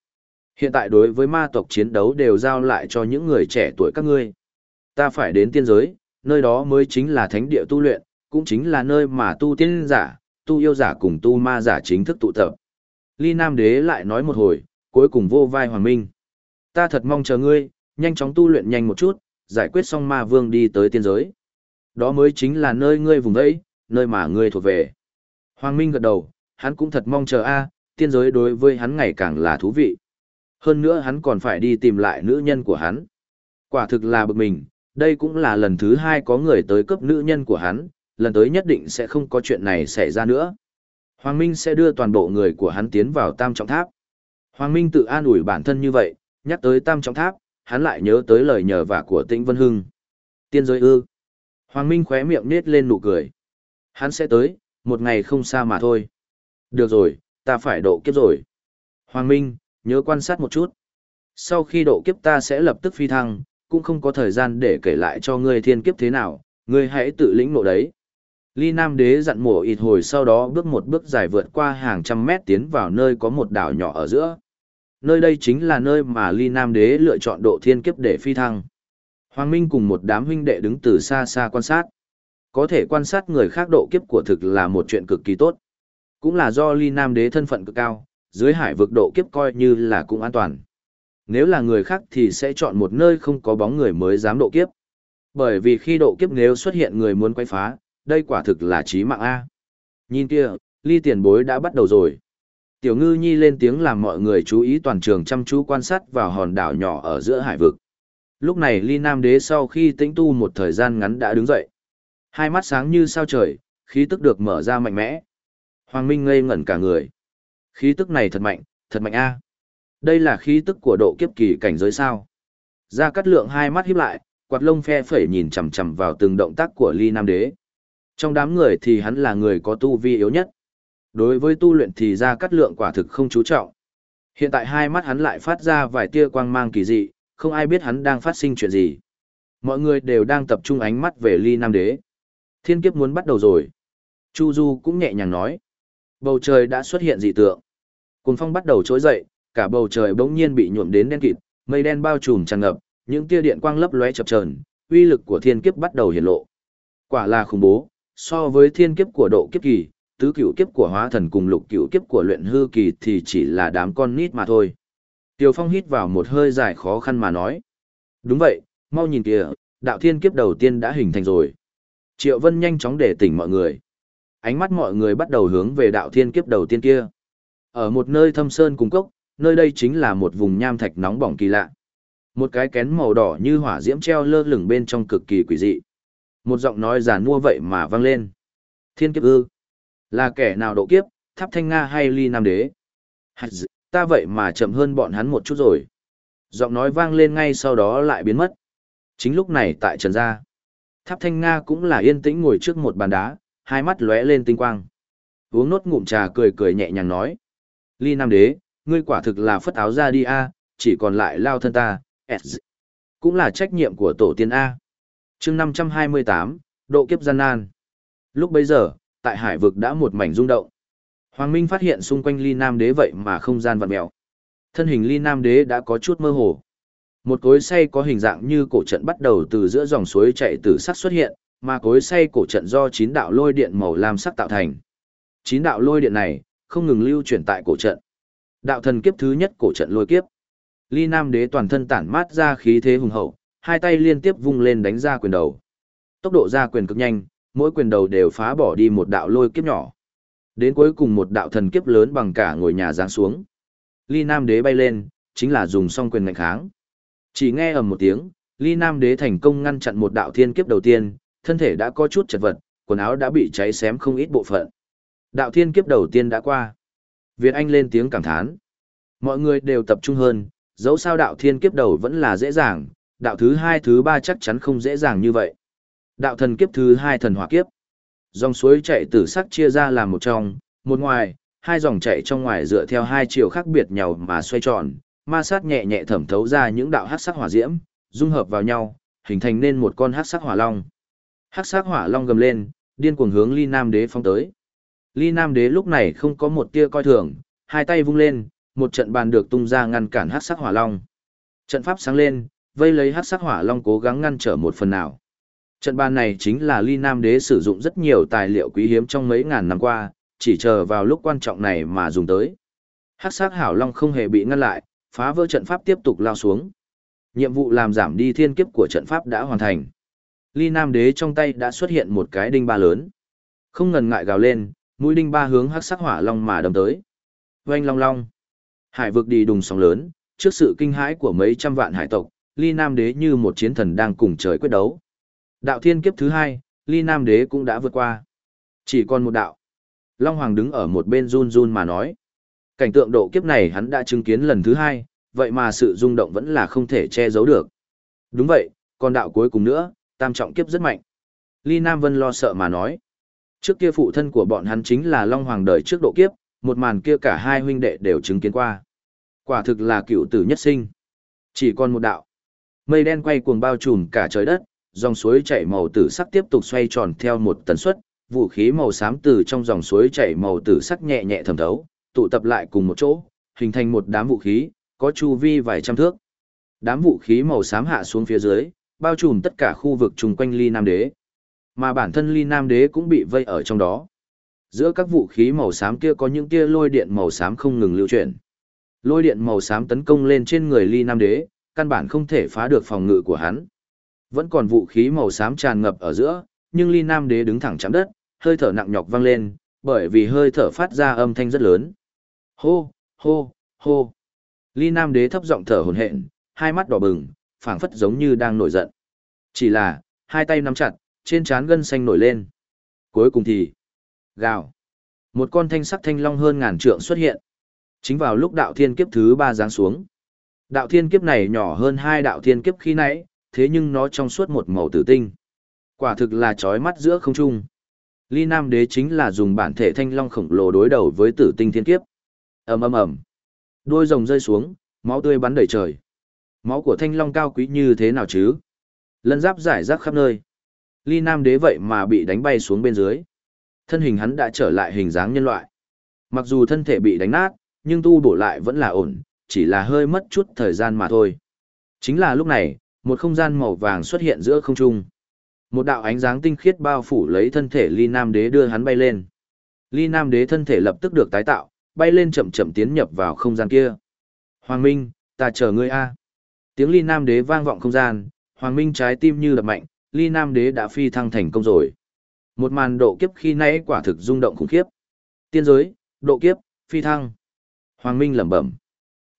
Hiện tại đối với ma tộc chiến đấu đều giao lại cho những người trẻ tuổi các ngươi. Ta phải đến tiên giới, nơi đó mới chính là thánh địa tu luyện, cũng chính là nơi mà tu tiên giả, tu yêu giả cùng tu ma giả chính thức tụ tập. Ly Nam Đế lại nói một hồi, cuối cùng vô vai hoàng minh. Ta thật mong chờ ngươi, nhanh chóng tu luyện nhanh một chút, giải quyết xong ma vương đi tới tiên giới. Đó mới chính là nơi ngươi vùng đấy, nơi mà ngươi thuộc về. Hoàng Minh gật đầu, hắn cũng thật mong chờ a, tiên giới đối với hắn ngày càng là thú vị. Hơn nữa hắn còn phải đi tìm lại nữ nhân của hắn. Quả thực là bực mình, đây cũng là lần thứ hai có người tới cướp nữ nhân của hắn, lần tới nhất định sẽ không có chuyện này xảy ra nữa. Hoàng Minh sẽ đưa toàn bộ người của hắn tiến vào tam trọng tháp. Hoàng Minh tự an ủi bản thân như vậy, nhắc tới tam trọng tháp, hắn lại nhớ tới lời nhờ vả của Tĩnh Vân Hưng. Tiên giới ư. Hoàng Minh khóe miệng nết lên nụ cười. Hắn sẽ tới, một ngày không xa mà thôi. Được rồi, ta phải độ kiếp rồi. Hoàng Minh, nhớ quan sát một chút. Sau khi độ kiếp ta sẽ lập tức phi thăng, cũng không có thời gian để kể lại cho ngươi thiên kiếp thế nào, ngươi hãy tự lĩnh nộ đấy. Ly Nam Đế dặn mổ ịt hồi sau đó bước một bước dài vượt qua hàng trăm mét tiến vào nơi có một đảo nhỏ ở giữa. Nơi đây chính là nơi mà Ly Nam Đế lựa chọn độ thiên kiếp để phi thăng. Hoàng Minh cùng một đám huynh đệ đứng từ xa xa quan sát. Có thể quan sát người khác độ kiếp của thực là một chuyện cực kỳ tốt. Cũng là do Ly Nam Đế thân phận cực cao, dưới hải vực độ kiếp coi như là cũng an toàn. Nếu là người khác thì sẽ chọn một nơi không có bóng người mới dám độ kiếp. Bởi vì khi độ kiếp nếu xuất hiện người muốn quay phá, đây quả thực là chí mạng A. Nhìn kia, ly tiền bối đã bắt đầu rồi. Tiểu ngư nhi lên tiếng làm mọi người chú ý toàn trường chăm chú quan sát vào hòn đảo nhỏ ở giữa hải vực. Lúc này ly nam đế sau khi tĩnh tu một thời gian ngắn đã đứng dậy. Hai mắt sáng như sao trời, khí tức được mở ra mạnh mẽ. Hoàng Minh ngây ngẩn cả người. Khí tức này thật mạnh, thật mạnh a. Đây là khí tức của độ kiếp kỳ cảnh giới sao. Gia Cát Lượng hai mắt híp lại, quạt lông phe phẩy nhìn chằm chằm vào từng động tác của Ly Nam Đế. Trong đám người thì hắn là người có tu vi yếu nhất. Đối với tu luyện thì Gia Cát Lượng quả thực không chú trọng. Hiện tại hai mắt hắn lại phát ra vài tia quang mang kỳ dị, không ai biết hắn đang phát sinh chuyện gì. Mọi người đều đang tập trung ánh mắt về Ly Nam Đế. Thiên kiếp muốn bắt đầu rồi. Chu Du cũng nhẹ nhàng nói. Bầu trời đã xuất hiện dị tượng. Cuồng phong bắt đầu trỗi dậy, cả bầu trời bỗng nhiên bị nhuộm đến đen kịt, mây đen bao trùm tràn ngập, những tia điện quang lấp lóe chập chờn, uy lực của thiên kiếp bắt đầu hiện lộ. Quả là khủng bố, so với thiên kiếp của độ kiếp kỳ, tứ cửu kiếp của hóa thần cùng lục cửu kiếp của luyện hư kỳ thì chỉ là đám con nít mà thôi. Tiêu Phong hít vào một hơi dài khó khăn mà nói. Đúng vậy, mau nhìn kìa, đạo thiên kiếp đầu tiên đã hình thành rồi. Triệu Vân nhanh chóng để tỉnh mọi người. Ánh mắt mọi người bắt đầu hướng về đạo thiên kiếp đầu tiên kia. Ở một nơi thâm sơn cùng cốc, nơi đây chính là một vùng nham thạch nóng bỏng kỳ lạ. Một cái kén màu đỏ như hỏa diễm treo lơ lửng bên trong cực kỳ quỷ dị. Một giọng nói giàn mua vậy mà vang lên. Thiên kiếp ư? Là kẻ nào độ kiếp, tháp thanh Nga hay ly nam đế? Hạt ta vậy mà chậm hơn bọn hắn một chút rồi. Giọng nói vang lên ngay sau đó lại biến mất. Chính lúc này tại trần gia, tháp thanh Nga cũng là yên tĩnh ngồi trước một bàn đá, hai mắt lóe lên tinh quang. Uống nốt ngụm trà cười cười nhẹ nhàng nói. Ly Nam Đế, ngươi quả thực là phất áo ra đi a, chỉ còn lại lao thân ta, S. Cũng là trách nhiệm của tổ tiên A. chương 528, độ kiếp gian nan. Lúc bấy giờ, tại hải vực đã một mảnh rung động. Hoàng Minh phát hiện xung quanh ly nam đế vậy mà không gian vặn mèo. Thân hình ly nam đế đã có chút mơ hồ. Một cối xay có hình dạng như cổ trận bắt đầu từ giữa dòng suối chạy từ sắc xuất hiện, mà cối say cổ trận do chín đạo lôi điện màu lam sắc tạo thành. Chín đạo lôi điện này không ngừng lưu chuyển tại cổ trận. Đạo thần kiếp thứ nhất cổ trận lôi kiếp. Ly Nam Đế toàn thân tản mát ra khí thế hùng hậu, hai tay liên tiếp vung lên đánh ra quyền đầu. Tốc độ ra quyền cực nhanh, mỗi quyền đầu đều phá bỏ đi một đạo lôi kiếp nhỏ. Đến cuối cùng một đạo thần kiếp lớn bằng cả ngôi nhà giáng xuống. Ly Nam Đế bay lên, chính là dùng song quyền ngạnh kháng. Chỉ nghe ầm một tiếng, Ly Nam Đế thành công ngăn chặn một đạo thiên kiếp đầu tiên, thân thể đã có chút chật vật, quần áo đã bị cháy xém không ít bộ phận. Đạo thiên kiếp đầu tiên đã qua. Việt Anh lên tiếng cảm thán. Mọi người đều tập trung hơn, dẫu sao đạo thiên kiếp đầu vẫn là dễ dàng, đạo thứ hai thứ ba chắc chắn không dễ dàng như vậy. Đạo thần kiếp thứ hai thần hỏa kiếp. Dòng suối chạy từ sắc chia ra làm một trong, một ngoài, hai dòng chạy trong ngoài dựa theo hai chiều khác biệt nhau mà xoay tròn, ma sát nhẹ nhẹ thẩm thấu ra những đạo hắc sắc hỏa diễm, dung hợp vào nhau, hình thành nên một con hắc sắc hỏa long. Hắc sắc hỏa long gầm lên, điên cuồng hướng Ly Nam Đế phong tới. Ly Nam Đế lúc này không có một tia coi thường, hai tay vung lên, một trận bàn được tung ra ngăn cản hắc sắc hỏa long. Trận pháp sáng lên, vây lấy hắc sắc hỏa long cố gắng ngăn trở một phần nào. Trận bàn này chính là Ly Nam Đế sử dụng rất nhiều tài liệu quý hiếm trong mấy ngàn năm qua, chỉ chờ vào lúc quan trọng này mà dùng tới. Hắc sắc hảo long không hề bị ngăn lại, phá vỡ trận pháp tiếp tục lao xuống. Nhiệm vụ làm giảm đi thiên kiếp của trận pháp đã hoàn thành. Ly Nam Đế trong tay đã xuất hiện một cái đinh ba lớn. Không ngần ngại gào lên, mũi đinh ba hướng hắc sắc hỏa long mà đâm tới. Oanh long long. Hải vực đi đùng sóng lớn, trước sự kinh hãi của mấy trăm vạn hải tộc, Ly Nam Đế như một chiến thần đang cùng trời quyết đấu. Đạo thiên kiếp thứ hai, Ly Nam Đế cũng đã vượt qua. Chỉ còn một đạo. Long Hoàng đứng ở một bên run run mà nói. Cảnh tượng độ kiếp này hắn đã chứng kiến lần thứ hai, vậy mà sự rung động vẫn là không thể che giấu được. Đúng vậy, còn đạo cuối cùng nữa, tam trọng kiếp rất mạnh. Ly Nam Vân lo sợ mà nói. Trước kia phụ thân của bọn hắn chính là Long Hoàng đời trước độ kiếp, một màn kia cả hai huynh đệ đều chứng kiến qua. Quả thực là cựu tử nhất sinh. Chỉ còn một đạo. Mây đen quay cuồng bao trùm cả trời đất, dòng suối chảy màu tử sắc tiếp tục xoay tròn theo một tần suất, vũ khí màu xám từ trong dòng suối chảy màu tử sắc nhẹ nhẹ thẩm thấu, tụ tập lại cùng một chỗ, hình thành một đám vũ khí, có chu vi vài trăm thước. Đám vũ khí màu xám hạ xuống phía dưới, bao trùm tất cả khu vực chung quanh Ly Nam Đế. Mà bản thân Ly Nam Đế cũng bị vây ở trong đó. Giữa các vũ khí màu xám kia có những tia lôi điện màu xám không ngừng lưu chuyển. Lôi điện màu xám tấn công lên trên người Ly Nam Đế, căn bản không thể phá được phòng ngự của hắn. Vẫn còn vũ khí màu xám tràn ngập ở giữa, nhưng Ly Nam Đế đứng thẳng chạm đất, hơi thở nặng nhọc vang lên, bởi vì hơi thở phát ra âm thanh rất lớn. Hô, hô, hô. Ly Nam Đế thấp giọng thở hổn hển, hai mắt đỏ bừng, phảng phất giống như đang nổi giận. Chỉ là, hai tay nắm chặt, trên trán gân xanh nổi lên. Cuối cùng thì, gào. Một con thanh sắc thanh long hơn ngàn trượng xuất hiện. Chính vào lúc đạo thiên kiếp thứ ba giáng xuống. Đạo thiên kiếp này nhỏ hơn hai đạo thiên kiếp khi nãy, thế nhưng nó trong suốt một màu tử tinh. Quả thực là chói mắt giữa không trung. Ly Nam Đế chính là dùng bản thể thanh long khổng lồ đối đầu với tử tinh thiên kiếp. ầm ầm ầm, đôi rồng rơi xuống, máu tươi bắn đầy trời. Máu của thanh long cao quý như thế nào chứ? Lân giáp giải rác khắp nơi. Ly Nam Đế vậy mà bị đánh bay xuống bên dưới. Thân hình hắn đã trở lại hình dáng nhân loại. Mặc dù thân thể bị đánh nát, nhưng tu bổ lại vẫn là ổn, chỉ là hơi mất chút thời gian mà thôi. Chính là lúc này, một không gian màu vàng xuất hiện giữa không trung. Một đạo ánh sáng tinh khiết bao phủ lấy thân thể Ly Nam Đế đưa hắn bay lên. Ly Nam Đế thân thể lập tức được tái tạo, bay lên chậm chậm tiến nhập vào không gian kia. Hoàng Minh, ta chờ ngươi a. Tiếng Ly Nam Đế vang vọng không gian, Hoàng Minh trái tim như đập mạnh, Ly Nam Đế đã phi thăng thành công rồi. Một màn độ kiếp khi nãy quả thực rung động khủng khiếp. Tiên giới, độ kiếp, phi thăng. Hoàng Minh lẩm bẩm.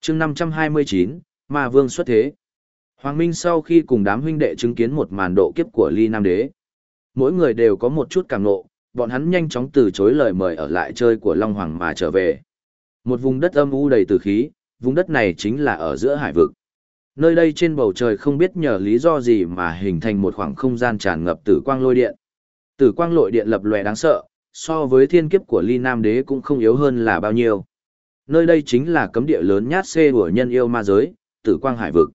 Chương 529, Ma Vương xuất thế. Hoàng Minh sau khi cùng đám huynh đệ chứng kiến một màn độ kiếp của Ly Nam Đế, mỗi người đều có một chút cảm nộ, bọn hắn nhanh chóng từ chối lời mời ở lại chơi của Long Hoàng mà trở về. Một vùng đất âm u đầy tử khí, vùng đất này chính là ở giữa hải vực. Nơi đây trên bầu trời không biết nhờ lý do gì mà hình thành một khoảng không gian tràn ngập tử quang lôi điện. Tử quang lôi điện lập lòe đáng sợ, so với thiên kiếp của Ly Nam Đế cũng không yếu hơn là bao nhiêu. Nơi đây chính là cấm địa lớn nhát xê của nhân yêu ma giới, tử quang hải vực.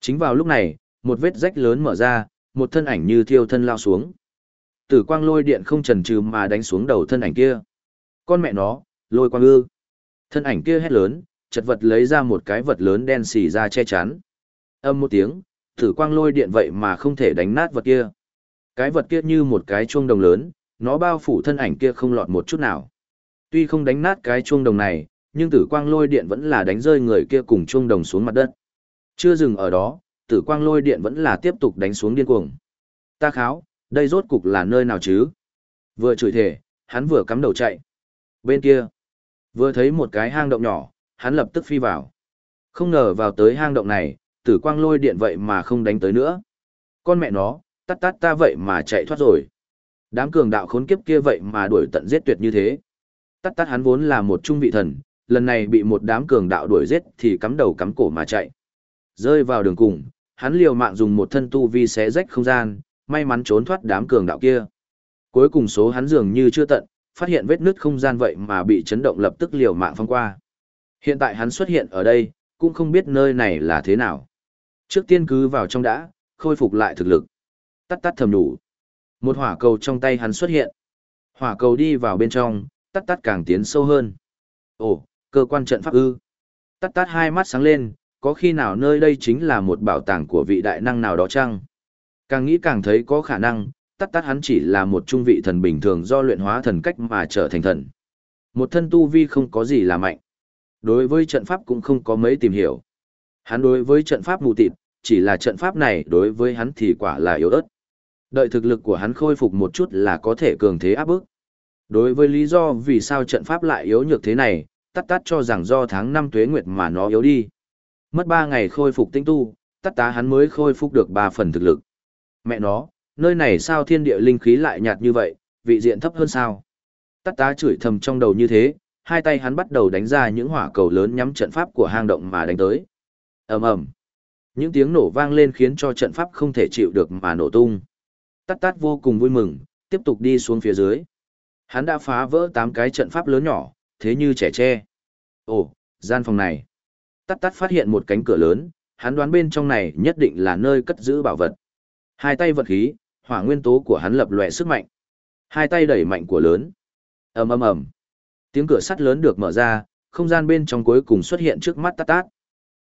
Chính vào lúc này, một vết rách lớn mở ra, một thân ảnh như thiêu thân lao xuống. Tử quang lôi điện không chần chừ mà đánh xuống đầu thân ảnh kia. Con mẹ nó, lôi quang ư. Thân ảnh kia hét lớn, chật vật lấy ra một cái vật lớn đen xì ra che chắn. Âm một tiếng, tử quang lôi điện vậy mà không thể đánh nát vật kia. Cái vật kia như một cái chuông đồng lớn, nó bao phủ thân ảnh kia không lọt một chút nào. Tuy không đánh nát cái chuông đồng này, nhưng tử quang lôi điện vẫn là đánh rơi người kia cùng chuông đồng xuống mặt đất. Chưa dừng ở đó, tử quang lôi điện vẫn là tiếp tục đánh xuống điên cuồng. Ta kháo, đây rốt cục là nơi nào chứ? Vừa chửi thể, hắn vừa cắm đầu chạy. Bên kia, vừa thấy một cái hang động nhỏ, hắn lập tức phi vào. Không ngờ vào tới hang động này, tử quang lôi điện vậy mà không đánh tới nữa. Con mẹ nó, tắt tắt ta vậy mà chạy thoát rồi. Đám cường đạo khốn kiếp kia vậy mà đuổi tận giết tuyệt như thế. Tắt tắt hắn vốn là một trung vị thần, lần này bị một đám cường đạo đuổi giết thì cắm đầu cắm cổ mà chạy. Rơi vào đường cùng, hắn liều mạng dùng một thân tu vi xé rách không gian, may mắn trốn thoát đám cường đạo kia. Cuối cùng số hắn dường như chưa tận, phát hiện vết nứt không gian vậy mà bị chấn động lập tức liều mạng phong qua. Hiện tại hắn xuất hiện ở đây, cũng không biết nơi này là thế nào. Trước tiên cứ vào trong đã, khôi phục lại thực lực. Tắt tắt thầm đủ. Một hỏa cầu trong tay hắn xuất hiện. Hỏa cầu đi vào bên trong, tắt tắt càng tiến sâu hơn. Ồ, cơ quan trận pháp ư. Tắt tắt hai mắt sáng lên, có khi nào nơi đây chính là một bảo tàng của vị đại năng nào đó chăng? Càng nghĩ càng thấy có khả năng, tắt tắt hắn chỉ là một trung vị thần bình thường do luyện hóa thần cách mà trở thành thần. Một thân tu vi không có gì là mạnh. Đối với trận pháp cũng không có mấy tìm hiểu. Hắn đối với trận pháp mù tịt, chỉ là trận pháp này đối với hắn thì quả là yếu ớt. Đợi thực lực của hắn khôi phục một chút là có thể cường thế áp bức. Đối với lý do vì sao trận pháp lại yếu nhược thế này, tắt tắt cho rằng do tháng năm tuế nguyệt mà nó yếu đi. Mất ba ngày khôi phục tinh tu, tắt tá hắn mới khôi phục được ba phần thực lực. Mẹ nó, nơi này sao thiên địa linh khí lại nhạt như vậy, vị diện thấp hơn sao? Tắt tá chửi thầm trong đầu như thế, hai tay hắn bắt đầu đánh ra những hỏa cầu lớn nhắm trận pháp của hang động mà đánh tới ầm ầm, Những tiếng nổ vang lên khiến cho trận pháp không thể chịu được mà nổ tung. Tắt tát vô cùng vui mừng, tiếp tục đi xuống phía dưới. Hắn đã phá vỡ tám cái trận pháp lớn nhỏ, thế như trẻ tre. Ồ, gian phòng này. Tắt tắt phát hiện một cánh cửa lớn, hắn đoán bên trong này nhất định là nơi cất giữ bảo vật. Hai tay vật khí, hỏa nguyên tố của hắn lập lòe sức mạnh. Hai tay đẩy mạnh của lớn. ầm ầm ầm. Tiếng cửa sắt lớn được mở ra, không gian bên trong cuối cùng xuất hiện trước mắt tát tát.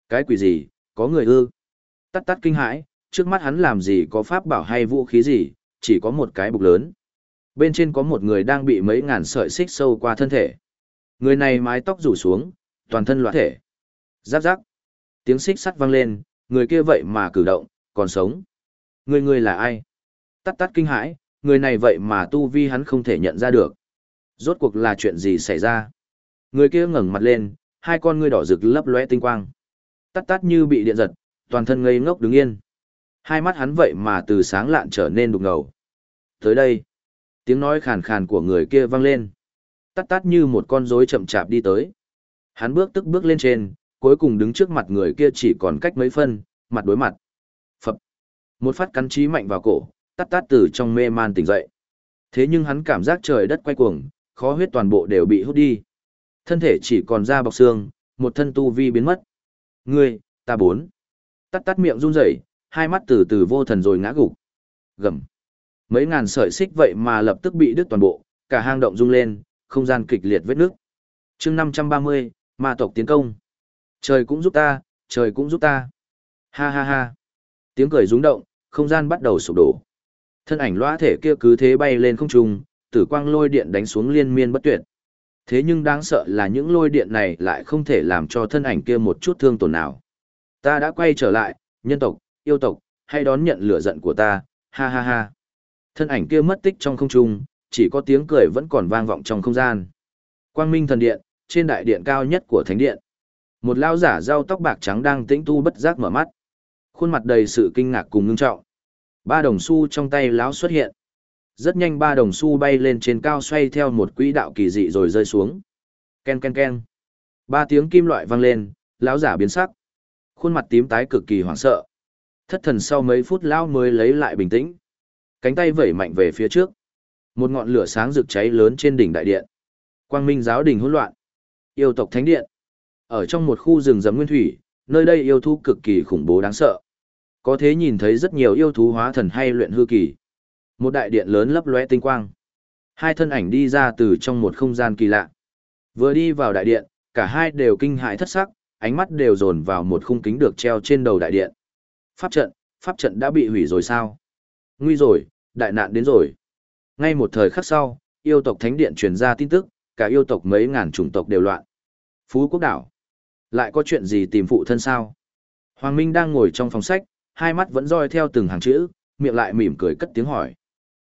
Cái quỷ gì, có người ư? Tắt tắt kinh hãi, trước mắt hắn làm gì có pháp bảo hay vũ khí gì, chỉ có một cái bục lớn. Bên trên có một người đang bị mấy ngàn sợi xích sâu qua thân thể. Người này mái tóc rủ xuống, toàn thân loạn thể. Giáp giáp. Tiếng xích sắt vang lên, người kia vậy mà cử động, còn sống. Người người là ai? Tắt tắt kinh hãi, người này vậy mà tu vi hắn không thể nhận ra được. Rốt cuộc là chuyện gì xảy ra? Người kia ngẩng mặt lên, hai con ngươi đỏ rực lấp lóe tinh quang. Tắt tắt như bị điện giật, toàn thân ngây ngốc đứng yên. Hai mắt hắn vậy mà từ sáng lạn trở nên đục ngầu. Tới đây, tiếng nói khàn khàn của người kia vang lên. Tắt tắt như một con rối chậm chạp đi tới. Hắn bước tức bước lên trên, cuối cùng đứng trước mặt người kia chỉ còn cách mấy phân, mặt đối mặt. Phập. Một phát cắn trí mạnh vào cổ, tắt tắt từ trong mê man tỉnh dậy. Thế nhưng hắn cảm giác trời đất quay cuồng, khó huyết toàn bộ đều bị hút đi. Thân thể chỉ còn da bọc xương, một thân tu vi biến mất. Ngươi, ta bốn. Tắt tắt miệng run rẩy, hai mắt từ từ vô thần rồi ngã gục. Gầm. Mấy ngàn sợi xích vậy mà lập tức bị đứt toàn bộ, cả hang động rung lên, không gian kịch liệt vết nước. chương 530, ma tộc tiến công. Trời cũng giúp ta, trời cũng giúp ta. Ha ha ha. Tiếng cười rung động, không gian bắt đầu sụp đổ. Thân ảnh loa thể kia cứ thế bay lên không trung, tử quang lôi điện đánh xuống liên miên bất tuyệt. Thế nhưng đáng sợ là những lôi điện này lại không thể làm cho thân ảnh kia một chút thương tổn nào. Ta đã quay trở lại, nhân tộc, yêu tộc, hay đón nhận lửa giận của ta, ha ha ha. Thân ảnh kia mất tích trong không trung, chỉ có tiếng cười vẫn còn vang vọng trong không gian. Quang Minh thần điện, trên đại điện cao nhất của thánh điện. Một lao giả rau tóc bạc trắng đang tĩnh tu bất giác mở mắt. Khuôn mặt đầy sự kinh ngạc cùng ngưng trọng. Ba đồng xu trong tay lão xuất hiện. Rất nhanh ba đồng xu bay lên trên cao xoay theo một quỹ đạo kỳ dị rồi rơi xuống. Ken ken ken. Ba tiếng kim loại vang lên, lão giả biến sắc. Khuôn mặt tím tái cực kỳ hoảng sợ. Thất thần sau mấy phút lão mới lấy lại bình tĩnh. Cánh tay vẩy mạnh về phía trước. Một ngọn lửa sáng rực cháy lớn trên đỉnh đại điện. Quang minh giáo đình hỗn loạn. Yêu tộc thánh điện. Ở trong một khu rừng rậm nguyên thủy, nơi đây yêu thú cực kỳ khủng bố đáng sợ. Có thể nhìn thấy rất nhiều yêu thú hóa thần hay luyện hư kỳ. Một đại điện lớn lấp lóe tinh quang. Hai thân ảnh đi ra từ trong một không gian kỳ lạ. Vừa đi vào đại điện, cả hai đều kinh hãi thất sắc, ánh mắt đều dồn vào một khung kính được treo trên đầu đại điện. Pháp trận, pháp trận đã bị hủy rồi sao? Nguy rồi, đại nạn đến rồi. Ngay một thời khắc sau, yêu tộc thánh điện truyền ra tin tức, cả yêu tộc mấy ngàn chủng tộc đều loạn. Phú quốc đảo. Lại có chuyện gì tìm phụ thân sao? Hoàng Minh đang ngồi trong phòng sách, hai mắt vẫn roi theo từng hàng chữ, miệng lại mỉm cười cất tiếng hỏi.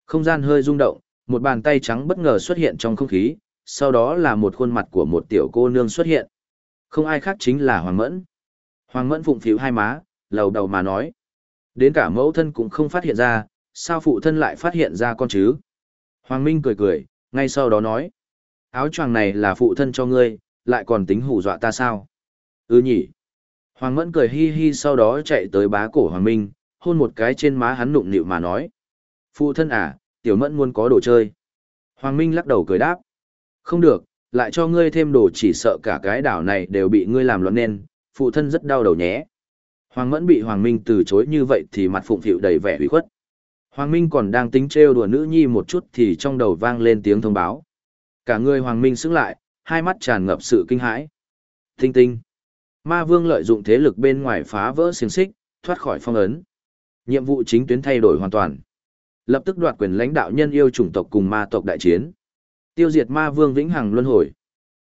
Không gian hơi rung động, một bàn tay trắng bất ngờ xuất hiện trong không khí, sau đó là một khuôn mặt của một tiểu cô nương xuất hiện. Không ai khác chính là Hoàng Mẫn. Hoàng Mẫn phụng phíu hai má, lầu đầu mà nói. Đến cả mẫu thân cũng không phát hiện ra, sao phụ thân lại phát hiện ra con chứ? Hoàng Minh cười cười, ngay sau đó nói. Áo choàng này là phụ thân cho ngươi, lại còn tính hù dọa ta sao? Ừ nhỉ. Hoàng Mẫn cười hi hi sau đó chạy tới bá cổ Hoàng Minh, hôn một cái trên má hắn nụng nịu mà nói. Phụ thân à, tiểu mẫn muốn có đồ chơi. Hoàng Minh lắc đầu cười đáp. Không được, lại cho ngươi thêm đồ chỉ sợ cả cái đảo này đều bị ngươi làm loạn nên, phụ thân rất đau đầu nhé. Hoàng Mẫn bị Hoàng Minh từ chối như vậy thì mặt phụng phịu đầy vẻ hủy khuất. Hoàng Minh còn đang tính trêu đùa nữ nhi một chút thì trong đầu vang lên tiếng thông báo. Cả người Hoàng Minh sững lại, hai mắt tràn ngập sự kinh hãi. Tinh tinh. Ma Vương lợi dụng thế lực bên ngoài phá vỡ xiềng xích, thoát khỏi phong ấn. Nhiệm vụ chính tuyến thay đổi hoàn toàn. Lập tức đoạt quyền lãnh đạo nhân yêu chủng tộc cùng ma tộc đại chiến. Tiêu diệt Ma Vương vĩnh hằng luân hồi.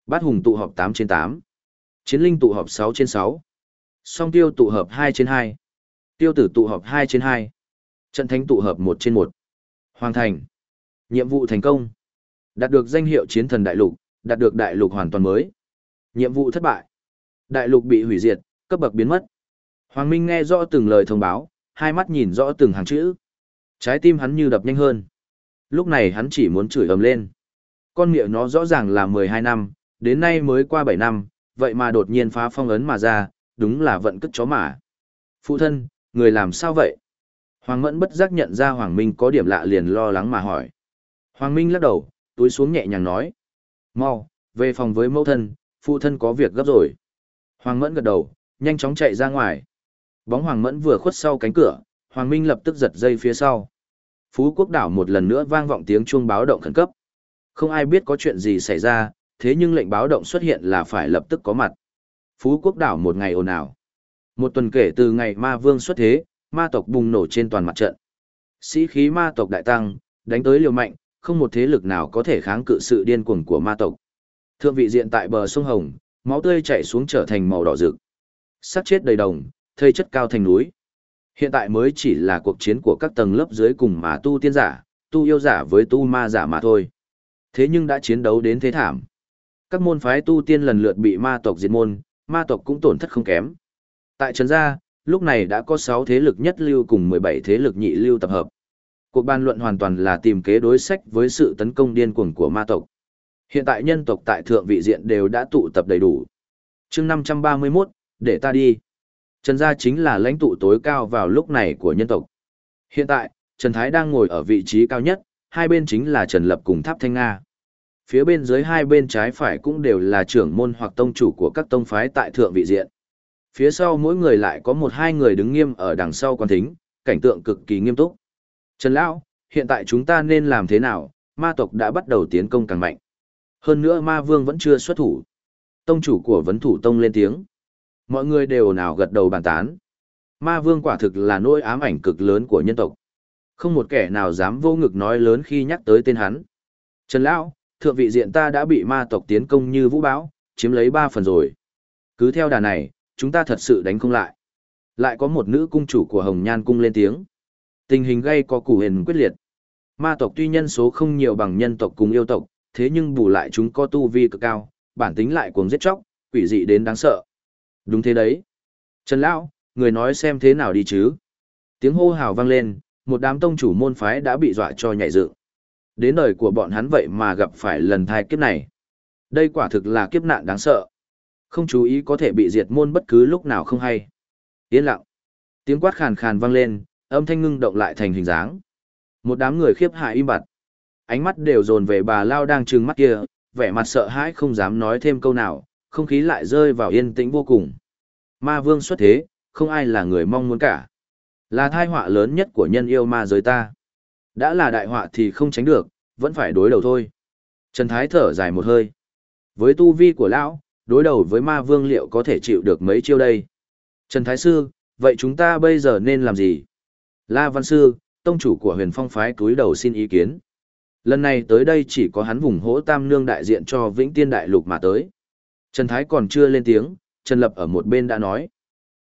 Bát hùng tụ họp 8 trên 8. Chiến linh tụ họp 6 trên 6. Song tiêu tụ hợp 2 trên 2. Tiêu tử tụ họp 2 trên 2. Trận thánh tụ hợp 1 trên 1. Hoàn thành. Nhiệm vụ thành công. Đạt được danh hiệu chiến thần đại lục, đạt được đại lục hoàn toàn mới. Nhiệm vụ thất bại. Đại lục bị hủy diệt, cấp bậc biến mất. Hoàng Minh nghe rõ từng lời thông báo, hai mắt nhìn rõ từng hàng chữ. Trái tim hắn như đập nhanh hơn. Lúc này hắn chỉ muốn chửi ầm lên. Con miệng nó rõ ràng là 12 năm, đến nay mới qua 7 năm, vậy mà đột nhiên phá phong ấn mà ra, đúng là vận cất chó mà. Phụ thân, người làm sao vậy? Hoàng Mẫn bất giác nhận ra Hoàng Minh có điểm lạ liền lo lắng mà hỏi. Hoàng Minh lắc đầu, túi xuống nhẹ nhàng nói. Mau, về phòng với mẫu thân, phụ thân có việc gấp rồi. Hoàng Mẫn gật đầu, nhanh chóng chạy ra ngoài. Bóng Hoàng Mẫn vừa khuất sau cánh cửa, Hoàng Minh lập tức giật dây phía sau. Phú Quốc đảo một lần nữa vang vọng tiếng chuông báo động khẩn cấp. Không ai biết có chuyện gì xảy ra, thế nhưng lệnh báo động xuất hiện là phải lập tức có mặt. Phú Quốc đảo một ngày ồn ào. Một tuần kể từ ngày ma vương xuất thế, ma tộc bùng nổ trên toàn mặt trận. Sĩ khí ma tộc đại tăng, đánh tới liều mạnh, không một thế lực nào có thể kháng cự sự điên cuồng của ma tộc. Thượng vị diện tại bờ sông Hồng, máu tươi chảy xuống trở thành màu đỏ rực. Sát chết đầy đồng, thây chất cao thành núi. Hiện tại mới chỉ là cuộc chiến của các tầng lớp dưới cùng mà tu tiên giả, tu yêu giả với tu ma giả mà thôi. Thế nhưng đã chiến đấu đến thế thảm. Các môn phái tu tiên lần lượt bị ma tộc diệt môn, ma tộc cũng tổn thất không kém. Tại Trấn Gia, lúc này đã có 6 thế lực nhất lưu cùng 17 thế lực nhị lưu tập hợp. Cuộc bàn luận hoàn toàn là tìm kế đối sách với sự tấn công điên cuồng của ma tộc. Hiện tại nhân tộc tại thượng vị diện đều đã tụ tập đầy đủ. chương 531, để ta đi. Trần Gia chính là lãnh tụ tối cao vào lúc này của nhân tộc. Hiện tại, Trần Thái đang ngồi ở vị trí cao nhất, hai bên chính là Trần Lập cùng Tháp Thanh Nga. Phía bên dưới hai bên trái phải cũng đều là trưởng môn hoặc tông chủ của các tông phái tại thượng vị diện. Phía sau mỗi người lại có một hai người đứng nghiêm ở đằng sau quan thính, cảnh tượng cực kỳ nghiêm túc. Trần Lão, hiện tại chúng ta nên làm thế nào, ma tộc đã bắt đầu tiến công càng mạnh. Hơn nữa ma vương vẫn chưa xuất thủ. Tông chủ của vấn thủ tông lên tiếng. Mọi người đều nào gật đầu bàn tán. Ma vương quả thực là nỗi ám ảnh cực lớn của nhân tộc. Không một kẻ nào dám vô ngực nói lớn khi nhắc tới tên hắn. Trần Lão, thượng vị diện ta đã bị ma tộc tiến công như vũ bão, chiếm lấy ba phần rồi. Cứ theo đà này, chúng ta thật sự đánh không lại. Lại có một nữ cung chủ của Hồng Nhan cung lên tiếng. Tình hình gây có củ hền quyết liệt. Ma tộc tuy nhân số không nhiều bằng nhân tộc cùng yêu tộc, thế nhưng bù lại chúng có tu vi cực cao, bản tính lại cuồng giết chóc, quỷ dị đến đáng sợ. Đúng thế đấy. Trần Lão, người nói xem thế nào đi chứ. Tiếng hô hào vang lên, một đám tông chủ môn phái đã bị dọa cho nhảy dựng. Đến đời của bọn hắn vậy mà gặp phải lần thai kiếp này. Đây quả thực là kiếp nạn đáng sợ. Không chú ý có thể bị diệt môn bất cứ lúc nào không hay. Yên lặng. Tiếng quát khàn khàn vang lên, âm thanh ngưng động lại thành hình dáng. Một đám người khiếp hại im bặt. Ánh mắt đều dồn về bà Lao đang trừng mắt kia, vẻ mặt sợ hãi không dám nói thêm câu nào, không khí lại rơi vào yên tĩnh vô cùng. Ma vương xuất thế, không ai là người mong muốn cả. Là thai họa lớn nhất của nhân yêu ma giới ta. Đã là đại họa thì không tránh được, vẫn phải đối đầu thôi. Trần Thái thở dài một hơi. Với tu vi của lão, đối đầu với ma vương liệu có thể chịu được mấy chiêu đây? Trần Thái Sư, vậy chúng ta bây giờ nên làm gì? La Văn Sư, tông chủ của huyền phong phái cúi đầu xin ý kiến. Lần này tới đây chỉ có hắn vùng hỗ tam nương đại diện cho vĩnh tiên đại lục mà tới. Trần Thái còn chưa lên tiếng, Trần Lập ở một bên đã nói.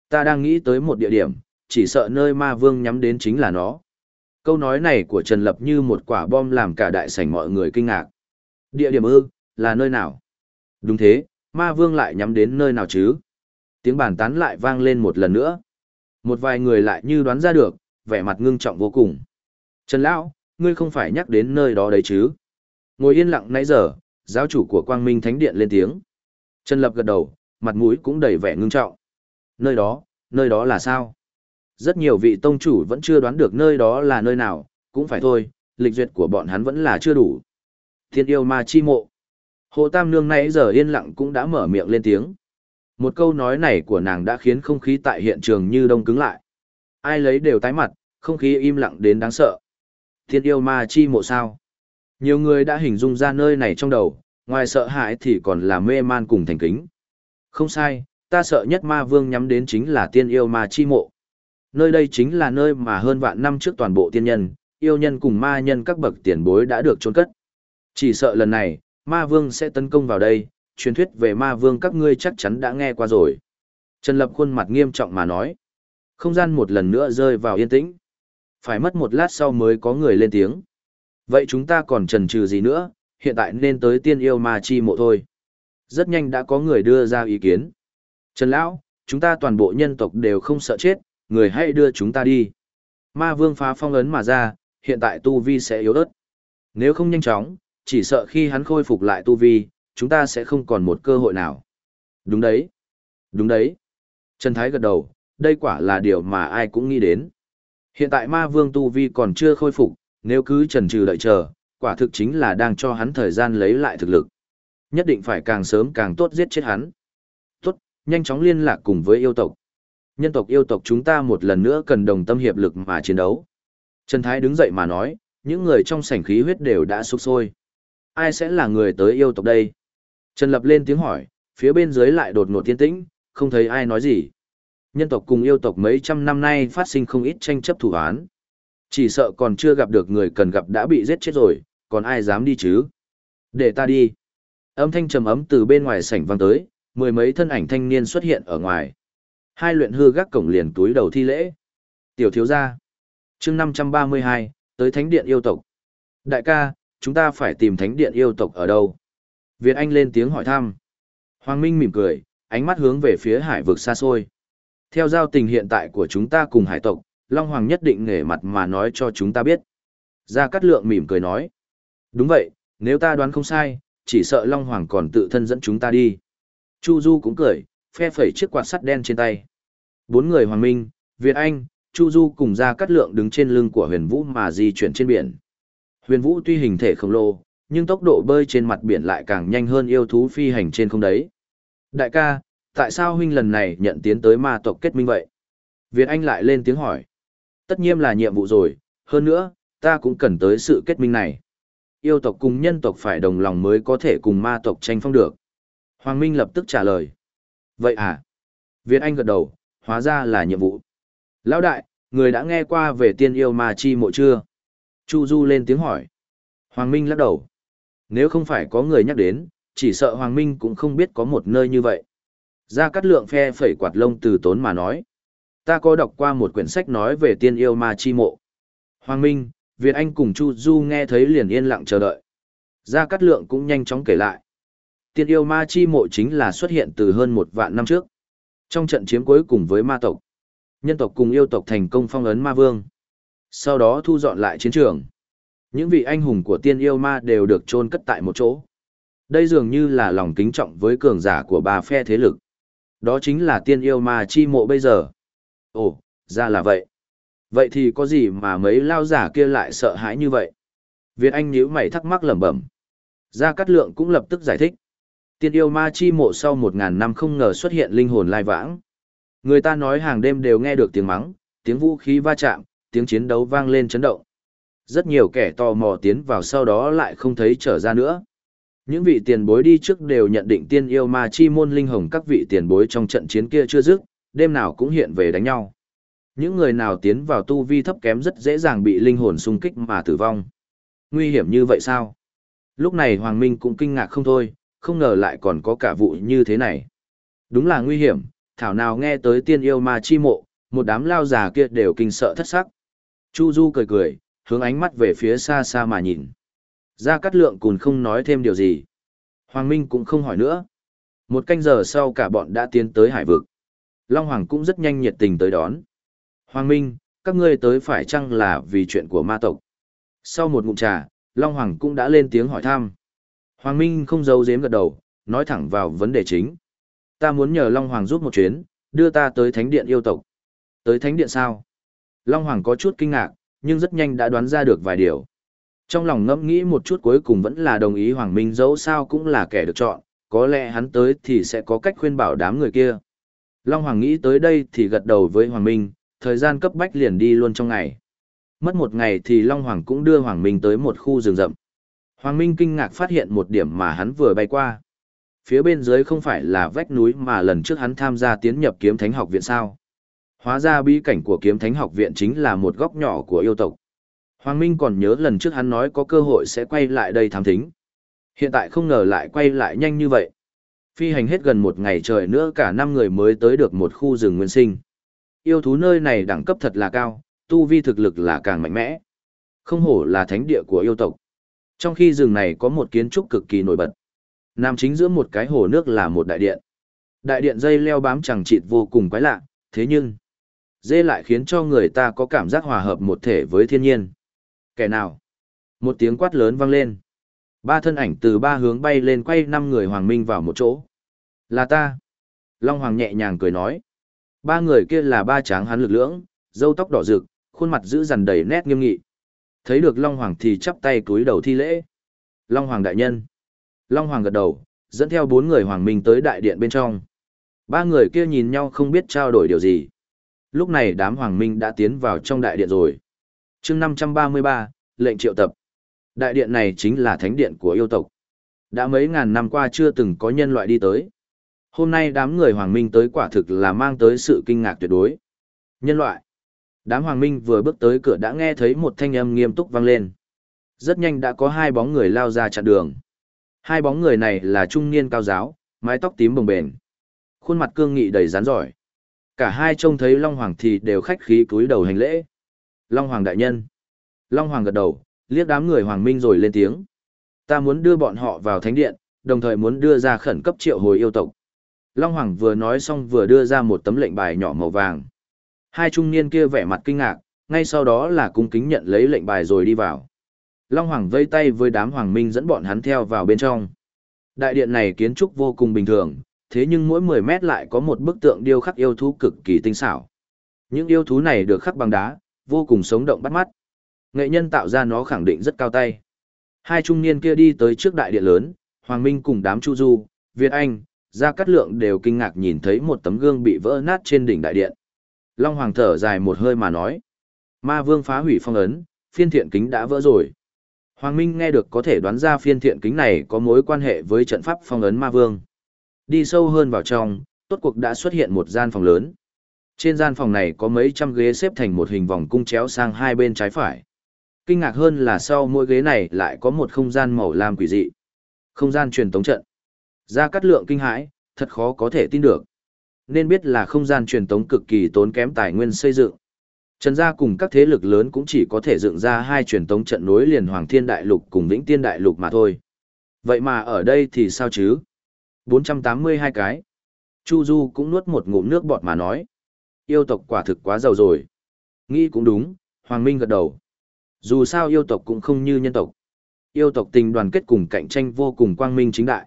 Ta đang nghĩ tới một địa điểm, chỉ sợ nơi ma vương nhắm đến chính là nó. Câu nói này của Trần Lập như một quả bom làm cả đại sảnh mọi người kinh ngạc. Địa điểm ư, là nơi nào? Đúng thế, ma vương lại nhắm đến nơi nào chứ? Tiếng bàn tán lại vang lên một lần nữa. Một vài người lại như đoán ra được, vẻ mặt ngưng trọng vô cùng. Trần Lão, ngươi không phải nhắc đến nơi đó đấy chứ? Ngồi yên lặng nãy giờ, giáo chủ của Quang Minh Thánh Điện lên tiếng. Trần Lập gật đầu, mặt mũi cũng đầy vẻ ngưng trọng. Nơi đó, nơi đó là sao? Rất nhiều vị tông chủ vẫn chưa đoán được nơi đó là nơi nào, cũng phải thôi, lịch duyệt của bọn hắn vẫn là chưa đủ. Thiên yêu ma chi mộ. Hồ Tam Nương nãy giờ yên lặng cũng đã mở miệng lên tiếng. Một câu nói này của nàng đã khiến không khí tại hiện trường như đông cứng lại. Ai lấy đều tái mặt, không khí im lặng đến đáng sợ. Thiên yêu ma chi mộ sao? Nhiều người đã hình dung ra nơi này trong đầu, ngoài sợ hãi thì còn là mê man cùng thành kính. Không sai, ta sợ nhất ma vương nhắm đến chính là tiên yêu ma chi mộ. Nơi đây chính là nơi mà hơn vạn năm trước toàn bộ tiên nhân, yêu nhân cùng ma nhân các bậc tiền bối đã được trôn cất. Chỉ sợ lần này, ma vương sẽ tấn công vào đây, truyền thuyết về ma vương các ngươi chắc chắn đã nghe qua rồi. Trần Lập khuôn mặt nghiêm trọng mà nói. Không gian một lần nữa rơi vào yên tĩnh. Phải mất một lát sau mới có người lên tiếng. Vậy chúng ta còn trần trừ gì nữa, hiện tại nên tới tiên yêu ma chi mộ thôi. Rất nhanh đã có người đưa ra ý kiến. Trần Lão, chúng ta toàn bộ nhân tộc đều không sợ chết, người hãy đưa chúng ta đi. Ma vương phá phong ấn mà ra, hiện tại tu vi sẽ yếu ớt. Nếu không nhanh chóng, chỉ sợ khi hắn khôi phục lại tu vi, chúng ta sẽ không còn một cơ hội nào. Đúng đấy. Đúng đấy. Trần Thái gật đầu, đây quả là điều mà ai cũng nghĩ đến. Hiện tại ma vương tu vi còn chưa khôi phục, nếu cứ trần trừ đợi chờ, quả thực chính là đang cho hắn thời gian lấy lại thực lực. Nhất định phải càng sớm càng tốt giết chết hắn. Tốt, nhanh chóng liên lạc cùng với yêu tộc. Nhân tộc yêu tộc chúng ta một lần nữa cần đồng tâm hiệp lực mà chiến đấu. Trần Thái đứng dậy mà nói, những người trong sảnh khí huyết đều đã sục sôi. Ai sẽ là người tới yêu tộc đây? Trần Lập lên tiếng hỏi, phía bên dưới lại đột ngột tiên tĩnh, không thấy ai nói gì. Nhân tộc cùng yêu tộc mấy trăm năm nay phát sinh không ít tranh chấp thủ án. Chỉ sợ còn chưa gặp được người cần gặp đã bị giết chết rồi, còn ai dám đi chứ? Để ta đi. Âm thanh trầm ấm từ bên ngoài sảnh vang tới, mười mấy thân ảnh thanh niên xuất hiện ở ngoài. Hai luyện hư gác cổng liền túi đầu thi lễ. Tiểu thiếu gia. chương 532, tới thánh điện yêu tộc. Đại ca, chúng ta phải tìm thánh điện yêu tộc ở đâu? Việt Anh lên tiếng hỏi thăm. Hoàng Minh mỉm cười, ánh mắt hướng về phía hải vực xa xôi. Theo giao tình hiện tại của chúng ta cùng hải tộc, Long Hoàng nhất định nghề mặt mà nói cho chúng ta biết. Gia Cát Lượng mỉm cười nói. Đúng vậy, nếu ta đoán không sai, chỉ sợ Long Hoàng còn tự thân dẫn chúng ta đi. Chu Du cũng cười, phe phẩy chiếc quạt sắt đen trên tay. Bốn người Hoàng Minh, Việt Anh, Chu Du cùng ra Cát Lượng đứng trên lưng của huyền vũ mà di chuyển trên biển. Huyền vũ tuy hình thể khổng lồ, nhưng tốc độ bơi trên mặt biển lại càng nhanh hơn yêu thú phi hành trên không đấy. Đại ca, tại sao huynh lần này nhận tiến tới ma tộc kết minh vậy? Việt Anh lại lên tiếng hỏi. Tất nhiên là nhiệm vụ rồi, hơn nữa, ta cũng cần tới sự kết minh này. Yêu tộc cùng nhân tộc phải đồng lòng mới có thể cùng ma tộc tranh phong được. Hoàng Minh lập tức trả lời. Vậy à? Việt Anh gật đầu, hóa ra là nhiệm vụ. Lão đại, người đã nghe qua về tiên yêu ma chi mộ chưa? Chu Du lên tiếng hỏi. Hoàng Minh lắc đầu. Nếu không phải có người nhắc đến, chỉ sợ Hoàng Minh cũng không biết có một nơi như vậy. Gia Cát Lượng phe phẩy quạt lông từ tốn mà nói. Ta có đọc qua một quyển sách nói về tiên yêu ma chi mộ. Hoàng Minh, Việt Anh cùng Chu Du nghe thấy liền yên lặng chờ đợi. Gia Cát Lượng cũng nhanh chóng kể lại. Tiên yêu ma chi mộ chính là xuất hiện từ hơn một vạn năm trước. Trong trận chiếm cuối cùng với ma tộc, nhân tộc cùng yêu tộc thành công phong ấn ma vương. Sau đó thu dọn lại chiến trường. Những vị anh hùng của tiên yêu ma đều được chôn cất tại một chỗ. Đây dường như là lòng kính trọng với cường giả của ba phe thế lực. Đó chính là tiên yêu ma chi mộ bây giờ. Ồ, ra là vậy. Vậy thì có gì mà mấy lao giả kia lại sợ hãi như vậy? Việt Anh nhíu mày thắc mắc lẩm bẩm. Gia Cát Lượng cũng lập tức giải thích. Tiên yêu ma chi mộ sau một ngàn năm không ngờ xuất hiện linh hồn lai vãng. Người ta nói hàng đêm đều nghe được tiếng mắng, tiếng vũ khí va chạm, tiếng chiến đấu vang lên chấn động. Rất nhiều kẻ tò mò tiến vào sau đó lại không thấy trở ra nữa. Những vị tiền bối đi trước đều nhận định tiên yêu ma chi môn linh hồng các vị tiền bối trong trận chiến kia chưa dứt, đêm nào cũng hiện về đánh nhau. Những người nào tiến vào tu vi thấp kém rất dễ dàng bị linh hồn xung kích mà tử vong. Nguy hiểm như vậy sao? Lúc này Hoàng Minh cũng kinh ngạc không thôi, không ngờ lại còn có cả vụ như thế này. Đúng là nguy hiểm, thảo nào nghe tới tiên yêu ma chi mộ, một đám lao già kia đều kinh sợ thất sắc. Chu Du cười cười, hướng ánh mắt về phía xa xa mà nhìn. Gia Cát Lượng cùn không nói thêm điều gì. Hoàng Minh cũng không hỏi nữa. Một canh giờ sau cả bọn đã tiến tới hải vực. Long Hoàng cũng rất nhanh nhiệt tình tới đón. Hoàng Minh, các ngươi tới phải chăng là vì chuyện của ma tộc? Sau một ngụm trà, Long Hoàng cũng đã lên tiếng hỏi thăm. Hoàng Minh không giấu giếm gật đầu, nói thẳng vào vấn đề chính. Ta muốn nhờ Long Hoàng giúp một chuyến, đưa ta tới Thánh Điện yêu tộc. Tới Thánh Điện sao? Long Hoàng có chút kinh ngạc, nhưng rất nhanh đã đoán ra được vài điều. Trong lòng ngẫm nghĩ một chút cuối cùng vẫn là đồng ý Hoàng Minh dẫu sao cũng là kẻ được chọn, có lẽ hắn tới thì sẽ có cách khuyên bảo đám người kia. Long Hoàng nghĩ tới đây thì gật đầu với Hoàng Minh, thời gian cấp bách liền đi luôn trong ngày. Mất một ngày thì Long Hoàng cũng đưa Hoàng Minh tới một khu rừng rậm. Hoàng Minh kinh ngạc phát hiện một điểm mà hắn vừa bay qua. Phía bên dưới không phải là vách núi mà lần trước hắn tham gia tiến nhập kiếm thánh học viện sao. Hóa ra bí cảnh của kiếm thánh học viện chính là một góc nhỏ của yêu tộc. Hoàng Minh còn nhớ lần trước hắn nói có cơ hội sẽ quay lại đây thám thính. Hiện tại không ngờ lại quay lại nhanh như vậy. Phi hành hết gần một ngày trời nữa cả năm người mới tới được một khu rừng nguyên sinh. Yêu thú nơi này đẳng cấp thật là cao, tu vi thực lực là càng mạnh mẽ. Không hổ là thánh địa của yêu tộc. Trong khi rừng này có một kiến trúc cực kỳ nổi bật. Nằm chính giữa một cái hồ nước là một đại điện. Đại điện dây leo bám chẳng chịt vô cùng quái lạ, thế nhưng dê lại khiến cho người ta có cảm giác hòa hợp một thể với thiên nhiên. Kẻ nào? Một tiếng quát lớn vang lên. Ba thân ảnh từ ba hướng bay lên quay năm người hoàng minh vào một chỗ. Là ta. Long Hoàng nhẹ nhàng cười nói. Ba người kia là ba tráng hắn lực lưỡng, râu tóc đỏ rực, khuôn mặt giữ dằn đầy nét nghiêm nghị. Thấy được Long Hoàng thì chắp tay cúi đầu thi lễ. Long Hoàng đại nhân. Long Hoàng gật đầu, dẫn theo bốn người hoàng minh tới đại điện bên trong. Ba người kia nhìn nhau không biết trao đổi điều gì. Lúc này đám hoàng minh đã tiến vào trong đại điện rồi. chương 533, lệnh triệu tập. Đại điện này chính là thánh điện của yêu tộc. Đã mấy ngàn năm qua chưa từng có nhân loại đi tới. Hôm nay đám người hoàng minh tới quả thực là mang tới sự kinh ngạc tuyệt đối. Nhân loại. Đám hoàng minh vừa bước tới cửa đã nghe thấy một thanh âm nghiêm túc vang lên. Rất nhanh đã có hai bóng người lao ra chặn đường. Hai bóng người này là trung niên cao giáo, mái tóc tím bồng bềnh. Khuôn mặt cương nghị đầy rán giỏi. Cả hai trông thấy Long Hoàng thì đều khách khí cúi đầu hành lễ. Long Hoàng đại nhân. Long Hoàng gật đầu, liếc đám người Hoàng Minh rồi lên tiếng. Ta muốn đưa bọn họ vào thánh điện, đồng thời muốn đưa ra khẩn cấp triệu hồi yêu tộc. Long Hoàng vừa nói xong vừa đưa ra một tấm lệnh bài nhỏ màu vàng. Hai trung niên kia vẻ mặt kinh ngạc, ngay sau đó là cung kính nhận lấy lệnh bài rồi đi vào. Long Hoàng vây tay với đám Hoàng Minh dẫn bọn hắn theo vào bên trong. Đại điện này kiến trúc vô cùng bình thường, thế nhưng mỗi 10 mét lại có một bức tượng điêu khắc yêu thú cực kỳ tinh xảo. Những yêu thú này được khắc bằng đá, vô cùng sống động bắt mắt. Nghệ nhân tạo ra nó khẳng định rất cao tay. Hai trung niên kia đi tới trước đại điện lớn, Hoàng Minh cùng đám Chu Du, Việt Anh, Gia Cát Lượng đều kinh ngạc nhìn thấy một tấm gương bị vỡ nát trên đỉnh đại điện. Long Hoàng thở dài một hơi mà nói. Ma Vương phá hủy phong ấn, phiên thiện kính đã vỡ rồi. Hoàng Minh nghe được có thể đoán ra phiên thiện kính này có mối quan hệ với trận pháp phong ấn Ma Vương. Đi sâu hơn vào trong, tốt cuộc đã xuất hiện một gian phòng lớn. Trên gian phòng này có mấy trăm ghế xếp thành một hình vòng cung chéo sang hai bên trái phải. Kinh ngạc hơn là sau mỗi ghế này lại có một không gian màu lam quỷ dị. Không gian truyền tống trận. Ra Cát lượng kinh hãi, thật khó có thể tin được. Nên biết là không gian truyền tống cực kỳ tốn kém tài nguyên xây dựng. Trần gia cùng các thế lực lớn cũng chỉ có thể dựng ra hai truyền tống trận nối liền Hoàng Thiên Đại Lục cùng Vĩnh Tiên Đại Lục mà thôi. Vậy mà ở đây thì sao chứ? 482 cái. Chu Du cũng nuốt một ngụm nước bọt mà nói. Yêu tộc quả thực quá giàu rồi. Nghĩ cũng đúng, Hoàng Minh gật đầu. Dù sao yêu tộc cũng không như nhân tộc. Yêu tộc tình đoàn kết cùng cạnh tranh vô cùng quang minh chính đại.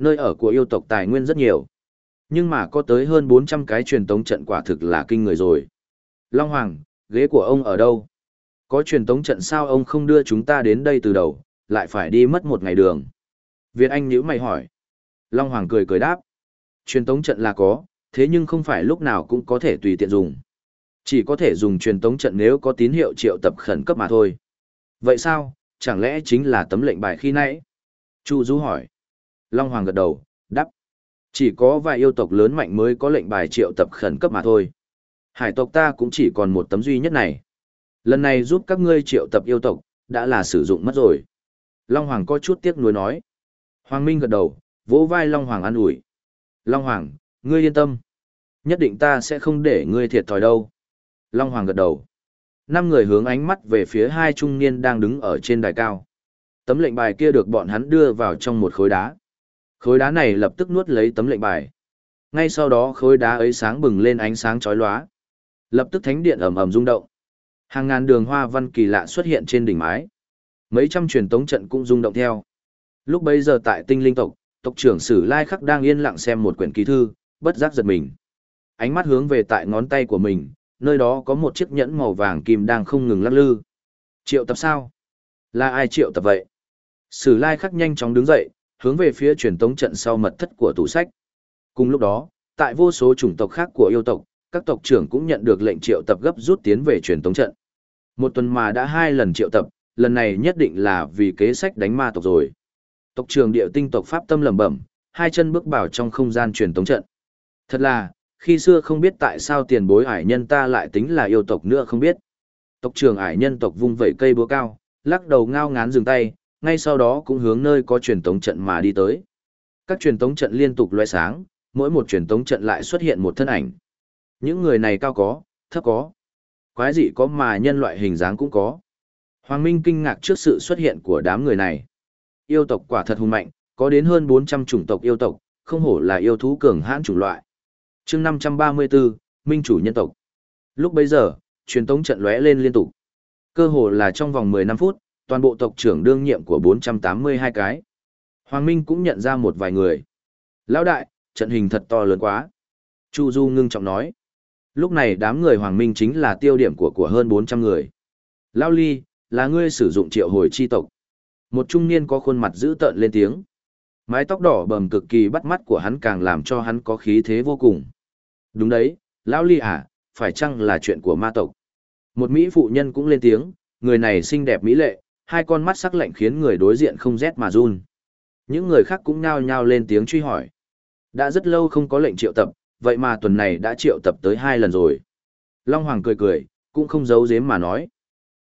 Nơi ở của yêu tộc tài nguyên rất nhiều. Nhưng mà có tới hơn 400 cái truyền tống trận quả thực là kinh người rồi. Long Hoàng, ghế của ông ở đâu? Có truyền tống trận sao ông không đưa chúng ta đến đây từ đầu, lại phải đi mất một ngày đường. Việt Anh nhữ mày hỏi. Long Hoàng cười cười đáp. Truyền tống trận là có, thế nhưng không phải lúc nào cũng có thể tùy tiện dùng. Chỉ có thể dùng truyền tống trận nếu có tín hiệu triệu tập khẩn cấp mà thôi. Vậy sao, chẳng lẽ chính là tấm lệnh bài khi nãy? Chu Du hỏi. Long Hoàng gật đầu, đáp. Chỉ có vài yêu tộc lớn mạnh mới có lệnh bài triệu tập khẩn cấp mà thôi. Hải tộc ta cũng chỉ còn một tấm duy nhất này. Lần này giúp các ngươi triệu tập yêu tộc, đã là sử dụng mất rồi. Long Hoàng có chút tiếc nuối nói. Hoàng Minh gật đầu, vỗ vai Long Hoàng an ủi. Long Hoàng, ngươi yên tâm. Nhất định ta sẽ không để ngươi thiệt thòi đâu. Long Hoàng gật đầu. Năm người hướng ánh mắt về phía hai trung niên đang đứng ở trên đài cao. Tấm lệnh bài kia được bọn hắn đưa vào trong một khối đá. Khối đá này lập tức nuốt lấy tấm lệnh bài. Ngay sau đó khối đá ấy sáng bừng lên ánh sáng chói lóa. Lập tức thánh điện ầm ầm rung động. Hàng ngàn đường hoa văn kỳ lạ xuất hiện trên đỉnh mái. Mấy trăm truyền tống trận cũng rung động theo. Lúc bấy giờ tại tinh linh tộc, tộc trưởng Sử Lai Khắc đang yên lặng xem một quyển ký thư, bất giác giật mình. Ánh mắt hướng về tại ngón tay của mình, nơi đó có một chiếc nhẫn màu vàng kim đang không ngừng lắc lư. Triệu tập sao? Là ai triệu tập vậy? Sử Lai Khắc nhanh chóng đứng dậy, hướng về phía truyền tống trận sau mật thất của tủ sách. Cùng lúc đó, tại vô số chủng tộc khác của yêu tộc, các tộc trưởng cũng nhận được lệnh triệu tập gấp rút tiến về truyền tống trận. Một tuần mà đã hai lần triệu tập, lần này nhất định là vì kế sách đánh ma tộc rồi. Tộc trưởng địa tinh tộc Pháp tâm lẩm bẩm, hai chân bước vào trong không gian truyền tống trận. Thật là, khi xưa không biết tại sao tiền bối ải nhân ta lại tính là yêu tộc nữa không biết. Tộc trưởng ải nhân tộc vung vẩy cây búa cao, lắc đầu ngao ngán dừng tay, ngay sau đó cũng hướng nơi có truyền tống trận mà đi tới. Các truyền tống trận liên tục loe sáng, mỗi một truyền tống trận lại xuất hiện một thân ảnh. Những người này cao có, thấp có, quái dị có mà nhân loại hình dáng cũng có. Hoàng Minh kinh ngạc trước sự xuất hiện của đám người này. Yêu tộc quả thật hùng mạnh, có đến hơn 400 chủng tộc yêu tộc, không hổ là yêu thú cường hãn chủng loại. chương 534, Minh chủ nhân tộc. Lúc bấy giờ, truyền tống trận lóe lên liên tục. Cơ hồ là trong vòng 15 phút, toàn bộ tộc trưởng đương nhiệm của 482 cái. Hoàng Minh cũng nhận ra một vài người. Lão đại, trận hình thật to lớn quá. Chu Du ngưng trọng nói. Lúc này đám người Hoàng Minh chính là tiêu điểm của của hơn 400 người. Lao Ly, là ngươi sử dụng triệu hồi chi tộc. Một trung niên có khuôn mặt dữ tợn lên tiếng. Mái tóc đỏ bầm cực kỳ bắt mắt của hắn càng làm cho hắn có khí thế vô cùng. Đúng đấy, lão ly à, phải chăng là chuyện của ma tộc? Một Mỹ phụ nhân cũng lên tiếng, người này xinh đẹp mỹ lệ, hai con mắt sắc lạnh khiến người đối diện không rét mà run. Những người khác cũng nhao nhao lên tiếng truy hỏi. Đã rất lâu không có lệnh triệu tập, vậy mà tuần này đã triệu tập tới hai lần rồi. Long Hoàng cười cười, cũng không giấu giếm mà nói.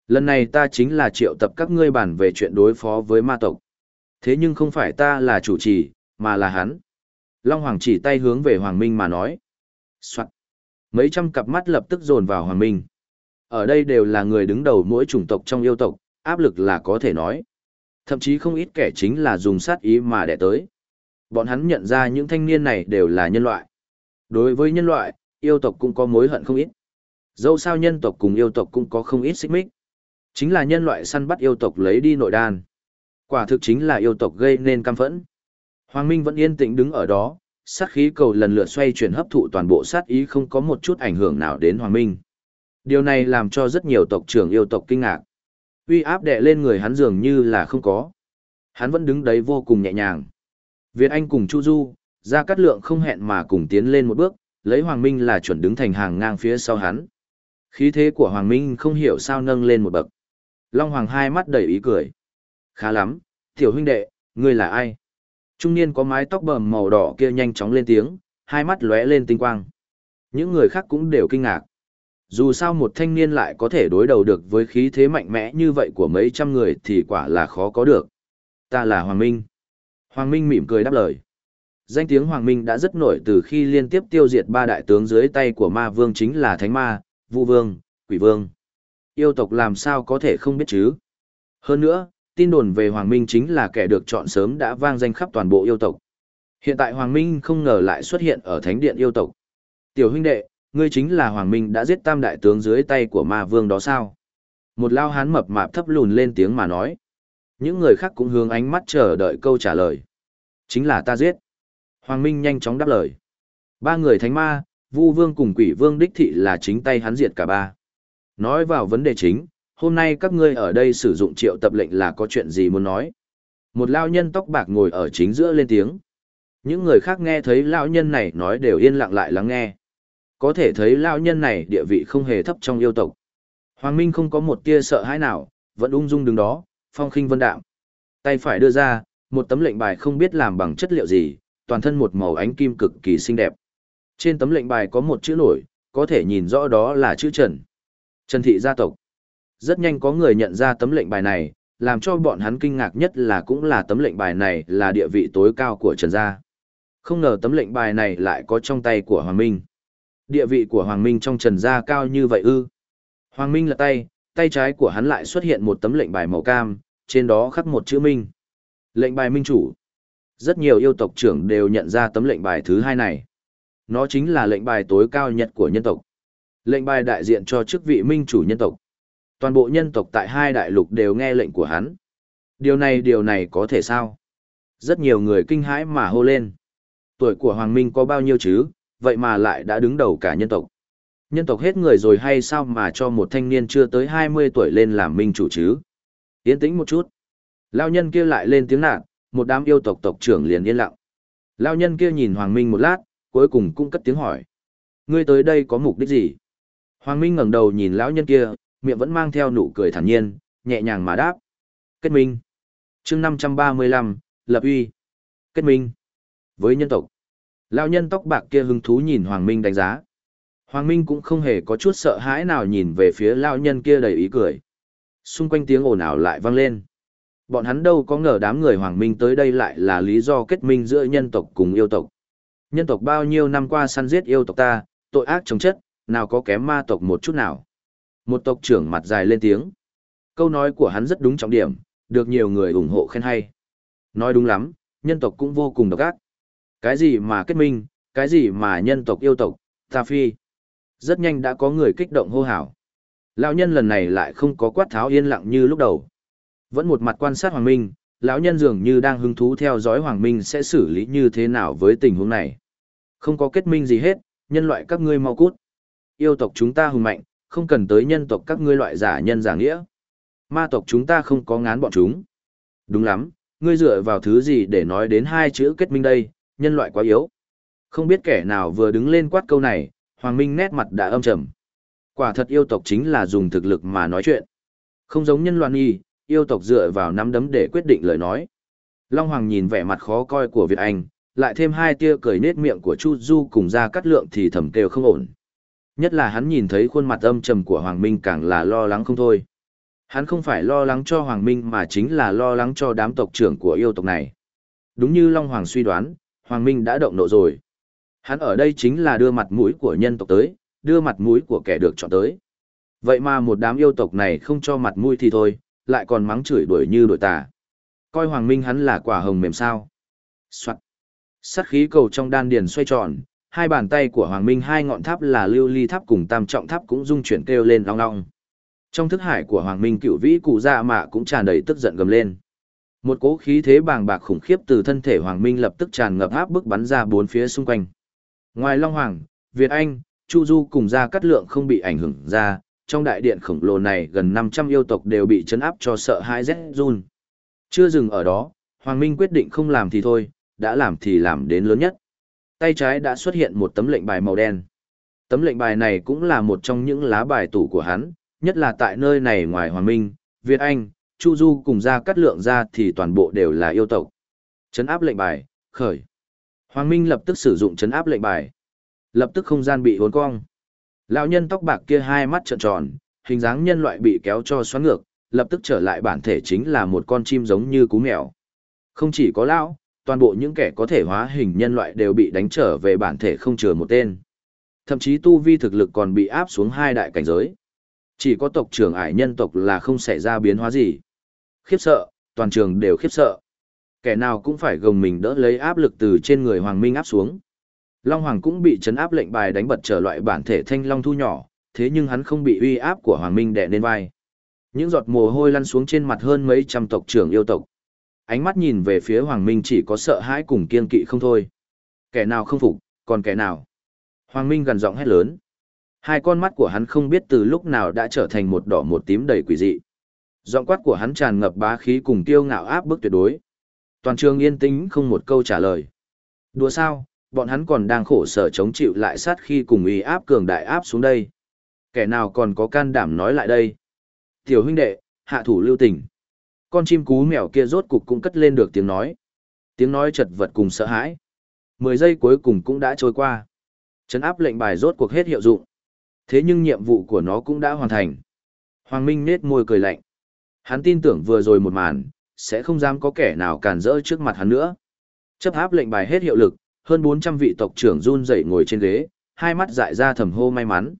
Lần này ta chính là triệu tập các ngươi bàn về chuyện đối phó với ma tộc. Thế nhưng không phải ta là chủ trì, mà là hắn. Long Hoàng chỉ tay hướng về Hoàng Minh mà nói. Soạn. Mấy trăm cặp mắt lập tức dồn vào Hoàng Minh. Ở đây đều là người đứng đầu mỗi chủng tộc trong yêu tộc, áp lực là có thể nói. Thậm chí không ít kẻ chính là dùng sát ý mà đẻ tới. Bọn hắn nhận ra những thanh niên này đều là nhân loại. Đối với nhân loại, yêu tộc cũng có mối hận không ít. Dẫu sao nhân tộc cùng yêu tộc cũng có không ít xích mích. Chính là nhân loại săn bắt yêu tộc lấy đi nội đan. Quả thực chính là yêu tộc gây nên căm phẫn. Hoàng Minh vẫn yên tĩnh đứng ở đó, sát khí cầu lần lượt xoay chuyển hấp thụ toàn bộ sát ý không có một chút ảnh hưởng nào đến Hoàng Minh. Điều này làm cho rất nhiều tộc trưởng yêu tộc kinh ngạc. Uy áp đè lên người hắn dường như là không có. Hắn vẫn đứng đấy vô cùng nhẹ nhàng. Việt Anh cùng Chu Du, ra cát lượng không hẹn mà cùng tiến lên một bước, lấy Hoàng Minh là chuẩn đứng thành hàng ngang phía sau hắn. Khí thế của Hoàng Minh không hiểu sao nâng lên một bậc. Long Hoàng hai mắt đầy ý cười. Khá lắm, tiểu huynh đệ, ngươi là ai? Trung niên có mái tóc bờm màu đỏ kia nhanh chóng lên tiếng, hai mắt lóe lên tinh quang. Những người khác cũng đều kinh ngạc. Dù sao một thanh niên lại có thể đối đầu được với khí thế mạnh mẽ như vậy của mấy trăm người thì quả là khó có được. Ta là Hoàng Minh. Hoàng Minh mỉm cười đáp lời. Danh tiếng Hoàng Minh đã rất nổi từ khi liên tiếp tiêu diệt ba đại tướng dưới tay của ma vương chính là Thánh Ma, Vu Vương, Quỷ Vương. Yêu tộc làm sao có thể không biết chứ? Hơn nữa, tin đồn về Hoàng Minh chính là kẻ được chọn sớm đã vang danh khắp toàn bộ yêu tộc. Hiện tại Hoàng Minh không ngờ lại xuất hiện ở thánh điện yêu tộc. Tiểu huynh đệ, ngươi chính là Hoàng Minh đã giết tam đại tướng dưới tay của ma vương đó sao? Một lao hán mập mạp thấp lùn lên tiếng mà nói. Những người khác cũng hướng ánh mắt chờ đợi câu trả lời. Chính là ta giết. Hoàng Minh nhanh chóng đáp lời. Ba người thánh ma, Vu Vương cùng Quỷ Vương đích thị là chính tay hắn diệt cả ba. Nói vào vấn đề chính, hôm nay các ngươi ở đây sử dụng triệu tập lệnh là có chuyện gì muốn nói. Một lao nhân tóc bạc ngồi ở chính giữa lên tiếng. Những người khác nghe thấy lao nhân này nói đều yên lặng lại lắng nghe. Có thể thấy lao nhân này địa vị không hề thấp trong yêu tộc. Hoàng Minh không có một tia sợ hãi nào, vẫn ung dung đứng đó, phong khinh vân đạm. Tay phải đưa ra, một tấm lệnh bài không biết làm bằng chất liệu gì, toàn thân một màu ánh kim cực kỳ xinh đẹp. Trên tấm lệnh bài có một chữ nổi, có thể nhìn rõ đó là chữ Trần. Trần thị gia tộc. Rất nhanh có người nhận ra tấm lệnh bài này, làm cho bọn hắn kinh ngạc nhất là cũng là tấm lệnh bài này là địa vị tối cao của Trần gia. Không ngờ tấm lệnh bài này lại có trong tay của Hoàng Minh. Địa vị của Hoàng Minh trong Trần gia cao như vậy ư? Hoàng Minh là tay, tay trái của hắn lại xuất hiện một tấm lệnh bài màu cam, trên đó khắc một chữ Minh. Lệnh bài Minh chủ. Rất nhiều yêu tộc trưởng đều nhận ra tấm lệnh bài thứ hai này. Nó chính là lệnh bài tối cao nhất của nhân tộc. Lệnh bài đại diện cho chức vị Minh chủ nhân tộc. Toàn bộ nhân tộc tại hai đại lục đều nghe lệnh của hắn. Điều này điều này có thể sao? Rất nhiều người kinh hãi mà hô lên. Tuổi của Hoàng Minh có bao nhiêu chứ, vậy mà lại đã đứng đầu cả nhân tộc. Nhân tộc hết người rồi hay sao mà cho một thanh niên chưa tới 20 tuổi lên làm minh chủ chứ? Yên tĩnh một chút. Lao nhân kia lại lên tiếng nạt, một đám yêu tộc tộc trưởng liền yên lặng. Lao nhân kia nhìn Hoàng Minh một lát, cuối cùng cũng cất tiếng hỏi. Ngươi tới đây có mục đích gì? Hoàng Minh ngẩng đầu nhìn lão nhân kia, miệng vẫn mang theo nụ cười thản nhiên, nhẹ nhàng mà đáp. Kết minh. chương 535, Lập uy. Kết minh. Với nhân tộc. Lão nhân tóc bạc kia hứng thú nhìn Hoàng Minh đánh giá. Hoàng Minh cũng không hề có chút sợ hãi nào nhìn về phía lão nhân kia đầy ý cười. Xung quanh tiếng ồn ào lại vang lên. Bọn hắn đâu có ngờ đám người Hoàng Minh tới đây lại là lý do kết minh giữa nhân tộc cùng yêu tộc. Nhân tộc bao nhiêu năm qua săn giết yêu tộc ta, tội ác chống chất, nào có kém ma tộc một chút nào. Một tộc trưởng mặt dài lên tiếng. Câu nói của hắn rất đúng trọng điểm, được nhiều người ủng hộ khen hay. Nói đúng lắm, nhân tộc cũng vô cùng độc ác. Cái gì mà kết minh, cái gì mà nhân tộc yêu tộc, ta phi. Rất nhanh đã có người kích động hô hào. Lão nhân lần này lại không có quát tháo yên lặng như lúc đầu. Vẫn một mặt quan sát Hoàng Minh, lão nhân dường như đang hứng thú theo dõi Hoàng Minh sẽ xử lý như thế nào với tình huống này. Không có kết minh gì hết, nhân loại các ngươi mau cút. Yêu tộc chúng ta hùng mạnh, không cần tới nhân tộc các ngươi loại giả nhân giả nghĩa. Ma tộc chúng ta không có ngán bọn chúng. Đúng lắm, ngươi dựa vào thứ gì để nói đến hai chữ kết minh đây, nhân loại quá yếu. Không biết kẻ nào vừa đứng lên quát câu này, Hoàng Minh nét mặt đã âm trầm. Quả thật yêu tộc chính là dùng thực lực mà nói chuyện. Không giống nhân loại y, yêu tộc dựa vào nắm đấm để quyết định lời nói. Long Hoàng nhìn vẻ mặt khó coi của Việt Anh, lại thêm hai tia cười nết miệng của Chu Du cùng ra cắt lượng thì thầm kêu không ổn. Nhất là hắn nhìn thấy khuôn mặt âm trầm của Hoàng Minh càng là lo lắng không thôi. Hắn không phải lo lắng cho Hoàng Minh mà chính là lo lắng cho đám tộc trưởng của yêu tộc này. Đúng như Long Hoàng suy đoán, Hoàng Minh đã động nộ rồi. Hắn ở đây chính là đưa mặt mũi của nhân tộc tới, đưa mặt mũi của kẻ được chọn tới. Vậy mà một đám yêu tộc này không cho mặt mũi thì thôi, lại còn mắng chửi đuổi như đuổi tà. Coi Hoàng Minh hắn là quả hồng mềm sao. Soạn. Sát khí cầu trong đan điền xoay tròn, hai bàn tay của Hoàng Minh hai ngọn tháp là lưu ly tháp cùng tam trọng tháp cũng rung chuyển kêu lên long long. Trong thức hải của Hoàng Minh cựu vĩ cụ dạ mạ cũng tràn đầy tức giận gầm lên. Một cỗ khí thế bàng bạc khủng khiếp từ thân thể Hoàng Minh lập tức tràn ngập áp bức bắn ra bốn phía xung quanh. Ngoài Long Hoàng, Việt Anh, Chu Du cùng ra cắt lượng không bị ảnh hưởng ra, trong đại điện khổng lồ này gần 500 yêu tộc đều bị chấn áp cho sợ hãi rét run. Chưa dừng ở đó, Hoàng Minh quyết định không làm thì thôi, đã làm thì làm đến lớn nhất. Tay trái đã xuất hiện một tấm lệnh bài màu đen. Tấm lệnh bài này cũng là một trong những lá bài tủ của hắn, nhất là tại nơi này ngoài Hoàng Minh, Việt Anh, Chu Du cùng ra cắt lượng ra thì toàn bộ đều là yêu tộc. Chấn áp lệnh bài, khởi. Hoàng Minh lập tức sử dụng chấn áp lệnh bài. Lập tức không gian bị uốn cong. Lão nhân tóc bạc kia hai mắt trợn tròn, hình dáng nhân loại bị kéo cho xoắn ngược, lập tức trở lại bản thể chính là một con chim giống như cú mèo. Không chỉ có lão, toàn bộ những kẻ có thể hóa hình nhân loại đều bị đánh trở về bản thể không chừa một tên. Thậm chí tu vi thực lực còn bị áp xuống hai đại cảnh giới. Chỉ có tộc trưởng ải nhân tộc là không xảy ra biến hóa gì. Khiếp sợ, toàn trường đều khiếp sợ. Kẻ nào cũng phải gồng mình đỡ lấy áp lực từ trên người Hoàng Minh áp xuống. Long Hoàng cũng bị chấn áp lệnh bài đánh bật trở loại bản thể thanh long thu nhỏ, thế nhưng hắn không bị uy áp của Hoàng Minh đè lên vai. Những giọt mồ hôi lăn xuống trên mặt hơn mấy trăm tộc trưởng yêu tộc. Ánh mắt nhìn về phía Hoàng Minh chỉ có sợ hãi cùng kiên kỵ không thôi. Kẻ nào không phục, còn kẻ nào? Hoàng Minh gần giọng hét lớn. Hai con mắt của hắn không biết từ lúc nào đã trở thành một đỏ một tím đầy quỷ dị. Giọng quát của hắn tràn ngập bá khí cùng tiêu ngạo áp bức tuyệt đối. Toàn trường yên tĩnh không một câu trả lời. Đùa sao, bọn hắn còn đang khổ sở chống chịu lại sát khi cùng uy áp cường đại áp xuống đây. Kẻ nào còn có can đảm nói lại đây? Tiểu huynh đệ, hạ thủ lưu tình. Con chim cú mèo kia rốt cục cũng cất lên được tiếng nói. Tiếng nói chật vật cùng sợ hãi. Mười giây cuối cùng cũng đã trôi qua. Trấn áp lệnh bài rốt cuộc hết hiệu dụng. Thế nhưng nhiệm vụ của nó cũng đã hoàn thành. Hoàng Minh nết môi cười lạnh. Hắn tin tưởng vừa rồi một màn, sẽ không dám có kẻ nào cản rỡ trước mặt hắn nữa. Chấp áp lệnh bài hết hiệu lực, hơn 400 vị tộc trưởng run rẩy ngồi trên ghế, hai mắt dại ra thầm hô may mắn.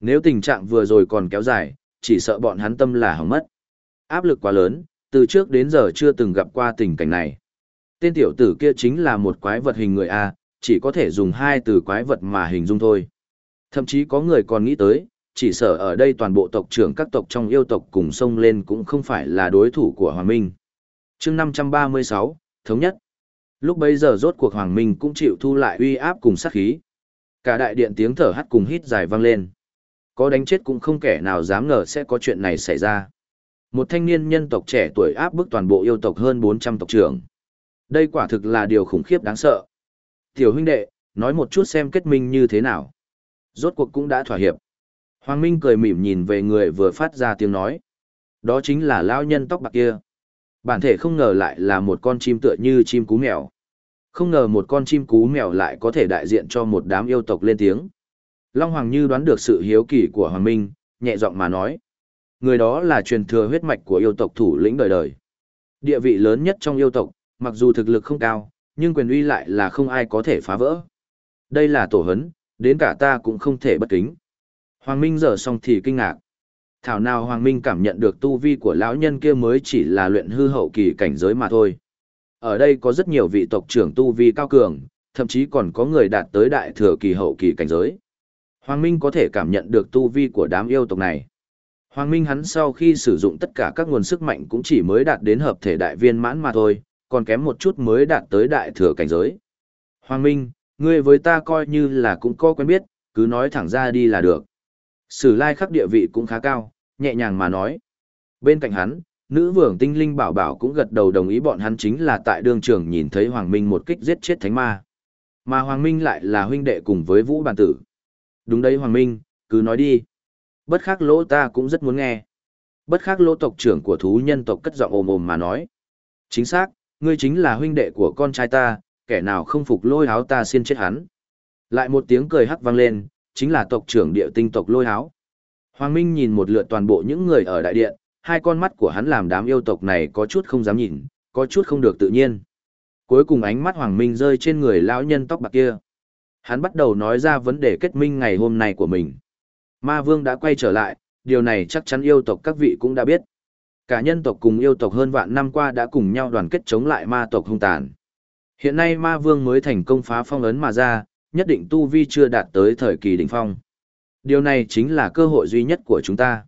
Nếu tình trạng vừa rồi còn kéo dài, chỉ sợ bọn hắn tâm là hỏng mất. Áp lực quá lớn, từ trước đến giờ chưa từng gặp qua tình cảnh này. Tên tiểu tử kia chính là một quái vật hình người A, chỉ có thể dùng hai từ quái vật mà hình dung thôi. Thậm chí có người còn nghĩ tới, chỉ sợ ở đây toàn bộ tộc trưởng các tộc trong yêu tộc cùng xông lên cũng không phải là đối thủ của Hoàng Minh. chương 536, Thống nhất. Lúc bấy giờ rốt cuộc Hoàng Minh cũng chịu thu lại uy áp cùng sát khí. Cả đại điện tiếng thở hắt cùng hít dài vang lên. Có đánh chết cũng không kẻ nào dám ngờ sẽ có chuyện này xảy ra. Một thanh niên nhân tộc trẻ tuổi áp bức toàn bộ yêu tộc hơn 400 tộc trưởng. Đây quả thực là điều khủng khiếp đáng sợ. Tiểu huynh đệ, nói một chút xem kết minh như thế nào. Rốt cuộc cũng đã thỏa hiệp. Hoàng Minh cười mỉm nhìn về người vừa phát ra tiếng nói. Đó chính là lão nhân tóc bạc kia. Bản thể không ngờ lại là một con chim tựa như chim cú mèo. Không ngờ một con chim cú mèo lại có thể đại diện cho một đám yêu tộc lên tiếng. Long Hoàng như đoán được sự hiếu kỳ của Hoàng Minh, nhẹ giọng mà nói. Người đó là truyền thừa huyết mạch của yêu tộc thủ lĩnh đời đời. Địa vị lớn nhất trong yêu tộc, mặc dù thực lực không cao, nhưng quyền uy lại là không ai có thể phá vỡ. Đây là tổ hấn, đến cả ta cũng không thể bất kính. Hoàng Minh giờ xong thì kinh ngạc. Thảo nào Hoàng Minh cảm nhận được tu vi của lão nhân kia mới chỉ là luyện hư hậu kỳ cảnh giới mà thôi. Ở đây có rất nhiều vị tộc trưởng tu vi cao cường, thậm chí còn có người đạt tới đại thừa kỳ hậu kỳ cảnh giới. Hoàng Minh có thể cảm nhận được tu vi của đám yêu tộc này. Hoàng Minh hắn sau khi sử dụng tất cả các nguồn sức mạnh cũng chỉ mới đạt đến hợp thể đại viên mãn mà thôi, còn kém một chút mới đạt tới đại thừa cảnh giới. Hoàng Minh, ngươi với ta coi như là cũng có quen biết, cứ nói thẳng ra đi là được. Sử lai khắc địa vị cũng khá cao, nhẹ nhàng mà nói. Bên cạnh hắn, nữ vương tinh linh bảo bảo cũng gật đầu đồng ý bọn hắn chính là tại đường trường nhìn thấy Hoàng Minh một kích giết chết thánh ma. Mà Hoàng Minh lại là huynh đệ cùng với Vũ Bản Tử. Đúng đấy Hoàng Minh, cứ nói đi. Bất khắc lỗ ta cũng rất muốn nghe. Bất khắc lỗ tộc trưởng của thú nhân tộc cất giọng ồm ồm mà nói. Chính xác, ngươi chính là huynh đệ của con trai ta, kẻ nào không phục lôi áo ta xin chết hắn. Lại một tiếng cười hắc vang lên, chính là tộc trưởng địa tinh tộc lôi háo Hoàng Minh nhìn một lượt toàn bộ những người ở đại điện, hai con mắt của hắn làm đám yêu tộc này có chút không dám nhìn, có chút không được tự nhiên. Cuối cùng ánh mắt Hoàng Minh rơi trên người lão nhân tóc bạc kia. Hắn bắt đầu nói ra vấn đề kết minh ngày hôm nay của mình. Ma Vương đã quay trở lại, điều này chắc chắn yêu tộc các vị cũng đã biết. Cả nhân tộc cùng yêu tộc hơn vạn năm qua đã cùng nhau đoàn kết chống lại ma tộc hung tàn. Hiện nay ma vương mới thành công phá phong ấn mà ra, nhất định tu vi chưa đạt tới thời kỳ đỉnh phong. Điều này chính là cơ hội duy nhất của chúng ta.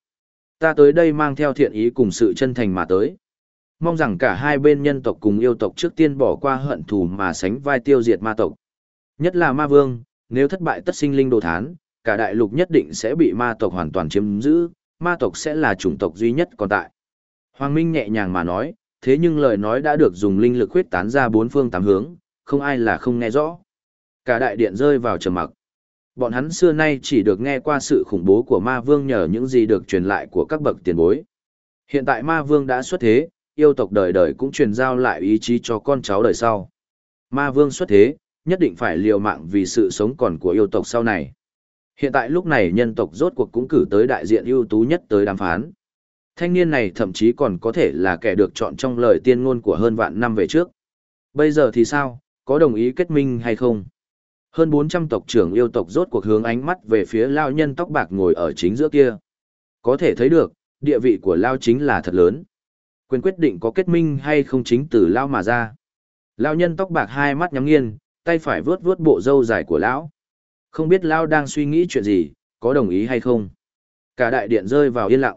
Ta tới đây mang theo thiện ý cùng sự chân thành mà tới. Mong rằng cả hai bên nhân tộc cùng yêu tộc trước tiên bỏ qua hận thù mà sánh vai tiêu diệt ma tộc. Nhất là ma vương, nếu thất bại tất sinh linh đồ thán, cả đại lục nhất định sẽ bị ma tộc hoàn toàn chiếm giữ, ma tộc sẽ là chủng tộc duy nhất còn tại. Hoàng Minh nhẹ nhàng mà nói, thế nhưng lời nói đã được dùng linh lực huyết tán ra bốn phương tám hướng, không ai là không nghe rõ. Cả đại điện rơi vào trầm mặc. Bọn hắn xưa nay chỉ được nghe qua sự khủng bố của ma vương nhờ những gì được truyền lại của các bậc tiền bối. Hiện tại ma vương đã xuất thế, yêu tộc đời đời cũng truyền giao lại ý chí cho con cháu đời sau. Ma vương xuất thế, nhất định phải liều mạng vì sự sống còn của yêu tộc sau này. Hiện tại lúc này nhân tộc rốt cuộc cũng cử tới đại diện ưu tú nhất tới đàm phán. Thanh niên này thậm chí còn có thể là kẻ được chọn trong lời tiên ngôn của hơn vạn năm về trước. Bây giờ thì sao, có đồng ý kết minh hay không? Hơn 400 tộc trưởng yêu tộc rốt cuộc hướng ánh mắt về phía lao nhân tóc bạc ngồi ở chính giữa kia. Có thể thấy được, địa vị của lao chính là thật lớn. Quyền quyết định có kết minh hay không chính từ lao mà ra. Lao nhân tóc bạc hai mắt nhắm nghiền, tay phải vướt vướt bộ râu dài của lão. Không biết lao đang suy nghĩ chuyện gì, có đồng ý hay không? Cả đại điện rơi vào yên lặng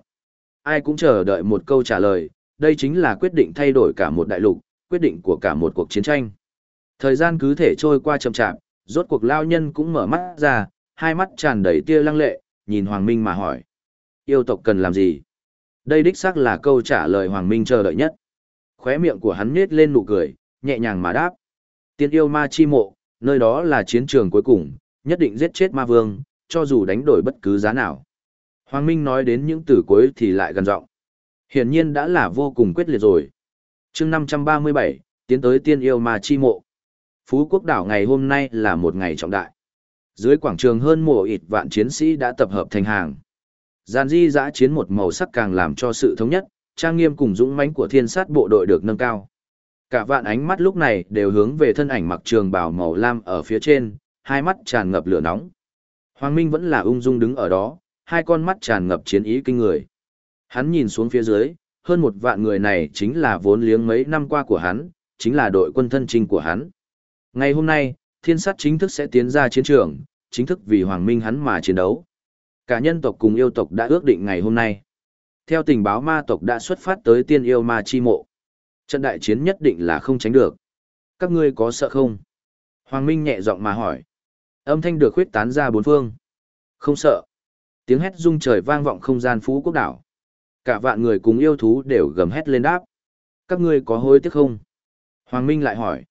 ai cũng chờ đợi một câu trả lời, đây chính là quyết định thay đổi cả một đại lục, quyết định của cả một cuộc chiến tranh. Thời gian cứ thể trôi qua chậm chạp, rốt cuộc lao nhân cũng mở mắt ra, hai mắt tràn đầy tia lăng lệ, nhìn Hoàng Minh mà hỏi. Yêu tộc cần làm gì? Đây đích xác là câu trả lời Hoàng Minh chờ đợi nhất. Khóe miệng của hắn nhếch lên nụ cười, nhẹ nhàng mà đáp. Tiên yêu ma chi mộ, nơi đó là chiến trường cuối cùng, nhất định giết chết ma vương, cho dù đánh đổi bất cứ giá nào. Hoàng Minh nói đến những từ cuối thì lại gần giọng. Hiển nhiên đã là vô cùng quyết liệt rồi. chương 537, tiến tới tiên yêu ma chi mộ. Phú quốc đảo ngày hôm nay là một ngày trọng đại. Dưới quảng trường hơn mùa ịt vạn chiến sĩ đã tập hợp thành hàng. Gian di giã chiến một màu sắc càng làm cho sự thống nhất, trang nghiêm cùng dũng mãnh của thiên sát bộ đội được nâng cao. Cả vạn ánh mắt lúc này đều hướng về thân ảnh mặc trường bào màu lam ở phía trên, hai mắt tràn ngập lửa nóng. Hoàng Minh vẫn là ung dung đứng ở đó, hai con mắt tràn ngập chiến ý kinh người. Hắn nhìn xuống phía dưới, hơn một vạn người này chính là vốn liếng mấy năm qua của hắn, chính là đội quân thân trinh của hắn. Ngày hôm nay, thiên sát chính thức sẽ tiến ra chiến trường, chính thức vì hoàng minh hắn mà chiến đấu. Cả nhân tộc cùng yêu tộc đã ước định ngày hôm nay. Theo tình báo ma tộc đã xuất phát tới tiên yêu ma chi mộ. Trận đại chiến nhất định là không tránh được. Các ngươi có sợ không? Hoàng Minh nhẹ giọng mà hỏi. Âm thanh được khuyết tán ra bốn phương. Không sợ. Tiếng hét rung trời vang vọng không gian phú quốc đảo. Cả vạn người cùng yêu thú đều gầm hét lên đáp. Các ngươi có hối tiếc không? Hoàng Minh lại hỏi.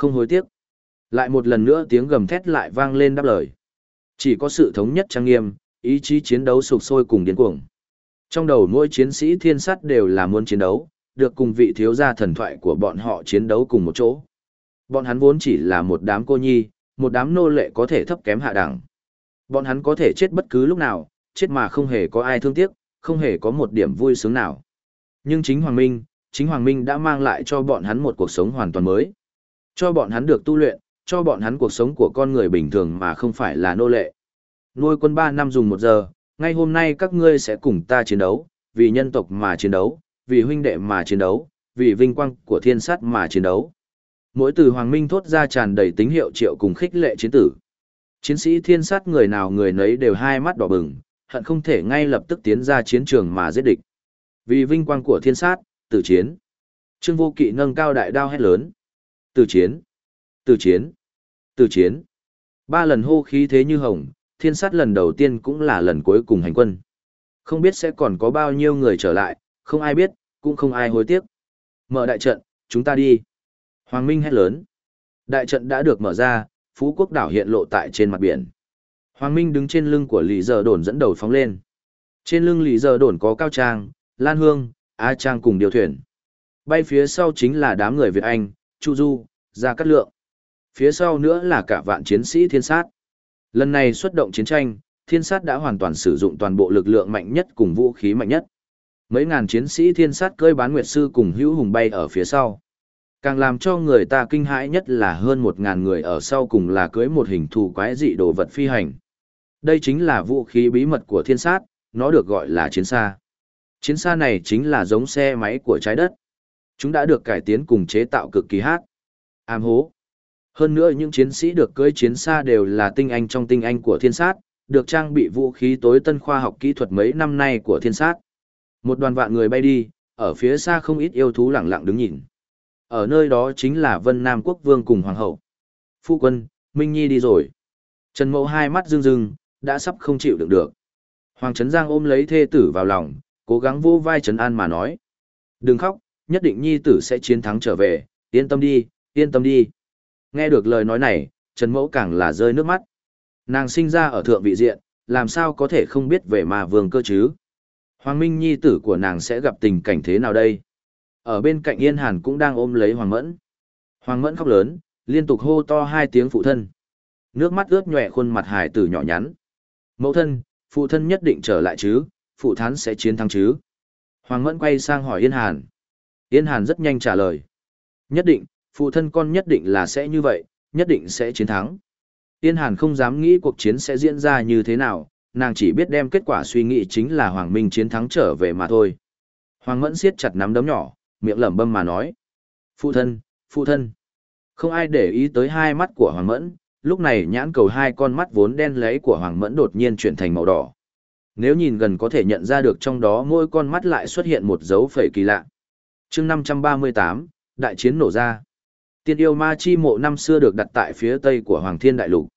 Không hối tiếc. Lại một lần nữa tiếng gầm thét lại vang lên đáp lời. Chỉ có sự thống nhất trang nghiêm, ý chí chiến đấu sục sôi cùng điên cuồng. Trong đầu mỗi chiến sĩ thiên sát đều là muốn chiến đấu, được cùng vị thiếu gia thần thoại của bọn họ chiến đấu cùng một chỗ. Bọn hắn vốn chỉ là một đám cô nhi, một đám nô lệ có thể thấp kém hạ đẳng. Bọn hắn có thể chết bất cứ lúc nào, chết mà không hề có ai thương tiếc, không hề có một điểm vui sướng nào. Nhưng chính Hoàng Minh, chính Hoàng Minh đã mang lại cho bọn hắn một cuộc sống hoàn toàn mới. Cho bọn hắn được tu luyện, cho bọn hắn cuộc sống của con người bình thường mà không phải là nô lệ. Nuôi quân 3 năm dùng 1 giờ, ngay hôm nay các ngươi sẽ cùng ta chiến đấu, vì nhân tộc mà chiến đấu, vì huynh đệ mà chiến đấu, vì vinh quang của thiên sát mà chiến đấu. Mỗi từ Hoàng Minh thốt ra tràn đầy tín hiệu triệu cùng khích lệ chiến tử. Chiến sĩ thiên sát người nào người nấy đều hai mắt đỏ bừng, hận không thể ngay lập tức tiến ra chiến trường mà giết địch. Vì vinh quang của thiên sát, tử chiến. Trương Vô Kỵ nâng cao đại đao hét lớn. Từ chiến, từ chiến, từ chiến. Ba lần hô khí thế như hồng, thiên sát lần đầu tiên cũng là lần cuối cùng hành quân. Không biết sẽ còn có bao nhiêu người trở lại, không ai biết, cũng không ai hối tiếc. Mở đại trận, chúng ta đi. Hoàng Minh hét lớn. Đại trận đã được mở ra, Phú Quốc đảo hiện lộ tại trên mặt biển. Hoàng Minh đứng trên lưng của Lý Giờ Đồn dẫn đầu phóng lên. Trên lưng Lý Giờ Đồn có Cao Trang, Lan Hương, A Trang cùng điều thuyền. Bay phía sau chính là đám người Việt Anh, Chu Du, Gia Cát Lượng. Phía sau nữa là cả vạn chiến sĩ thiên sát. Lần này xuất động chiến tranh, thiên sát đã hoàn toàn sử dụng toàn bộ lực lượng mạnh nhất cùng vũ khí mạnh nhất. Mấy ngàn chiến sĩ thiên sát cơi bán nguyệt sư cùng hữu hùng bay ở phía sau. Càng làm cho người ta kinh hãi nhất là hơn một ngàn người ở sau cùng là cưới một hình thù quái dị đồ vật phi hành. Đây chính là vũ khí bí mật của thiên sát, nó được gọi là chiến xa. Chiến xa này chính là giống xe máy của trái đất. Chúng đã được cải tiến cùng chế tạo cực kỳ hát. Ám hố. Hơn nữa những chiến sĩ được cưỡi chiến xa đều là tinh anh trong tinh anh của thiên sát, được trang bị vũ khí tối tân khoa học kỹ thuật mấy năm nay của thiên sát. Một đoàn vạn người bay đi, ở phía xa không ít yêu thú lặng lặng đứng nhìn. Ở nơi đó chính là Vân Nam Quốc Vương cùng Hoàng hậu. Phu quân, Minh Nhi đi rồi. Trần Mẫu hai mắt rưng rưng, đã sắp không chịu đựng được. Hoàng Trấn Giang ôm lấy thê tử vào lòng, cố gắng vô vai Trấn An mà nói. Đừng khóc, nhất định Nhi tử sẽ chiến thắng trở về, yên tâm đi, yên tâm đi. Nghe được lời nói này, Trần Mẫu càng là rơi nước mắt. Nàng sinh ra ở thượng vị diện, làm sao có thể không biết về Ma vương cơ chứ? Hoàng Minh Nhi tử của nàng sẽ gặp tình cảnh thế nào đây? Ở bên cạnh Yên Hàn cũng đang ôm lấy Hoàng Mẫn. Hoàng Mẫn khóc lớn, liên tục hô to hai tiếng phụ thân. Nước mắt ướt nhòe khuôn mặt hài tử nhỏ nhắn. Mẫu thân, phụ thân nhất định trở lại chứ, phụ thán sẽ chiến thắng chứ. Hoàng Mẫn quay sang hỏi Yên Hàn. Yên Hàn rất nhanh trả lời. Nhất định, phụ thân con nhất định là sẽ như vậy, nhất định sẽ chiến thắng. Yên Hàn không dám nghĩ cuộc chiến sẽ diễn ra như thế nào, nàng chỉ biết đem kết quả suy nghĩ chính là Hoàng Minh chiến thắng trở về mà thôi. Hoàng Mẫn siết chặt nắm đấm nhỏ, miệng lẩm bẩm mà nói. Phụ thân, phụ thân. Không ai để ý tới hai mắt của Hoàng Mẫn, lúc này nhãn cầu hai con mắt vốn đen lấy của Hoàng Mẫn đột nhiên chuyển thành màu đỏ. Nếu nhìn gần có thể nhận ra được trong đó mỗi con mắt lại xuất hiện một dấu phẩy kỳ lạ chương 538, đại chiến nổ ra. Tiên yêu ma chi mộ năm xưa được đặt tại phía tây của Hoàng Thiên Đại Lục.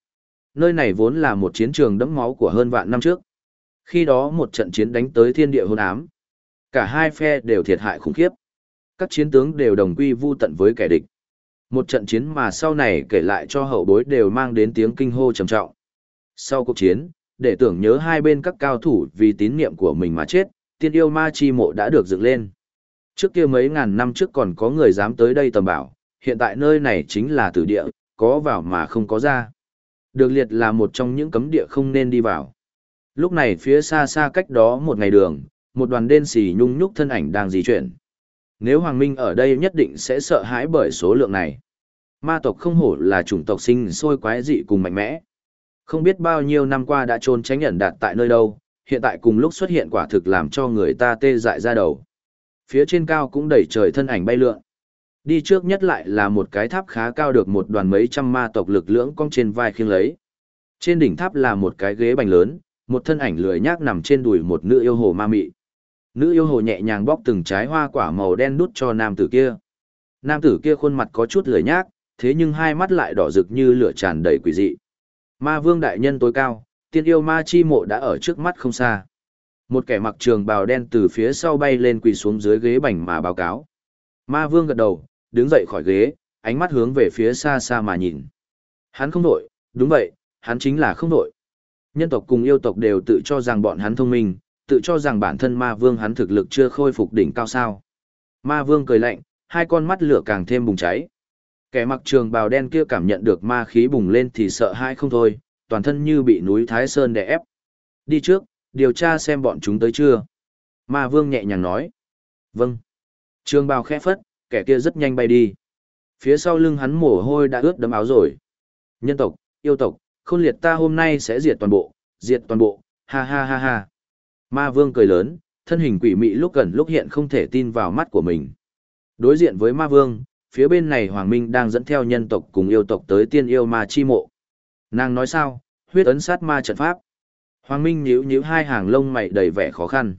Nơi này vốn là một chiến trường đẫm máu của hơn vạn năm trước. Khi đó một trận chiến đánh tới thiên địa hôn ám. Cả hai phe đều thiệt hại khủng khiếp. Các chiến tướng đều đồng quy vu tận với kẻ địch. Một trận chiến mà sau này kể lại cho hậu bối đều mang đến tiếng kinh hô trầm trọng. Sau cuộc chiến, để tưởng nhớ hai bên các cao thủ vì tín niệm của mình mà chết, tiên yêu ma chi mộ đã được dựng lên. Trước kia mấy ngàn năm trước còn có người dám tới đây tầm bảo, hiện tại nơi này chính là tử địa, có vào mà không có ra. Được liệt là một trong những cấm địa không nên đi vào. Lúc này phía xa xa cách đó một ngày đường, một đoàn đen xì nhung nhúc thân ảnh đang di chuyển. Nếu Hoàng Minh ở đây nhất định sẽ sợ hãi bởi số lượng này. Ma tộc không hổ là chủng tộc sinh sôi quái dị cùng mạnh mẽ. Không biết bao nhiêu năm qua đã trôn tránh ẩn đạt tại nơi đâu, hiện tại cùng lúc xuất hiện quả thực làm cho người ta tê dại ra đầu. Phía trên cao cũng đẩy trời thân ảnh bay lượn. Đi trước nhất lại là một cái tháp khá cao được một đoàn mấy trăm ma tộc lực lưỡng cong trên vai khiêng lấy. Trên đỉnh tháp là một cái ghế bành lớn, một thân ảnh lười nhác nằm trên đùi một nữ yêu hồ ma mị. Nữ yêu hồ nhẹ nhàng bóc từng trái hoa quả màu đen đút cho nam tử kia. Nam tử kia khuôn mặt có chút lười nhác, thế nhưng hai mắt lại đỏ rực như lửa tràn đầy quỷ dị. Ma vương đại nhân tối cao, tiên yêu ma chi mộ đã ở trước mắt không xa. Một kẻ mặc trường bào đen từ phía sau bay lên quỳ xuống dưới ghế bành mà báo cáo. Ma vương gật đầu, đứng dậy khỏi ghế, ánh mắt hướng về phía xa xa mà nhìn. Hắn không nội đúng vậy, hắn chính là không nội Nhân tộc cùng yêu tộc đều tự cho rằng bọn hắn thông minh, tự cho rằng bản thân ma vương hắn thực lực chưa khôi phục đỉnh cao sao. Ma vương cười lạnh, hai con mắt lửa càng thêm bùng cháy. Kẻ mặc trường bào đen kia cảm nhận được ma khí bùng lên thì sợ hãi không thôi, toàn thân như bị núi Thái Sơn đè ép. Đi trước, điều tra xem bọn chúng tới chưa. Ma vương nhẹ nhàng nói. Vâng. Trường bào khẽ phất, kẻ kia rất nhanh bay đi. Phía sau lưng hắn mồ hôi đã ướt đấm áo rồi. Nhân tộc, yêu tộc, khôn liệt ta hôm nay sẽ diệt toàn bộ, diệt toàn bộ, ha ha ha ha. Ma vương cười lớn, thân hình quỷ mị lúc gần lúc hiện không thể tin vào mắt của mình. Đối diện với ma vương, phía bên này Hoàng Minh đang dẫn theo nhân tộc cùng yêu tộc tới tiên yêu ma chi mộ. Nàng nói sao, huyết ấn sát ma trận pháp. Hoàng Minh nhíu nhíu hai hàng lông mày đầy vẻ khó khăn.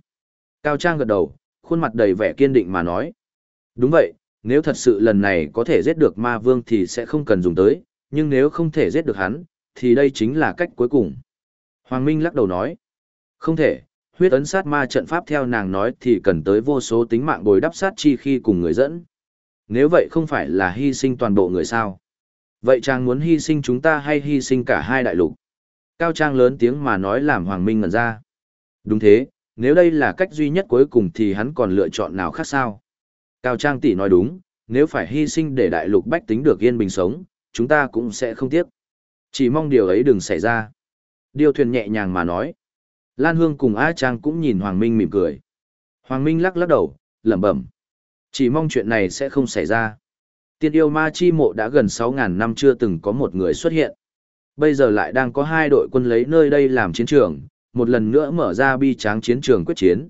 Cao Trang gật đầu, khuôn mặt đầy vẻ kiên định mà nói. Đúng vậy, nếu thật sự lần này có thể giết được ma vương thì sẽ không cần dùng tới, nhưng nếu không thể giết được hắn, thì đây chính là cách cuối cùng. Hoàng Minh lắc đầu nói. Không thể, huyết ấn sát ma trận pháp theo nàng nói thì cần tới vô số tính mạng bồi đắp sát chi khi cùng người dẫn. Nếu vậy không phải là hy sinh toàn bộ người sao? Vậy chàng muốn hy sinh chúng ta hay hy sinh cả hai đại lục? Cao Trang lớn tiếng mà nói làm Hoàng Minh ngẩn ra. Đúng thế, nếu đây là cách duy nhất cuối cùng thì hắn còn lựa chọn nào khác sao? Cao Trang tỷ nói đúng, nếu phải hy sinh để đại lục bách tính được yên bình sống, chúng ta cũng sẽ không tiếc. Chỉ mong điều ấy đừng xảy ra. Điều thuyền nhẹ nhàng mà nói. Lan Hương cùng A Trang cũng nhìn Hoàng Minh mỉm cười. Hoàng Minh lắc lắc đầu, lẩm bẩm. Chỉ mong chuyện này sẽ không xảy ra. Tiên yêu ma chi mộ đã gần 6.000 năm chưa từng có một người xuất hiện. Bây giờ lại đang có hai đội quân lấy nơi đây làm chiến trường, một lần nữa mở ra bi tráng chiến trường quyết chiến.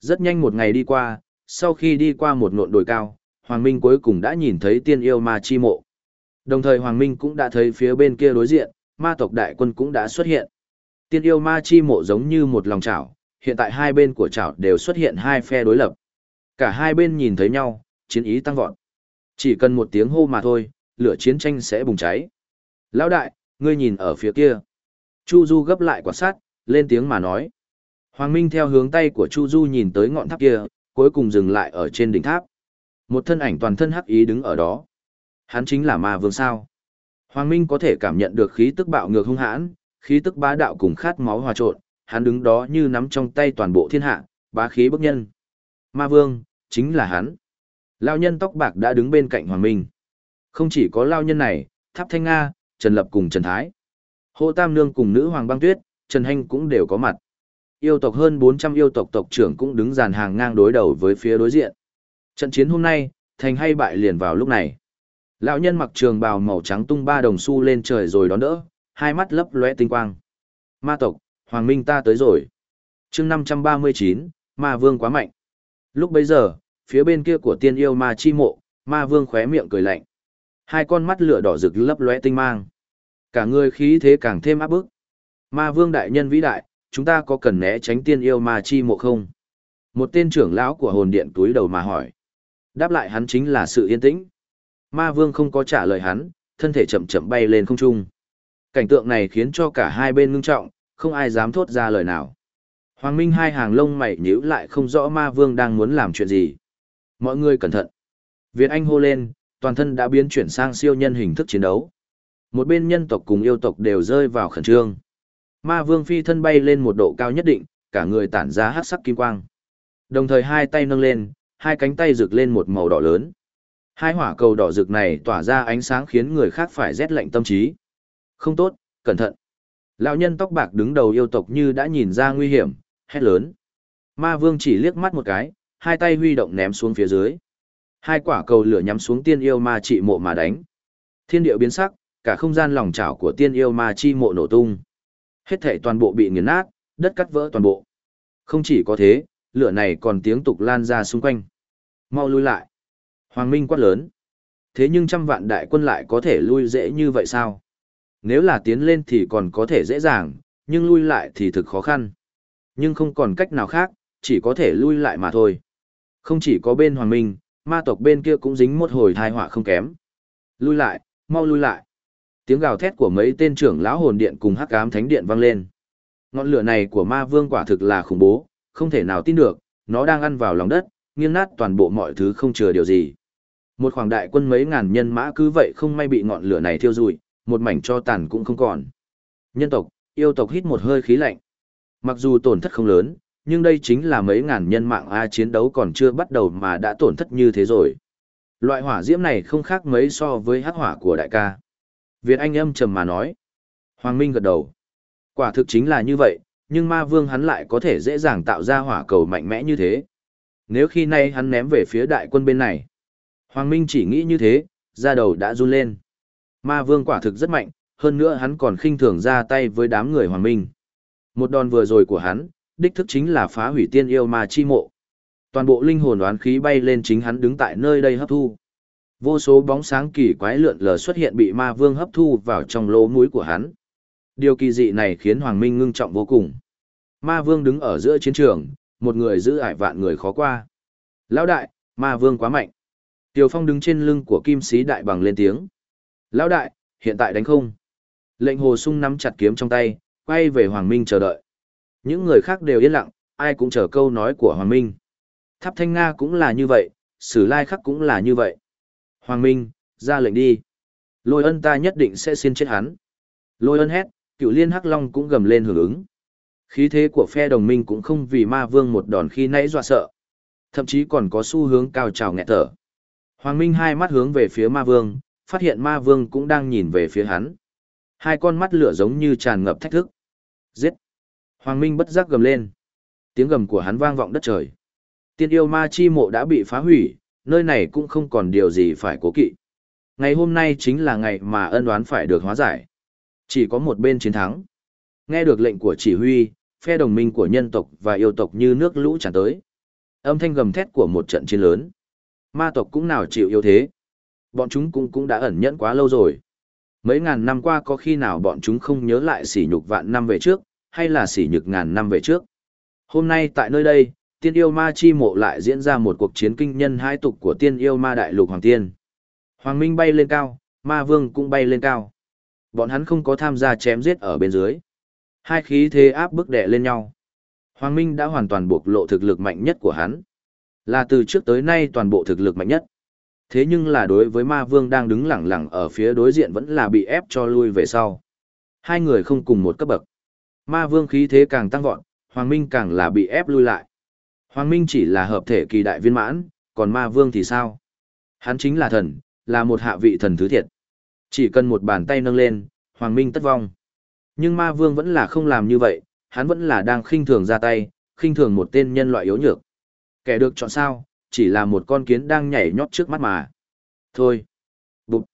Rất nhanh một ngày đi qua, sau khi đi qua một ngọn đồi cao, Hoàng Minh cuối cùng đã nhìn thấy tiên yêu ma chi mộ. Đồng thời Hoàng Minh cũng đã thấy phía bên kia đối diện, ma tộc đại quân cũng đã xuất hiện. Tiên yêu ma chi mộ giống như một lòng chảo, hiện tại hai bên của chảo đều xuất hiện hai phe đối lập. Cả hai bên nhìn thấy nhau, chiến ý tăng vọt. Chỉ cần một tiếng hô mà thôi, lửa chiến tranh sẽ bùng cháy. Lão đại, ngươi nhìn ở phía kia. Chu Du gấp lại quả sát, lên tiếng mà nói. Hoàng Minh theo hướng tay của Chu Du nhìn tới ngọn tháp kia, cuối cùng dừng lại ở trên đỉnh tháp. Một thân ảnh toàn thân hắc ý đứng ở đó. Hắn chính là ma vương sao. Hoàng Minh có thể cảm nhận được khí tức bạo ngược hung hãn, khí tức bá đạo cùng khát máu hòa trộn, hắn đứng đó như nắm trong tay toàn bộ thiên hạ, bá khí bức nhân. Ma vương, chính là hắn. Lao nhân tóc bạc đã đứng bên cạnh Hoàng Minh. Không chỉ có lao nhân này, Tháp Thanh Nga, Trần Lập cùng Trần Thái. Hồ Tam Nương cùng nữ Hoàng Băng Tuyết, Trần Hanh cũng đều có mặt. Yêu tộc hơn 400 yêu tộc tộc trưởng cũng đứng dàn hàng ngang đối đầu với phía đối diện. Trận chiến hôm nay, thành hay bại liền vào lúc này. Lão nhân mặc trường bào màu trắng tung ba đồng xu lên trời rồi đón đỡ, hai mắt lấp lóe tinh quang. Ma tộc, Hoàng Minh ta tới rồi. chương 539, Ma Vương quá mạnh. Lúc bấy giờ, phía bên kia của tiên yêu ma chi mộ, Ma Vương khóe miệng cười lạnh. Hai con mắt lửa đỏ rực lấp lóe tinh mang. Cả người khí thế càng thêm áp bức. Ma Vương đại nhân vĩ đại, chúng ta có cần né tránh tiên yêu ma chi mộ không? Một tên trưởng lão của hồn điện túi đầu mà hỏi. Đáp lại hắn chính là sự yên tĩnh. Ma Vương không có trả lời hắn, thân thể chậm chậm bay lên không trung. Cảnh tượng này khiến cho cả hai bên ngưng trọng, không ai dám thốt ra lời nào. Hoàng Minh hai hàng lông mày nhíu lại không rõ Ma Vương đang muốn làm chuyện gì. Mọi người cẩn thận. Việt Anh hô lên, toàn thân đã biến chuyển sang siêu nhân hình thức chiến đấu. Một bên nhân tộc cùng yêu tộc đều rơi vào khẩn trương. Ma Vương phi thân bay lên một độ cao nhất định, cả người tản ra hắc sắc kim quang. Đồng thời hai tay nâng lên, hai cánh tay rực lên một màu đỏ lớn. Hai hỏa cầu đỏ rực này tỏa ra ánh sáng khiến người khác phải rét lạnh tâm trí. Không tốt, cẩn thận. Lão nhân tóc bạc đứng đầu yêu tộc như đã nhìn ra nguy hiểm, hét lớn. Ma vương chỉ liếc mắt một cái, hai tay huy động ném xuống phía dưới. Hai quả cầu lửa nhắm xuống tiên yêu ma trị mộ mà đánh. Thiên điệu biến sắc, cả không gian lòng chảo của tiên yêu ma chi mộ nổ tung. Hết thể toàn bộ bị nghiền nát, đất cắt vỡ toàn bộ. Không chỉ có thế, lửa này còn tiếng tục lan ra xung quanh. Mau lui lại. Hoàng Minh quát lớn. Thế nhưng trăm vạn đại quân lại có thể lui dễ như vậy sao? Nếu là tiến lên thì còn có thể dễ dàng, nhưng lui lại thì thực khó khăn. Nhưng không còn cách nào khác, chỉ có thể lui lại mà thôi. Không chỉ có bên Hoàng Minh, ma tộc bên kia cũng dính một hồi thai họa không kém. Lui lại, mau lui lại. Tiếng gào thét của mấy tên trưởng lão hồn điện cùng hắc ám thánh điện vang lên. Ngọn lửa này của ma vương quả thực là khủng bố, không thể nào tin được, nó đang ăn vào lòng đất, nghiêng nát toàn bộ mọi thứ không chừa điều gì. Một khoảng đại quân mấy ngàn nhân mã cứ vậy không may bị ngọn lửa này thiêu rụi, một mảnh cho tàn cũng không còn. Nhân tộc, yêu tộc hít một hơi khí lạnh. Mặc dù tổn thất không lớn, nhưng đây chính là mấy ngàn nhân mạng A chiến đấu còn chưa bắt đầu mà đã tổn thất như thế rồi. Loại hỏa diễm này không khác mấy so với hắc hỏa của đại ca. Việt Anh âm trầm mà nói. Hoàng Minh gật đầu. Quả thực chính là như vậy, nhưng ma vương hắn lại có thể dễ dàng tạo ra hỏa cầu mạnh mẽ như thế. Nếu khi nay hắn ném về phía đại quân bên này, Hoàng Minh chỉ nghĩ như thế, da đầu đã run lên. Ma vương quả thực rất mạnh, hơn nữa hắn còn khinh thường ra tay với đám người Hoàng Minh. Một đòn vừa rồi của hắn, đích thức chính là phá hủy tiên yêu ma chi mộ. Toàn bộ linh hồn đoán khí bay lên chính hắn đứng tại nơi đây hấp thu. Vô số bóng sáng kỳ quái lượn lờ xuất hiện bị ma vương hấp thu vào trong lỗ mũi của hắn. Điều kỳ dị này khiến Hoàng Minh ngưng trọng vô cùng. Ma vương đứng ở giữa chiến trường, một người giữ ải vạn người khó qua. Lão đại, ma vương quá mạnh. Tiểu Phong đứng trên lưng của kim sĩ đại bằng lên tiếng. Lão đại, hiện tại đánh không? Lệnh hồ sung nắm chặt kiếm trong tay, quay về Hoàng Minh chờ đợi. Những người khác đều yên lặng, ai cũng chờ câu nói của Hoàng Minh. Tháp Thanh Nga cũng là như vậy, Sử Lai Khắc cũng là như vậy. Hoàng Minh, ra lệnh đi. Lôi ân ta nhất định sẽ xiên chết hắn. Lôi ân hét, cựu liên hắc long cũng gầm lên hưởng ứng. Khí thế của phe đồng minh cũng không vì ma vương một đòn khi nãy dọa sợ. Thậm chí còn có xu hướng cao trào nghẹt thở. Hoàng Minh hai mắt hướng về phía ma vương, phát hiện ma vương cũng đang nhìn về phía hắn. Hai con mắt lửa giống như tràn ngập thách thức. Giết! Hoàng Minh bất giác gầm lên. Tiếng gầm của hắn vang vọng đất trời. Tiên yêu ma chi mộ đã bị phá hủy, nơi này cũng không còn điều gì phải cố kỵ. Ngày hôm nay chính là ngày mà ân đoán phải được hóa giải. Chỉ có một bên chiến thắng. Nghe được lệnh của chỉ huy, phe đồng minh của nhân tộc và yêu tộc như nước lũ tràn tới. Âm thanh gầm thét của một trận chiến lớn. Ma tộc cũng nào chịu yêu thế. Bọn chúng cũng cũng đã ẩn nhẫn quá lâu rồi. Mấy ngàn năm qua có khi nào bọn chúng không nhớ lại sỉ nhục vạn năm về trước, hay là sỉ nhục ngàn năm về trước. Hôm nay tại nơi đây, tiên yêu ma chi mộ lại diễn ra một cuộc chiến kinh nhân hai tục của tiên yêu ma đại lục hoàng tiên. Hoàng Minh bay lên cao, ma vương cũng bay lên cao. Bọn hắn không có tham gia chém giết ở bên dưới. Hai khí thế áp bức đè lên nhau. Hoàng Minh đã hoàn toàn bộc lộ thực lực mạnh nhất của hắn. Là từ trước tới nay toàn bộ thực lực mạnh nhất. Thế nhưng là đối với ma vương đang đứng lẳng lẳng ở phía đối diện vẫn là bị ép cho lui về sau. Hai người không cùng một cấp bậc. Ma vương khí thế càng tăng vọt, Hoàng Minh càng là bị ép lui lại. Hoàng Minh chỉ là hợp thể kỳ đại viên mãn, còn ma vương thì sao? Hắn chính là thần, là một hạ vị thần thứ thiệt. Chỉ cần một bàn tay nâng lên, Hoàng Minh tất vong. Nhưng ma vương vẫn là không làm như vậy, hắn vẫn là đang khinh thường ra tay, khinh thường một tên nhân loại yếu nhược. Kẻ được chọn sao, chỉ là một con kiến đang nhảy nhót trước mắt mà. Thôi. Bụt.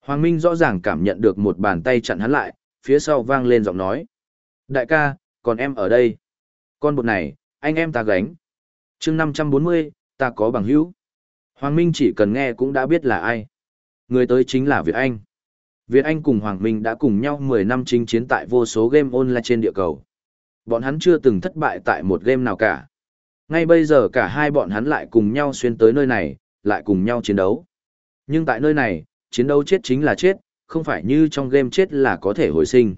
Hoàng Minh rõ ràng cảm nhận được một bàn tay chặn hắn lại, phía sau vang lên giọng nói. Đại ca, còn em ở đây. Con bột này, anh em ta gánh. chương 540, ta có bằng hữu. Hoàng Minh chỉ cần nghe cũng đã biết là ai. Người tới chính là Việt Anh. Việt Anh cùng Hoàng Minh đã cùng nhau 10 năm chinh chiến tại vô số game online trên địa cầu. Bọn hắn chưa từng thất bại tại một game nào cả. Ngay bây giờ cả hai bọn hắn lại cùng nhau xuyên tới nơi này, lại cùng nhau chiến đấu. Nhưng tại nơi này, chiến đấu chết chính là chết, không phải như trong game chết là có thể hồi sinh.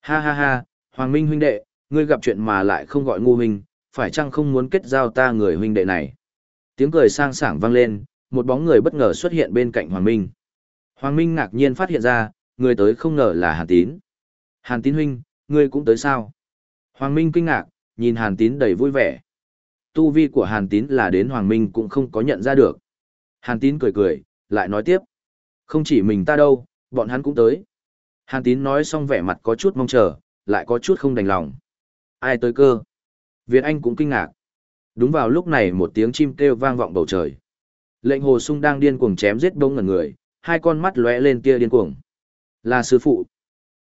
Ha ha ha, Hoàng Minh huynh đệ, ngươi gặp chuyện mà lại không gọi ngu huynh, phải chăng không muốn kết giao ta người huynh đệ này? Tiếng cười sang sảng vang lên, một bóng người bất ngờ xuất hiện bên cạnh Hoàng Minh. Hoàng Minh ngạc nhiên phát hiện ra, người tới không ngờ là Hàn Tín. Hàn Tín huynh, ngươi cũng tới sao? Hoàng Minh kinh ngạc, nhìn Hàn Tín đầy vui vẻ. Tu vi của Hàn Tín là đến Hoàng Minh cũng không có nhận ra được. Hàn Tín cười cười, lại nói tiếp. Không chỉ mình ta đâu, bọn hắn cũng tới. Hàn Tín nói xong vẻ mặt có chút mong chờ, lại có chút không đành lòng. Ai tới cơ? Việt Anh cũng kinh ngạc. Đúng vào lúc này một tiếng chim kêu vang vọng bầu trời. Lệnh hồ sung đang điên cuồng chém giết đông ngần người, hai con mắt lóe lên tia điên cuồng. Là sư phụ.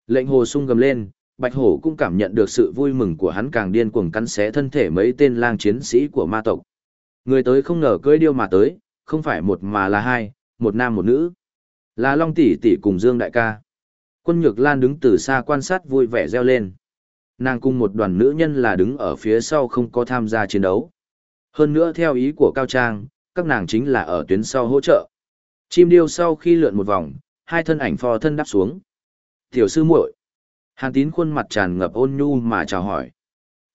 Lệnh hồ sung gầm lên, bạch hổ cũng cảm nhận được sự vui mừng của hắn càng điên cuồng cắn xé thân thể mấy tên lang chiến sĩ của ma tộc. Người tới không ngờ cưỡi điêu mà tới, không phải một mà là hai, một nam một nữ. Là Long tỷ tỷ cùng Dương đại ca. Quân Nhược Lan đứng từ xa quan sát vui vẻ reo lên. Nàng cùng một đoàn nữ nhân là đứng ở phía sau không có tham gia chiến đấu. Hơn nữa theo ý của Cao Trang, các nàng chính là ở tuyến sau hỗ trợ. Chim điêu sau khi lượn một vòng, hai thân ảnh phò thân đáp xuống. Tiểu sư muội. Hàn tín khuôn mặt tràn ngập ôn nhu mà chào hỏi.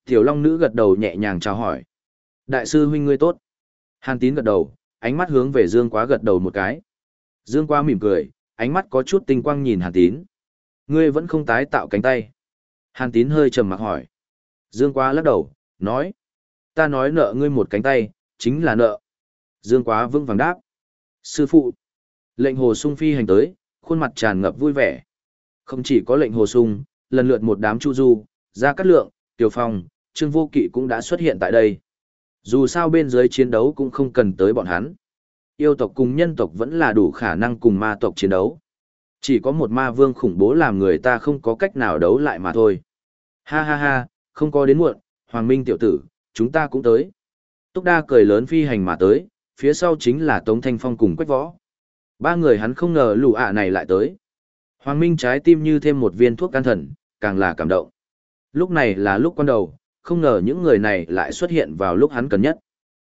Tiểu long nữ gật đầu nhẹ nhàng chào hỏi. Đại sư huynh ngươi tốt. Hàn tín gật đầu, ánh mắt hướng về Dương Quá gật đầu một cái. Dương Quá mỉm cười, ánh mắt có chút tinh quang nhìn Hàn tín. Ngươi vẫn không tái tạo cánh tay. Hàn tín hơi trầm mặc hỏi. Dương Quá lắc đầu, nói. Ta nói nợ ngươi một cánh tay, chính là nợ. Dương Quá vững vàng đáp. Sư phụ. Lệnh hồ sung phi hành tới, khuôn mặt tràn ngập vui vẻ. Không chỉ có lệnh hồ sung, lần lượt một đám chu du, ra cắt lượng, tiểu phong, trương vô kỵ cũng đã xuất hiện tại đây. Dù sao bên dưới chiến đấu cũng không cần tới bọn hắn. Yêu tộc cùng nhân tộc vẫn là đủ khả năng cùng ma tộc chiến đấu. Chỉ có một ma vương khủng bố làm người ta không có cách nào đấu lại mà thôi. Ha ha ha, không có đến muộn, Hoàng Minh tiểu tử, chúng ta cũng tới. Túc đa cười lớn phi hành mà tới, phía sau chính là Tống Thanh Phong cùng Quách Võ. Ba người hắn không ngờ lũ ạ này lại tới. Hoàng Minh trái tim như thêm một viên thuốc can thần, càng là cảm động. Lúc này là lúc quan đầu, không ngờ những người này lại xuất hiện vào lúc hắn cần nhất.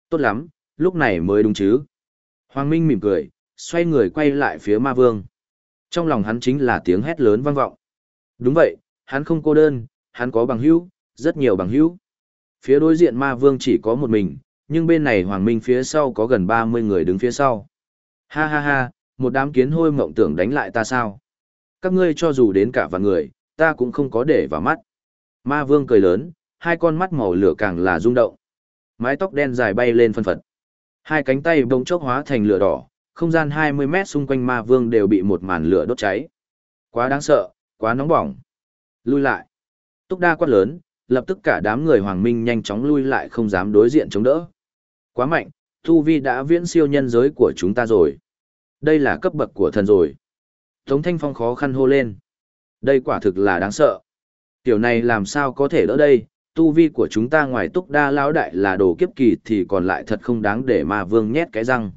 Tốt lắm, lúc này mới đúng chứ. Hoàng Minh mỉm cười, xoay người quay lại phía ma vương. Trong lòng hắn chính là tiếng hét lớn vang vọng. Đúng vậy, hắn không cô đơn, hắn có bằng hữu, rất nhiều bằng hữu. Phía đối diện ma vương chỉ có một mình, nhưng bên này Hoàng Minh phía sau có gần 30 người đứng phía sau. Ha ha ha, một đám kiến hôi mộng tưởng đánh lại ta sao? Các ngươi cho dù đến cả vạn người, ta cũng không có để vào mắt. Ma vương cười lớn, hai con mắt màu lửa càng là rung động. Mái tóc đen dài bay lên phân phật. Hai cánh tay bỗng chốc hóa thành lửa đỏ, không gian 20 mét xung quanh ma vương đều bị một màn lửa đốt cháy. Quá đáng sợ, quá nóng bỏng. Lui lại. Túc đa quát lớn, lập tức cả đám người hoàng minh nhanh chóng lui lại không dám đối diện chống đỡ. Quá mạnh, thu vi đã viễn siêu nhân giới của chúng ta rồi. Đây là cấp bậc của thần rồi. Tống Thanh Phong khó khăn hô lên. Đây quả thực là đáng sợ. Tiểu này làm sao có thể đỡ đây, tu vi của chúng ta ngoài túc đa lão đại là đồ kiếp kỳ thì còn lại thật không đáng để mà vương nhét cái răng.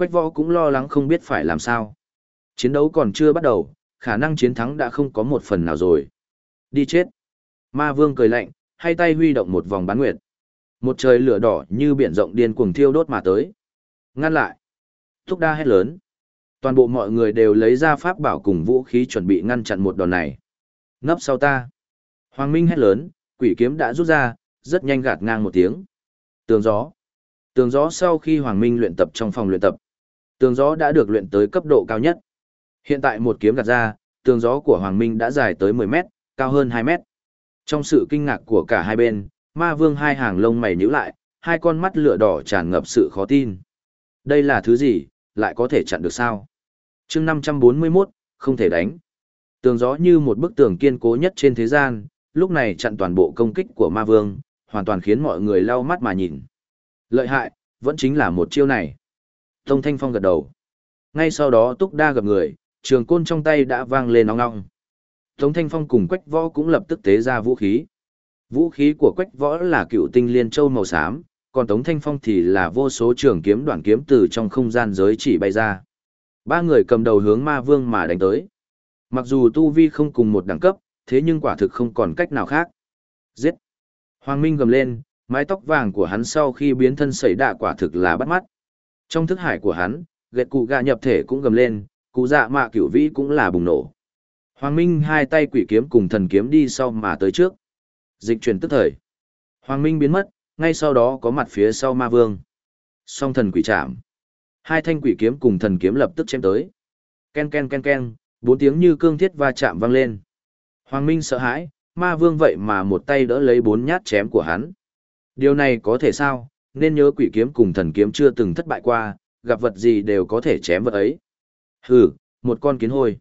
Quách võ cũng lo lắng không biết phải làm sao. Chiến đấu còn chưa bắt đầu, khả năng chiến thắng đã không có một phần nào rồi. Đi chết. Ma vương cười lạnh, hai tay huy động một vòng bán nguyệt. Một trời lửa đỏ như biển rộng điên cuồng thiêu đốt mà tới. Ngăn lại. Túc đa hét lớn. Toàn bộ mọi người đều lấy ra pháp bảo cùng vũ khí chuẩn bị ngăn chặn một đòn này. Nấp sau ta. Hoàng Minh hét lớn, quỷ kiếm đã rút ra, rất nhanh gạt ngang một tiếng. Tường gió. Tường gió sau khi Hoàng Minh luyện tập trong phòng luyện tập. Tường gió đã được luyện tới cấp độ cao nhất. Hiện tại một kiếm gạt ra, tường gió của Hoàng Minh đã dài tới 10 mét, cao hơn 2 mét. Trong sự kinh ngạc của cả hai bên, ma vương hai hàng lông mày nhíu lại, hai con mắt lửa đỏ tràn ngập sự khó tin. Đây là thứ gì, lại có thể chặn được sao? chương 541, không thể đánh. Tường gió như một bức tường kiên cố nhất trên thế gian, lúc này chặn toàn bộ công kích của ma vương, hoàn toàn khiến mọi người lau mắt mà nhìn. Lợi hại, vẫn chính là một chiêu này. Tông Thanh Phong gật đầu. Ngay sau đó túc đa gặp người, trường côn trong tay đã vang lên ong ong. Tống Thanh Phong cùng Quách Võ cũng lập tức tế ra vũ khí. Vũ khí của Quách Võ là cựu tinh liên châu màu xám, còn Tống Thanh Phong thì là vô số trường kiếm đoạn kiếm từ trong không gian giới chỉ bay ra. Ba người cầm đầu hướng ma vương mà đánh tới. Mặc dù tu vi không cùng một đẳng cấp, thế nhưng quả thực không còn cách nào khác. Giết! Hoàng Minh gầm lên, mái tóc vàng của hắn sau khi biến thân xảy đạ quả thực là bắt mắt. Trong thức hải của hắn, gệt cụ gạ nhập thể cũng gầm lên, cụ dạ mạ cửu vĩ cũng là bùng nổ. Hoàng Minh hai tay quỷ kiếm cùng thần kiếm đi sau mà tới trước. Dịch chuyển tức thời. Hoàng Minh biến mất, ngay sau đó có mặt phía sau ma vương. Song thần quỷ chạm. Hai thanh quỷ kiếm cùng thần kiếm lập tức chém tới. Ken ken ken ken, bốn tiếng như cương thiết va chạm vang lên. Hoàng Minh sợ hãi, ma vương vậy mà một tay đỡ lấy bốn nhát chém của hắn. Điều này có thể sao, nên nhớ quỷ kiếm cùng thần kiếm chưa từng thất bại qua, gặp vật gì đều có thể chém vật ấy. Hừ, một con kiến hôi.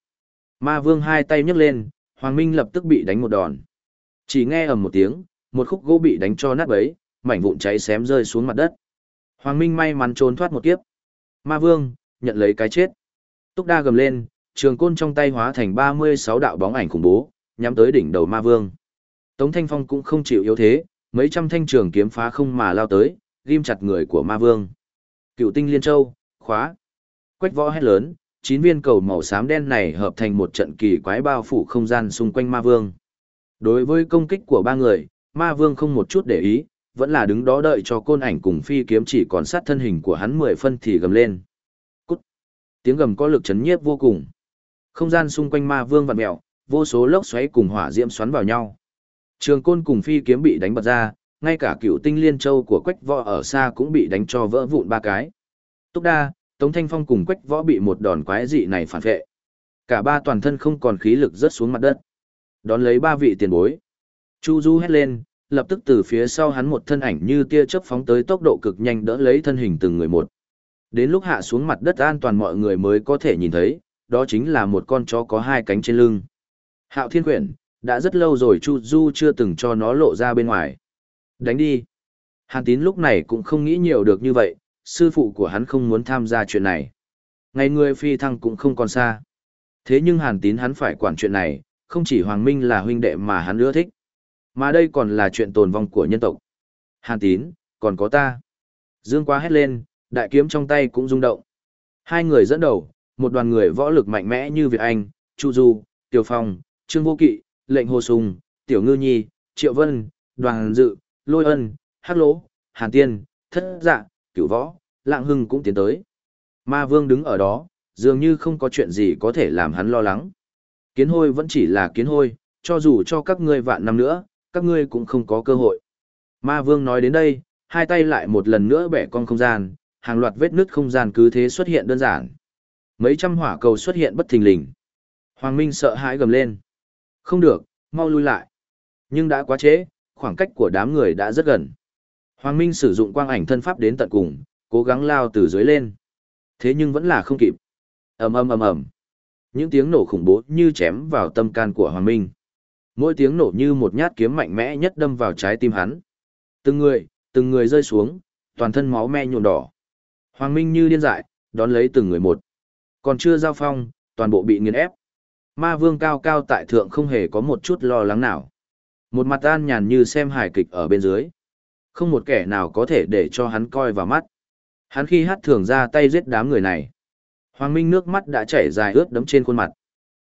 Ma vương hai tay nhấc lên, Hoàng Minh lập tức bị đánh một đòn. Chỉ nghe ầm một tiếng, một khúc gỗ bị đánh cho nát bấy, mảnh vụn cháy xém rơi xuống mặt đất. Hoàng Minh may mắn trốn thoát một kiếp. Ma vương, nhận lấy cái chết. Túc đa gầm lên, trường côn trong tay hóa thành 36 đạo bóng ảnh khủng bố, nhắm tới đỉnh đầu ma vương. Tống Thanh Phong cũng không chịu yếu thế, mấy trăm thanh trường kiếm phá không mà lao tới, ghim chặt người của ma vương. Cựu tinh liên châu, khóa. Quách võ hét lớn, chín viên cầu màu xám đen này hợp thành một trận kỳ quái bao phủ không gian xung quanh ma vương. Đối với công kích của ba người, ma vương không một chút để ý, vẫn là đứng đó đợi cho côn ảnh cùng phi kiếm chỉ còn sát thân hình của hắn mười phân thì gầm lên. Cút! Tiếng gầm có lực chấn nhiếp vô cùng. Không gian xung quanh ma vương vặn mẹo, vô số lốc xoáy cùng hỏa diễm xoắn vào nhau. Trường côn cùng phi kiếm bị đánh bật ra, ngay cả cựu tinh liên châu của quách võ ở xa cũng bị đánh cho vỡ vụn ba cái. Túc đa, Tống Thanh Phong cùng quách võ bị một đòn quái dị này phản vệ. Cả ba toàn thân không còn khí lực rớt xuống mặt đất. Đón lấy ba vị tiền bối. Chu Du hét lên, lập tức từ phía sau hắn một thân ảnh như tia chớp phóng tới tốc độ cực nhanh đỡ lấy thân hình từng người một. Đến lúc hạ xuống mặt đất an toàn mọi người mới có thể nhìn thấy, đó chính là một con chó có hai cánh trên lưng. Hạo Thiên Quyển, đã rất lâu rồi Chu Du chưa từng cho nó lộ ra bên ngoài. Đánh đi. Hàn Tín lúc này cũng không nghĩ nhiều được như vậy, sư phụ của hắn không muốn tham gia chuyện này. Ngày người phi thăng cũng không còn xa. Thế nhưng Hàn Tín hắn phải quản chuyện này, không chỉ Hoàng Minh là huynh đệ mà hắn ưa thích. Mà đây còn là chuyện tồn vong của nhân tộc. Hàn Tín, còn có ta. Dương quá hét lên, đại kiếm trong tay cũng rung động. Hai người dẫn đầu, một đoàn người võ lực mạnh mẽ như Việt Anh, Chu Du, Tiểu Phong, Trương Vô Kỵ, Lệnh Hồ Sùng, Tiểu Ngư Nhi, Triệu Vân, Đoàn Dự, Lôi Ân, Hắc Lỗ, Hàn Tiên, Thất Dạ, Cửu Võ, Lạng Hưng cũng tiến tới. Ma Vương đứng ở đó, dường như không có chuyện gì có thể làm hắn lo lắng. Kiến hôi vẫn chỉ là kiến hôi, cho dù cho các ngươi vạn năm nữa, các ngươi cũng không có cơ hội. Ma Vương nói đến đây, hai tay lại một lần nữa bẻ cong không gian, hàng loạt vết nứt không gian cứ thế xuất hiện đơn giản. Mấy trăm hỏa cầu xuất hiện bất thình lình. Hoàng Minh sợ hãi gầm lên. Không được, mau lui lại. Nhưng đã quá trễ, khoảng cách của đám người đã rất gần. Hoàng Minh sử dụng quang ảnh thân pháp đến tận cùng, cố gắng lao từ dưới lên. Thế nhưng vẫn là không kịp. ầm ầm ầm ầm. Những tiếng nổ khủng bố như chém vào tâm can của Hoàng Minh. Mỗi tiếng nổ như một nhát kiếm mạnh mẽ nhất đâm vào trái tim hắn. Từng người, từng người rơi xuống, toàn thân máu me nhuộm đỏ. Hoàng Minh như điên dại, đón lấy từng người một. Còn chưa giao phong, toàn bộ bị nghiền ép. Ma vương cao cao tại thượng không hề có một chút lo lắng nào. Một mặt an nhàn như xem hài kịch ở bên dưới. Không một kẻ nào có thể để cho hắn coi vào mắt. Hắn khi hát thường ra tay giết đám người này. Hoàng Minh nước mắt đã chảy dài ướt đấm trên khuôn mặt.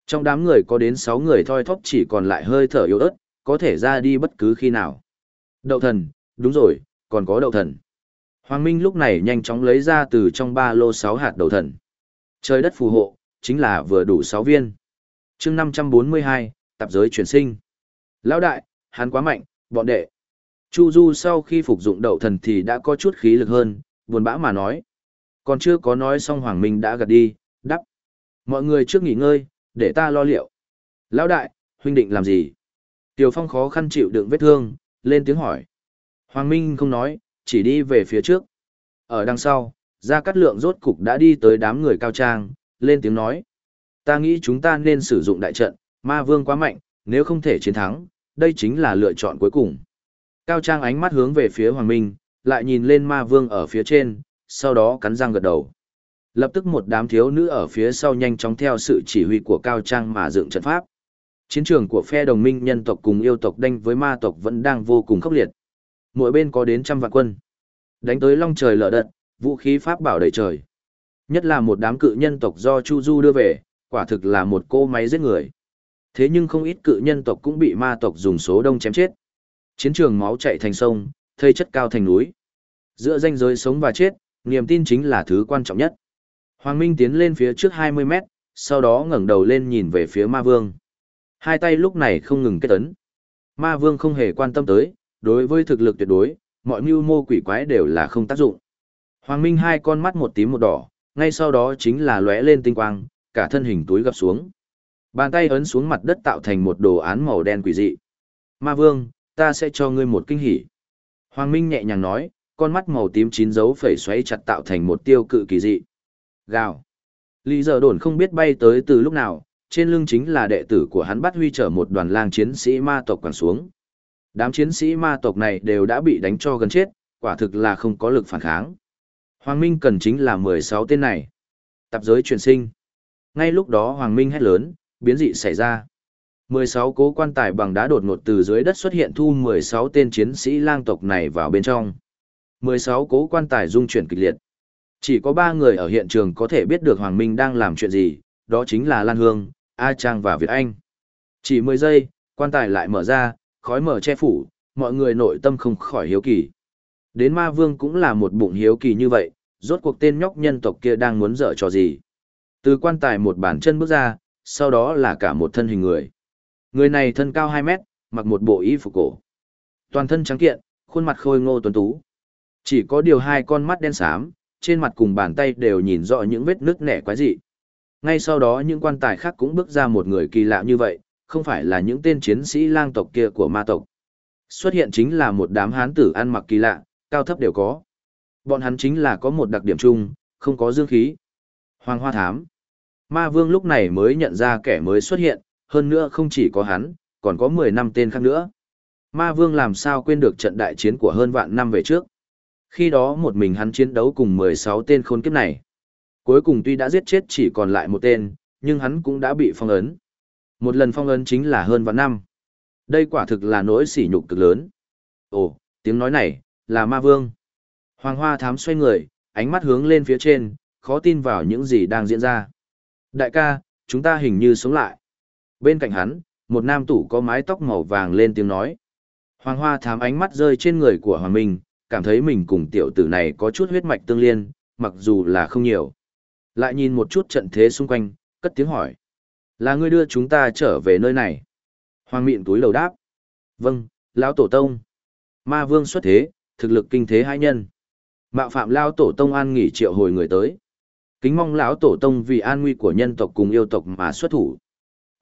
Trong đám người có đến 6 người thoi thóp chỉ còn lại hơi thở yếu ớt, có thể ra đi bất cứ khi nào. Đậu thần, đúng rồi, còn có đậu thần. Hoàng Minh lúc này nhanh chóng lấy ra từ trong ba lô 6 hạt đậu thần. Trời đất phù hộ, chính là vừa đủ 6 viên. chương 542, tạp giới chuyển sinh. Lão đại, hắn quá mạnh, bọn đệ. Chu Du sau khi phục dụng đậu thần thì đã có chút khí lực hơn, buồn bã mà nói. Còn chưa có nói xong Hoàng Minh đã gật đi, đắp. Mọi người trước nghỉ ngơi, để ta lo liệu. Lão đại, huynh định làm gì? Tiểu Phong khó khăn chịu đựng vết thương, lên tiếng hỏi. Hoàng Minh không nói, chỉ đi về phía trước. Ở đằng sau, Gia Cát Lượng rốt cục đã đi tới đám người cao trang, lên tiếng nói. Ta nghĩ chúng ta nên sử dụng đại trận, ma vương quá mạnh, nếu không thể chiến thắng, đây chính là lựa chọn cuối cùng. Cao trang ánh mắt hướng về phía Hoàng Minh, lại nhìn lên ma vương ở phía trên, sau đó cắn răng gật đầu. Lập tức một đám thiếu nữ ở phía sau nhanh chóng theo sự chỉ huy của Cao Trang mà dựng trận pháp. Chiến trường của phe đồng minh nhân tộc cùng yêu tộc đanh với ma tộc vẫn đang vô cùng khốc liệt. Mỗi bên có đến trăm vạn quân. Đánh tới long trời lở đất, vũ khí pháp bảo đầy trời. Nhất là một đám cự nhân tộc do Chu Du đưa về, quả thực là một cô máy giết người. Thế nhưng không ít cự nhân tộc cũng bị ma tộc dùng số đông chém chết. Chiến trường máu chạy thành sông, thây chất cao thành núi. Giữa danh giới sống và chết, niềm tin chính là thứ quan trọng nhất. Hoàng Minh tiến lên phía trước 20 mét, sau đó ngẩng đầu lên nhìn về phía ma vương. Hai tay lúc này không ngừng kết ấn. Ma vương không hề quan tâm tới, đối với thực lực tuyệt đối, mọi mưu mô quỷ quái đều là không tác dụng. Hoàng Minh hai con mắt một tím một đỏ, ngay sau đó chính là lóe lên tinh quang, cả thân hình túi gập xuống. Bàn tay ấn xuống mặt đất tạo thành một đồ án màu đen quỷ dị. Ma vương, ta sẽ cho ngươi một kinh hỉ. Hoàng Minh nhẹ nhàng nói, con mắt màu tím chín dấu phẩy xoáy chặt tạo thành một tiêu cự kỳ dị. Gào. Lý giờ đồn không biết bay tới từ lúc nào, trên lưng chính là đệ tử của hắn bắt huy trở một đoàn lang chiến sĩ ma tộc quẳng xuống. Đám chiến sĩ ma tộc này đều đã bị đánh cho gần chết, quả thực là không có lực phản kháng. Hoàng Minh cần chính là 16 tên này. Tạp giới truyền sinh. Ngay lúc đó Hoàng Minh hét lớn, biến dị xảy ra. 16 cố quan tài bằng đá đột ngột từ dưới đất xuất hiện thu 16 tên chiến sĩ lang tộc này vào bên trong. 16 cố quan tài dung chuyển kịch liệt. Chỉ có 3 người ở hiện trường có thể biết được Hoàng Minh đang làm chuyện gì, đó chính là Lan Hương, A Trang và Việt Anh. Chỉ 10 giây, quan tài lại mở ra, khói mở che phủ, mọi người nội tâm không khỏi hiếu kỳ. Đến ma vương cũng là một bụng hiếu kỳ như vậy, rốt cuộc tên nhóc nhân tộc kia đang muốn dở trò gì. Từ quan tài một bàn chân bước ra, sau đó là cả một thân hình người. Người này thân cao 2 mét, mặc một bộ y phục cổ. Toàn thân trắng kiện, khuôn mặt khôi ngô tuấn tú. Chỉ có điều hai con mắt đen xám, trên mặt cùng bàn tay đều nhìn rõ những vết nước nẻ quái dị. Ngay sau đó những quan tài khác cũng bước ra một người kỳ lạ như vậy, không phải là những tên chiến sĩ lang tộc kia của ma tộc. Xuất hiện chính là một đám hán tử ăn mặc kỳ lạ, cao thấp đều có. Bọn hắn chính là có một đặc điểm chung, không có dương khí. Hoàng Hoa Thám. Ma Vương lúc này mới nhận ra kẻ mới xuất hiện, hơn nữa không chỉ có hắn, còn có 10 năm tên khác nữa. Ma Vương làm sao quên được trận đại chiến của hơn vạn năm về trước. Khi đó một mình hắn chiến đấu cùng 16 tên khốn kiếp này. Cuối cùng tuy đã giết chết chỉ còn lại một tên, nhưng hắn cũng đã bị phong ấn. Một lần phong ấn chính là hơn vạn năm. Đây quả thực là nỗi sỉ nhục cực lớn. Ồ, tiếng nói này, là ma vương. Hoàng hoa thám xoay người, ánh mắt hướng lên phía trên, khó tin vào những gì đang diễn ra. Đại ca, chúng ta hình như sống lại. Bên cạnh hắn, một nam tủ có mái tóc màu vàng lên tiếng nói. Hoàng hoa thám ánh mắt rơi trên người của Hoàng Minh, cảm thấy mình cùng tiểu tử này có chút huyết mạch tương liên, mặc dù là không nhiều. Lại nhìn một chút trận thế xung quanh, cất tiếng hỏi. Là ngươi đưa chúng ta trở về nơi này. Hoàng Mịn túi lầu đáp. Vâng, lão tổ tông. Ma vương xuất thế, thực lực kinh thế hai nhân. Mạo phạm lao tổ tông an nghỉ triệu hồi người tới. Kính mong lão tổ tông vì an nguy của nhân tộc cùng yêu tộc mà xuất thủ.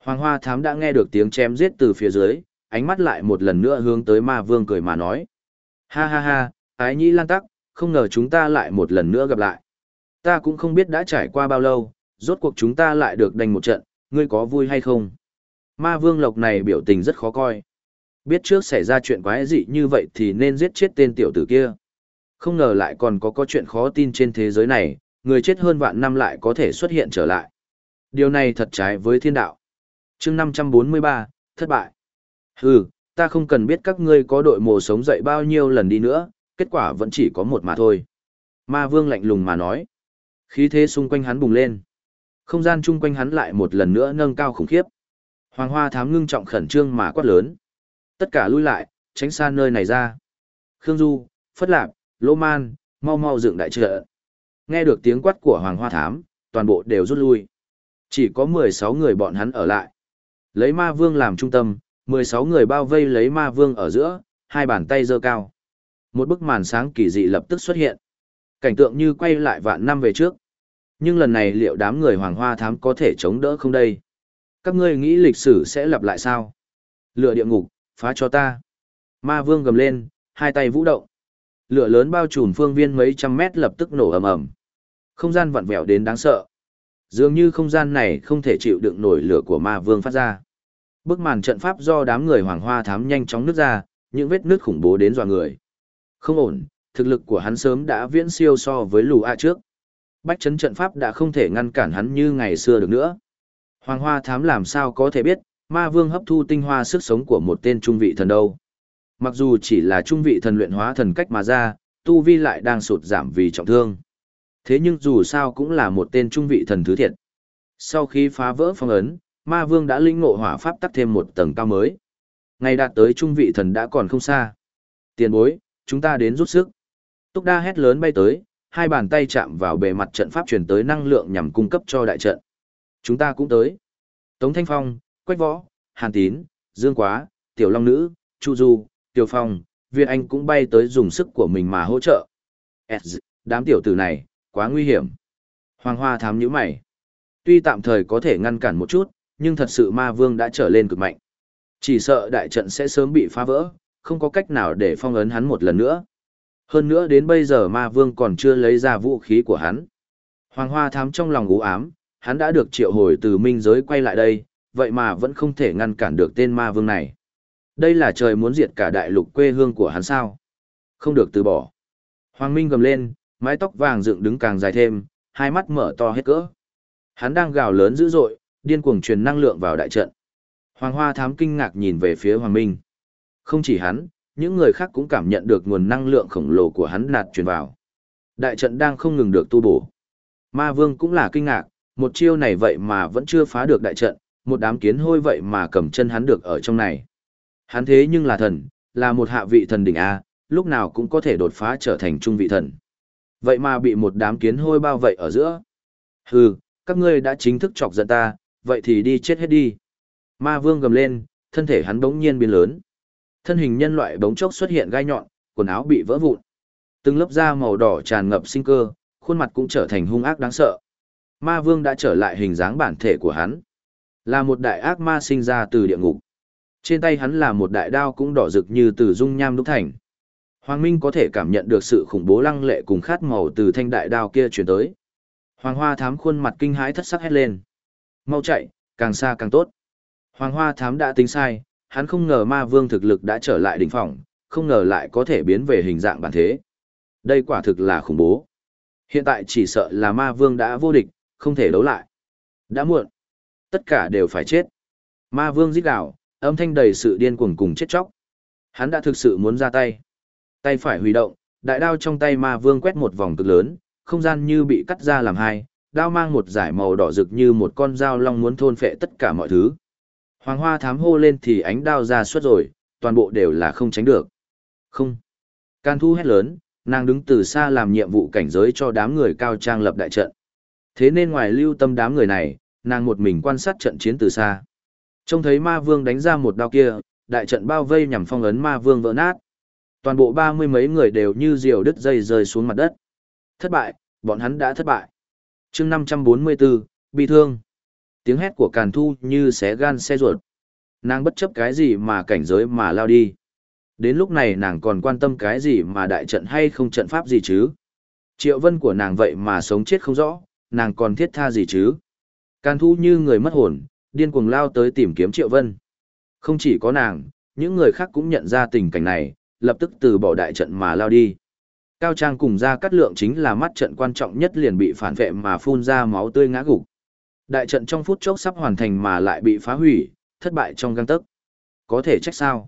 Hoàng Hoa Thám đã nghe được tiếng chém giết từ phía dưới, ánh mắt lại một lần nữa hướng tới ma vương cười mà nói. Ha ha ha, ái nhĩ lan tắc, không ngờ chúng ta lại một lần nữa gặp lại. Ta cũng không biết đã trải qua bao lâu, rốt cuộc chúng ta lại được đánh một trận, ngươi có vui hay không? Ma vương lộc này biểu tình rất khó coi. Biết trước xảy ra chuyện quái dị như vậy thì nên giết chết tên tiểu tử kia. Không ngờ lại còn có có chuyện khó tin trên thế giới này, người chết hơn vạn năm lại có thể xuất hiện trở lại. Điều này thật trái với thiên đạo. chương 543, thất bại. Hừ, ta không cần biết các ngươi có đội mồ sống dậy bao nhiêu lần đi nữa, kết quả vẫn chỉ có một mà thôi. Ma vương lạnh lùng mà nói. Khí thế xung quanh hắn bùng lên. Không gian chung quanh hắn lại một lần nữa nâng cao khủng khiếp. Hoàng hoa thám ngưng trọng khẩn trương mà quát lớn. Tất cả lui lại, tránh xa nơi này ra. Khương Du, Phất Lạp, Lô Man, mau mau dựng đại trợ. Nghe được tiếng quát của Hoàng Hoa Thám, toàn bộ đều rút lui. Chỉ có 16 người bọn hắn ở lại. Lấy ma vương làm trung tâm, 16 người bao vây lấy ma vương ở giữa, hai bàn tay giơ cao. Một bức màn sáng kỳ dị lập tức xuất hiện. Cảnh tượng như quay lại vạn năm về trước. Nhưng lần này liệu đám người Hoàng Hoa Thám có thể chống đỡ không đây? Các ngươi nghĩ lịch sử sẽ lặp lại sao? Lửa địa ngục, phá cho ta. Ma vương gầm lên, hai tay vũ động. Lửa lớn bao trùm phương viên mấy trăm mét lập tức nổ ầm ầm. Không gian vặn vẹo đến đáng sợ. Dường như không gian này không thể chịu đựng nổi lửa của ma vương phát ra. Bức màn trận pháp do đám người hoàng hoa thám nhanh chóng nứt ra, những vết nứt khủng bố đến dọa người. Không ổn, thực lực của hắn sớm đã viễn siêu so với lù a trước. Bách chấn trận pháp đã không thể ngăn cản hắn như ngày xưa được nữa. Hoàng hoa thám làm sao có thể biết, ma vương hấp thu tinh hoa sức sống của một tên trung vị thần đâu. Mặc dù chỉ là trung vị thần luyện hóa thần cách mà ra, tu vi lại đang sụt giảm vì trọng thương. Thế nhưng dù sao cũng là một tên trung vị thần thứ thiệt. Sau khi phá vỡ phong ấn, ma vương đã linh ngộ hỏa pháp tắt thêm một tầng cao mới. Ngày đạt tới trung vị thần đã còn không xa. Tiền bối, chúng ta đến rút sức. Túc đa hét lớn bay tới, hai bàn tay chạm vào bề mặt trận pháp truyền tới năng lượng nhằm cung cấp cho đại trận. Chúng ta cũng tới. Tống Thanh Phong, Quách Võ, Hàn Tín, Dương Quá, Tiểu Long Nữ, Chu Du, Tiểu Phong, Việt Anh cũng bay tới dùng sức của mình mà hỗ trợ. Đám tiểu tử này, quá nguy hiểm. Hoàng Hoa thám nhíu mày. Tuy tạm thời có thể ngăn cản một chút, nhưng thật sự ma vương đã trở lên cực mạnh. Chỉ sợ đại trận sẽ sớm bị phá vỡ, không có cách nào để phong ấn hắn một lần nữa. Hơn nữa đến bây giờ ma vương còn chưa lấy ra vũ khí của hắn. Hoàng Hoa thám trong lòng u ám, hắn đã được triệu hồi từ minh giới quay lại đây, vậy mà vẫn không thể ngăn cản được tên ma vương này. Đây là trời muốn diệt cả đại lục quê hương của hắn sao. Không được từ bỏ. Hoàng Minh gầm lên, mái tóc vàng dựng đứng càng dài thêm, hai mắt mở to hết cỡ. Hắn đang gào lớn dữ dội, điên cuồng truyền năng lượng vào đại trận. Hoàng Hoa thám kinh ngạc nhìn về phía Hoàng Minh. Không chỉ hắn, những người khác cũng cảm nhận được nguồn năng lượng khổng lồ của hắn nạt truyền vào. Đại trận đang không ngừng được tu bổ. Ma Vương cũng là kinh ngạc, một chiêu này vậy mà vẫn chưa phá được đại trận, một đám kiến hôi vậy mà cầm chân hắn được ở trong này. Hắn thế nhưng là thần, là một hạ vị thần đỉnh A, lúc nào cũng có thể đột phá trở thành trung vị thần. Vậy mà bị một đám kiến hôi bao vây ở giữa. Hừ, các ngươi đã chính thức chọc giận ta, vậy thì đi chết hết đi. Ma vương gầm lên, thân thể hắn bỗng nhiên biến lớn. Thân hình nhân loại bỗng chốc xuất hiện gai nhọn, quần áo bị vỡ vụn. Từng lớp da màu đỏ tràn ngập sinh cơ, khuôn mặt cũng trở thành hung ác đáng sợ. Ma vương đã trở lại hình dáng bản thể của hắn. Là một đại ác ma sinh ra từ địa ngục. Trên tay hắn là một đại đao cũng đỏ rực như từ dung nham đúc thành. Hoàng Minh có thể cảm nhận được sự khủng bố lăng lệ cùng khát màu từ thanh đại đao kia truyền tới. Hoàng Hoa Thám khuôn mặt kinh hãi thất sắc hét lên. Mau chạy, càng xa càng tốt. Hoàng Hoa Thám đã tính sai, hắn không ngờ ma vương thực lực đã trở lại đỉnh phòng, không ngờ lại có thể biến về hình dạng bản thế. Đây quả thực là khủng bố. Hiện tại chỉ sợ là ma vương đã vô địch, không thể đấu lại. Đã muộn. Tất cả đều phải chết. Ma vương giết gào, âm thanh đầy sự điên cuồng cùng chết chóc. Hắn đã thực sự muốn ra tay. Tay phải huy động, đại đao trong tay ma vương quét một vòng cực lớn, không gian như bị cắt ra làm hai, đao mang một giải màu đỏ rực như một con dao long muốn thôn phệ tất cả mọi thứ. Hoàng hoa thám hô lên thì ánh đao ra suốt rồi, toàn bộ đều là không tránh được. Không. Can thu hét lớn, nàng đứng từ xa làm nhiệm vụ cảnh giới cho đám người cao trang lập đại trận. Thế nên ngoài lưu tâm đám người này, nàng một mình quan sát trận chiến từ xa. Trông thấy ma vương đánh ra một đao kia, đại trận bao vây nhằm phong ấn ma vương vỡ nát. Toàn bộ ba mươi mấy người đều như diều đứt dây rơi xuống mặt đất. Thất bại, bọn hắn đã thất bại. chương 544, bị thương. Tiếng hét của Càn Thu như xé gan xe ruột. Nàng bất chấp cái gì mà cảnh giới mà lao đi. Đến lúc này nàng còn quan tâm cái gì mà đại trận hay không trận pháp gì chứ. Triệu vân của nàng vậy mà sống chết không rõ, nàng còn thiết tha gì chứ. Càn Thu như người mất hồn, điên cuồng lao tới tìm kiếm Triệu Vân. Không chỉ có nàng, những người khác cũng nhận ra tình cảnh này, lập tức từ bỏ đại trận mà lao đi. Cao Trang cùng ra cắt lượng chính là mắt trận quan trọng nhất liền bị phản vệ mà phun ra máu tươi ngã gục. Đại trận trong phút chốc sắp hoàn thành mà lại bị phá hủy, thất bại trong găng tấc. Có thể trách sao?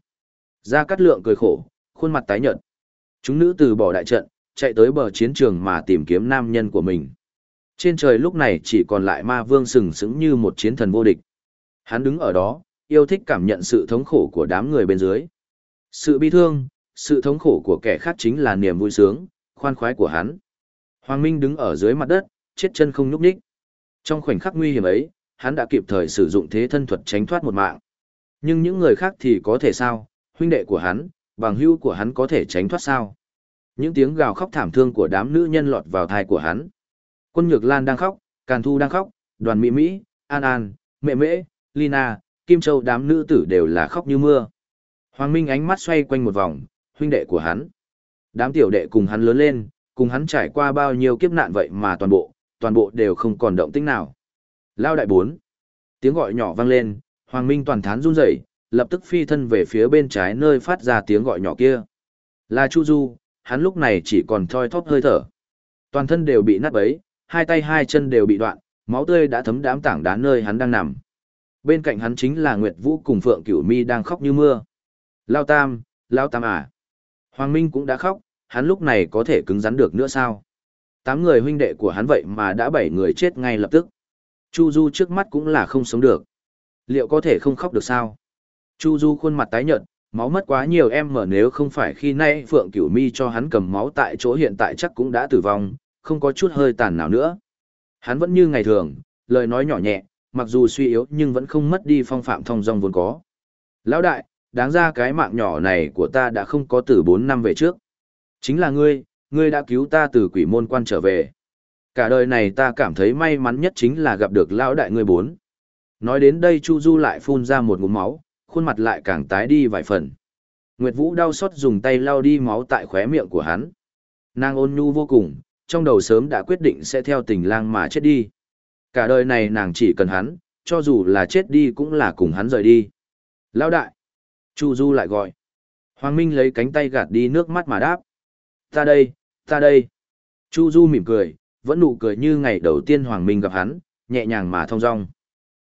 Ra cắt lượng cười khổ, khuôn mặt tái nhợt. Chúng nữ từ bỏ đại trận, chạy tới bờ chiến trường mà tìm kiếm nam nhân của mình. Trên trời lúc này chỉ còn lại ma vương sừng sững như một chiến thần vô địch. Hắn đứng ở đó, yêu thích cảm nhận sự thống khổ của đám người bên dưới. Sự bi thương, sự thống khổ của kẻ khác chính là niềm vui sướng, khoan khoái của hắn. Hoàng Minh đứng ở dưới mặt đất, chết chân không nhúc nhích. Trong khoảnh khắc nguy hiểm ấy, hắn đã kịp thời sử dụng thế thân thuật tránh thoát một mạng. Nhưng những người khác thì có thể sao, huynh đệ của hắn, bằng hữu của hắn có thể tránh thoát sao? Những tiếng gào khóc thảm thương của đám nữ nhân lọt vào thai của hắn. Quân Nhược Lan đang khóc, Càn Thu đang khóc, Đoàn Mỹ Mỹ, An An, Mẹ Mễ, Lina, Kim Châu đám nữ tử đều là khóc như mưa. Hoàng Minh ánh mắt xoay quanh một vòng, huynh đệ của hắn. Đám tiểu đệ cùng hắn lớn lên, cùng hắn trải qua bao nhiêu kiếp nạn vậy mà toàn bộ, toàn bộ đều không còn động tĩnh nào. Lao đại bốn. Tiếng gọi nhỏ vang lên, Hoàng Minh toàn thán run rẩy, lập tức phi thân về phía bên trái nơi phát ra tiếng gọi nhỏ kia. Là Chu Du, hắn lúc này chỉ còn thoi thóp hơi thở. Toàn thân đều bị nát bấy, hai tay hai chân đều bị đoạn, máu tươi đã thấm đám tảng đá nơi hắn đang nằm. Bên cạnh hắn chính là Nguyệt Vũ cùng Phượng Cửu Mi đang khóc như mưa. Lao Tam, Lao Tam à. Hoàng Minh cũng đã khóc, hắn lúc này có thể cứng rắn được nữa sao? Tám người huynh đệ của hắn vậy mà đã bảy người chết ngay lập tức. Chu Du trước mắt cũng là không sống được. Liệu có thể không khóc được sao? Chu Du khuôn mặt tái nhợt, máu mất quá nhiều em mở nếu không phải khi nay Phượng Cửu Mi cho hắn cầm máu tại chỗ hiện tại chắc cũng đã tử vong, không có chút hơi tàn nào nữa. Hắn vẫn như ngày thường, lời nói nhỏ nhẹ, mặc dù suy yếu nhưng vẫn không mất đi phong phạm thông dong vốn có. Lão đại, đáng ra cái mạng nhỏ này của ta đã không có từ 4 năm về trước. Chính là ngươi, ngươi đã cứu ta từ quỷ môn quan trở về. Cả đời này ta cảm thấy may mắn nhất chính là gặp được lão đại ngươi bốn. Nói đến đây Chu Du lại phun ra một ngụm máu, khuôn mặt lại càng tái đi vài phần. Nguyệt Vũ đau xót dùng tay lau đi máu tại khóe miệng của hắn. Nàng ôn nhu vô cùng, trong đầu sớm đã quyết định sẽ theo tình lang mà chết đi. Cả đời này nàng chỉ cần hắn, cho dù là chết đi cũng là cùng hắn rời đi. Lão đại! Chu Du lại gọi. Hoàng Minh lấy cánh tay gạt đi nước mắt mà đáp. Ta đây, ta đây. Chu Du mỉm cười, vẫn nụ cười như ngày đầu tiên Hoàng Minh gặp hắn, nhẹ nhàng mà thong dong.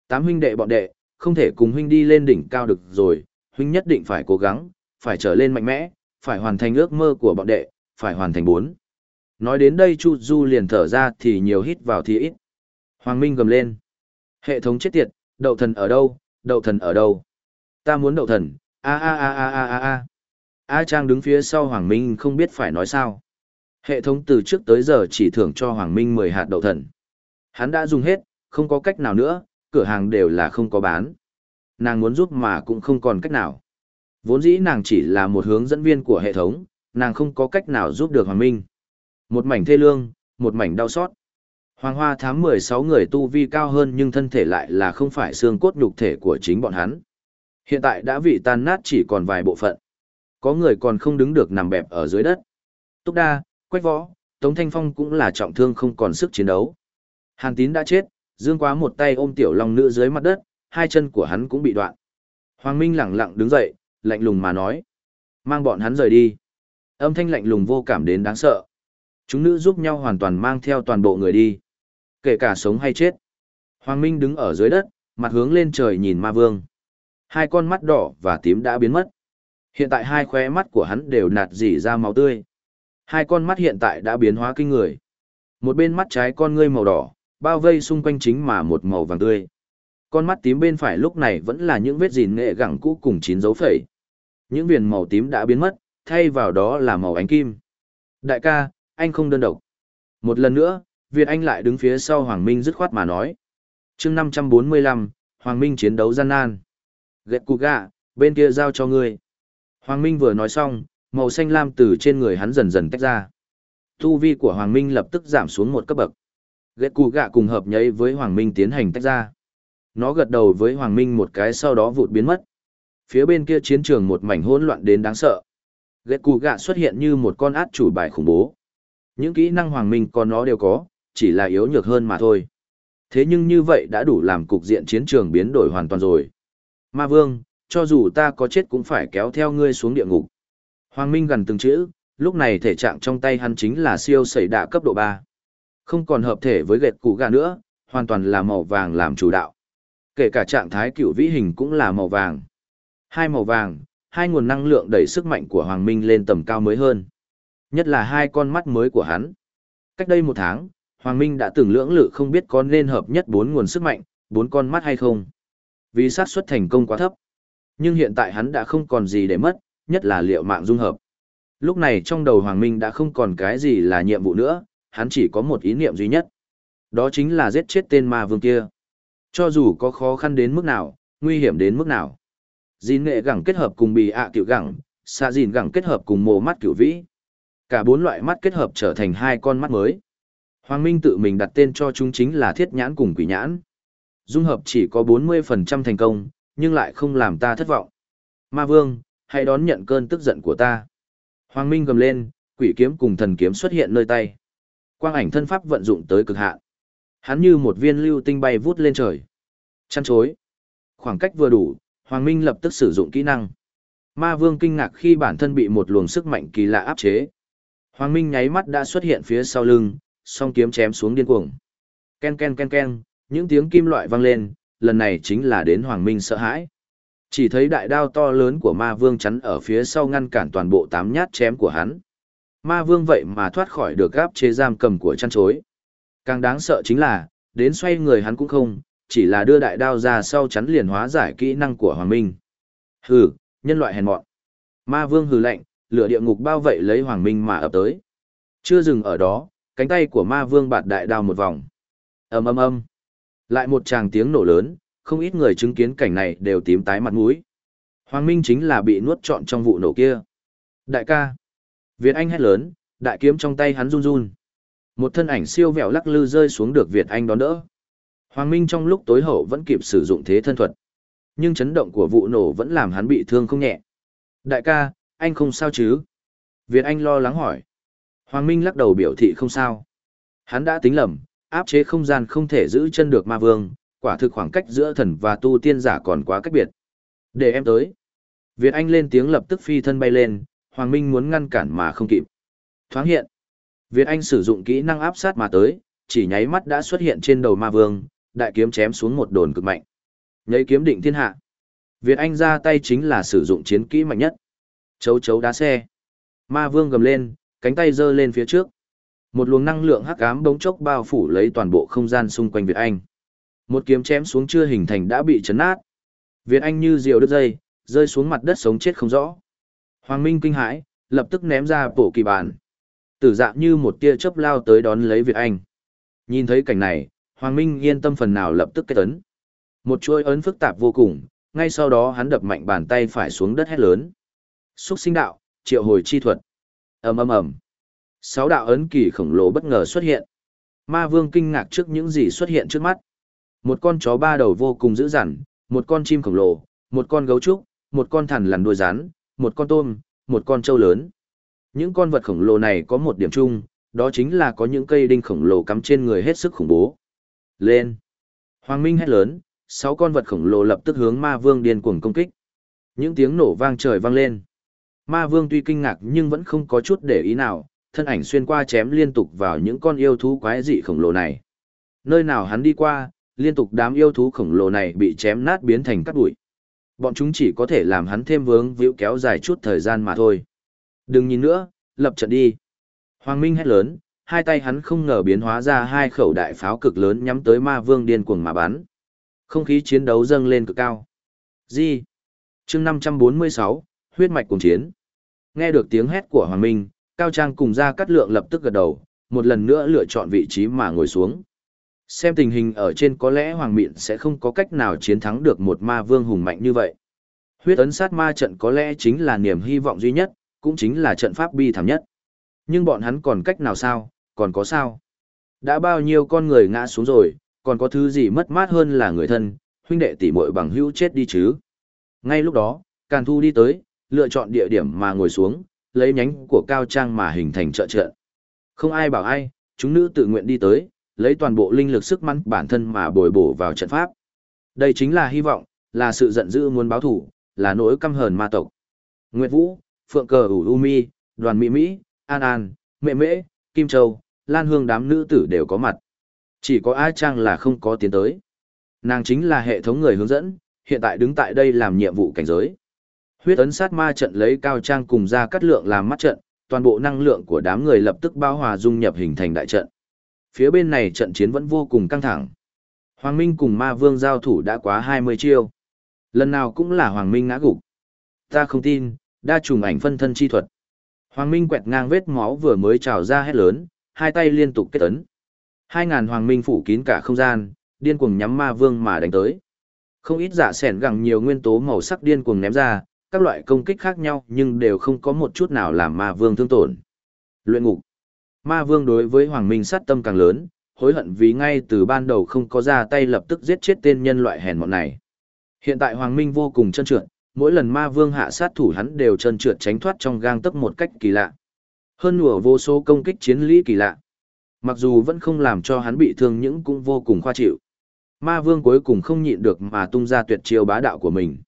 Tám huynh đệ bọn đệ, không thể cùng huynh đi lên đỉnh cao được rồi, huynh nhất định phải cố gắng, phải trở lên mạnh mẽ, phải hoàn thành ước mơ của bọn đệ, phải hoàn thành bốn. Nói đến đây Chu Du liền thở ra thì nhiều hít vào thì ít. Hoàng Minh gầm lên. Hệ thống chết tiệt, đậu thần ở đâu, đậu thần ở đâu? Ta muốn đậu thần, a a a a a a a. A Trang đứng phía sau Hoàng Minh không biết phải nói sao. Hệ thống từ trước tới giờ chỉ thưởng cho Hoàng Minh 10 hạt đậu thần. Hắn đã dùng hết, không có cách nào nữa, cửa hàng đều là không có bán. Nàng muốn giúp mà cũng không còn cách nào. Vốn dĩ nàng chỉ là một hướng dẫn viên của hệ thống, nàng không có cách nào giúp được Hoàng Minh. Một mảnh thê lương, một mảnh đau xót. Hoàng Hoa thám 16 người tu vi cao hơn nhưng thân thể lại là không phải xương cốt nhục thể của chính bọn hắn. Hiện tại đã bị tan nát chỉ còn vài bộ phận. Có người còn không đứng được nằm bẹp ở dưới đất. Túc Đa, Quách Võ, Tống Thanh Phong cũng là trọng thương không còn sức chiến đấu. Hàn Tín đã chết, Dương Quá một tay ôm tiểu long nữ dưới mặt đất, hai chân của hắn cũng bị đoạn. Hoàng Minh lẳng lặng đứng dậy, lạnh lùng mà nói. Mang bọn hắn rời đi. Âm thanh lạnh lùng vô cảm đến đáng sợ. Chúng nữ giúp nhau hoàn toàn mang theo toàn bộ người đi. Kể cả sống hay chết. Hoàng Minh đứng ở dưới đất, mặt hướng lên trời nhìn ma vương. Hai con mắt đỏ và tím đã biến mất. Hiện tại hai khóe mắt của hắn đều nạt dỉ ra máu tươi. Hai con mắt hiện tại đã biến hóa kinh người. Một bên mắt trái con ngươi màu đỏ, bao vây xung quanh chính mà một màu vàng tươi. Con mắt tím bên phải lúc này vẫn là những vết dìn nghệ gẳng cũ cùng chín dấu phẩy. Những viền màu tím đã biến mất, thay vào đó là màu ánh kim. Đại ca, anh không đơn độc. Một lần nữa, Việt Anh lại đứng phía sau Hoàng Minh dứt khoát mà nói. chương 545, Hoàng Minh chiến đấu gian nan. Gẹt cụ gạ, bên kia giao cho ngươi. Hoàng Minh vừa nói xong, Màu xanh lam từ trên người hắn dần dần tách ra. Tu vi của Hoàng Minh lập tức giảm xuống một cấp bậc. Ghét cù gạ cùng hợp nháy với Hoàng Minh tiến hành tách ra. Nó gật đầu với Hoàng Minh một cái sau đó vụt biến mất. Phía bên kia chiến trường một mảnh hỗn loạn đến đáng sợ. Ghét cù gạ xuất hiện như một con át chủ bài khủng bố. Những kỹ năng Hoàng Minh còn nó đều có, chỉ là yếu nhược hơn mà thôi. Thế nhưng như vậy đã đủ làm cục diện chiến trường biến đổi hoàn toàn rồi. Ma Vương, cho dù ta có chết cũng phải kéo theo ngươi xuống địa ngục. Hoàng Minh gần từng chữ, lúc này thể trạng trong tay hắn chính là siêu sẩy đạ cấp độ 3. Không còn hợp thể với gệt củ gà nữa, hoàn toàn là màu vàng làm chủ đạo. Kể cả trạng thái cựu vĩ hình cũng là màu vàng. Hai màu vàng, hai nguồn năng lượng đẩy sức mạnh của Hoàng Minh lên tầm cao mới hơn. Nhất là hai con mắt mới của hắn. Cách đây một tháng, Hoàng Minh đã từng lưỡng lự không biết có nên hợp nhất bốn nguồn sức mạnh, bốn con mắt hay không. Vì xác suất thành công quá thấp. Nhưng hiện tại hắn đã không còn gì để mất, nhất là liệu mạng dung hợp. Lúc này trong đầu Hoàng Minh đã không còn cái gì là nhiệm vụ nữa, hắn chỉ có một ý niệm duy nhất. Đó chính là giết chết tên ma vương kia. Cho dù có khó khăn đến mức nào, nguy hiểm đến mức nào. Dìn nghệ gẳng kết hợp cùng bì ạ à cựu gẳng, xạ dìn gẳng kết hợp cùng mồ mắt cựu vĩ. Cả bốn loại mắt kết hợp trở thành hai con mắt mới. Hoàng Minh tự mình đặt tên cho chúng chính là thiết nhãn cùng quỷ nhãn. Dung hợp chỉ có 40% thành công, nhưng lại không làm ta thất vọng. Ma Vương, hãy đón nhận cơn tức giận của ta. Hoàng Minh gầm lên, quỷ kiếm cùng thần kiếm xuất hiện nơi tay. Quang ảnh thân pháp vận dụng tới cực hạn. Hắn như một viên lưu tinh bay vút lên trời. Chăn chối. Khoảng cách vừa đủ, Hoàng Minh lập tức sử dụng kỹ năng. Ma Vương kinh ngạc khi bản thân bị một luồng sức mạnh kỳ lạ áp chế. Hoàng Minh nháy mắt đã xuất hiện phía sau lưng, song kiếm chém xuống điên cuồng. Ken ken ken ken, những tiếng kim loại vang lên, lần này chính là đến Hoàng Minh sợ hãi. Chỉ thấy đại đao to lớn của ma vương chắn ở phía sau ngăn cản toàn bộ tám nhát chém của hắn. Ma vương vậy mà thoát khỏi được gáp chế giam cầm của chăn chối. Càng đáng sợ chính là, đến xoay người hắn cũng không, chỉ là đưa đại đao ra sau chắn liền hóa giải kỹ năng của Hoàng Minh. Hừ, nhân loại hèn mọn. Ma vương hừ lạnh, lửa địa ngục bao vây lấy Hoàng Minh mà ập tới. Chưa dừng ở đó, cánh tay của ma vương bạt đại đao một vòng. ầm ầm ầm, lại một tràng tiếng nổ lớn, không ít người chứng kiến cảnh này đều tím tái mặt mũi. Hoàng Minh chính là bị nuốt trọn trong vụ nổ kia. Đại ca. Việt Anh hét lớn, đại kiếm trong tay hắn run run. Một thân ảnh siêu vẹo lắc lư rơi xuống được Việt Anh đón đỡ. Hoàng Minh trong lúc tối hậu vẫn kịp sử dụng thế thân thuật. Nhưng chấn động của vụ nổ vẫn làm hắn bị thương không nhẹ. Đại ca, anh không sao chứ? Việt Anh lo lắng hỏi. Hoàng Minh lắc đầu biểu thị không sao. Hắn đã tính lầm, áp chế không gian không thể giữ chân được ma vương, quả thực khoảng cách giữa thần và tu tiên giả còn quá cách biệt. Để em tới. Việt Anh lên tiếng lập tức phi thân bay lên, Hoàng Minh muốn ngăn cản mà không kịp. Thoáng hiện. Việt Anh sử dụng kỹ năng áp sát mà tới, chỉ nháy mắt đã xuất hiện trên đầu ma vương, đại kiếm chém xuống một đồn cực mạnh. Nháy kiếm định thiên hạ. Việt Anh ra tay chính là sử dụng chiến kỹ mạnh nhất. Chấu chấu đá xe. Ma vương gầm lên, cánh tay giơ lên phía trước. Một luồng năng lượng hắc ám bỗng chốc bao phủ lấy toàn bộ không gian xung quanh Việt Anh. Một kiếm chém xuống chưa hình thành đã bị chấn nát. Việt Anh như diều đứt dây, rơi xuống mặt đất sống chết không rõ. Hoàng Minh kinh hãi, lập tức ném ra bộ kỳ bản. Tử dạng như một tia chớp lao tới đón lấy Việt Anh. Nhìn thấy cảnh này, Hoàng Minh yên tâm phần nào lập tức kết ấn. Một chuỗi ấn phức tạp vô cùng, ngay sau đó hắn đập mạnh bàn tay phải xuống đất hét lớn. Xúc sinh đạo, triệu hồi chi thuật. ầm ầm ầm. Sáu đạo ấn kỳ khổng lồ bất ngờ xuất hiện. Ma Vương kinh ngạc trước những gì xuất hiện trước mắt. Một con chó ba đầu vô cùng dữ dằn, một con chim khổng lồ, một con gấu trúc, một con thằn lằn đuôi rắn, một con tôm, một con trâu lớn. Những con vật khổng lồ này có một điểm chung, đó chính là có những cây đinh khổng lồ cắm trên người hết sức khủng bố. Lên! Hoàng Minh hét lớn, sáu con vật khổng lồ lập tức hướng ma vương điên cuồng công kích. Những tiếng nổ vang trời vang lên. Ma vương tuy kinh ngạc nhưng vẫn không có chút để ý nào, thân ảnh xuyên qua chém liên tục vào những con yêu thú quái dị khổng lồ này. Nơi nào hắn đi qua, liên tục đám yêu thú khổng lồ này bị chém nát biến thành cát bụi. Bọn chúng chỉ có thể làm hắn thêm vướng víu kéo dài chút thời gian mà thôi. Đừng nhìn nữa, lập trận đi. Hoàng Minh hét lớn, hai tay hắn không ngờ biến hóa ra hai khẩu đại pháo cực lớn nhắm tới ma vương điên cuồng mà bắn. Không khí chiến đấu dâng lên cực cao. Gì? chương 546, huyết mạch cùng chiến. Nghe được tiếng hét của Hoàng Minh, Cao Trang cùng ra cắt lượng lập tức gật đầu, một lần nữa lựa chọn vị trí mà ngồi xuống. Xem tình hình ở trên có lẽ Hoàng Mịn sẽ không có cách nào chiến thắng được một ma vương hùng mạnh như vậy. Huyết ấn sát ma trận có lẽ chính là niềm hy vọng duy nhất, cũng chính là trận pháp bi thảm nhất. Nhưng bọn hắn còn cách nào sao, còn có sao? Đã bao nhiêu con người ngã xuống rồi, còn có thứ gì mất mát hơn là người thân, huynh đệ tỷ muội bằng hữu chết đi chứ? Ngay lúc đó, Càn Thu đi tới, lựa chọn địa điểm mà ngồi xuống, lấy nhánh của cao trang mà hình thành trợ trợ. Không ai bảo ai, chúng nữ tự nguyện đi tới, lấy toàn bộ linh lực sức mạnh bản thân mà bồi bổ vào trận pháp. Đây chính là hy vọng, là sự giận dữ muốn báo thủ, là nỗi căm hờn ma tộc. Nguyệt Vũ, Phượng Cờ ủ U Mi, Đoàn Mỹ Mỹ, An An, Mẹ Mễ, Kim Châu, Lan Hương đám nữ tử đều có mặt. Chỉ có A Trang là không có tiến tới. Nàng chính là hệ thống người hướng dẫn, hiện tại đứng tại đây làm nhiệm vụ cảnh giới. Huyết ấn sát ma trận lấy cao trang cùng ra cắt lượng làm mắt trận, toàn bộ năng lượng của đám người lập tức bao hòa dung nhập hình thành đại trận. Phía bên này trận chiến vẫn vô cùng căng thẳng. Hoàng Minh cùng ma vương giao thủ đã quá 20 chiêu. Lần nào cũng là Hoàng Minh ngã gục. Ta không tin, đa trùng ảnh phân thân chi thuật. Hoàng Minh quẹt ngang vết máu vừa mới trào ra hét lớn, hai tay liên tục kết ấn. Hai ngàn Hoàng Minh phủ kín cả không gian, điên cuồng nhắm ma vương mà đánh tới. Không ít giả sẻn gẳng nhiều nguyên tố màu sắc điên cuồng ném ra, các loại công kích khác nhau nhưng đều không có một chút nào làm ma vương thương tổn. Luyện ngục. Ma vương đối với Hoàng Minh sát tâm càng lớn, hối hận vì ngay từ ban đầu không có ra tay lập tức giết chết tên nhân loại hèn mọn này. Hiện tại Hoàng Minh vô cùng chân trượt, mỗi lần ma vương hạ sát thủ hắn đều chân trượt tránh thoát trong gang tấc một cách kỳ lạ. Hơn nửa vô số công kích chiến lý kỳ lạ. Mặc dù vẫn không làm cho hắn bị thương những cũng vô cùng khoa chịu. Ma vương cuối cùng không nhịn được mà tung ra tuyệt chiêu bá đạo của mình.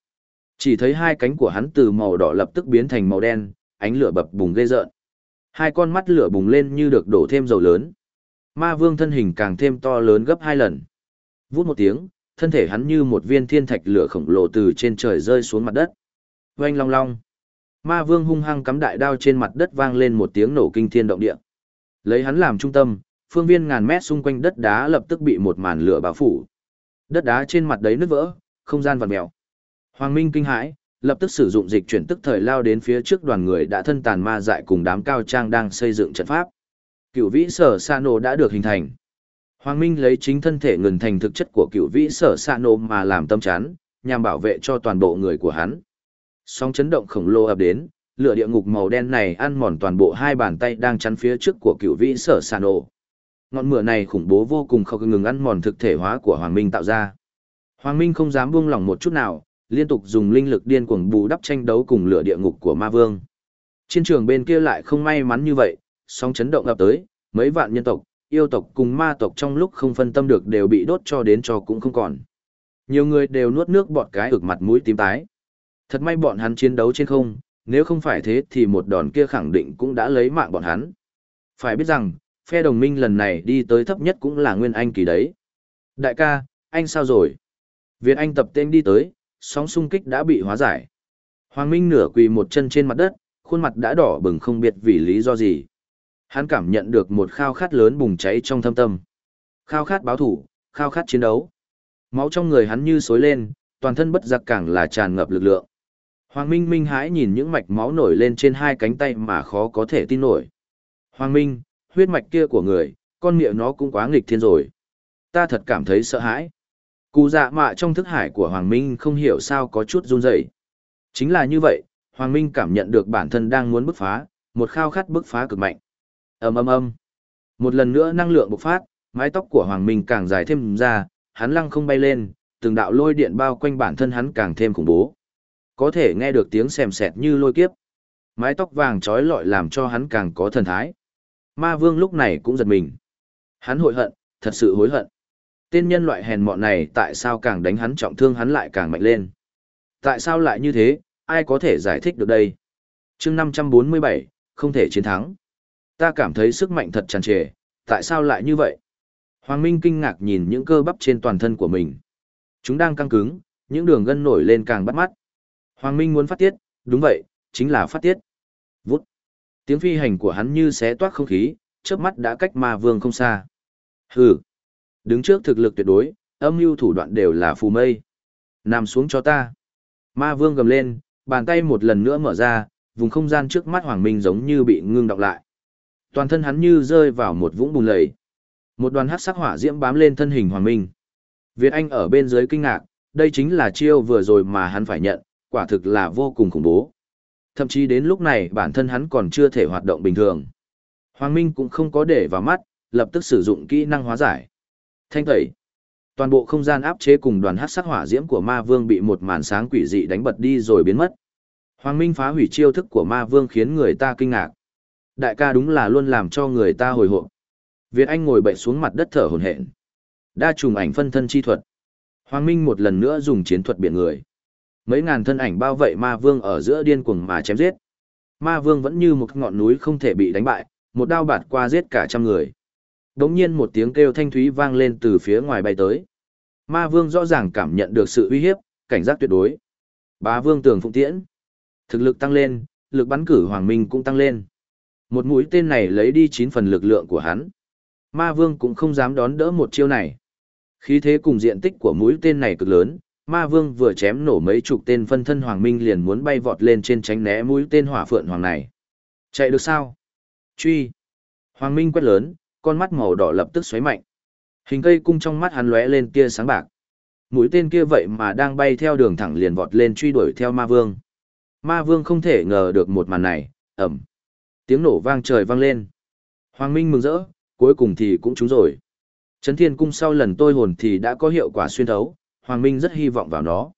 Chỉ thấy hai cánh của hắn từ màu đỏ lập tức biến thành màu đen, ánh lửa bập bùng ghê rợn. Hai con mắt lửa bùng lên như được đổ thêm dầu lớn. Ma vương thân hình càng thêm to lớn gấp hai lần. Vút một tiếng, thân thể hắn như một viên thiên thạch lửa khổng lồ từ trên trời rơi xuống mặt đất. Oanh long long. Ma vương hung hăng cắm đại đao trên mặt đất vang lên một tiếng nổ kinh thiên động địa. Lấy hắn làm trung tâm, phương viên ngàn mét xung quanh đất đá lập tức bị một màn lửa bao phủ. Đất đá trên mặt đấy nứt vỡ, không gian vặn mèo. Hoàng Minh kinh hãi, lập tức sử dụng dịch chuyển tức thời lao đến phía trước đoàn người đã thân tàn ma dại cùng đám cao trang đang xây dựng trận pháp. Cựu vĩ sở sa nổ đã được hình thành. Hoàng Minh lấy chính thân thể ngừng thành thực chất của cựu vĩ sở sa nổ mà làm tâm chán, nhằm bảo vệ cho toàn bộ người của hắn. Song chấn động khổng lồ ập đến, lửa địa ngục màu đen này ăn mòn toàn bộ hai bàn tay đang chắn phía trước của cựu vĩ sở sa nổ. Ngọn lửa này khủng bố vô cùng không ngừng ăn mòn thực thể hóa của Hoàng Minh tạo ra. Hoàng Minh không dám buông lỏng một chút nào, liên tục dùng linh lực điên cuồng bù đắp tranh đấu cùng lửa địa ngục của ma vương. Chiến trường bên kia lại không may mắn như vậy, sóng chấn động ập tới, mấy vạn nhân tộc, yêu tộc cùng ma tộc trong lúc không phân tâm được đều bị đốt cho đến cho cũng không còn. Nhiều người đều nuốt nước bọt cái ực mặt mũi tím tái. Thật may bọn hắn chiến đấu trên không, nếu không phải thế thì một đòn kia khẳng định cũng đã lấy mạng bọn hắn. Phải biết rằng, phe đồng minh lần này đi tới thấp nhất cũng là Nguyên Anh kỳ đấy. Đại ca, anh sao rồi? Việt Anh tập tên đi tới, sóng xung kích đã bị hóa giải. Hoàng Minh nửa quỳ một chân trên mặt đất, khuôn mặt đã đỏ bừng không biết vì lý do gì. Hắn cảm nhận được một khao khát lớn bùng cháy trong thâm tâm. Khao khát báo thủ, khao khát chiến đấu. Máu trong người hắn như sối lên, toàn thân bất giặc càng là tràn ngập lực lượng. Hoàng Minh minh hãi nhìn những mạch máu nổi lên trên hai cánh tay mà khó có thể tin nổi. Hoàng Minh, huyết mạch kia của người, con miệng nó cũng quá nghịch thiên rồi. Ta thật cảm thấy sợ hãi. Cụ dạ mạ trong thức hải của Hoàng Minh không hiểu sao có chút run rẩy. Chính là như vậy, Hoàng Minh cảm nhận được bản thân đang muốn bứt phá, một khao khát bứt phá cực mạnh. ầm ầm ầm. Một lần nữa năng lượng bộc phát, mái tóc của Hoàng Minh càng dài thêm ra, hắn lăng không bay lên, từng đạo lôi điện bao quanh bản thân hắn càng thêm khủng bố. Có thể nghe được tiếng xèm xẹt như lôi kiếp. Mái tóc vàng trói lọi làm cho hắn càng có thần thái. Ma Vương lúc này cũng giật mình. Hắn hối hận, thật sự hối hận. Tên nhân loại hèn mọn này tại sao càng đánh hắn trọng thương hắn lại càng mạnh lên? Tại sao lại như thế, ai có thể giải thích được đây? chương 547, không thể chiến thắng. Ta cảm thấy sức mạnh thật tràn trề, tại sao lại như vậy? Hoàng Minh kinh ngạc nhìn những cơ bắp trên toàn thân của mình. Chúng đang căng cứng, những đường gân nổi lên càng bắt mắt. Hoàng Minh muốn phát tiết, đúng vậy, chính là phát tiết. Vút. Tiếng phi hành của hắn như xé toát không khí, chớp mắt đã cách ma vương không xa. Hừ. Đứng trước thực lực tuyệt đối, âm mưu thủ đoạn đều là phù mây. Nằm xuống cho ta. Ma vương gầm lên, bàn tay một lần nữa mở ra, vùng không gian trước mắt Hoàng Minh giống như bị ngưng đọng lại. Toàn thân hắn như rơi vào một vũng bùn lầy. Một đoàn hắc sắc hỏa diễm bám lên thân hình Hoàng Minh. Việt Anh ở bên dưới kinh ngạc, đây chính là chiêu vừa rồi mà hắn phải nhận, quả thực là vô cùng khủng bố. Thậm chí đến lúc này bản thân hắn còn chưa thể hoạt động bình thường. Hoàng Minh cũng không có để vào mắt, lập tức sử dụng kỹ năng hóa giải. Thanh tẩy. Toàn bộ không gian áp chế cùng đoàn hắc sắc hỏa diễm của ma vương bị một màn sáng quỷ dị đánh bật đi rồi biến mất. Hoàng Minh phá hủy chiêu thức của ma vương khiến người ta kinh ngạc. Đại ca đúng là luôn làm cho người ta hồi hộp. Việt Anh ngồi bậy xuống mặt đất thở hổn hển. Đa trùng ảnh phân thân chi thuật. Hoàng Minh một lần nữa dùng chiến thuật biển người. Mấy ngàn thân ảnh bao vây ma vương ở giữa điên cuồng mà chém giết. Ma vương vẫn như một ngọn núi không thể bị đánh bại, một đao bạt qua giết cả trăm người. Đống nhiên một tiếng kêu thanh thúy vang lên từ phía ngoài bay tới. Ma vương rõ ràng cảm nhận được sự uy hiếp, cảnh giác tuyệt đối. Bá vương tường phụng tiễn. Thực lực tăng lên, lực bắn cử hoàng minh cũng tăng lên. Một mũi tên này lấy đi 9 phần lực lượng của hắn. Ma vương cũng không dám đón đỡ một chiêu này. Khí thế cùng diện tích của mũi tên này cực lớn, ma vương vừa chém nổ mấy chục tên phân thân hoàng minh liền muốn bay vọt lên trên tránh né mũi tên hỏa phượng hoàng này. Chạy được sao? Truy. Hoàng minh quét lớn, con mắt màu đỏ lập tức xoáy mạnh. Hình cây cung trong mắt hắn lóe lên tia sáng bạc. Mũi tên kia vậy mà đang bay theo đường thẳng liền vọt lên truy đuổi theo ma vương. Ma vương không thể ngờ được một màn này, ẩm. Tiếng nổ vang trời vang lên. Hoàng Minh mừng rỡ, cuối cùng thì cũng trúng rồi. Trấn Thiên Cung sau lần tôi hồn thì đã có hiệu quả xuyên thấu, Hoàng Minh rất hy vọng vào nó.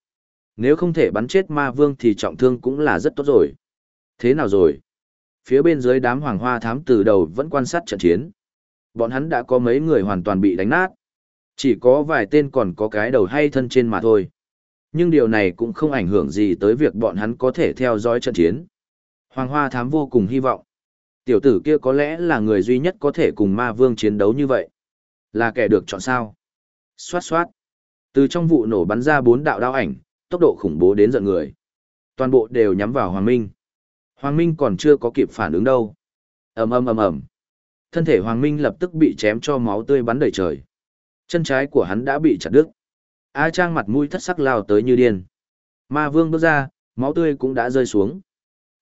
Nếu không thể bắn chết ma vương thì trọng thương cũng là rất tốt rồi. Thế nào rồi? Phía bên dưới đám hoàng hoa thám từ đầu vẫn quan sát trận chiến. Bọn hắn đã có mấy người hoàn toàn bị đánh nát. Chỉ có vài tên còn có cái đầu hay thân trên mà thôi. Nhưng điều này cũng không ảnh hưởng gì tới việc bọn hắn có thể theo dõi trận chiến. Hoàng hoa thám vô cùng hy vọng. Tiểu tử kia có lẽ là người duy nhất có thể cùng ma vương chiến đấu như vậy. Là kẻ được chọn sao. Xoát xoát. Từ trong vụ nổ bắn ra bốn đạo đao ảnh, tốc độ khủng bố đến giận người. Toàn bộ đều nhắm vào Hoàng Minh. Hoàng Minh còn chưa có kịp phản ứng đâu. ầm ầm ầm ầm. Thân thể Hoàng Minh lập tức bị chém cho máu tươi bắn đầy trời. Chân trái của hắn đã bị chặt đứt. A Trang mặt mũi thất sắc lao tới như điên. Ma Vương bước ra, máu tươi cũng đã rơi xuống.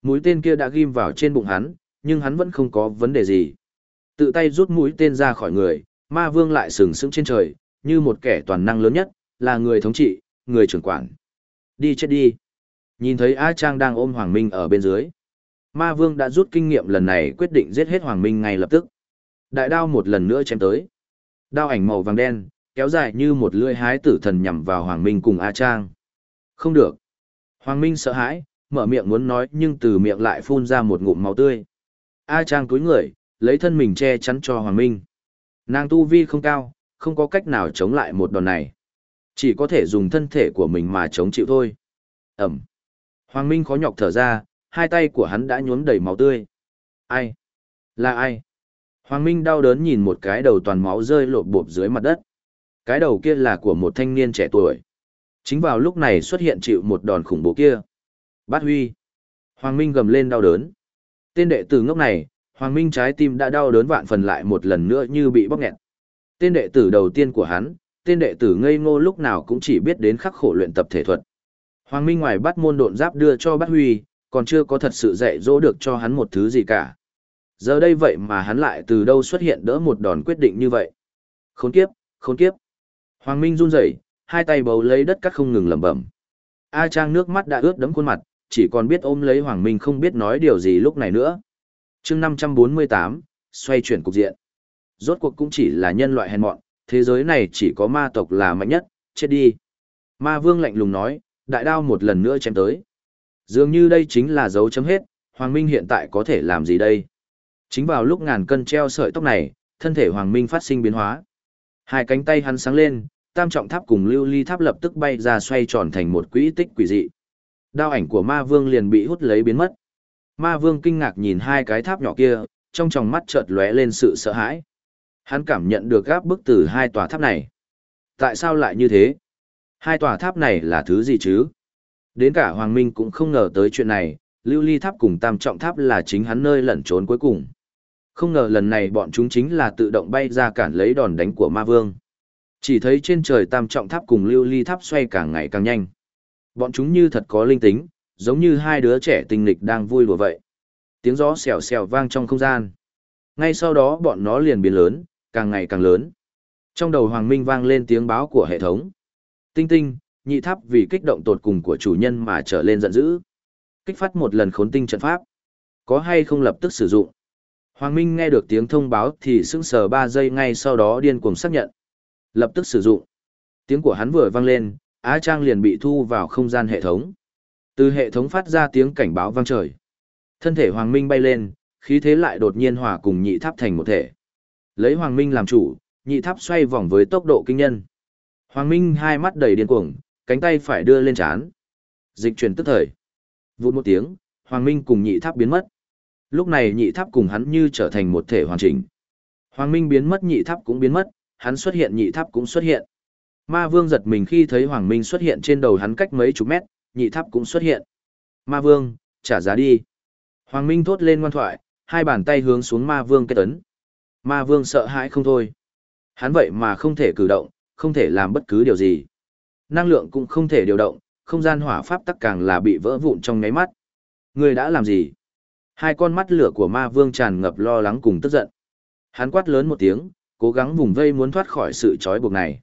Mũi tên kia đã ghim vào trên bụng hắn, nhưng hắn vẫn không có vấn đề gì. Tự tay rút mũi tên ra khỏi người, Ma Vương lại sừng sững trên trời, như một kẻ toàn năng lớn nhất, là người thống trị, người trưởng quản. Đi chết đi. Nhìn thấy A Trang đang ôm Hoàng Minh ở bên dưới. Ma Vương đã rút kinh nghiệm lần này quyết định giết hết Hoàng Minh ngay lập tức. Đại đao một lần nữa chém tới. Đao ảnh màu vàng đen, kéo dài như một lưỡi hái tử thần nhằm vào Hoàng Minh cùng A Trang. Không được. Hoàng Minh sợ hãi, mở miệng muốn nói nhưng từ miệng lại phun ra một ngụm máu tươi. A Trang cúi người, lấy thân mình che chắn cho Hoàng Minh. Nàng tu vi không cao, không có cách nào chống lại một đòn này. Chỉ có thể dùng thân thể của mình mà chống chịu thôi. Ẩm. Hoàng Minh khó nhọc thở ra, hai tay của hắn đã nhuốm đầy máu tươi. Ai? Là ai? Hoàng Minh đau đớn nhìn một cái đầu toàn máu rơi lộp bộp dưới mặt đất. Cái đầu kia là của một thanh niên trẻ tuổi. Chính vào lúc này xuất hiện chịu một đòn khủng bố kia. Bát Huy. Hoàng Minh gầm lên đau đớn. Tên đệ tử ngốc này, Hoàng Minh trái tim đã đau đớn vạn phần lại một lần nữa như bị bóp nghẹt. Tên đệ tử đầu tiên của hắn, tên đệ tử ngây ngô lúc nào cũng chỉ biết đến khắc khổ luyện tập thể thuật. Hoàng Minh ngoài bắt môn độn giáp đưa cho Bát Huy, còn chưa có thật sự dạy dỗ được cho hắn một thứ gì cả. Giờ đây vậy mà hắn lại từ đâu xuất hiện đỡ một đòn quyết định như vậy. Khốn kiếp, khốn kiếp. Hoàng Minh run rẩy, hai tay bầu lấy đất cắt không ngừng lẩm bẩm. A Trang nước mắt đã ướt đẫm khuôn mặt, chỉ còn biết ôm lấy Hoàng Minh không biết nói điều gì lúc này nữa. chương 548, xoay chuyển cục diện. Rốt cuộc cũng chỉ là nhân loại hèn mọn, thế giới này chỉ có ma tộc là mạnh nhất, chết đi. Ma vương lạnh lùng nói, đại đao một lần nữa chém tới. Dường như đây chính là dấu chấm hết, Hoàng Minh hiện tại có thể làm gì đây? Chính vào lúc ngàn cân treo sợi tóc này, thân thể Hoàng Minh phát sinh biến hóa. Hai cánh tay hắn sáng lên, tam trọng tháp cùng lưu ly tháp lập tức bay ra xoay tròn thành một quỹ tích quỷ dị. Đao ảnh của ma vương liền bị hút lấy biến mất. Ma vương kinh ngạc nhìn hai cái tháp nhỏ kia, trong tròng mắt chợt lóe lên sự sợ hãi. Hắn cảm nhận được gáp bức từ hai tòa tháp này. Tại sao lại như thế? Hai tòa tháp này là thứ gì chứ? Đến cả Hoàng Minh cũng không ngờ tới chuyện này, lưu ly tháp cùng tam trọng tháp là chính hắn nơi lẩn trốn cuối cùng. Không ngờ lần này bọn chúng chính là tự động bay ra cản lấy đòn đánh của ma vương. Chỉ thấy trên trời tam trọng tháp cùng lưu ly tháp xoay càng ngày càng nhanh. Bọn chúng như thật có linh tính, giống như hai đứa trẻ tinh lịch đang vui đùa vậy. Tiếng gió xèo xèo vang trong không gian. Ngay sau đó bọn nó liền biến lớn, càng ngày càng lớn. Trong đầu Hoàng Minh vang lên tiếng báo của hệ thống. Tinh tinh, nhị tháp vì kích động tột cùng của chủ nhân mà trở lên giận dữ. Kích phát một lần khốn tinh trận pháp. Có hay không lập tức sử dụng? Hoàng Minh nghe được tiếng thông báo thì sững sờ 3 giây ngay sau đó điên cuồng xác nhận. Lập tức sử dụng. Tiếng của hắn vừa vang lên, Á Trang liền bị thu vào không gian hệ thống. Từ hệ thống phát ra tiếng cảnh báo vang trời. Thân thể Hoàng Minh bay lên, khí thế lại đột nhiên hòa cùng nhị tháp thành một thể. Lấy Hoàng Minh làm chủ, nhị tháp xoay vòng với tốc độ kinh nhân. Hoàng Minh hai mắt đầy điên cuồng, cánh tay phải đưa lên chán. Dịch chuyển tức thời. Vụt một tiếng, Hoàng Minh cùng nhị tháp biến mất. Lúc này nhị tháp cùng hắn như trở thành một thể hoàn chỉnh. Hoàng Minh biến mất nhị tháp cũng biến mất, hắn xuất hiện nhị tháp cũng xuất hiện. Ma Vương giật mình khi thấy Hoàng Minh xuất hiện trên đầu hắn cách mấy chục mét, nhị tháp cũng xuất hiện. Ma Vương, trả giá đi. Hoàng Minh thốt lên ngoan thoại, hai bàn tay hướng xuống Ma Vương kết ấn. Ma Vương sợ hãi không thôi. Hắn vậy mà không thể cử động, không thể làm bất cứ điều gì. Năng lượng cũng không thể điều động, không gian hỏa pháp tắc càng là bị vỡ vụn trong nháy mắt. Người đã làm gì? Hai con mắt lửa của ma vương tràn ngập lo lắng cùng tức giận. Hắn quát lớn một tiếng, cố gắng vùng vây muốn thoát khỏi sự trói buộc này.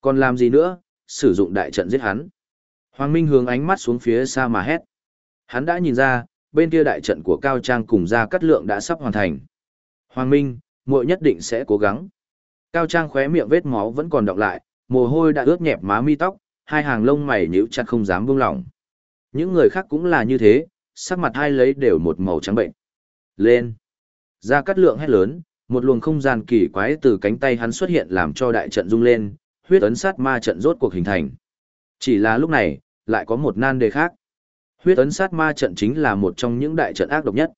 Còn làm gì nữa, sử dụng đại trận giết hắn. Hoàng Minh hướng ánh mắt xuống phía xa mà hét. Hắn đã nhìn ra, bên kia đại trận của Cao Trang cùng ra cắt lượng đã sắp hoàn thành. Hoàng Minh, muội nhất định sẽ cố gắng. Cao Trang khóe miệng vết máu vẫn còn đọng lại, mồ hôi đã ướt nhẹp má mi tóc, hai hàng lông mày nhíu chặt không dám buông lỏng. Những người khác cũng là như thế, sắc mặt hai lấy đều một màu trắng bệnh. Lên! Ra cắt lượng hét lớn, một luồng không gian kỳ quái từ cánh tay hắn xuất hiện làm cho đại trận rung lên, huyết ấn sát ma trận rốt cuộc hình thành. Chỉ là lúc này, lại có một nan đề khác. Huyết ấn sát ma trận chính là một trong những đại trận ác độc nhất.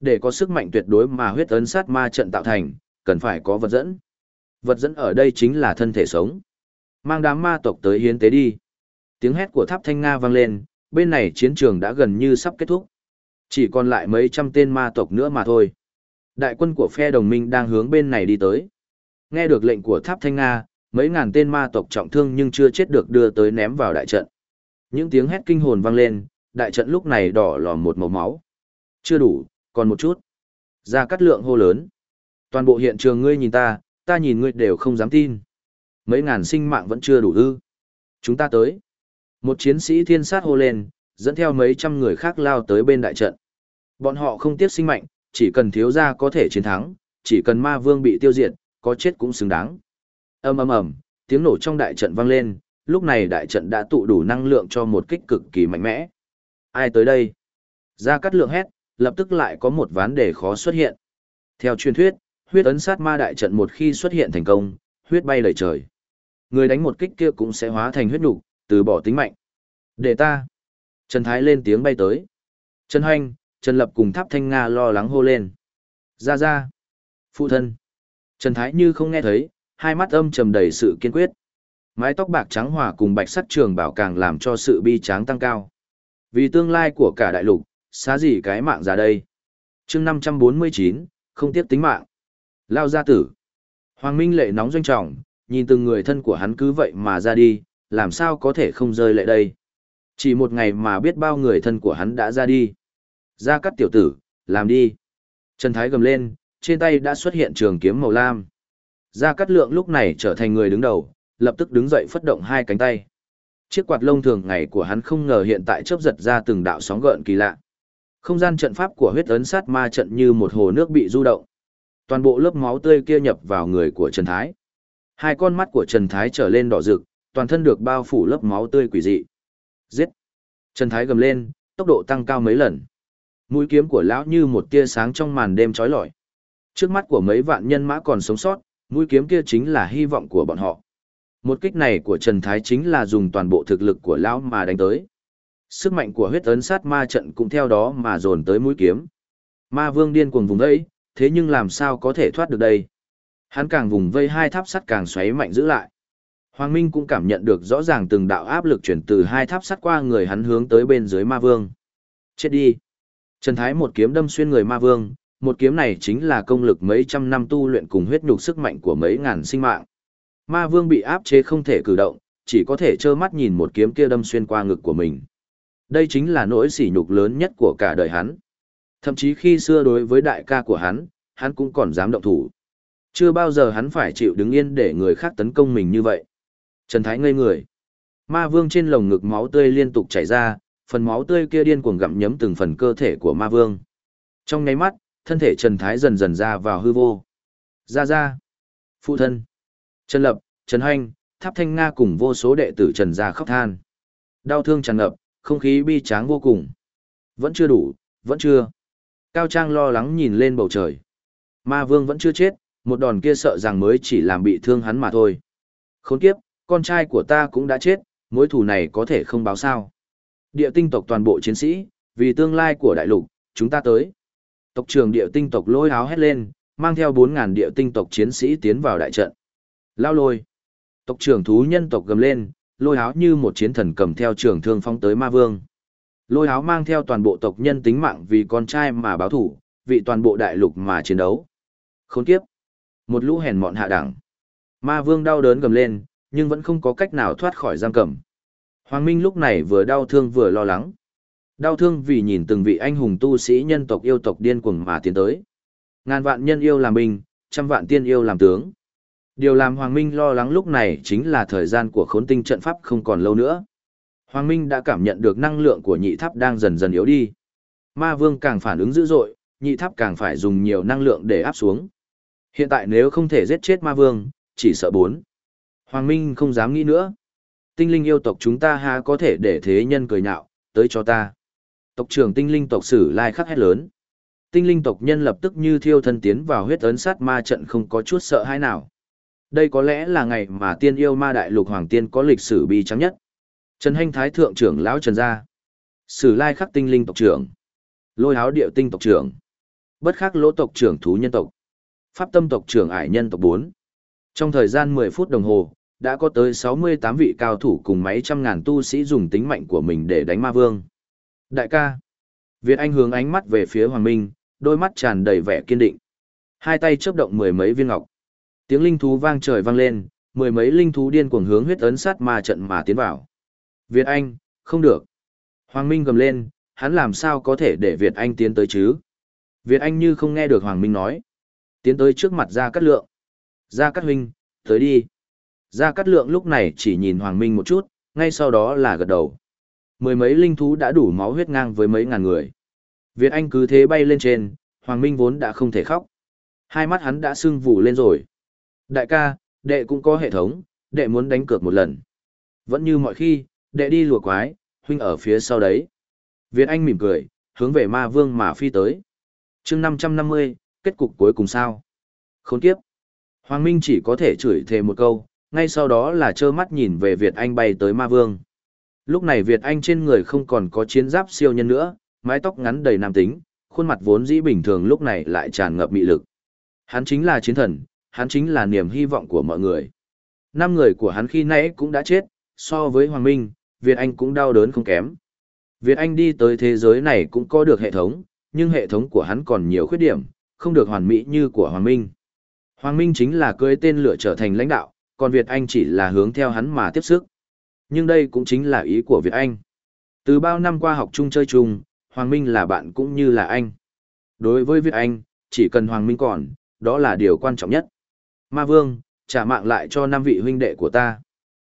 Để có sức mạnh tuyệt đối mà huyết ấn sát ma trận tạo thành, cần phải có vật dẫn. Vật dẫn ở đây chính là thân thể sống. Mang đám ma tộc tới hiến tế đi. Tiếng hét của tháp thanh Nga vang lên, bên này chiến trường đã gần như sắp kết thúc. Chỉ còn lại mấy trăm tên ma tộc nữa mà thôi. Đại quân của phe đồng minh đang hướng bên này đi tới. Nghe được lệnh của tháp thanh Nga, mấy ngàn tên ma tộc trọng thương nhưng chưa chết được đưa tới ném vào đại trận. Những tiếng hét kinh hồn vang lên, đại trận lúc này đỏ lòm một màu máu. Chưa đủ, còn một chút. Ra cắt lượng hô lớn. Toàn bộ hiện trường ngươi nhìn ta, ta nhìn ngươi đều không dám tin. Mấy ngàn sinh mạng vẫn chưa đủ ư. Chúng ta tới. Một chiến sĩ thiên sát hô lên, dẫn theo mấy trăm người khác lao tới bên đại trận. Bọn họ không tiếc sinh mạnh, chỉ cần thiếu gia có thể chiến thắng, chỉ cần ma vương bị tiêu diệt, có chết cũng xứng đáng. ầm ầm ầm, tiếng nổ trong đại trận vang lên, lúc này đại trận đã tụ đủ năng lượng cho một kích cực kỳ mạnh mẽ. Ai tới đây? Ra cắt lượng hét, lập tức lại có một vấn đề khó xuất hiện. Theo truyền thuyết, huyết ấn sát ma đại trận một khi xuất hiện thành công, huyết bay lời trời. Người đánh một kích kia cũng sẽ hóa thành huyết nục, từ bỏ tính mạnh. Để ta. Trần Thái lên tiếng bay tới. Trần Hoanh, Trần Lập cùng Tháp Thanh Nga lo lắng hô lên. Ra ra. Phụ thân. Trần Thái như không nghe thấy, hai mắt âm trầm đầy sự kiên quyết. Mái tóc bạc trắng hòa cùng bạch sắt trường bảo càng làm cho sự bi tráng tăng cao. Vì tương lai của cả đại lục, xá gì cái mạng ra đây. chương 549, không tiếc tính mạng. Lao gia tử. Hoàng Minh lệ nóng doanh trọng, nhìn từng người thân của hắn cứ vậy mà ra đi, làm sao có thể không rơi lệ đây. Chỉ một ngày mà biết bao người thân của hắn đã ra đi. Ra cắt tiểu tử, làm đi. Trần Thái gầm lên, trên tay đã xuất hiện trường kiếm màu lam. Gia Cát Lượng lúc này trở thành người đứng đầu, lập tức đứng dậy phất động hai cánh tay. Chiếc quạt lông thường ngày của hắn không ngờ hiện tại chớp giật ra từng đạo sóng gợn kỳ lạ. Không gian trận pháp của huyết ấn sát ma trận như một hồ nước bị du động. Toàn bộ lớp máu tươi kia nhập vào người của Trần Thái. Hai con mắt của Trần Thái trở lên đỏ rực, toàn thân được bao phủ lớp máu tươi quỷ dị. Giết! Trần Thái gầm lên, tốc độ tăng cao mấy lần. Mũi kiếm của lão như một tia sáng trong màn đêm chói lọi. Trước mắt của mấy vạn nhân mã còn sống sót, mũi kiếm kia chính là hy vọng của bọn họ. Một kích này của Trần Thái chính là dùng toàn bộ thực lực của lão mà đánh tới. Sức mạnh của huyết ấn sát ma trận cũng theo đó mà dồn tới mũi kiếm. Ma vương điên cuồng vùng vẫy, thế nhưng làm sao có thể thoát được đây? Hắn càng vùng vây hai tháp sắt càng xoáy mạnh giữ lại. Hoàng Minh cũng cảm nhận được rõ ràng từng đạo áp lực chuyển từ hai tháp sắt qua người hắn hướng tới bên dưới ma vương. Chết đi! Trần Thái một kiếm đâm xuyên người ma vương, một kiếm này chính là công lực mấy trăm năm tu luyện cùng huyết nhục sức mạnh của mấy ngàn sinh mạng. Ma vương bị áp chế không thể cử động, chỉ có thể trơ mắt nhìn một kiếm kia đâm xuyên qua ngực của mình. Đây chính là nỗi sỉ nhục lớn nhất của cả đời hắn. Thậm chí khi xưa đối với đại ca của hắn, hắn cũng còn dám động thủ. Chưa bao giờ hắn phải chịu đứng yên để người khác tấn công mình như vậy. Trần Thái ngây người. Ma vương trên lồng ngực máu tươi liên tục chảy ra, Phần máu tươi kia điên cuồng gặm nhấm từng phần cơ thể của ma vương. Trong nháy mắt, thân thể Trần Thái dần dần ra vào hư vô. Ra ra. Phụ thân. Trần Lập, Trần Hoanh, Tháp Thanh Nga cùng vô số đệ tử Trần gia khóc than. Đau thương tràn ngập, không khí bi tráng vô cùng. Vẫn chưa đủ, vẫn chưa. Cao Trang lo lắng nhìn lên bầu trời. Ma vương vẫn chưa chết, một đòn kia sợ rằng mới chỉ làm bị thương hắn mà thôi. Khốn kiếp, con trai của ta cũng đã chết, mối thù này có thể không báo sao. Địa tinh tộc toàn bộ chiến sĩ, vì tương lai của đại lục, chúng ta tới. Tộc trưởng địa tinh tộc lôi áo hét lên, mang theo 4.000 địa tinh tộc chiến sĩ tiến vào đại trận. Lao lôi. Tộc trưởng thú nhân tộc gầm lên, lôi áo như một chiến thần cầm theo trường thương phong tới ma vương. Lôi áo mang theo toàn bộ tộc nhân tính mạng vì con trai mà báo thủ, vì toàn bộ đại lục mà chiến đấu. Khốn kiếp. Một lũ hèn mọn hạ đẳng. Ma vương đau đớn gầm lên, nhưng vẫn không có cách nào thoát khỏi giam cầm. Hoàng Minh lúc này vừa đau thương vừa lo lắng. Đau thương vì nhìn từng vị anh hùng tu sĩ nhân tộc yêu tộc điên cuồng mà tiến tới. Ngàn vạn nhân yêu làm binh, trăm vạn tiên yêu làm tướng. Điều làm Hoàng Minh lo lắng lúc này chính là thời gian của khốn tinh trận pháp không còn lâu nữa. Hoàng Minh đã cảm nhận được năng lượng của nhị tháp đang dần dần yếu đi. Ma vương càng phản ứng dữ dội, nhị tháp càng phải dùng nhiều năng lượng để áp xuống. Hiện tại nếu không thể giết chết ma vương, chỉ sợ bốn. Hoàng Minh không dám nghĩ nữa. Tinh linh yêu tộc chúng ta há có thể để thế nhân cười nhạo, tới cho ta. Tộc trưởng tinh linh tộc sử lai khắc hét lớn. Tinh linh tộc nhân lập tức như thiêu thân tiến vào huyết ấn sát ma trận không có chút sợ hãi nào. Đây có lẽ là ngày mà tiên yêu ma đại lục hoàng tiên có lịch sử bi trắng nhất. Trần Hanh Thái Thượng trưởng lão Trần Gia. Sử lai khắc tinh linh tộc trưởng. Lôi háo điệu tinh tộc trưởng. Bất khắc lỗ tộc trưởng thú nhân tộc. Pháp tâm tộc trưởng ải nhân tộc 4. Trong thời gian 10 phút đồng hồ, đã có tới 68 vị cao thủ cùng mấy trăm ngàn tu sĩ dùng tính mạnh của mình để đánh ma vương. Đại ca. Việt Anh hướng ánh mắt về phía Hoàng Minh, đôi mắt tràn đầy vẻ kiên định. Hai tay chớp động mười mấy viên ngọc. Tiếng linh thú vang trời vang lên, mười mấy linh thú điên cuồng hướng huyết ấn sát ma trận mà tiến vào. Việt Anh, không được. Hoàng Minh gầm lên, hắn làm sao có thể để Việt Anh tiến tới chứ? Việt Anh như không nghe được Hoàng Minh nói. Tiến tới trước mặt Gia Cát Lượng. Gia Cát Huynh, tới đi. Gia Cát Lượng lúc này chỉ nhìn Hoàng Minh một chút, ngay sau đó là gật đầu. Mười mấy linh thú đã đủ máu huyết ngang với mấy ngàn người. Việt Anh cứ thế bay lên trên, Hoàng Minh vốn đã không thể khóc. Hai mắt hắn đã sưng vù lên rồi. Đại ca, đệ cũng có hệ thống, đệ muốn đánh cược một lần. Vẫn như mọi khi, đệ đi lùa quái, huynh ở phía sau đấy. Việt Anh mỉm cười, hướng về ma vương mà phi tới. chương 550, kết cục cuối cùng sao? Khốn kiếp. Hoàng Minh chỉ có thể chửi thề một câu, ngay sau đó là trơ mắt nhìn về Việt Anh bay tới ma vương. Lúc này Việt Anh trên người không còn có chiến giáp siêu nhân nữa, mái tóc ngắn đầy nam tính, khuôn mặt vốn dĩ bình thường lúc này lại tràn ngập mị lực. Hắn chính là chiến thần, hắn chính là niềm hy vọng của mọi người. Năm người của hắn khi nãy cũng đã chết, so với Hoàng Minh, Việt Anh cũng đau đớn không kém. Việt Anh đi tới thế giới này cũng có được hệ thống, nhưng hệ thống của hắn còn nhiều khuyết điểm, không được hoàn mỹ như của Hoàng Minh. Hoàng Minh chính là cưới tên lửa trở thành lãnh đạo, còn Việt Anh chỉ là hướng theo hắn mà tiếp sức. Nhưng đây cũng chính là ý của Việt Anh. Từ bao năm qua học chung chơi chung, Hoàng Minh là bạn cũng như là anh. Đối với Việt Anh, chỉ cần Hoàng Minh còn, đó là điều quan trọng nhất. Ma Vương, trả mạng lại cho năm vị huynh đệ của ta.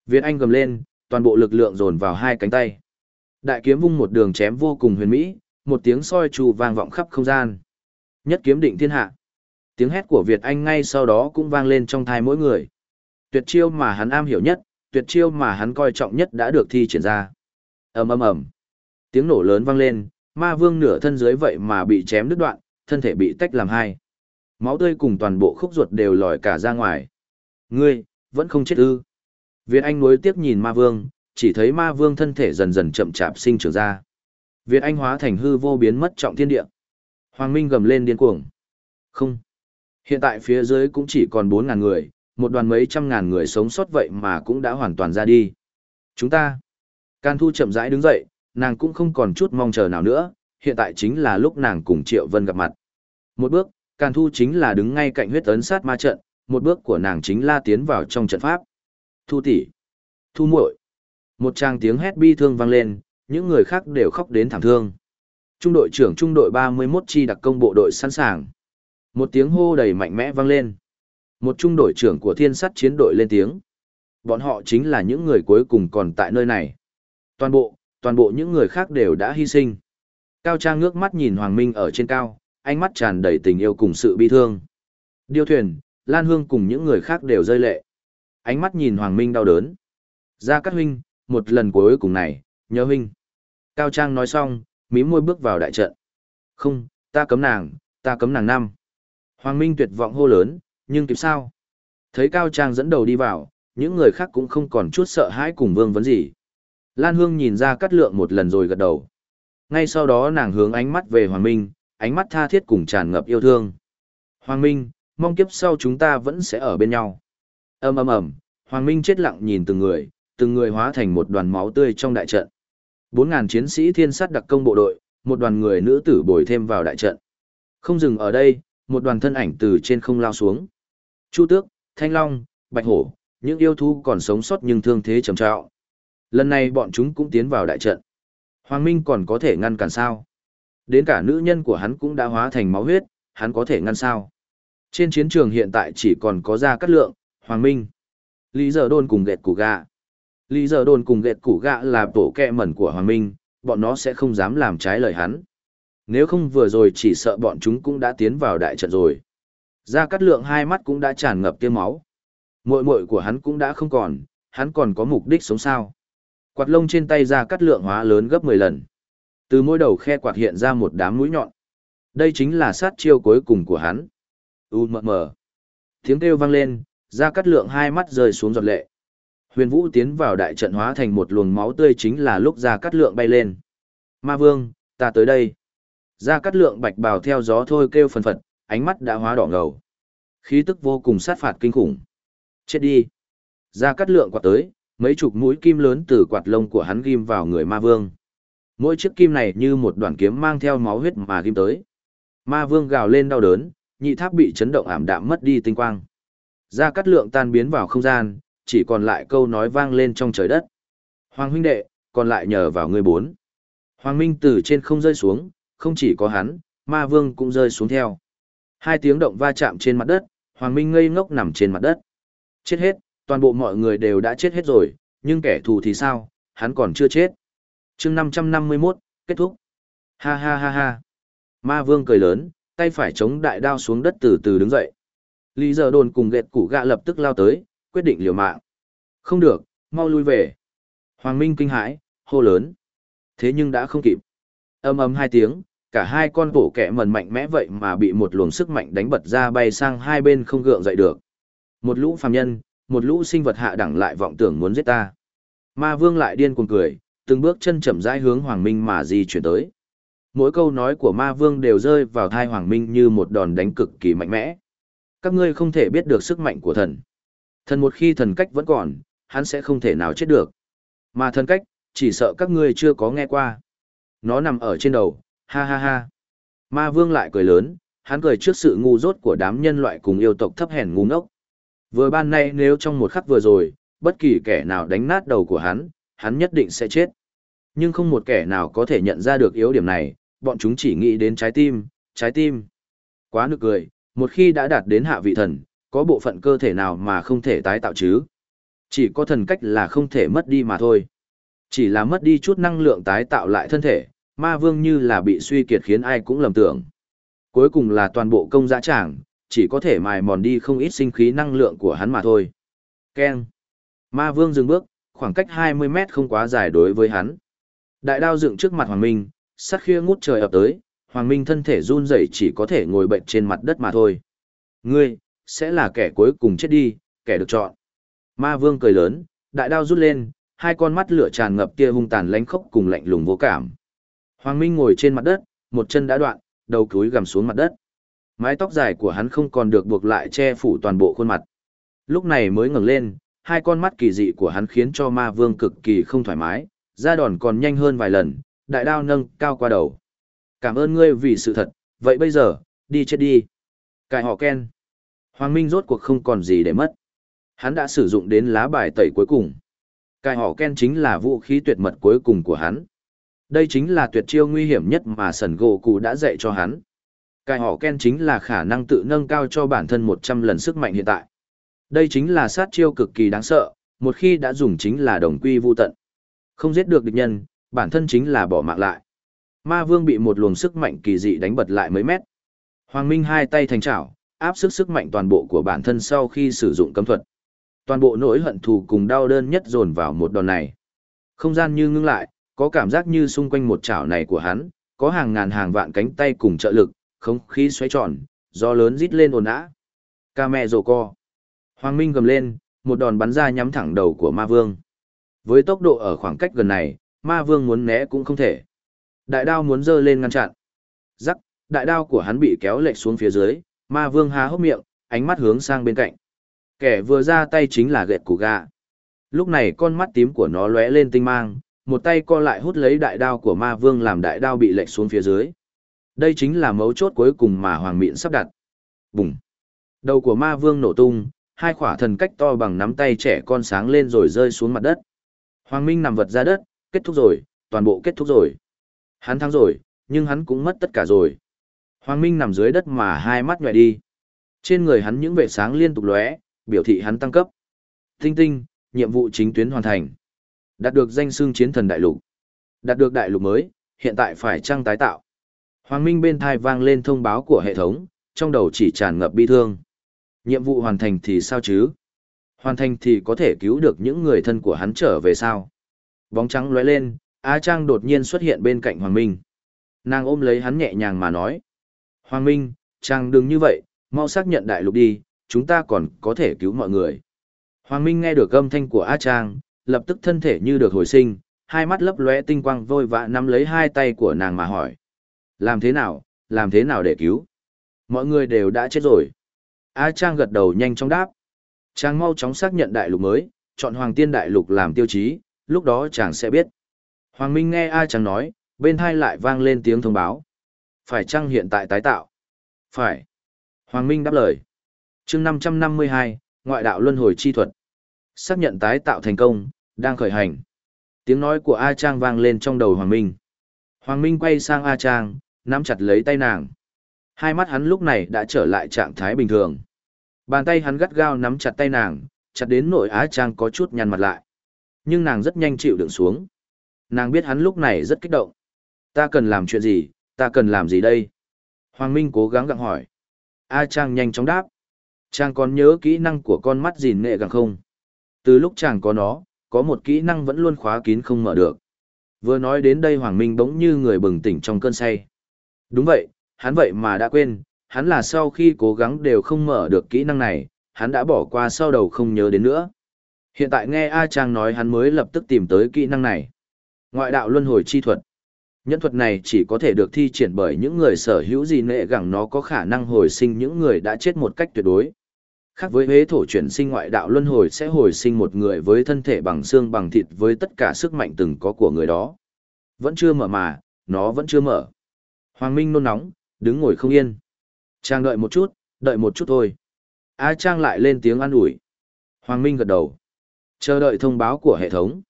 Việt Anh gầm lên, toàn bộ lực lượng dồn vào hai cánh tay. Đại kiếm vung một đường chém vô cùng huyền mỹ, một tiếng soi trù vang vọng khắp không gian. Nhất kiếm định thiên hạ. Tiếng hét của Việt Anh ngay sau đó cũng vang lên trong thai mỗi người. Tuyệt chiêu mà hắn am hiểu nhất, tuyệt chiêu mà hắn coi trọng nhất đã được thi triển ra. ầm ầm ầm, tiếng nổ lớn vang lên, ma vương nửa thân dưới vậy mà bị chém đứt đoạn, thân thể bị tách làm hai. Máu tươi cùng toàn bộ khúc ruột đều lòi cả ra ngoài. Ngươi, vẫn không chết ư. Việt Anh nối tiếp nhìn ma vương, chỉ thấy ma vương thân thể dần dần chậm chạp sinh trưởng ra. Việt Anh hóa thành hư vô biến mất trọng thiên địa. Hoàng Minh gầm lên điên cuồng. Không. Hiện tại phía dưới cũng chỉ còn 4.000 người, một đoàn mấy trăm ngàn người sống sót vậy mà cũng đã hoàn toàn ra đi. Chúng ta. Can Thu chậm rãi đứng dậy, nàng cũng không còn chút mong chờ nào nữa, hiện tại chính là lúc nàng cùng Triệu Vân gặp mặt. Một bước, Can Thu chính là đứng ngay cạnh huyết ấn sát ma trận, một bước của nàng chính là tiến vào trong trận pháp. Thu tỷ, Thu muội. Một tràng tiếng hét bi thương vang lên, những người khác đều khóc đến thảm thương. Trung đội trưởng trung đội 31 chi đặc công bộ đội sẵn sàng. Một tiếng hô đầy mạnh mẽ vang lên. Một trung đội trưởng của thiên sắt chiến đội lên tiếng. Bọn họ chính là những người cuối cùng còn tại nơi này. Toàn bộ, toàn bộ những người khác đều đã hy sinh. Cao Trang ngước mắt nhìn Hoàng Minh ở trên cao, ánh mắt tràn đầy tình yêu cùng sự bi thương. Điêu thuyền, Lan Hương cùng những người khác đều rơi lệ. Ánh mắt nhìn Hoàng Minh đau đớn. Ra cắt huynh, một lần cuối cùng này, nhớ huynh. Cao Trang nói xong, mí môi bước vào đại trận. Không, ta cấm nàng, ta cấm nàng năm. Hoàng Minh tuyệt vọng hô lớn, nhưng kịp sao? Thấy Cao Trang dẫn đầu đi vào, những người khác cũng không còn chút sợ hãi cùng vương vấn gì. Lan Hương nhìn ra cắt lượng một lần rồi gật đầu. Ngay sau đó nàng hướng ánh mắt về Hoàng Minh, ánh mắt tha thiết cùng tràn ngập yêu thương. Hoàng Minh, mong kiếp sau chúng ta vẫn sẽ ở bên nhau. ầm ầm ầm, Hoàng Minh chết lặng nhìn từng người, từng người hóa thành một đoàn máu tươi trong đại trận. Bốn ngàn chiến sĩ thiên sát đặc công bộ đội, một đoàn người nữ tử bồi thêm vào đại trận. Không dừng ở đây, một đoàn thân ảnh từ trên không lao xuống. Chu Tước, Thanh Long, Bạch Hổ, những yêu thú còn sống sót nhưng thương thế trầm trọng. Lần này bọn chúng cũng tiến vào đại trận. Hoàng Minh còn có thể ngăn cản sao? Đến cả nữ nhân của hắn cũng đã hóa thành máu huyết, hắn có thể ngăn sao? Trên chiến trường hiện tại chỉ còn có Ra Cát Lượng, Hoàng Minh, Lý Giờ Đôn cùng Gẹt Củ Gạ. Lý Giờ Đôn cùng Gẹt Củ Gạ là tổ kẹ mẩn của Hoàng Minh, bọn nó sẽ không dám làm trái lời hắn. Nếu không vừa rồi chỉ sợ bọn chúng cũng đã tiến vào đại trận rồi. Gia Cát Lượng hai mắt cũng đã tràn ngập tiêm máu. Muội muội của hắn cũng đã không còn, hắn còn có mục đích sống sao. Quạt lông trên tay Gia Cát Lượng hóa lớn gấp 10 lần. Từ mỗi đầu khe quạt hiện ra một đám mũi nhọn. Đây chính là sát chiêu cuối cùng của hắn. U mờ mờ. Tiếng kêu vang lên, Gia Cát Lượng hai mắt rơi xuống giọt lệ. Huyền Vũ tiến vào đại trận hóa thành một luồng máu tươi chính là lúc Gia Cát Lượng bay lên. Ma Vương, ta tới đây. Gia Cát Lượng bạch bào theo gió thôi kêu phần phật, ánh mắt đã hóa đỏ ngầu. Khí tức vô cùng sát phạt kinh khủng. Chết đi. Gia Cát Lượng quạt tới, mấy chục mũi kim lớn từ quạt lông của hắn ghim vào người Ma Vương. Mỗi chiếc kim này như một đoạn kiếm mang theo máu huyết mà ghim tới. Ma Vương gào lên đau đớn, nhị tháp bị chấn động ảm đạm mất đi tinh quang. Gia Cát Lượng tan biến vào không gian, chỉ còn lại câu nói vang lên trong trời đất. Hoàng huynh đệ, còn lại nhờ vào ngươi bốn. Hoàng Minh từ trên không rơi xuống, không chỉ có hắn, ma vương cũng rơi xuống theo. Hai tiếng động va chạm trên mặt đất, Hoàng Minh ngây ngốc nằm trên mặt đất. Chết hết, toàn bộ mọi người đều đã chết hết rồi, nhưng kẻ thù thì sao, hắn còn chưa chết. chương 551, kết thúc. Ha ha ha ha. Ma vương cười lớn, tay phải chống đại đao xuống đất từ từ đứng dậy. Lý giờ đồn cùng ghẹt củ gạ lập tức lao tới, quyết định liều mạng. Không được, mau lui về. Hoàng Minh kinh hãi, hô lớn. Thế nhưng đã không kịp. Âm ầm hai tiếng, cả hai con bổ kẹ mần mạnh mẽ vậy mà bị một luồng sức mạnh đánh bật ra bay sang hai bên không gượng dậy được. Một lũ phàm nhân, một lũ sinh vật hạ đẳng lại vọng tưởng muốn giết ta. Ma vương lại điên cuồng cười, từng bước chân chậm rãi hướng Hoàng Minh mà di chuyển tới. Mỗi câu nói của ma vương đều rơi vào thai Hoàng Minh như một đòn đánh cực kỳ mạnh mẽ. Các ngươi không thể biết được sức mạnh của thần. Thần một khi thần cách vẫn còn, hắn sẽ không thể nào chết được. Mà thần cách, chỉ sợ các ngươi chưa có nghe qua. Nó nằm ở trên đầu, ha ha ha. Ma vương lại cười lớn, hắn cười trước sự ngu dốt của đám nhân loại cùng yêu tộc thấp hèn ngu ngốc. Vừa ban nay nếu trong một khắc vừa rồi, bất kỳ kẻ nào đánh nát đầu của hắn, hắn nhất định sẽ chết. Nhưng không một kẻ nào có thể nhận ra được yếu điểm này, bọn chúng chỉ nghĩ đến trái tim, trái tim. Quá nực cười, một khi đã đạt đến hạ vị thần, có bộ phận cơ thể nào mà không thể tái tạo chứ? Chỉ có thần cách là không thể mất đi mà thôi. Chỉ là mất đi chút năng lượng tái tạo lại thân thể, ma vương như là bị suy kiệt khiến ai cũng lầm tưởng. Cuối cùng là toàn bộ công giã tràng, chỉ có thể mài mòn đi không ít sinh khí năng lượng của hắn mà thôi. Keng. Ma vương dừng bước, khoảng cách 20 mét không quá dài đối với hắn. Đại đao dựng trước mặt Hoàng Minh, sát khia ngút trời ập tới, Hoàng Minh thân thể run rẩy chỉ có thể ngồi bệnh trên mặt đất mà thôi. Ngươi, sẽ là kẻ cuối cùng chết đi, kẻ được chọn. Ma vương cười lớn, đại đao rút lên, hai con mắt lửa tràn ngập tia hung tàn lánh khốc cùng lạnh lùng vô cảm. Hoàng Minh ngồi trên mặt đất, một chân đã đoạn, đầu cúi gằm xuống mặt đất. Mái tóc dài của hắn không còn được buộc lại che phủ toàn bộ khuôn mặt. Lúc này mới ngẩng lên, hai con mắt kỳ dị của hắn khiến cho ma vương cực kỳ không thoải mái, ra đòn còn nhanh hơn vài lần, đại đao nâng cao qua đầu. Cảm ơn ngươi vì sự thật, vậy bây giờ, đi chết đi. Cài họ Ken. Hoàng Minh rốt cuộc không còn gì để mất. Hắn đã sử dụng đến lá bài tẩy cuối cùng. Cài họ Ken chính là vũ khí tuyệt mật cuối cùng của hắn. Đây chính là tuyệt chiêu nguy hiểm nhất mà sần gỗ cụ đã dạy cho hắn. Cài họ Ken chính là khả năng tự nâng cao cho bản thân 100 lần sức mạnh hiện tại. Đây chính là sát chiêu cực kỳ đáng sợ, một khi đã dùng chính là đồng quy vô tận. Không giết được địch nhân, Bản thân chính là bỏ mạng lại. Ma vương bị một luồng sức mạnh kỳ dị đánh bật lại mấy mét. Hoàng Minh hai tay thành chảo, áp sức sức mạnh toàn bộ của bản thân sau khi sử dụng cấm thuật. Toàn bộ nỗi hận thù cùng đau đơn nhất dồn vào một đòn này. Không gian như ngưng lại, có cảm giác như xung quanh một chảo này của hắn, có hàng ngàn hàng vạn cánh tay cùng trợ lực, không khí xoay tròn, gió lớn rít lên ồn ã. Ca mẹ rồ co. Hoàng Minh gầm lên, một đòn bắn ra nhắm thẳng đầu của ma vương. Với tốc độ ở khoảng cách gần này, ma vương muốn né cũng không thể. Đại đao muốn dơ lên ngăn chặn. Rắc, đại đao của hắn bị kéo lệch xuống phía dưới, ma vương há hốc miệng, ánh mắt hướng sang bên cạnh. Kẻ vừa ra tay chính là gẹt củ gà. Lúc này con mắt tím của nó lóe lên tinh mang, một tay co lại hút lấy đại đao của ma vương làm đại đao bị lệch xuống phía dưới. Đây chính là mấu chốt cuối cùng mà Hoàng Mịn sắp đặt. Bùng! Đầu của ma vương nổ tung, hai khỏa thần cách to bằng nắm tay trẻ con sáng lên rồi rơi xuống mặt đất. Hoàng Minh nằm vật ra đất, kết thúc rồi, toàn bộ kết thúc rồi. Hắn thắng rồi, nhưng hắn cũng mất tất cả rồi. Hoàng Minh nằm dưới đất mà hai mắt nhòe đi. Trên người hắn những vệt sáng liên tục lóe, biểu thị hắn tăng cấp. Tinh tinh, nhiệm vụ chính tuyến hoàn thành. Đạt được danh xưng chiến thần đại lục. Đạt được đại lục mới, hiện tại phải trăng tái tạo. Hoàng Minh bên thai vang lên thông báo của hệ thống, trong đầu chỉ tràn ngập bi thương. Nhiệm vụ hoàn thành thì sao chứ? Hoàn thành thì có thể cứu được những người thân của hắn trở về sao? Bóng trắng lóe lên, Á Trang đột nhiên xuất hiện bên cạnh Hoàng Minh. Nàng ôm lấy hắn nhẹ nhàng mà nói. Hoàng Minh, Trang đừng như vậy, mau xác nhận đại lục đi, chúng ta còn có thể cứu mọi người. Hoàng Minh nghe được âm thanh của A Trang, lập tức thân thể như được hồi sinh, hai mắt lấp lóe tinh quang vội vã nắm lấy hai tay của nàng mà hỏi. Làm thế nào, làm thế nào để cứu? Mọi người đều đã chết rồi. A Trang gật đầu nhanh chóng đáp. Trang mau chóng xác nhận đại lục mới, chọn Hoàng Tiên Đại Lục làm tiêu chí, lúc đó chàng sẽ biết. Hoàng Minh nghe A Trang nói, bên hai lại vang lên tiếng thông báo. Phải chăng hiện tại tái tạo? Phải. Hoàng Minh đáp lời. chương 552, Ngoại đạo Luân Hồi Chi Thuật. Xác nhận tái tạo thành công, đang khởi hành. Tiếng nói của A Trang vang lên trong đầu Hoàng Minh. Hoàng Minh quay sang A Trang, nắm chặt lấy tay nàng. Hai mắt hắn lúc này đã trở lại trạng thái bình thường. Bàn tay hắn gắt gao nắm chặt tay nàng, chặt đến nội A Trang có chút nhăn mặt lại. Nhưng nàng rất nhanh chịu đựng xuống. Nàng biết hắn lúc này rất kích động. Ta cần làm chuyện gì, ta cần làm gì đây? Hoàng Minh cố gắng gặng hỏi. A Trang nhanh chóng đáp. Trang còn nhớ kỹ năng của con mắt gìn nghệ gặng không? Từ lúc chàng có nó, có một kỹ năng vẫn luôn khóa kín không mở được. Vừa nói đến đây Hoàng Minh bỗng như người bừng tỉnh trong cơn say. Đúng vậy, hắn vậy mà đã quên, hắn là sau khi cố gắng đều không mở được kỹ năng này, hắn đã bỏ qua sau đầu không nhớ đến nữa. Hiện tại nghe A Trang nói hắn mới lập tức tìm tới kỹ năng này. Ngoại đạo luân hồi chi thuật. Nhân thuật này chỉ có thể được thi triển bởi những người sở hữu gì nệ gẳng nó có khả năng hồi sinh những người đã chết một cách tuyệt đối. Khác với huế thổ chuyển sinh ngoại đạo luân hồi sẽ hồi sinh một người với thân thể bằng xương bằng thịt với tất cả sức mạnh từng có của người đó. Vẫn chưa mở mà, nó vẫn chưa mở. Hoàng Minh nôn nóng, đứng ngồi không yên. Trang đợi một chút, đợi một chút thôi. A Trang lại lên tiếng an ủi. Hoàng Minh gật đầu. Chờ đợi thông báo của hệ thống.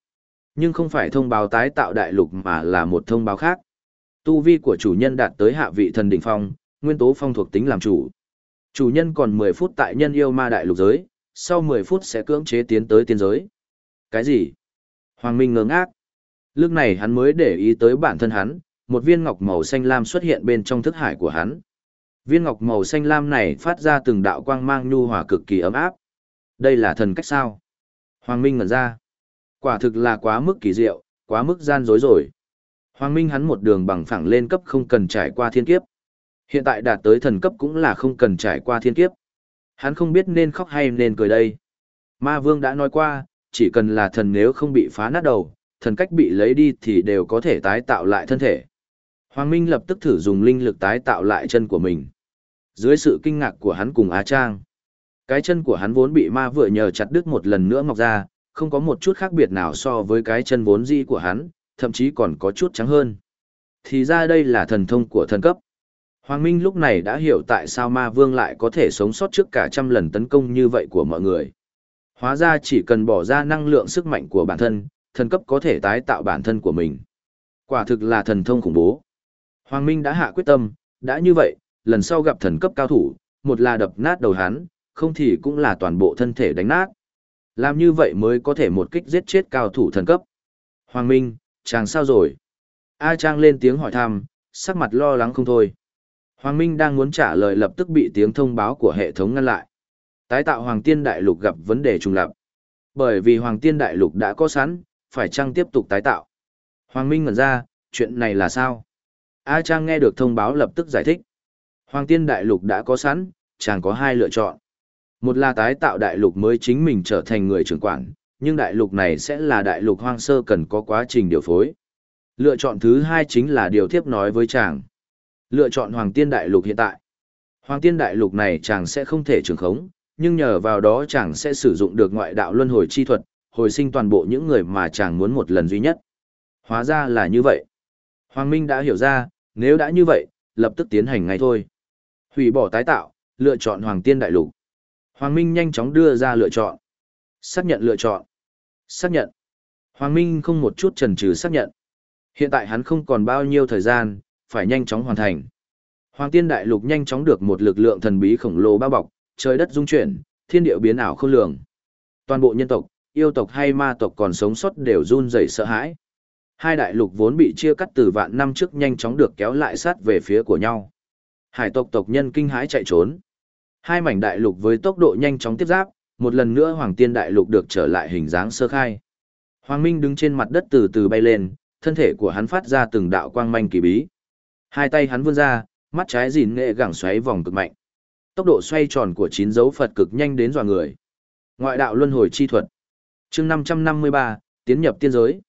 Nhưng không phải thông báo tái tạo đại lục mà là một thông báo khác. Tu vi của chủ nhân đạt tới hạ vị thần đỉnh phong, nguyên tố phong thuộc tính làm chủ. Chủ nhân còn 10 phút tại nhân yêu ma đại lục giới, sau 10 phút sẽ cưỡng chế tiến tới tiên giới. Cái gì? Hoàng Minh ngớ ngác. Lúc này hắn mới để ý tới bản thân hắn, một viên ngọc màu xanh lam xuất hiện bên trong thức hải của hắn. Viên ngọc màu xanh lam này phát ra từng đạo quang mang nhu hòa cực kỳ ấm áp. Đây là thần cách sao? Hoàng Minh ngẩn ra. Quả thực là quá mức kỳ diệu, quá mức gian dối rồi. Hoàng Minh hắn một đường bằng phẳng lên cấp không cần trải qua thiên kiếp. Hiện tại đạt tới thần cấp cũng là không cần trải qua thiên kiếp. Hắn không biết nên khóc hay nên cười đây. Ma Vương đã nói qua, chỉ cần là thần nếu không bị phá nát đầu, thần cách bị lấy đi thì đều có thể tái tạo lại thân thể. Hoàng Minh lập tức thử dùng linh lực tái tạo lại chân của mình. Dưới sự kinh ngạc của hắn cùng Á Trang, cái chân của hắn vốn bị ma vừa nhờ chặt đứt một lần nữa mọc ra, không có một chút khác biệt nào so với cái chân vốn di của hắn, thậm chí còn có chút trắng hơn. Thì ra đây là thần thông của thần cấp. Hoàng Minh lúc này đã hiểu tại sao ma vương lại có thể sống sót trước cả trăm lần tấn công như vậy của mọi người. Hóa ra chỉ cần bỏ ra năng lượng sức mạnh của bản thân, thần cấp có thể tái tạo bản thân của mình. Quả thực là thần thông khủng bố. Hoàng Minh đã hạ quyết tâm, đã như vậy, lần sau gặp thần cấp cao thủ, một là đập nát đầu hắn, không thì cũng là toàn bộ thân thể đánh nát. Làm như vậy mới có thể một kích giết chết cao thủ thần cấp. Hoàng Minh, chàng sao rồi? A Trang lên tiếng hỏi thăm, sắc mặt lo lắng không thôi. Hoàng Minh đang muốn trả lời lập tức bị tiếng thông báo của hệ thống ngăn lại. Tái tạo Hoàng Tiên Đại Lục gặp vấn đề trùng lập. Bởi vì Hoàng Tiên Đại Lục đã có sẵn, phải chăng tiếp tục tái tạo? Hoàng Minh ngẩn ra, chuyện này là sao? A Trang nghe được thông báo lập tức giải thích. Hoàng Tiên Đại Lục đã có sẵn, chàng có hai lựa chọn. Một là tái tạo đại lục mới chính mình trở thành người trưởng quản, nhưng đại lục này sẽ là đại lục hoang sơ cần có quá trình điều phối. Lựa chọn thứ hai chính là điều tiếp nói với chàng. Lựa chọn Hoàng Tiên Đại Lục hiện tại. Hoàng Tiên Đại Lục này chàng sẽ không thể trưởng khống, nhưng nhờ vào đó chàng sẽ sử dụng được ngoại đạo luân hồi chi thuật, hồi sinh toàn bộ những người mà chàng muốn một lần duy nhất. Hóa ra là như vậy. Hoàng Minh đã hiểu ra, nếu đã như vậy, lập tức tiến hành ngay thôi. Hủy bỏ tái tạo, lựa chọn Hoàng Tiên Đại Lục. Hoàng Minh nhanh chóng đưa ra lựa chọn. Xác nhận lựa chọn. Xác nhận. Hoàng Minh không một chút chần chừ xác nhận. Hiện tại hắn không còn bao nhiêu thời gian, phải nhanh chóng hoàn thành. Hoàng Tiên Đại Lục nhanh chóng được một lực lượng thần bí khổng lồ bao bọc, trời đất rung chuyển, thiên địa biến ảo không lường. Toàn bộ nhân tộc, yêu tộc hay ma tộc còn sống sót đều run rẩy sợ hãi. Hai đại lục vốn bị chia cắt từ vạn năm trước nhanh chóng được kéo lại sát về phía của nhau. Hải tộc tộc nhân kinh hãi chạy trốn. Hai mảnh đại lục với tốc độ nhanh chóng tiếp giáp, một lần nữa Hoàng Tiên đại lục được trở lại hình dáng sơ khai. Hoàng Minh đứng trên mặt đất từ từ bay lên, thân thể của hắn phát ra từng đạo quang manh kỳ bí. Hai tay hắn vươn ra, mắt trái dìn nghệ gẳng xoáy vòng cực mạnh. Tốc độ xoay tròn của chín dấu Phật cực nhanh đến dọa người. Ngoại đạo luân hồi chi thuật. Chương 553, tiến nhập tiên giới.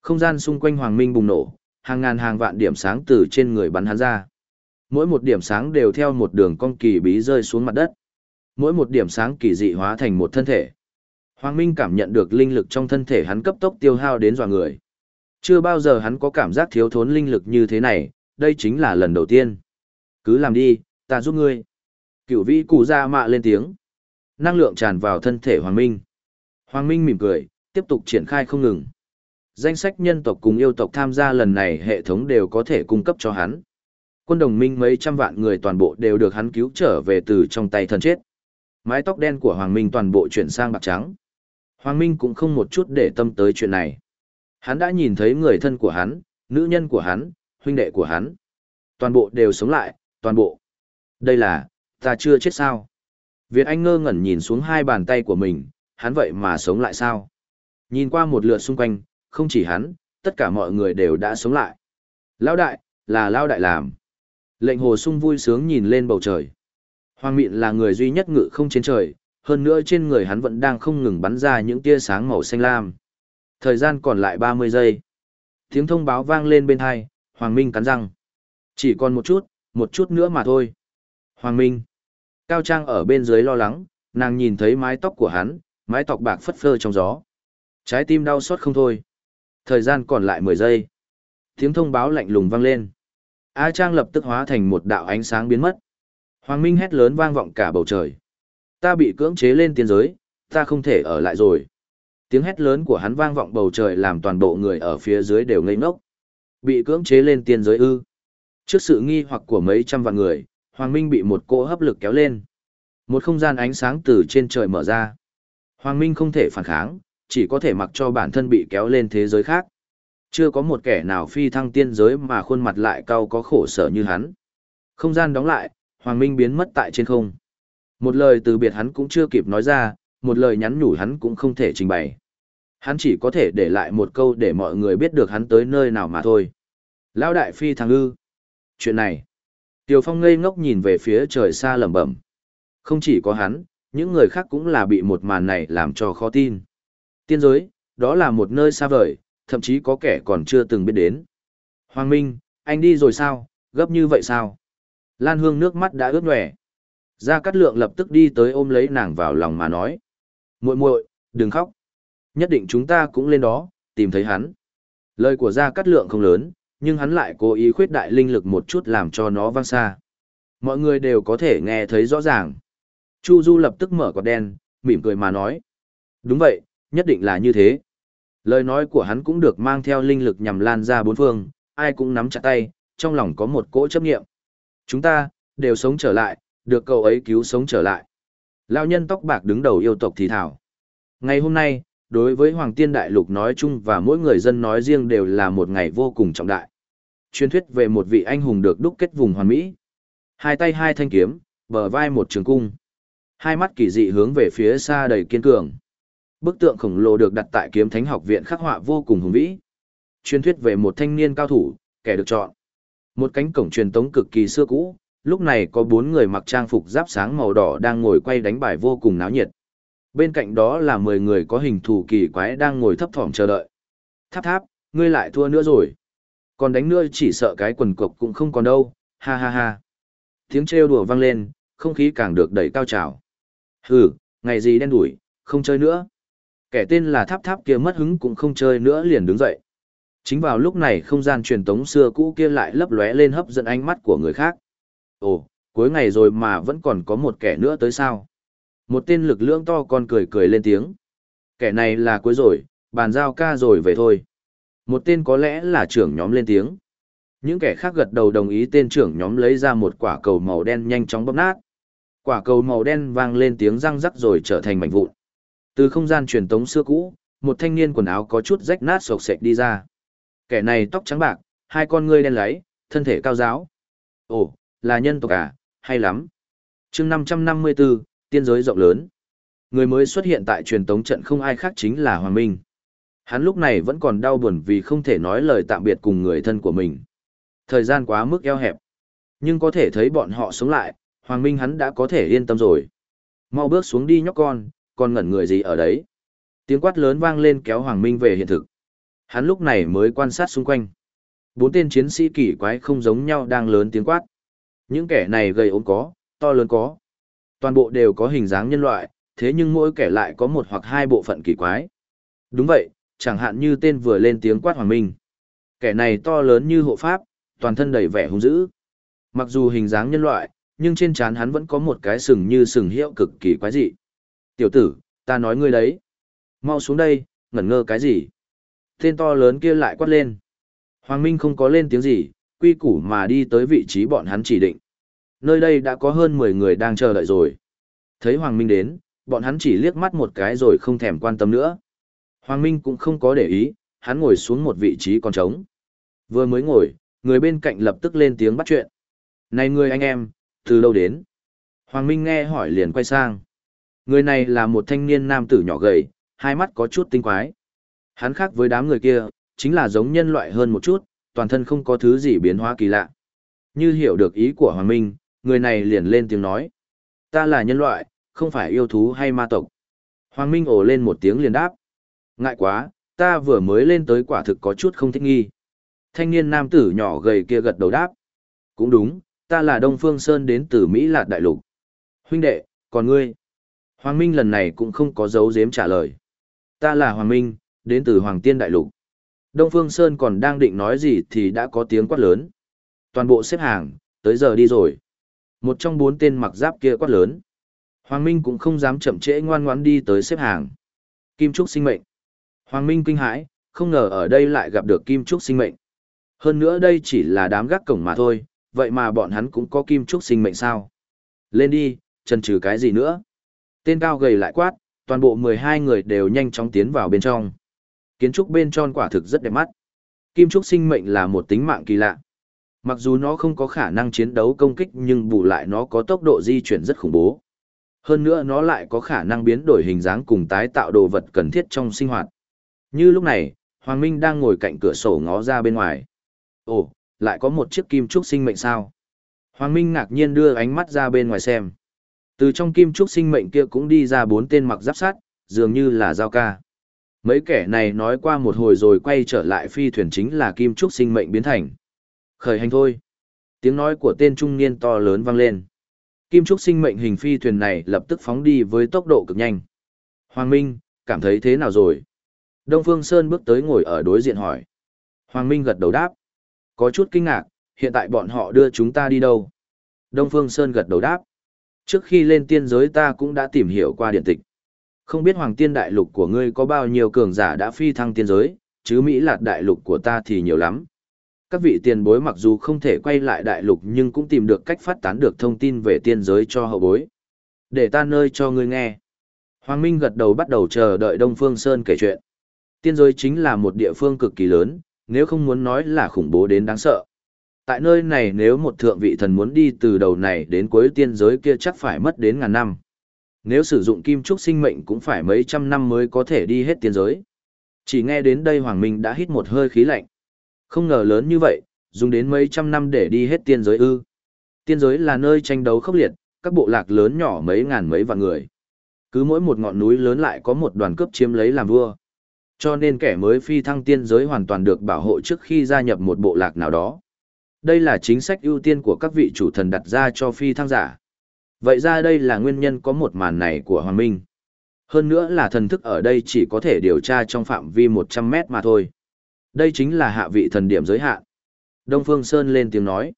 Không gian xung quanh Hoàng Minh bùng nổ, hàng ngàn hàng vạn điểm sáng từ trên người bắn hắn ra. Mỗi một điểm sáng đều theo một đường cong kỳ bí rơi xuống mặt đất. Mỗi một điểm sáng kỳ dị hóa thành một thân thể. Hoàng Minh cảm nhận được linh lực trong thân thể hắn cấp tốc tiêu hao đến dọa người. Chưa bao giờ hắn có cảm giác thiếu thốn linh lực như thế này, đây chính là lần đầu tiên. Cứ làm đi, ta giúp ngươi. Cửu vĩ cụ ra mạ lên tiếng. Năng lượng tràn vào thân thể Hoàng Minh. Hoàng Minh mỉm cười, tiếp tục triển khai không ngừng. Danh sách nhân tộc cùng yêu tộc tham gia lần này hệ thống đều có thể cung cấp cho hắn. Quân đồng minh mấy trăm vạn người toàn bộ đều được hắn cứu trở về từ trong tay thân chết. Mái tóc đen của Hoàng Minh toàn bộ chuyển sang bạc trắng. Hoàng Minh cũng không một chút để tâm tới chuyện này. Hắn đã nhìn thấy người thân của hắn, nữ nhân của hắn, huynh đệ của hắn. Toàn bộ đều sống lại, toàn bộ. Đây là, ta chưa chết sao? Việt Anh ngơ ngẩn nhìn xuống hai bàn tay của mình, hắn vậy mà sống lại sao? Nhìn qua một lượt xung quanh, không chỉ hắn, tất cả mọi người đều đã sống lại. Lão đại, là Lão đại làm. Lệnh hồ sung vui sướng nhìn lên bầu trời. Hoàng mịn là người duy nhất ngự không trên trời, hơn nữa trên người hắn vẫn đang không ngừng bắn ra những tia sáng màu xanh lam. Thời gian còn lại 30 giây. Tiếng thông báo vang lên bên hai, Hoàng Minh cắn răng. Chỉ còn một chút, một chút nữa mà thôi. Hoàng Minh. Cao Trang ở bên dưới lo lắng, nàng nhìn thấy mái tóc của hắn, mái tóc bạc phất phơ trong gió. Trái tim đau xót không thôi. Thời gian còn lại 10 giây. Tiếng thông báo lạnh lùng vang lên. A Trang lập tức hóa thành một đạo ánh sáng biến mất. Hoàng Minh hét lớn vang vọng cả bầu trời. Ta bị cưỡng chế lên tiên giới, ta không thể ở lại rồi. Tiếng hét lớn của hắn vang vọng bầu trời làm toàn bộ người ở phía dưới đều ngây ngốc. Bị cưỡng chế lên tiên giới ư. Trước sự nghi hoặc của mấy trăm vạn người, Hoàng Minh bị một cỗ hấp lực kéo lên. Một không gian ánh sáng từ trên trời mở ra. Hoàng Minh không thể phản kháng, chỉ có thể mặc cho bản thân bị kéo lên thế giới khác. Chưa có một kẻ nào phi thăng tiên giới mà khuôn mặt lại cau có khổ sở như hắn. Không gian đóng lại, Hoàng Minh biến mất tại trên không. Một lời từ biệt hắn cũng chưa kịp nói ra, một lời nhắn nhủ hắn cũng không thể trình bày. Hắn chỉ có thể để lại một câu để mọi người biết được hắn tới nơi nào mà thôi. Lão đại phi thằng ư. Chuyện này. Tiều Phong ngây ngốc nhìn về phía trời xa lẩm bẩm. Không chỉ có hắn, những người khác cũng là bị một màn này làm cho khó tin. Tiên giới, đó là một nơi xa vời, thậm chí có kẻ còn chưa từng biết đến. Hoàng Minh, anh đi rồi sao, gấp như vậy sao? Lan Hương nước mắt đã ướt nhòe. Gia Cát Lượng lập tức đi tới ôm lấy nàng vào lòng mà nói. muội muội, đừng khóc. Nhất định chúng ta cũng lên đó, tìm thấy hắn. Lời của Gia Cát Lượng không lớn, nhưng hắn lại cố ý khuyết đại linh lực một chút làm cho nó vang xa. Mọi người đều có thể nghe thấy rõ ràng. Chu Du lập tức mở quạt đen, mỉm cười mà nói. Đúng vậy, nhất định là như thế. Lời nói của hắn cũng được mang theo linh lực nhằm lan ra bốn phương, ai cũng nắm chặt tay, trong lòng có một cỗ chấp nghiệm. Chúng ta, đều sống trở lại, được cậu ấy cứu sống trở lại. Lão nhân tóc bạc đứng đầu yêu tộc thì thảo. Ngày hôm nay, đối với Hoàng Tiên Đại Lục nói chung và mỗi người dân nói riêng đều là một ngày vô cùng trọng đại. Truyền thuyết về một vị anh hùng được đúc kết vùng hoàn mỹ. Hai tay hai thanh kiếm, bờ vai một trường cung. Hai mắt kỳ dị hướng về phía xa đầy kiên cường. Bức tượng khổng lồ được đặt tại kiếm thánh học viện khắc họa vô cùng hùng vĩ. Truyền thuyết về một thanh niên cao thủ, kẻ được chọn. Một cánh cổng truyền tống cực kỳ xưa cũ, lúc này có bốn người mặc trang phục giáp sáng màu đỏ đang ngồi quay đánh bài vô cùng náo nhiệt. Bên cạnh đó là mười người có hình thù kỳ quái đang ngồi thấp thỏm chờ đợi. Tháp tháp, ngươi lại thua nữa rồi. Còn đánh nữa chỉ sợ cái quần cộc cũng không còn đâu, ha ha ha. Tiếng trêu đùa vang lên, không khí càng được đẩy cao trào. Hừ, ngày gì đen đủi, không chơi nữa. Kẻ tên là tháp tháp kia mất hứng cũng không chơi nữa liền đứng dậy. Chính vào lúc này không gian truyền tống xưa cũ kia lại lấp lóe lên hấp dẫn ánh mắt của người khác. Ồ, cuối ngày rồi mà vẫn còn có một kẻ nữa tới sao? Một tên lực lượng to con cười cười lên tiếng. Kẻ này là cuối rồi, bàn giao ca rồi về thôi. Một tên có lẽ là trưởng nhóm lên tiếng. Những kẻ khác gật đầu đồng ý tên trưởng nhóm lấy ra một quả cầu màu đen nhanh chóng bóp nát. Quả cầu màu đen vang lên tiếng răng rắc rồi trở thành mảnh vụn. Từ không gian truyền tống xưa cũ, một thanh niên quần áo có chút rách nát sộc sệch đi ra. Kẻ này tóc trắng bạc, hai con ngươi đen láy, thân thể cao giáo. Ồ, là nhân tộc à, hay lắm. chương 554, tiên giới rộng lớn. Người mới xuất hiện tại truyền tống trận không ai khác chính là Hoàng Minh. Hắn lúc này vẫn còn đau buồn vì không thể nói lời tạm biệt cùng người thân của mình. Thời gian quá mức eo hẹp. Nhưng có thể thấy bọn họ sống lại, Hoàng Minh hắn đã có thể yên tâm rồi. Mau bước xuống đi nhóc con, còn ngẩn người gì ở đấy. Tiếng quát lớn vang lên kéo Hoàng Minh về hiện thực. Hắn lúc này mới quan sát xung quanh. Bốn tên chiến sĩ kỳ quái không giống nhau đang lớn tiếng quát. Những kẻ này gầy ốm có, to lớn có. Toàn bộ đều có hình dáng nhân loại, thế nhưng mỗi kẻ lại có một hoặc hai bộ phận kỳ quái. Đúng vậy, chẳng hạn như tên vừa lên tiếng quát Hoàng Minh. Kẻ này to lớn như hộ pháp, toàn thân đầy vẻ hung dữ. Mặc dù hình dáng nhân loại, nhưng trên trán hắn vẫn có một cái sừng như sừng hiệu cực kỳ quái dị. Tiểu tử, ta nói ngươi đấy. Mau xuống đây, ngẩn ngơ cái gì? Tên to lớn kia lại quát lên. Hoàng Minh không có lên tiếng gì, quy củ mà đi tới vị trí bọn hắn chỉ định. Nơi đây đã có hơn 10 người đang chờ đợi rồi. Thấy Hoàng Minh đến, bọn hắn chỉ liếc mắt một cái rồi không thèm quan tâm nữa. Hoàng Minh cũng không có để ý, hắn ngồi xuống một vị trí còn trống. Vừa mới ngồi, người bên cạnh lập tức lên tiếng bắt chuyện. Này người anh em, từ đâu đến? Hoàng Minh nghe hỏi liền quay sang. Người này là một thanh niên nam tử nhỏ gầy, hai mắt có chút tinh quái. Hắn khác với đám người kia, chính là giống nhân loại hơn một chút, toàn thân không có thứ gì biến hóa kỳ lạ. Như hiểu được ý của Hoàng Minh, người này liền lên tiếng nói. Ta là nhân loại, không phải yêu thú hay ma tộc. Hoàng Minh ồ lên một tiếng liền đáp. Ngại quá, ta vừa mới lên tới quả thực có chút không thích nghi. Thanh niên nam tử nhỏ gầy kia gật đầu đáp. Cũng đúng, ta là Đông Phương Sơn đến từ Mỹ Lạt Đại Lục. Huynh đệ, còn ngươi? Hoàng Minh lần này cũng không có dấu giếm trả lời. Ta là Hoàng Minh, đến từ Hoàng Tiên Đại Lục. Đông Phương Sơn còn đang định nói gì thì đã có tiếng quát lớn. Toàn bộ xếp hàng, tới giờ đi rồi. Một trong bốn tên mặc giáp kia quát lớn. Hoàng Minh cũng không dám chậm trễ ngoan ngoãn đi tới xếp hàng. Kim Trúc sinh mệnh. Hoàng Minh kinh hãi, không ngờ ở đây lại gặp được Kim Trúc sinh mệnh. Hơn nữa đây chỉ là đám gác cổng mà thôi, vậy mà bọn hắn cũng có Kim Trúc sinh mệnh sao. Lên đi, chân trừ cái gì nữa. Tên cao gầy lại quát, toàn bộ 12 người đều nhanh chóng tiến vào bên trong. Kiến trúc bên trong quả thực rất đẹp mắt. Kim trúc sinh mệnh là một tính mạng kỳ lạ. Mặc dù nó không có khả năng chiến đấu công kích nhưng bù lại nó có tốc độ di chuyển rất khủng bố. Hơn nữa nó lại có khả năng biến đổi hình dáng cùng tái tạo đồ vật cần thiết trong sinh hoạt. Như lúc này, Hoàng Minh đang ngồi cạnh cửa sổ ngó ra bên ngoài. Ồ, lại có một chiếc kim trúc sinh mệnh sao? Hoàng Minh ngạc nhiên đưa ánh mắt ra bên ngoài xem. Từ trong kim trúc sinh mệnh kia cũng đi ra bốn tên mặc giáp sắt, dường như là giao ca. Mấy kẻ này nói qua một hồi rồi quay trở lại phi thuyền chính là kim trúc sinh mệnh biến thành. Khởi hành thôi. Tiếng nói của tên trung niên to lớn vang lên. Kim trúc sinh mệnh hình phi thuyền này lập tức phóng đi với tốc độ cực nhanh. Hoàng Minh, cảm thấy thế nào rồi? Đông Phương Sơn bước tới ngồi ở đối diện hỏi. Hoàng Minh gật đầu đáp. Có chút kinh ngạc, hiện tại bọn họ đưa chúng ta đi đâu? Đông Phương Sơn gật đầu đáp. Trước khi lên tiên giới ta cũng đã tìm hiểu qua điện tịch. Không biết hoàng tiên đại lục của ngươi có bao nhiêu cường giả đã phi thăng tiên giới, chứ Mỹ lạt đại lục của ta thì nhiều lắm. Các vị tiền bối mặc dù không thể quay lại đại lục nhưng cũng tìm được cách phát tán được thông tin về tiên giới cho hậu bối. Để ta nơi cho ngươi nghe. Hoàng Minh gật đầu bắt đầu chờ đợi Đông Phương Sơn kể chuyện. Tiên giới chính là một địa phương cực kỳ lớn, nếu không muốn nói là khủng bố đến đáng sợ. Tại nơi này nếu một thượng vị thần muốn đi từ đầu này đến cuối tiên giới kia chắc phải mất đến ngàn năm. Nếu sử dụng kim trúc sinh mệnh cũng phải mấy trăm năm mới có thể đi hết tiên giới. Chỉ nghe đến đây Hoàng Minh đã hít một hơi khí lạnh. Không ngờ lớn như vậy, dùng đến mấy trăm năm để đi hết tiên giới ư. Tiên giới là nơi tranh đấu khốc liệt, các bộ lạc lớn nhỏ mấy ngàn mấy vạn người. Cứ mỗi một ngọn núi lớn lại có một đoàn cướp chiếm lấy làm vua. Cho nên kẻ mới phi thăng tiên giới hoàn toàn được bảo hộ trước khi gia nhập một bộ lạc nào đó. Đây là chính sách ưu tiên của các vị chủ thần đặt ra cho phi thăng giả. Vậy ra đây là nguyên nhân có một màn này của Hoàng Minh. Hơn nữa là thần thức ở đây chỉ có thể điều tra trong phạm vi 100 mét mà thôi. Đây chính là hạ vị thần điểm giới hạn. Đông Phương Sơn lên tiếng nói.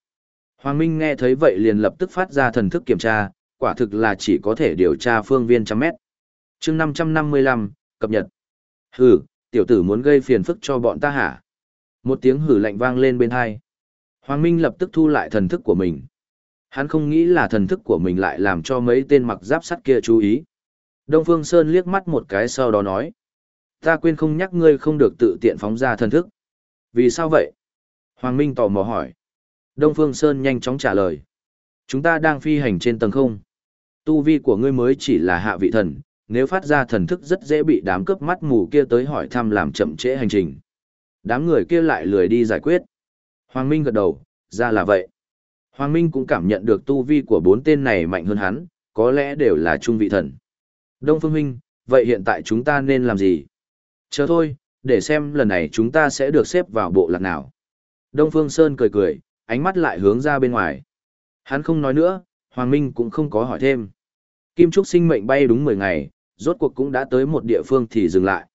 Hoàng Minh nghe thấy vậy liền lập tức phát ra thần thức kiểm tra, quả thực là chỉ có thể điều tra phương viên trăm mét. chương 555, cập nhật. Hừ, tiểu tử muốn gây phiền phức cho bọn ta hả? Một tiếng hử lạnh vang lên bên hai. Hoàng Minh lập tức thu lại thần thức của mình. Hắn không nghĩ là thần thức của mình lại làm cho mấy tên mặc giáp sắt kia chú ý. Đông Phương Sơn liếc mắt một cái sau đó nói. Ta quên không nhắc ngươi không được tự tiện phóng ra thần thức. Vì sao vậy? Hoàng Minh tò mò hỏi. Đông Phương Sơn nhanh chóng trả lời. Chúng ta đang phi hành trên tầng không. Tu vi của ngươi mới chỉ là hạ vị thần, nếu phát ra thần thức rất dễ bị đám cướp mắt mù kia tới hỏi thăm làm chậm trễ hành trình. Đám người kia lại lười đi giải quyết. Hoàng Minh gật đầu, ra là vậy. Hoàng Minh cũng cảm nhận được tu vi của bốn tên này mạnh hơn hắn, có lẽ đều là trung vị thần. Đông Phương Minh, vậy hiện tại chúng ta nên làm gì? Chờ thôi, để xem lần này chúng ta sẽ được xếp vào bộ lạc nào. Đông Phương Sơn cười cười, ánh mắt lại hướng ra bên ngoài. Hắn không nói nữa, Hoàng Minh cũng không có hỏi thêm. Kim Trúc sinh mệnh bay đúng 10 ngày, rốt cuộc cũng đã tới một địa phương thì dừng lại.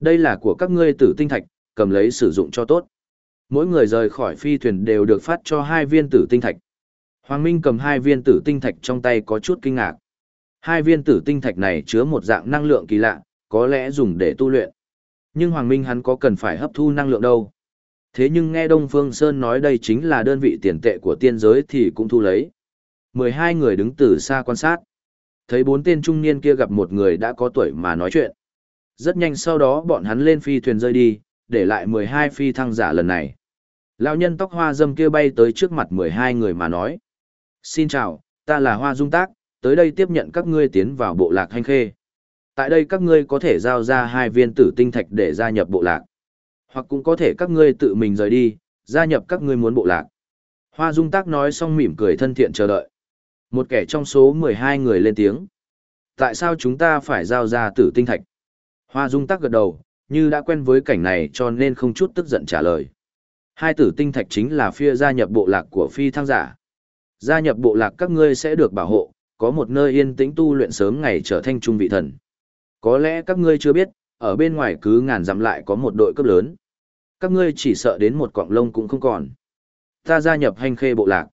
Đây là của các ngươi tử tinh thạch, cầm lấy sử dụng cho tốt. Mỗi người rời khỏi phi thuyền đều được phát cho hai viên tử tinh thạch. Hoàng Minh cầm hai viên tử tinh thạch trong tay có chút kinh ngạc. Hai viên tử tinh thạch này chứa một dạng năng lượng kỳ lạ, có lẽ dùng để tu luyện. Nhưng Hoàng Minh hắn có cần phải hấp thu năng lượng đâu. Thế nhưng nghe Đông Phương Sơn nói đây chính là đơn vị tiền tệ của tiên giới thì cũng thu lấy. 12 người đứng từ xa quan sát. Thấy bốn tên trung niên kia gặp một người đã có tuổi mà nói chuyện. Rất nhanh sau đó bọn hắn lên phi thuyền rơi đi, để lại 12 phi thăng giả lần này. Lão nhân tóc hoa dâm kia bay tới trước mặt 12 người mà nói. Xin chào, ta là Hoa Dung Tác, tới đây tiếp nhận các ngươi tiến vào bộ lạc hành khê. Tại đây các ngươi có thể giao ra hai viên tử tinh thạch để gia nhập bộ lạc. Hoặc cũng có thể các ngươi tự mình rời đi, gia nhập các ngươi muốn bộ lạc. Hoa Dung Tác nói xong mỉm cười thân thiện chờ đợi. Một kẻ trong số 12 người lên tiếng. Tại sao chúng ta phải giao ra tử tinh thạch? Hoa Dung Tác gật đầu, như đã quen với cảnh này cho nên không chút tức giận trả lời. Hai tử tinh thạch chính là phía gia nhập bộ lạc của phi thăng giả. Gia nhập bộ lạc các ngươi sẽ được bảo hộ, có một nơi yên tĩnh tu luyện sớm ngày trở thành trung vị thần. Có lẽ các ngươi chưa biết, ở bên ngoài cứ ngàn dặm lại có một đội cấp lớn. Các ngươi chỉ sợ đến một cọng lông cũng không còn. Ta gia nhập hành khê bộ lạc.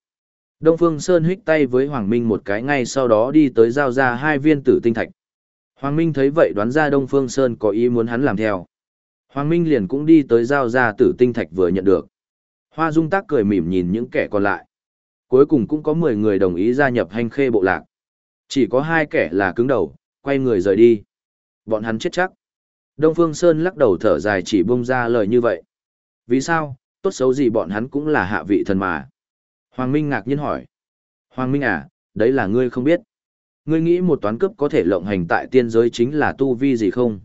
Đông Phương Sơn hít tay với Hoàng Minh một cái ngay sau đó đi tới giao ra hai viên tử tinh thạch. Hoàng Minh thấy vậy đoán ra Đông Phương Sơn có ý muốn hắn làm theo. Hoàng Minh liền cũng đi tới giao ra tử tinh thạch vừa nhận được. Hoa Dung Tác cười mỉm nhìn những kẻ còn lại. Cuối cùng cũng có 10 người đồng ý gia nhập hành khê bộ lạc. Chỉ có hai kẻ là cứng đầu, quay người rời đi. Bọn hắn chết chắc. Đông Phương Sơn lắc đầu thở dài chỉ bung ra lời như vậy. Vì sao, tốt xấu gì bọn hắn cũng là hạ vị thần mà. Hoàng Minh ngạc nhiên hỏi. Hoàng Minh à, đấy là ngươi không biết. Ngươi nghĩ một toán cướp có thể lộng hành tại tiên giới chính là tu vi gì không?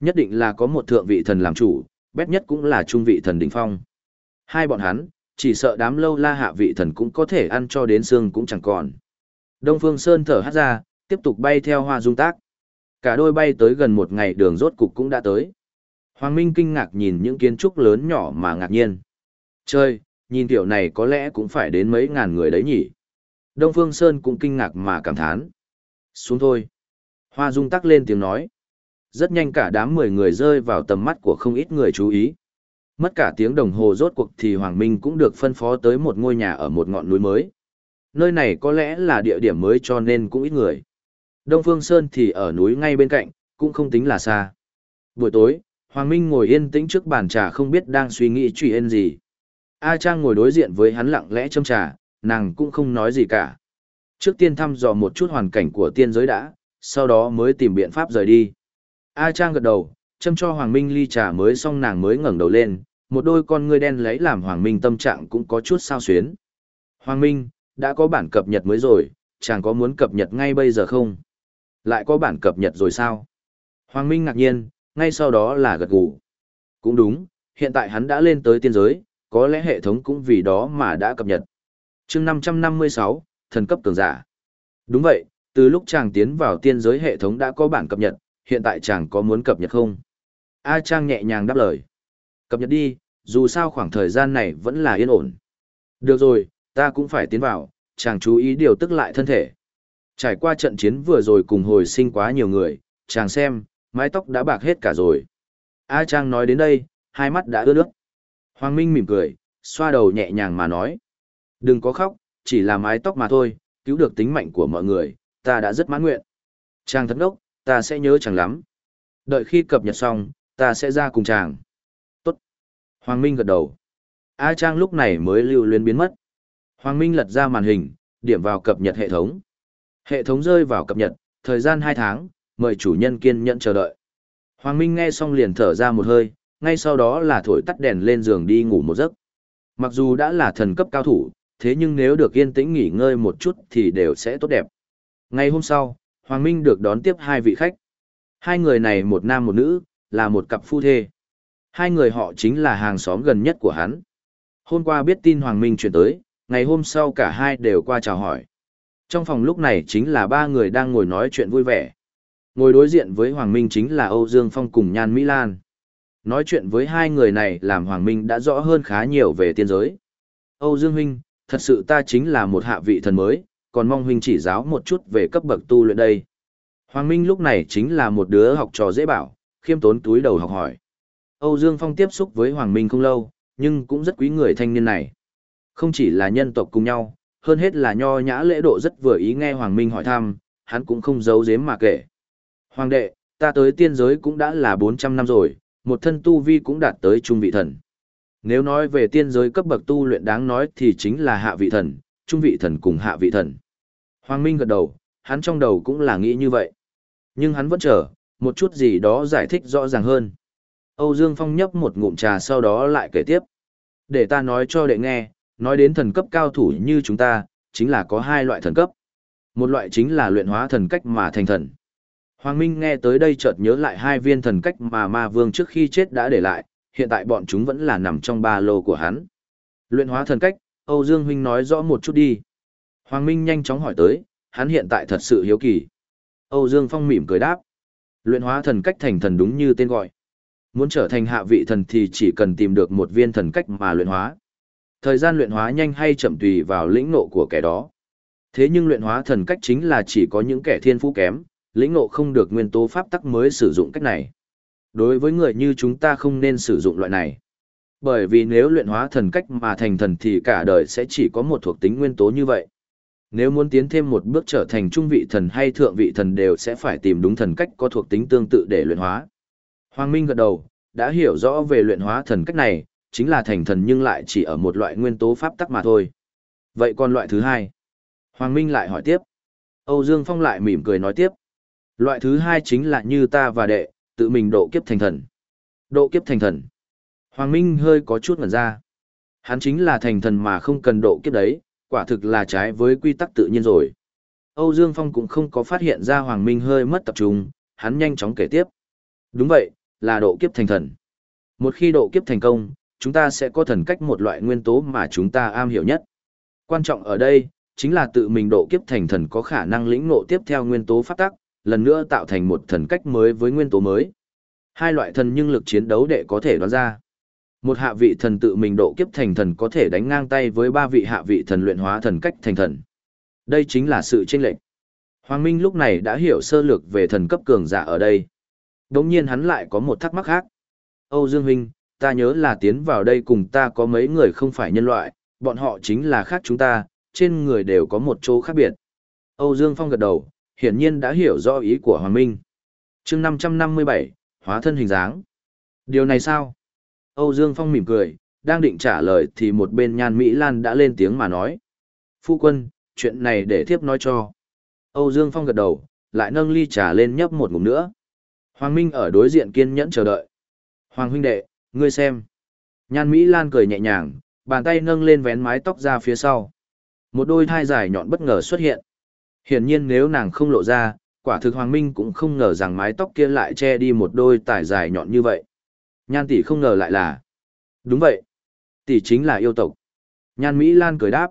Nhất định là có một thượng vị thần làm chủ, bét nhất cũng là trung vị thần đỉnh phong. Hai bọn hắn, chỉ sợ đám lâu la hạ vị thần cũng có thể ăn cho đến xương cũng chẳng còn. Đông Phương Sơn thở hắt ra, tiếp tục bay theo hoa dung tác. Cả đôi bay tới gần một ngày đường rốt cục cũng đã tới. Hoàng Minh kinh ngạc nhìn những kiến trúc lớn nhỏ mà ngạc nhiên. Chơi, nhìn tiểu này có lẽ cũng phải đến mấy ngàn người đấy nhỉ. Đông Phương Sơn cũng kinh ngạc mà cảm thán. Xuống thôi. Hoa Dung tắc lên tiếng nói. Rất nhanh cả đám mười người rơi vào tầm mắt của không ít người chú ý. Mất cả tiếng đồng hồ rốt cuộc thì Hoàng Minh cũng được phân phó tới một ngôi nhà ở một ngọn núi mới. Nơi này có lẽ là địa điểm mới cho nên cũng ít người. Đông Phương Sơn thì ở núi ngay bên cạnh, cũng không tính là xa. Buổi tối, Hoàng Minh ngồi yên tĩnh trước bàn trà không biết đang suy nghĩ chuyện gì. A Trang ngồi đối diện với hắn lặng lẽ châm trà, nàng cũng không nói gì cả. Trước tiên thăm dò một chút hoàn cảnh của tiên giới đã, sau đó mới tìm biện pháp rời đi. A Trang gật đầu, châm cho Hoàng Minh ly trà mới xong nàng mới ngẩng đầu lên, một đôi con ngươi đen lấy làm Hoàng Minh tâm trạng cũng có chút sao xuyến. Hoàng Minh, đã có bản cập nhật mới rồi, chàng có muốn cập nhật ngay bây giờ không? Lại có bản cập nhật rồi sao? Hoàng Minh ngạc nhiên, ngay sau đó là gật gù. Cũng đúng, hiện tại hắn đã lên tới tiên giới, có lẽ hệ thống cũng vì đó mà đã cập nhật. chương 556, thần cấp cường giả. Đúng vậy, từ lúc chàng tiến vào tiên giới hệ thống đã có bản cập nhật, hiện tại chàng có muốn cập nhật không? A Trang nhẹ nhàng đáp lời. Cập nhật đi, dù sao khoảng thời gian này vẫn là yên ổn. Được rồi, ta cũng phải tiến vào, chàng chú ý điều tức lại thân thể. Trải qua trận chiến vừa rồi cùng hồi sinh quá nhiều người, chàng xem, mái tóc đã bạc hết cả rồi. A Trang nói đến đây, hai mắt đã ướt nước. Hoàng Minh mỉm cười, xoa đầu nhẹ nhàng mà nói. Đừng có khóc, chỉ là mái tóc mà thôi, cứu được tính mạnh của mọi người, ta đã rất mãn nguyện. Chàng thất đốc, ta sẽ nhớ chàng lắm. Đợi khi cập nhật xong, ta sẽ ra cùng chàng. Tốt. Hoàng Minh gật đầu. A Trang lúc này mới lưu luyến biến mất. Hoàng Minh lật ra màn hình, điểm vào cập nhật hệ thống. Hệ thống rơi vào cập nhật, thời gian 2 tháng, mời chủ nhân kiên nhẫn chờ đợi. Hoàng Minh nghe xong liền thở ra một hơi, ngay sau đó là thổi tắt đèn lên giường đi ngủ một giấc. Mặc dù đã là thần cấp cao thủ, thế nhưng nếu được yên tĩnh nghỉ ngơi một chút thì đều sẽ tốt đẹp. Ngày hôm sau, Hoàng Minh được đón tiếp hai vị khách. Hai người này một nam một nữ, là một cặp phu thê. Hai người họ chính là hàng xóm gần nhất của hắn. Hôm qua biết tin Hoàng Minh chuyển tới, ngày hôm sau cả hai đều qua chào hỏi. Trong phòng lúc này chính là ba người đang ngồi nói chuyện vui vẻ. Ngồi đối diện với Hoàng Minh chính là Âu Dương Phong cùng Nhan Mỹ Lan. Nói chuyện với hai người này làm Hoàng Minh đã rõ hơn khá nhiều về tiên giới. Âu Dương Huynh, thật sự ta chính là một hạ vị thần mới, còn mong Huynh chỉ giáo một chút về cấp bậc tu luyện đây. Hoàng Minh lúc này chính là một đứa học trò dễ bảo, khiêm tốn túi đầu học hỏi. Âu Dương Phong tiếp xúc với Hoàng Minh không lâu, nhưng cũng rất quý người thanh niên này. Không chỉ là nhân tộc cùng nhau, hơn hết là nho nhã lễ độ rất vừa ý nghe Hoàng Minh hỏi thăm, hắn cũng không giấu giếm mà kể. Hoàng đệ, ta tới tiên giới cũng đã là 400 năm rồi, một thân tu vi cũng đạt tới trung vị thần. Nếu nói về tiên giới cấp bậc tu luyện đáng nói thì chính là hạ vị thần, trung vị thần cùng hạ vị thần. Hoàng Minh gật đầu, hắn trong đầu cũng là nghĩ như vậy. Nhưng hắn vẫn chờ, một chút gì đó giải thích rõ ràng hơn. Âu Dương Phong nhấp một ngụm trà sau đó lại kể tiếp. Để ta nói cho đệ nghe, nói đến thần cấp cao thủ như chúng ta, chính là có hai loại thần cấp. Một loại chính là luyện hóa thần cách mà thành thần. Hoàng Minh nghe tới đây chợt nhớ lại hai viên thần cách mà ma vương trước khi chết đã để lại, hiện tại bọn chúng vẫn là nằm trong ba lô của hắn. Luyện hóa thần cách, Âu Dương Huynh nói rõ một chút đi. Hoàng Minh nhanh chóng hỏi tới, hắn hiện tại thật sự hiếu kỳ. Âu Dương Phong mỉm cười đáp. Luyện hóa thần cách thành thần đúng như tên gọi. Muốn trở thành hạ vị thần thì chỉ cần tìm được một viên thần cách mà luyện hóa. Thời gian luyện hóa nhanh hay chậm tùy vào lĩnh ngộ của kẻ đó. Thế nhưng luyện hóa thần cách chính là chỉ có những kẻ thiên phú kém, lĩnh ngộ không được nguyên tố pháp tắc mới sử dụng cách này. Đối với người như chúng ta không nên sử dụng loại này. Bởi vì nếu luyện hóa thần cách mà thành thần thì cả đời sẽ chỉ có một thuộc tính nguyên tố như vậy. Nếu muốn tiến thêm một bước trở thành trung vị thần hay thượng vị thần đều sẽ phải tìm đúng thần cách có thuộc tính tương tự để luyện hóa. Hoàng Minh gật đầu, đã hiểu rõ về luyện hóa thần cách này, chính là thành thần nhưng lại chỉ ở một loại nguyên tố pháp tắc mà thôi. Vậy còn loại thứ hai? Hoàng Minh lại hỏi tiếp. Âu Dương Phong lại mỉm cười nói tiếp. Loại thứ hai chính là như ta và đệ, tự mình độ kiếp thành thần. Độ kiếp thành thần. Hoàng Minh hơi có chút ngẩn ra. Hắn chính là thành thần mà không cần độ kiếp đấy, quả thực là trái với quy tắc tự nhiên rồi. Âu Dương Phong cũng không có phát hiện ra Hoàng Minh hơi mất tập trung, hắn nhanh chóng kể tiếp. Đúng vậy, là độ kiếp thành thần. Một khi độ kiếp thành công, chúng ta sẽ có thần cách một loại nguyên tố mà chúng ta am hiểu nhất. Quan trọng ở đây, chính là tự mình độ kiếp thành thần có khả năng lĩnh ngộ tiếp theo nguyên tố phát tắc, lần nữa tạo thành một thần cách mới với nguyên tố mới. Hai loại thần nhưng lực chiến đấu đệ có thể đoán ra. Một hạ vị thần tự mình độ kiếp thành thần có thể đánh ngang tay với ba vị hạ vị thần luyện hóa thần cách thành thần. Đây chính là sự chênh lệch. Hoàng Minh lúc này đã hiểu sơ lược về thần cấp cường giả ở đây. Đống nhiên hắn lại có một thắc mắc khác. Âu Dương Huynh, ta nhớ là tiến vào đây cùng ta có mấy người không phải nhân loại, bọn họ chính là khác chúng ta, trên người đều có một chỗ khác biệt. Âu Dương Phong gật đầu, hiển nhiên đã hiểu rõ ý của Hoàng Minh. chương 557, hóa thân hình dáng. Điều này sao? Âu Dương Phong mỉm cười, đang định trả lời thì một bên nhan Mỹ Lan đã lên tiếng mà nói. Phu quân, chuyện này để thiếp nói cho. Âu Dương Phong gật đầu, lại nâng ly trà lên nhấp một ngụm nữa. Hoàng Minh ở đối diện kiên nhẫn chờ đợi. Hoàng huynh đệ, ngươi xem. Nhan Mỹ Lan cười nhẹ nhàng, bàn tay nâng lên vén mái tóc ra phía sau. Một đôi thai dài nhọn bất ngờ xuất hiện. Hiển nhiên nếu nàng không lộ ra, quả thực Hoàng Minh cũng không ngờ rằng mái tóc kia lại che đi một đôi tải dài nhọn như vậy. Nhan tỷ không ngờ lại là. Đúng vậy. Tỷ chính là yêu tộc. Nhan Mỹ Lan cười đáp.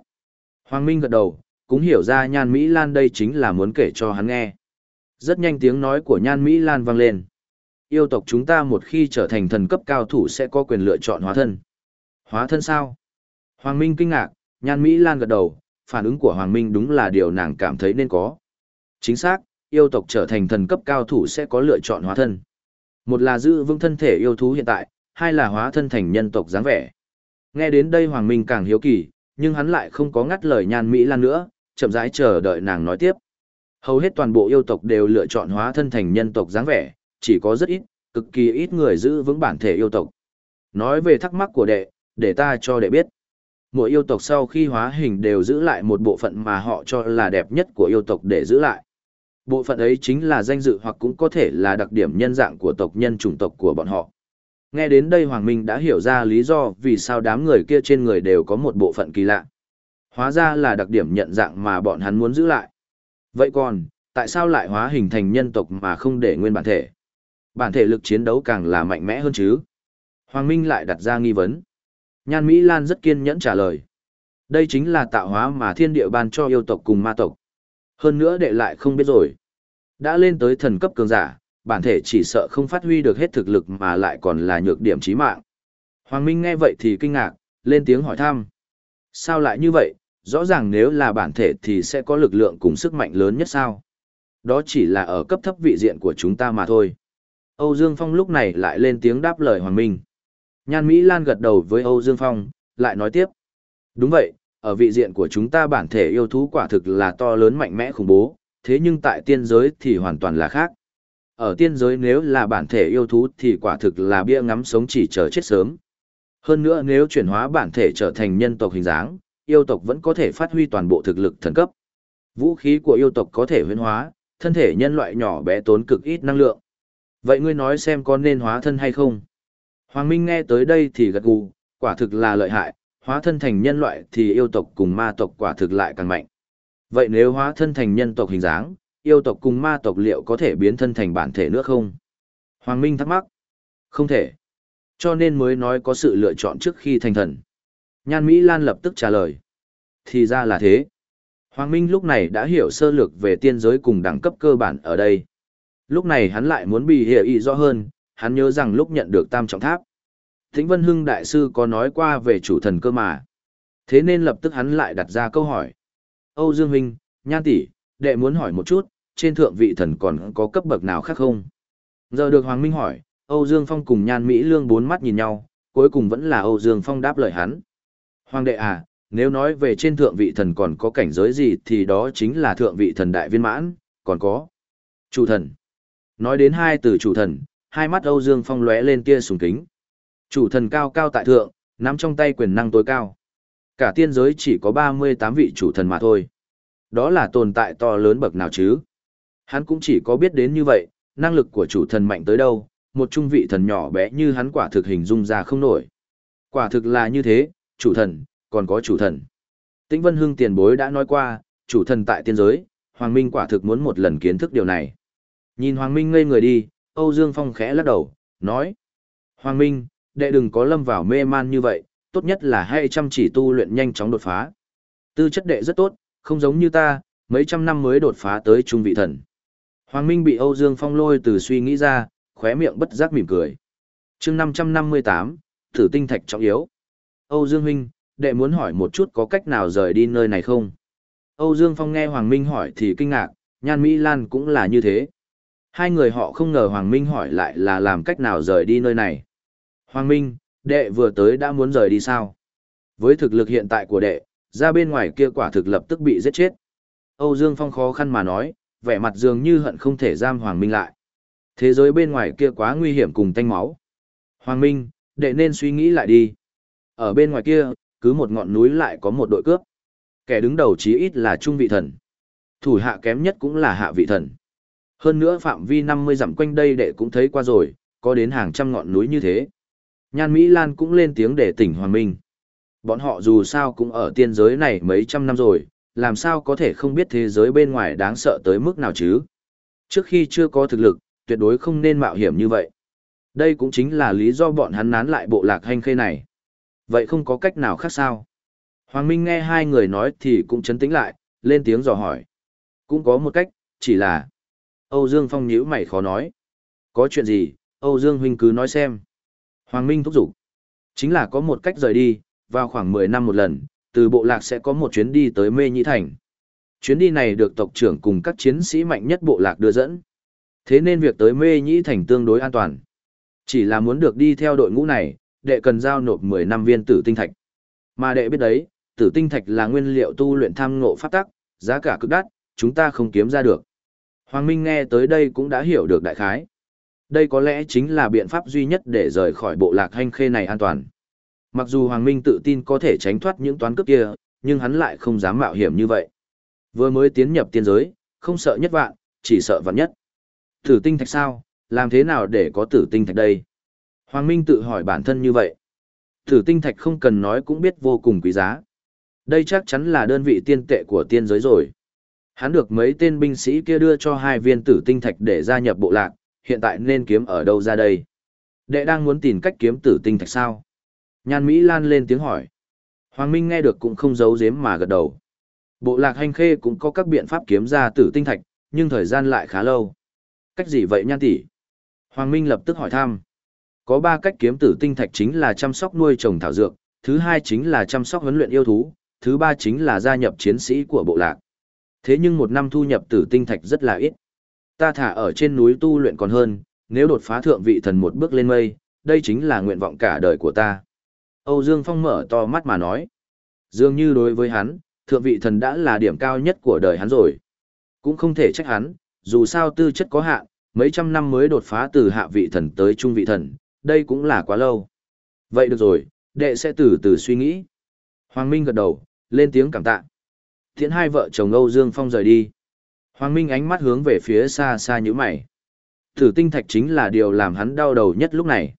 Hoàng Minh gật đầu, cũng hiểu ra Nhan Mỹ Lan đây chính là muốn kể cho hắn nghe. Rất nhanh tiếng nói của Nhan Mỹ Lan vang lên. Yêu tộc chúng ta một khi trở thành thần cấp cao thủ sẽ có quyền lựa chọn hóa thân. Hóa thân sao? Hoàng Minh kinh ngạc, Nhan Mỹ Lan gật đầu, phản ứng của Hoàng Minh đúng là điều nàng cảm thấy nên có. Chính xác, yêu tộc trở thành thần cấp cao thủ sẽ có lựa chọn hóa thân. Một là giữ vững thân thể yêu thú hiện tại, hai là hóa thân thành nhân tộc dáng vẻ. Nghe đến đây Hoàng Minh càng hiếu kỳ, nhưng hắn lại không có ngắt lời Nhan Mỹ Lan nữa, chậm rãi chờ đợi nàng nói tiếp. Hầu hết toàn bộ yêu tộc đều lựa chọn hóa thân thành nhân tộc dáng vẻ, chỉ có rất ít, cực kỳ ít người giữ vững bản thể yêu tộc. Nói về thắc mắc của đệ, để ta cho đệ biết. Mỗi yêu tộc sau khi hóa hình đều giữ lại một bộ phận mà họ cho là đẹp nhất của yêu tộc để giữ lại. Bộ phận ấy chính là danh dự hoặc cũng có thể là đặc điểm nhân dạng của tộc nhân chủng tộc của bọn họ. Nghe đến đây Hoàng Minh đã hiểu ra lý do vì sao đám người kia trên người đều có một bộ phận kỳ lạ. Hóa ra là đặc điểm nhận dạng mà bọn hắn muốn giữ lại. Vậy còn, tại sao lại hóa hình thành nhân tộc mà không để nguyên bản thể? Bản thể lực chiến đấu càng là mạnh mẽ hơn chứ? Hoàng Minh lại đặt ra nghi vấn. Nhan Mỹ Lan rất kiên nhẫn trả lời. Đây chính là tạo hóa mà thiên địa ban cho yêu tộc cùng ma tộc. Hơn nữa đệ lại không biết rồi. Đã lên tới thần cấp cường giả, bản thể chỉ sợ không phát huy được hết thực lực mà lại còn là nhược điểm chí mạng. Hoàng Minh nghe vậy thì kinh ngạc, lên tiếng hỏi thăm. Sao lại như vậy, rõ ràng nếu là bản thể thì sẽ có lực lượng cùng sức mạnh lớn nhất sao? Đó chỉ là ở cấp thấp vị diện của chúng ta mà thôi. Âu Dương Phong lúc này lại lên tiếng đáp lời Hoàng Minh. Nhan Mỹ Lan gật đầu với Âu Dương Phong, lại nói tiếp. Đúng vậy, ở vị diện của chúng ta bản thể yêu thú quả thực là to lớn mạnh mẽ khủng bố, thế nhưng tại tiên giới thì hoàn toàn là khác. Ở tiên giới nếu là bản thể yêu thú thì quả thực là bia ngắm sống chỉ chờ chết sớm. Hơn nữa nếu chuyển hóa bản thể trở thành nhân tộc hình dáng, yêu tộc vẫn có thể phát huy toàn bộ thực lực thần cấp. Vũ khí của yêu tộc có thể huyễn hóa, thân thể nhân loại nhỏ bé tốn cực ít năng lượng. Vậy ngươi nói xem có nên hóa thân hay không? Hoàng Minh nghe tới đây thì gật gù, quả thực là lợi hại, hóa thân thành nhân loại thì yêu tộc cùng ma tộc quả thực lại càng mạnh. Vậy nếu hóa thân thành nhân tộc hình dáng, yêu tộc cùng ma tộc liệu có thể biến thân thành bản thể nữa không? Hoàng Minh thắc mắc. Không thể. Cho nên mới nói có sự lựa chọn trước khi thành thần. Nhan Mỹ Lan lập tức trả lời. Thì ra là thế. Hoàng Minh lúc này đã hiểu sơ lược về tiên giới cùng đẳng cấp cơ bản ở đây. Lúc này hắn lại muốn bị hiểu ý rõ hơn, hắn nhớ rằng lúc nhận được tam trọng tháp. Thính Vân Hưng Đại Sư có nói qua về chủ thần cơ mà. Thế nên lập tức hắn lại đặt ra câu hỏi. Âu Dương Huynh, Nhan tỷ, đệ muốn hỏi một chút, trên thượng vị thần còn có cấp bậc nào khác không? Giờ được Hoàng Minh hỏi, Âu Dương Phong cùng Nhan Mỹ Lương bốn mắt nhìn nhau, cuối cùng vẫn là Âu Dương Phong đáp lời hắn. Hoàng đệ à, nếu nói về trên thượng vị thần còn có cảnh giới gì thì đó chính là thượng vị thần đại viên mãn, còn có chủ thần. Nói đến hai từ chủ thần, hai mắt Âu Dương Phong lóe lên tia sùng kính. Chủ thần cao cao tại thượng, nắm trong tay quyền năng tối cao. Cả tiên giới chỉ có 38 vị chủ thần mà thôi. Đó là tồn tại to lớn bậc nào chứ? Hắn cũng chỉ có biết đến như vậy, năng lực của chủ thần mạnh tới đâu, một trung vị thần nhỏ bé như hắn quả thực hình dung ra không nổi. Quả thực là như thế, chủ thần, còn có chủ thần. Tĩnh Vân Hưng tiền bối đã nói qua, chủ thần tại tiên giới, Hoàng Minh quả thực muốn một lần kiến thức điều này. Nhìn Hoàng Minh ngây người đi, Âu Dương Phong khẽ lắc đầu, nói. Hoàng Minh, đệ đừng có lâm vào mê man như vậy, tốt nhất là hãy chăm chỉ tu luyện nhanh chóng đột phá. Tư chất đệ rất tốt, không giống như ta, mấy trăm năm mới đột phá tới trung vị thần. Hoàng Minh bị Âu Dương Phong lôi từ suy nghĩ ra, khóe miệng bất giác mỉm cười. chương 558, thử tinh thạch trọng yếu. Âu Dương Huynh, đệ muốn hỏi một chút có cách nào rời đi nơi này không? Âu Dương Phong nghe Hoàng Minh hỏi thì kinh ngạc, Nhan Mỹ Lan cũng là như thế. Hai người họ không ngờ Hoàng Minh hỏi lại là làm cách nào rời đi nơi này. Hoàng Minh, đệ vừa tới đã muốn rời đi sao? Với thực lực hiện tại của đệ, ra bên ngoài kia quả thực lập tức bị giết chết. Âu Dương Phong khó khăn mà nói, vẻ mặt dường như hận không thể giam Hoàng Minh lại. Thế giới bên ngoài kia quá nguy hiểm cùng tanh máu. Hoàng Minh, đệ nên suy nghĩ lại đi. Ở bên ngoài kia, cứ một ngọn núi lại có một đội cướp. Kẻ đứng đầu chí ít là trung vị thần. Thủ hạ kém nhất cũng là hạ vị thần. Hơn nữa phạm vi 50 dặm quanh đây đệ cũng thấy qua rồi, có đến hàng trăm ngọn núi như thế. Nhan Mỹ Lan cũng lên tiếng để tỉnh Hoàng Minh. Bọn họ dù sao cũng ở tiên giới này mấy trăm năm rồi, làm sao có thể không biết thế giới bên ngoài đáng sợ tới mức nào chứ? Trước khi chưa có thực lực, tuyệt đối không nên mạo hiểm như vậy. Đây cũng chính là lý do bọn hắn nán lại bộ lạc hành khê này. Vậy không có cách nào khác sao? Hoàng Minh nghe hai người nói thì cũng chấn tĩnh lại, lên tiếng dò hỏi. Cũng có một cách, chỉ là... Âu Dương Phong nhíu mày khó nói. Có chuyện gì, Âu Dương Huynh cứ nói xem. Hoàng Minh thúc giục. Chính là có một cách rời đi, vào khoảng 10 năm một lần, từ bộ lạc sẽ có một chuyến đi tới Mê Nhĩ Thành. Chuyến đi này được tộc trưởng cùng các chiến sĩ mạnh nhất bộ lạc đưa dẫn. Thế nên việc tới Mê Nhĩ Thành tương đối an toàn. Chỉ là muốn được đi theo đội ngũ này, đệ cần giao nộp 10 năm viên tử tinh thạch. Mà đệ biết đấy, tử tinh thạch là nguyên liệu tu luyện tham ngộ pháp tắc, giá cả cực đắt, chúng ta không kiếm ra được. Hoàng Minh nghe tới đây cũng đã hiểu được đại khái. Đây có lẽ chính là biện pháp duy nhất để rời khỏi bộ lạc hành khê này an toàn. Mặc dù Hoàng Minh tự tin có thể tránh thoát những toán cướp kia, nhưng hắn lại không dám mạo hiểm như vậy. Vừa mới tiến nhập tiên giới, không sợ nhất vạn, chỉ sợ vạn nhất. Tử tinh thạch sao, làm thế nào để có tử tinh thạch đây? Hoàng Minh tự hỏi bản thân như vậy. Tử tinh thạch không cần nói cũng biết vô cùng quý giá. Đây chắc chắn là đơn vị tiên tệ của tiên giới rồi. Hắn được mấy tên binh sĩ kia đưa cho hai viên tử tinh thạch để gia nhập bộ lạc, hiện tại nên kiếm ở đâu ra đây? Đệ đang muốn tìm cách kiếm tử tinh thạch sao? Nhan Mỹ Lan lên tiếng hỏi. Hoàng Minh nghe được cũng không giấu giếm mà gật đầu. Bộ lạc hành khê cũng có các biện pháp kiếm ra tử tinh thạch, nhưng thời gian lại khá lâu. Cách gì vậy nhan tỷ? Hoàng Minh lập tức hỏi thăm. Có ba cách kiếm tử tinh thạch chính là chăm sóc nuôi trồng thảo dược, thứ hai chính là chăm sóc huấn luyện yêu thú, thứ ba chính là gia nhập chiến sĩ của bộ lạc. Thế nhưng một năm thu nhập tử tinh thạch rất là ít. Ta thả ở trên núi tu luyện còn hơn, nếu đột phá thượng vị thần một bước lên mây, đây chính là nguyện vọng cả đời của ta. Âu Dương Phong mở to mắt mà nói. Dường như đối với hắn, thượng vị thần đã là điểm cao nhất của đời hắn rồi. Cũng không thể trách hắn, dù sao tư chất có hạn, mấy trăm năm mới đột phá từ hạ vị thần tới trung vị thần, đây cũng là quá lâu. Vậy được rồi, đệ sẽ từ từ suy nghĩ. Hoàng Minh gật đầu, lên tiếng cảm tạ. Thiện hai vợ chồng Âu Dương Phong rời đi. Hoàng Minh ánh mắt hướng về phía xa xa như mày. Thử tinh thạch chính là điều làm hắn đau đầu nhất lúc này.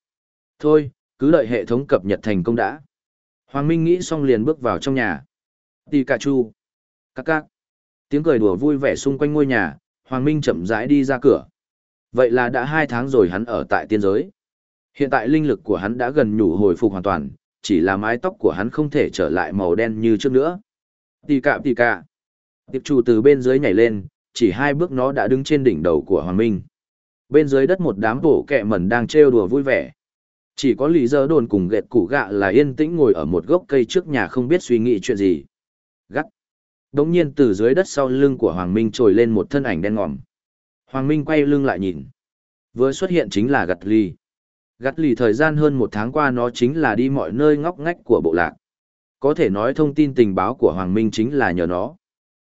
Thôi, cứ đợi hệ thống cập nhật thành công đã. Hoàng Minh nghĩ xong liền bước vào trong nhà. Tì cà chu. Các các. Tiếng cười đùa vui vẻ xung quanh ngôi nhà, Hoàng Minh chậm rãi đi ra cửa. Vậy là đã hai tháng rồi hắn ở tại tiên giới. Hiện tại linh lực của hắn đã gần nhủ hồi phục hoàn toàn, chỉ là mái tóc của hắn không thể trở lại màu đen như trước nữa. Tì cạ tì cạ. Tiệp chủ từ bên dưới nhảy lên, chỉ hai bước nó đã đứng trên đỉnh đầu của Hoàng Minh. Bên dưới đất một đám bổ kẹ mẩn đang trêu đùa vui vẻ. Chỉ có lý dơ đồn cùng gẹt củ gạ là yên tĩnh ngồi ở một gốc cây trước nhà không biết suy nghĩ chuyện gì. Gắt. Đống nhiên từ dưới đất sau lưng của Hoàng Minh trồi lên một thân ảnh đen ngòm. Hoàng Minh quay lưng lại nhìn. Vừa xuất hiện chính là gặt ly. Gặt lì thời gian hơn một tháng qua nó chính là đi mọi nơi ngóc ngách của bộ lạc. Có thể nói thông tin tình báo của Hoàng Minh chính là nhờ nó.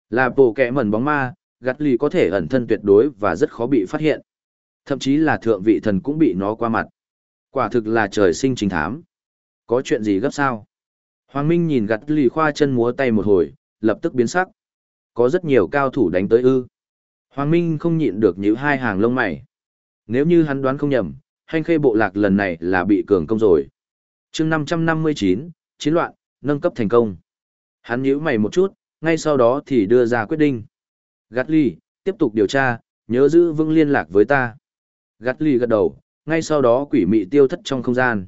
Là bộ kẻ mẩn bóng ma, gặt lì có thể ẩn thân tuyệt đối và rất khó bị phát hiện. Thậm chí là thượng vị thần cũng bị nó qua mặt. Quả thực là trời sinh chính thám. Có chuyện gì gấp sao? Hoàng Minh nhìn gặt lì khoa chân múa tay một hồi, lập tức biến sắc. Có rất nhiều cao thủ đánh tới ư. Hoàng Minh không nhịn được những hai hàng lông mày. Nếu như hắn đoán không nhầm, hành khê bộ lạc lần này là bị cường công rồi. chương 559, chiến loạn, nâng cấp thành công. Hắn nhíu mày một chút, ngay sau đó thì đưa ra quyết định. Gắt ly, tiếp tục điều tra, nhớ giữ vững liên lạc với ta. Gắt ly gật đầu, ngay sau đó quỷ mị tiêu thất trong không gian.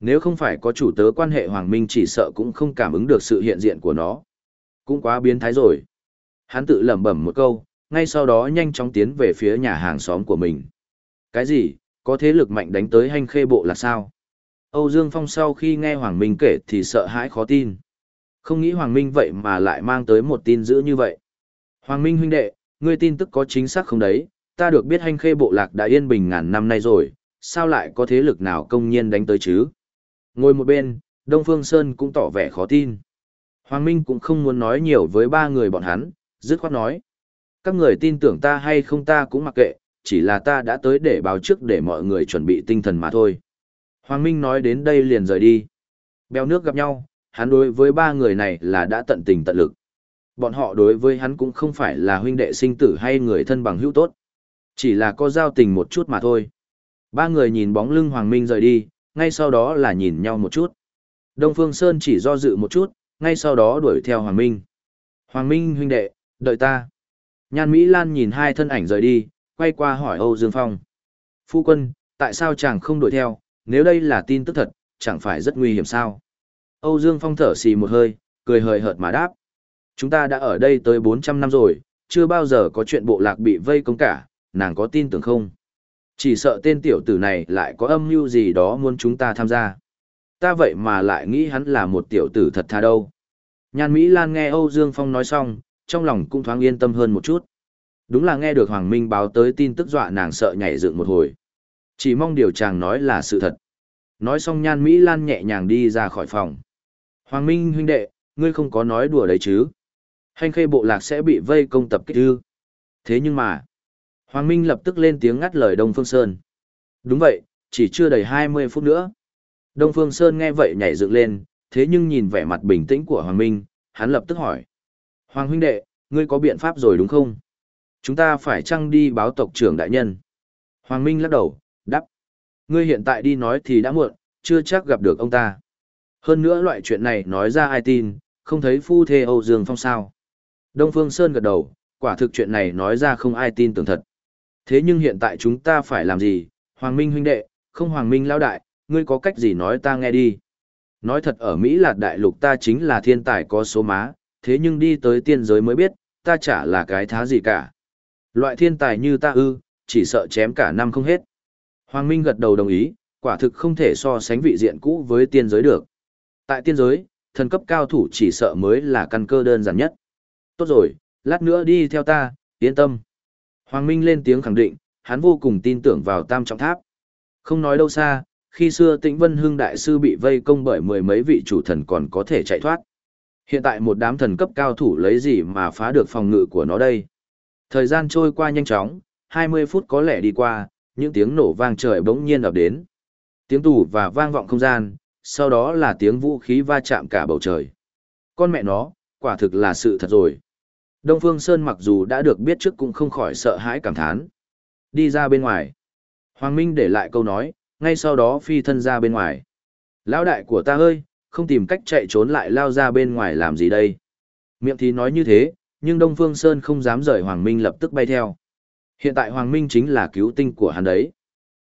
Nếu không phải có chủ tớ quan hệ Hoàng Minh chỉ sợ cũng không cảm ứng được sự hiện diện của nó. Cũng quá biến thái rồi. Hắn tự lẩm bẩm một câu, ngay sau đó nhanh chóng tiến về phía nhà hàng xóm của mình. Cái gì, có thế lực mạnh đánh tới hành khê bộ là sao? Âu Dương Phong sau khi nghe Hoàng Minh kể thì sợ hãi khó tin. Không nghĩ Hoàng Minh vậy mà lại mang tới một tin dữ như vậy. Hoàng Minh huynh đệ, ngươi tin tức có chính xác không đấy? Ta được biết hành khê bộ lạc đã yên bình ngàn năm nay rồi, sao lại có thế lực nào công nhiên đánh tới chứ? Ngồi một bên, Đông Phương Sơn cũng tỏ vẻ khó tin. Hoàng Minh cũng không muốn nói nhiều với ba người bọn hắn, dứt khoát nói. Các người tin tưởng ta hay không ta cũng mặc kệ, chỉ là ta đã tới để báo trước để mọi người chuẩn bị tinh thần mà thôi. Hoàng Minh nói đến đây liền rời đi. Bèo nước gặp nhau, hắn đối với ba người này là đã tận tình tận lực. Bọn họ đối với hắn cũng không phải là huynh đệ sinh tử hay người thân bằng hữu tốt. Chỉ là có giao tình một chút mà thôi. Ba người nhìn bóng lưng Hoàng Minh rời đi, ngay sau đó là nhìn nhau một chút. Đông Phương Sơn chỉ do dự một chút, ngay sau đó đuổi theo Hoàng Minh. Hoàng Minh huynh đệ, đợi ta. Nhan Mỹ Lan nhìn hai thân ảnh rời đi, quay qua hỏi Âu Dương Phong. Phu quân, tại sao chàng không đuổi theo, nếu đây là tin tức thật, chẳng phải rất nguy hiểm sao? Âu Dương Phong thở xì một hơi, cười hời hợt mà đáp. Chúng ta đã ở đây tới 400 năm rồi, chưa bao giờ có chuyện bộ lạc bị vây công cả, nàng có tin tưởng không? Chỉ sợ tên tiểu tử này lại có âm mưu gì đó muốn chúng ta tham gia. Ta vậy mà lại nghĩ hắn là một tiểu tử thật tha đâu. Nhan Mỹ Lan nghe Âu Dương Phong nói xong, trong lòng cũng thoáng yên tâm hơn một chút. Đúng là nghe được Hoàng Minh báo tới tin tức dọa nàng sợ nhảy dựng một hồi. Chỉ mong điều chàng nói là sự thật. Nói xong Nhan Mỹ Lan nhẹ nhàng đi ra khỏi phòng. Hoàng Minh huynh đệ, ngươi không có nói đùa đấy chứ. Hành khê bộ lạc sẽ bị vây công tập kích ư. Thế nhưng mà, Hoàng Minh lập tức lên tiếng ngắt lời Đông Phương Sơn. Đúng vậy, chỉ chưa đầy 20 phút nữa. Đông Phương Sơn nghe vậy nhảy dựng lên, thế nhưng nhìn vẻ mặt bình tĩnh của Hoàng Minh, hắn lập tức hỏi. Hoàng huynh đệ, ngươi có biện pháp rồi đúng không? Chúng ta phải chăng đi báo tộc trưởng đại nhân? Hoàng Minh lắc đầu, đáp. Ngươi hiện tại đi nói thì đã muộn, chưa chắc gặp được ông ta. Hơn nữa loại chuyện này nói ra ai tin, không thấy phu thê Âu Dương Phong sao. Đông Phương Sơn gật đầu, quả thực chuyện này nói ra không ai tin tưởng thật. Thế nhưng hiện tại chúng ta phải làm gì, Hoàng Minh huynh đệ, không Hoàng Minh lão đại, ngươi có cách gì nói ta nghe đi. Nói thật ở Mỹ là Đại Lục ta chính là thiên tài có số má, thế nhưng đi tới tiên giới mới biết, ta chả là cái thá gì cả. Loại thiên tài như ta ư, chỉ sợ chém cả năm không hết. Hoàng Minh gật đầu đồng ý, quả thực không thể so sánh vị diện cũ với tiên giới được. Tại tiên giới, thần cấp cao thủ chỉ sợ mới là căn cơ đơn giản nhất. Tốt rồi, lát nữa đi theo ta, yên tâm. Hoàng Minh lên tiếng khẳng định, hắn vô cùng tin tưởng vào tam trọng tháp. Không nói đâu xa, khi xưa tĩnh vân hương đại sư bị vây công bởi mười mấy vị chủ thần còn có thể chạy thoát. Hiện tại một đám thần cấp cao thủ lấy gì mà phá được phòng ngự của nó đây? Thời gian trôi qua nhanh chóng, 20 phút có lẽ đi qua, những tiếng nổ vang trời bỗng nhiên ập đến. Tiếng tù và vang vọng không gian, sau đó là tiếng vũ khí va chạm cả bầu trời. Con mẹ nó, quả thực là sự thật rồi. Đông Phương Sơn mặc dù đã được biết trước cũng không khỏi sợ hãi cảm thán. Đi ra bên ngoài. Hoàng Minh để lại câu nói, ngay sau đó phi thân ra bên ngoài. Lão đại của ta ơi, không tìm cách chạy trốn lại lao ra bên ngoài làm gì đây. Miệng thì nói như thế, nhưng Đông Phương Sơn không dám rời Hoàng Minh lập tức bay theo. Hiện tại Hoàng Minh chính là cứu tinh của hắn đấy.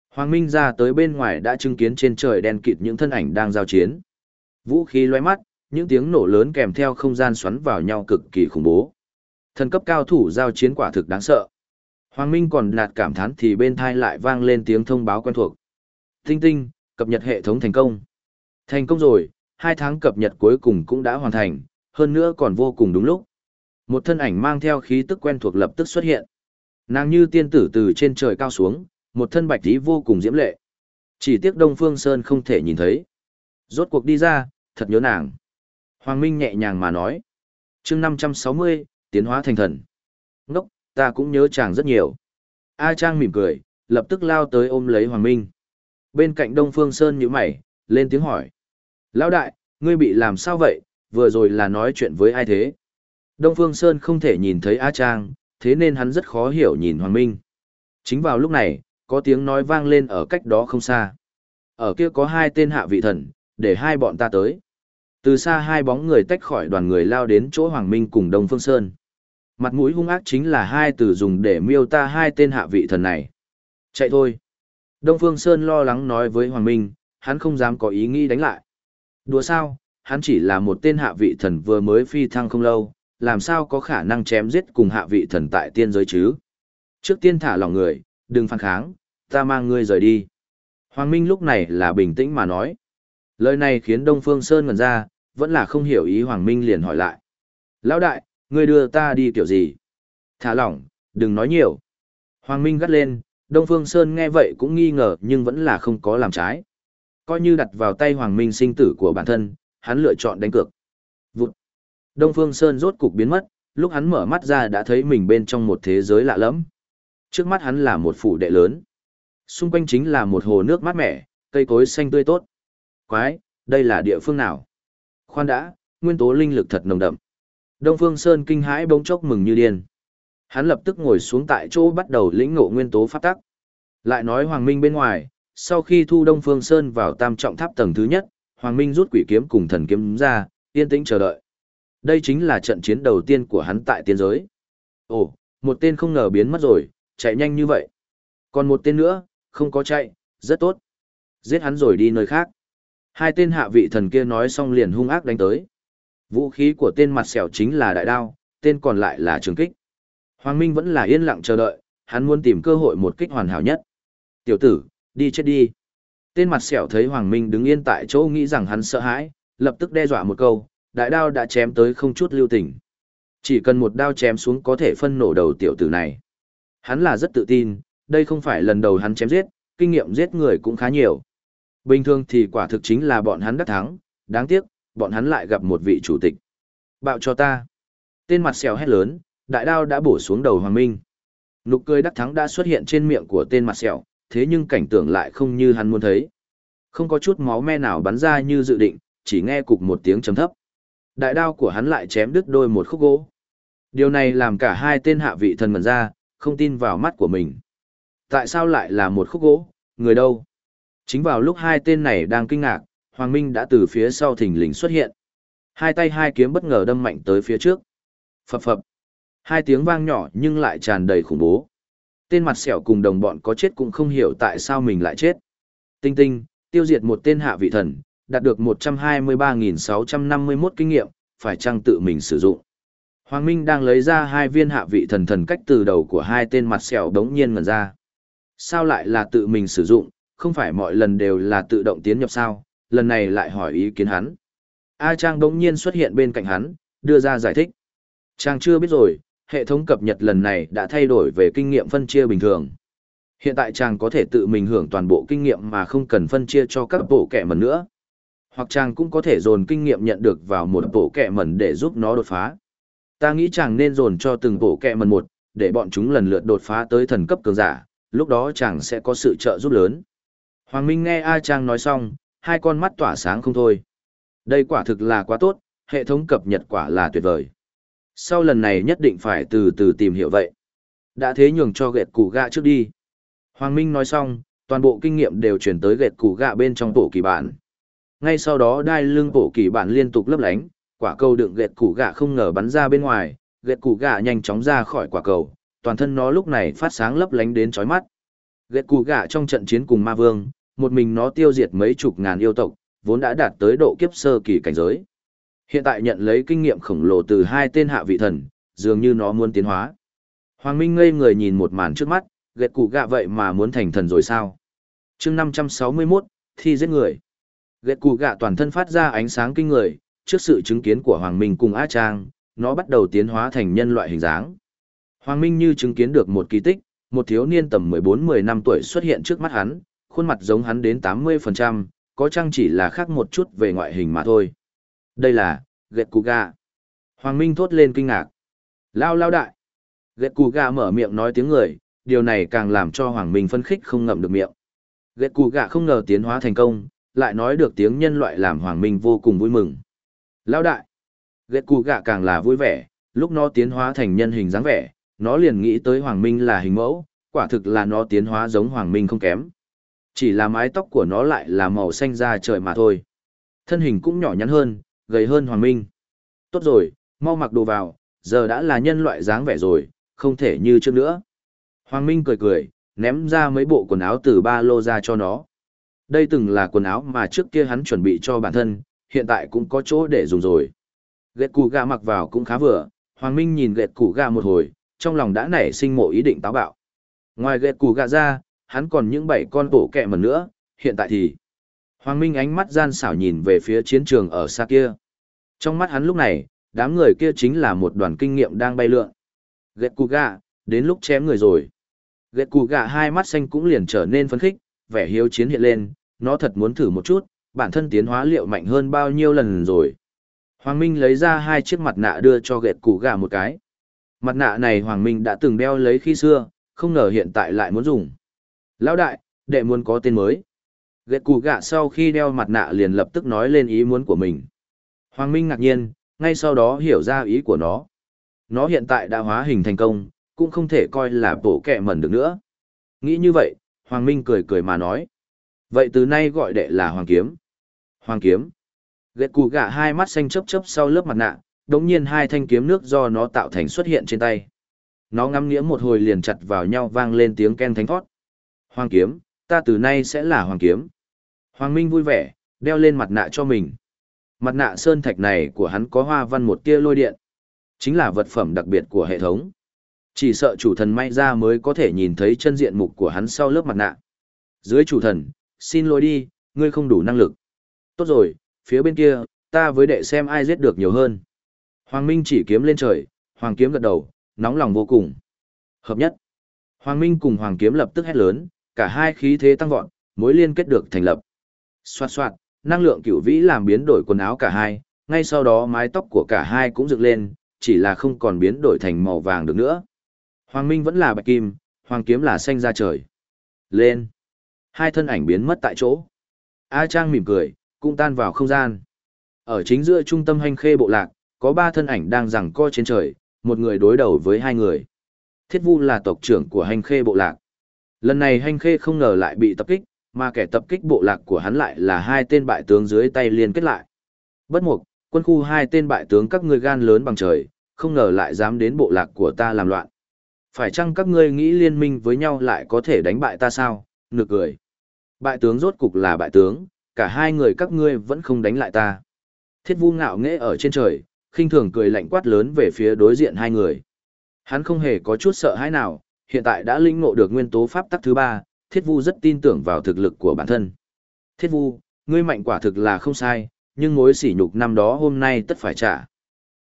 Hoàng Minh ra tới bên ngoài đã chứng kiến trên trời đen kịt những thân ảnh đang giao chiến. Vũ khí loé mắt, những tiếng nổ lớn kèm theo không gian xoắn vào nhau cực kỳ khủng bố. Thần cấp cao thủ giao chiến quả thực đáng sợ. Hoàng Minh còn nạt cảm thán thì bên thai lại vang lên tiếng thông báo quen thuộc. Tinh tinh, cập nhật hệ thống thành công. Thành công rồi, hai tháng cập nhật cuối cùng cũng đã hoàn thành, hơn nữa còn vô cùng đúng lúc. Một thân ảnh mang theo khí tức quen thuộc lập tức xuất hiện. Nàng như tiên tử từ trên trời cao xuống, một thân bạch tí vô cùng diễm lệ. Chỉ tiếc Đông Phương Sơn không thể nhìn thấy. Rốt cuộc đi ra, thật nhớ nàng. Hoàng Minh nhẹ nhàng mà nói. chương 560, tiến hóa thành thần. Ngốc, ta cũng nhớ chàng rất nhiều. A Trang mỉm cười, lập tức lao tới ôm lấy Hoàng Minh. Bên cạnh Đông Phương Sơn như mày, lên tiếng hỏi. Lão đại, ngươi bị làm sao vậy, vừa rồi là nói chuyện với ai thế? Đông Phương Sơn không thể nhìn thấy A Trang, thế nên hắn rất khó hiểu nhìn Hoàng Minh. Chính vào lúc này, có tiếng nói vang lên ở cách đó không xa. Ở kia có hai tên hạ vị thần, để hai bọn ta tới. Từ xa hai bóng người tách khỏi đoàn người lao đến chỗ Hoàng Minh cùng Đông Phương Sơn. Mặt mũi hung ác chính là hai từ dùng để miêu ta hai tên hạ vị thần này. Chạy thôi. Đông Phương Sơn lo lắng nói với Hoàng Minh, hắn không dám có ý nghĩ đánh lại. Đùa sao, hắn chỉ là một tên hạ vị thần vừa mới phi thăng không lâu, làm sao có khả năng chém giết cùng hạ vị thần tại tiên giới chứ? Trước tiên thả lòng người, đừng phản kháng, ta mang ngươi rời đi. Hoàng Minh lúc này là bình tĩnh mà nói. Lời này khiến Đông Phương Sơn ngần ra, vẫn là không hiểu ý Hoàng Minh liền hỏi lại. Lão đại, ngươi đưa ta đi kiểu gì? Thả lỏng, đừng nói nhiều. Hoàng Minh gắt lên, Đông Phương Sơn nghe vậy cũng nghi ngờ nhưng vẫn là không có làm trái. Coi như đặt vào tay Hoàng Minh sinh tử của bản thân, hắn lựa chọn đánh cược. Đông Phương Sơn rốt cục biến mất, lúc hắn mở mắt ra đã thấy mình bên trong một thế giới lạ lẫm. Trước mắt hắn là một phủ đệ lớn. Xung quanh chính là một hồ nước mát mẻ, cây cối xanh tươi tốt. Quái, đây là địa phương nào? Khoan đã, nguyên tố linh lực thật nồng đậm. Đông Phương Sơn kinh hãi bỗng chốc mừng như điên. Hắn lập tức ngồi xuống tại chỗ bắt đầu lĩnh ngộ nguyên tố pháp tắc. Lại nói Hoàng Minh bên ngoài, sau khi thu Đông Phương Sơn vào tam trọng tháp tầng thứ nhất, Hoàng Minh rút quỷ kiếm cùng thần kiếm ra, yên tĩnh chờ đợi. Đây chính là trận chiến đầu tiên của hắn tại tiên giới. Ồ, một tên không ngờ biến mất rồi, chạy nhanh như vậy. Còn một tên nữa, không có chạy, rất tốt. Giết hắn rồi đi nơi khác. Hai tên hạ vị thần kia nói xong liền hung ác đánh tới. Vũ khí của tên mặt sẹo chính là đại đao, tên còn lại là trường kích. Hoàng Minh vẫn là yên lặng chờ đợi, hắn muốn tìm cơ hội một kích hoàn hảo nhất. Tiểu tử, đi chết đi. Tên mặt sẹo thấy Hoàng Minh đứng yên tại chỗ nghĩ rằng hắn sợ hãi, lập tức đe dọa một câu, đại đao đã chém tới không chút lưu tình. Chỉ cần một đao chém xuống có thể phân nổ đầu tiểu tử này. Hắn là rất tự tin, đây không phải lần đầu hắn chém giết, kinh nghiệm giết người cũng khá nhiều. Bình thường thì quả thực chính là bọn hắn đắc thắng, đáng tiếc, bọn hắn lại gặp một vị chủ tịch. Bạo cho ta. Tên mặt xèo hét lớn, đại đao đã bổ xuống đầu Hoàng Minh. Nụ cười đắc thắng đã xuất hiện trên miệng của tên mặt sẹo, thế nhưng cảnh tượng lại không như hắn muốn thấy. Không có chút máu me nào bắn ra như dự định, chỉ nghe cục một tiếng trầm thấp. Đại đao của hắn lại chém đứt đôi một khúc gỗ. Điều này làm cả hai tên hạ vị thần ngẩn ra, không tin vào mắt của mình. Tại sao lại là một khúc gỗ, người đâu? Chính vào lúc hai tên này đang kinh ngạc, Hoàng Minh đã từ phía sau thình lình xuất hiện. Hai tay hai kiếm bất ngờ đâm mạnh tới phía trước. Phập phập. Hai tiếng vang nhỏ nhưng lại tràn đầy khủng bố. Tên mặt sẹo cùng đồng bọn có chết cũng không hiểu tại sao mình lại chết. Tinh tinh, tiêu diệt một tên hạ vị thần, đạt được 123.651 kinh nghiệm, phải chăng tự mình sử dụng. Hoàng Minh đang lấy ra hai viên hạ vị thần thần cách từ đầu của hai tên mặt sẹo đống nhiên ngần ra. Sao lại là tự mình sử dụng, không phải mọi lần đều là tự động tiến nhập sao, lần này lại hỏi ý kiến hắn. A Trang đống nhiên xuất hiện bên cạnh hắn, đưa ra giải thích. Trang chưa biết rồi, hệ thống cập nhật lần này đã thay đổi về kinh nghiệm phân chia bình thường. Hiện tại chàng có thể tự mình hưởng toàn bộ kinh nghiệm mà không cần phân chia cho các bộ kẻ mẩn nữa. Hoặc chàng cũng có thể dồn kinh nghiệm nhận được vào một bộ kẹ mẩn để giúp nó đột phá. Ta nghĩ chàng nên dồn cho từng bộ kẹ mẩn một, để bọn chúng lần lượt đột phá tới thần cấp cường giả, lúc đó chàng sẽ có sự trợ giúp lớn. Hoàng Minh nghe A Trang nói xong, hai con mắt tỏa sáng không thôi. Đây quả thực là quá tốt, hệ thống cập nhật quả là tuyệt vời. Sau lần này nhất định phải từ từ tìm hiểu vậy. Đã thế nhường cho gẹt củ gạ trước đi. Hoàng Minh nói xong, toàn bộ kinh nghiệm đều chuyển tới gẹt củ gạ bên trong tổ kỳ bản. Ngay sau đó đai lưng bộ kỳ bản liên tục lấp lánh, quả cầu đựng gẹt củ gạ không ngờ bắn ra bên ngoài, gẹt củ gạ nhanh chóng ra khỏi quả cầu, toàn thân nó lúc này phát sáng lấp lánh đến chói mắt. Gẹt củ gạ trong trận chiến cùng ma vương, một mình nó tiêu diệt mấy chục ngàn yêu tộc, vốn đã đạt tới độ kiếp sơ kỳ cảnh giới. Hiện tại nhận lấy kinh nghiệm khổng lồ từ hai tên hạ vị thần, dường như nó muốn tiến hóa. Hoàng Minh ngây người nhìn một màn trước mắt, gẹt củ gạ vậy mà muốn thành thần rồi sao? chương 561, thi giết người. Gẹt cù gạ toàn thân phát ra ánh sáng kinh người, trước sự chứng kiến của Hoàng Minh cùng Á Trang, nó bắt đầu tiến hóa thành nhân loại hình dáng. Hoàng Minh như chứng kiến được một kỳ tích, một thiếu niên tầm 14-10 năm tuổi xuất hiện trước mắt hắn, khuôn mặt giống hắn đến 80%, có chăng chỉ là khác một chút về ngoại hình mà thôi. Đây là, ghét cù gạ. Hoàng Minh thốt lên kinh ngạc. Lao lao đại. Ghét cù gạ mở miệng nói tiếng người, điều này càng làm cho Hoàng Minh phân khích không ngậm được miệng. Ghét cù gạ không ngờ tiến hóa thành công, lại nói được tiếng nhân loại làm Hoàng Minh vô cùng vui mừng. Lao đại. Ghét cù gạ càng là vui vẻ, lúc nó tiến hóa thành nhân hình dáng vẻ, nó liền nghĩ tới Hoàng Minh là hình mẫu, quả thực là nó tiến hóa giống Hoàng Minh không kém. Chỉ là mái tóc của nó lại là màu xanh da trời mà thôi. Thân hình cũng nhỏ nhắn hơn, gầy hơn Hoàng Minh. Tốt rồi, mau mặc đồ vào, giờ đã là nhân loại dáng vẻ rồi, không thể như trước nữa. Hoàng Minh cười cười, ném ra mấy bộ quần áo từ ba lô ra cho nó. Đây từng là quần áo mà trước kia hắn chuẩn bị cho bản thân, hiện tại cũng có chỗ để dùng rồi. Gẹt củ gà mặc vào cũng khá vừa, Hoàng Minh nhìn gẹt củ gà một hồi, trong lòng đã nảy sinh mộ ý định táo bạo. Ngoài gẹt củ gà ra, hắn còn những bảy con tổ kẹ mần nữa, hiện tại thì... Hoàng Minh ánh mắt gian xảo nhìn về phía chiến trường ở xa kia. Trong mắt hắn lúc này, đám người kia chính là một đoàn kinh nghiệm đang bay lượn. Gẹt củ gà, đến lúc chém người rồi. Gẹt củ gà hai mắt xanh cũng liền trở nên phấn khích, vẻ hiếu chiến hiện lên, nó thật muốn thử một chút, bản thân tiến hóa liệu mạnh hơn bao nhiêu lần rồi. Hoàng Minh lấy ra hai chiếc mặt nạ đưa cho gẹt củ gà một cái. Mặt nạ này Hoàng Minh đã từng đeo lấy khi xưa, không ngờ hiện tại lại muốn dùng. Lão đại, đệ muốn có tên mới. Gẹt củ gà sau khi đeo mặt nạ liền lập tức nói lên ý muốn của mình. Hoàng Minh ngạc nhiên, ngay sau đó hiểu ra ý của nó. Nó hiện tại đã hóa hình thành công, cũng không thể coi là bổ kẹ mẩn được nữa. Nghĩ như vậy, Hoàng Minh cười cười mà nói. Vậy từ nay gọi đệ là Hoàng Kiếm. Hoàng Kiếm. Ghét cù gạ hai mắt xanh chớp chớp sau lớp mặt nạ, đống nhiên hai thanh kiếm nước do nó tạo thành xuất hiện trên tay. Nó ngắm nghĩa một hồi liền chặt vào nhau vang lên tiếng ken thánh thoát. Hoàng Kiếm, ta từ nay sẽ là Hoàng Kiếm. Hoàng Minh vui vẻ, đeo lên mặt nạ cho mình. Mặt nạ sơn thạch này của hắn có hoa văn một tia lôi điện. Chính là vật phẩm đặc biệt của hệ thống. Chỉ sợ chủ thần may ra mới có thể nhìn thấy chân diện mục của hắn sau lớp mặt nạ. Dưới chủ thần, xin lỗi đi, ngươi không đủ năng lực. Tốt rồi, phía bên kia, ta với đệ xem ai giết được nhiều hơn. Hoàng Minh chỉ kiếm lên trời, Hoàng kiếm gật đầu, nóng lòng vô cùng. Hợp nhất. Hoàng Minh cùng Hoàng kiếm lập tức hét lớn, cả hai khí thế tăng vọt, mối liên kết được thành lập. Xoạt xoạt, năng lượng cửu vĩ làm biến đổi quần áo cả hai, ngay sau đó mái tóc của cả hai cũng dựng lên, chỉ là không còn biến đổi thành màu vàng được nữa. Hoàng Minh vẫn là bạch kim, Hoàng kiếm là xanh ra trời. Lên. Hai thân ảnh biến mất tại chỗ. A Trang mỉm cười, cũng tan vào không gian. Ở chính giữa trung tâm hành khê bộ lạc, có ba thân ảnh đang giằng co trên trời, một người đối đầu với hai người. Thiết Vu là tộc trưởng của hành khê bộ lạc. Lần này hành khê không ngờ lại bị tập kích, mà kẻ tập kích bộ lạc của hắn lại là hai tên bại tướng dưới tay liên kết lại. Bất mục, quân khu hai tên bại tướng các ngươi gan lớn bằng trời, không ngờ lại dám đến bộ lạc của ta làm loạn. Phải chăng các ngươi nghĩ liên minh với nhau lại có thể đánh bại ta sao? Nực cười. Bại tướng rốt cục là bại tướng, cả hai người các ngươi vẫn không đánh lại ta. Thiết vu ngạo nghễ ở trên trời, khinh thường cười lạnh quát lớn về phía đối diện hai người. Hắn không hề có chút sợ hãi nào, hiện tại đã linh ngộ được nguyên tố pháp tắc thứ ba, Thiết Vu rất tin tưởng vào thực lực của bản thân. Thiết Vu, ngươi mạnh quả thực là không sai, nhưng mối sỉ nhục năm đó hôm nay tất phải trả.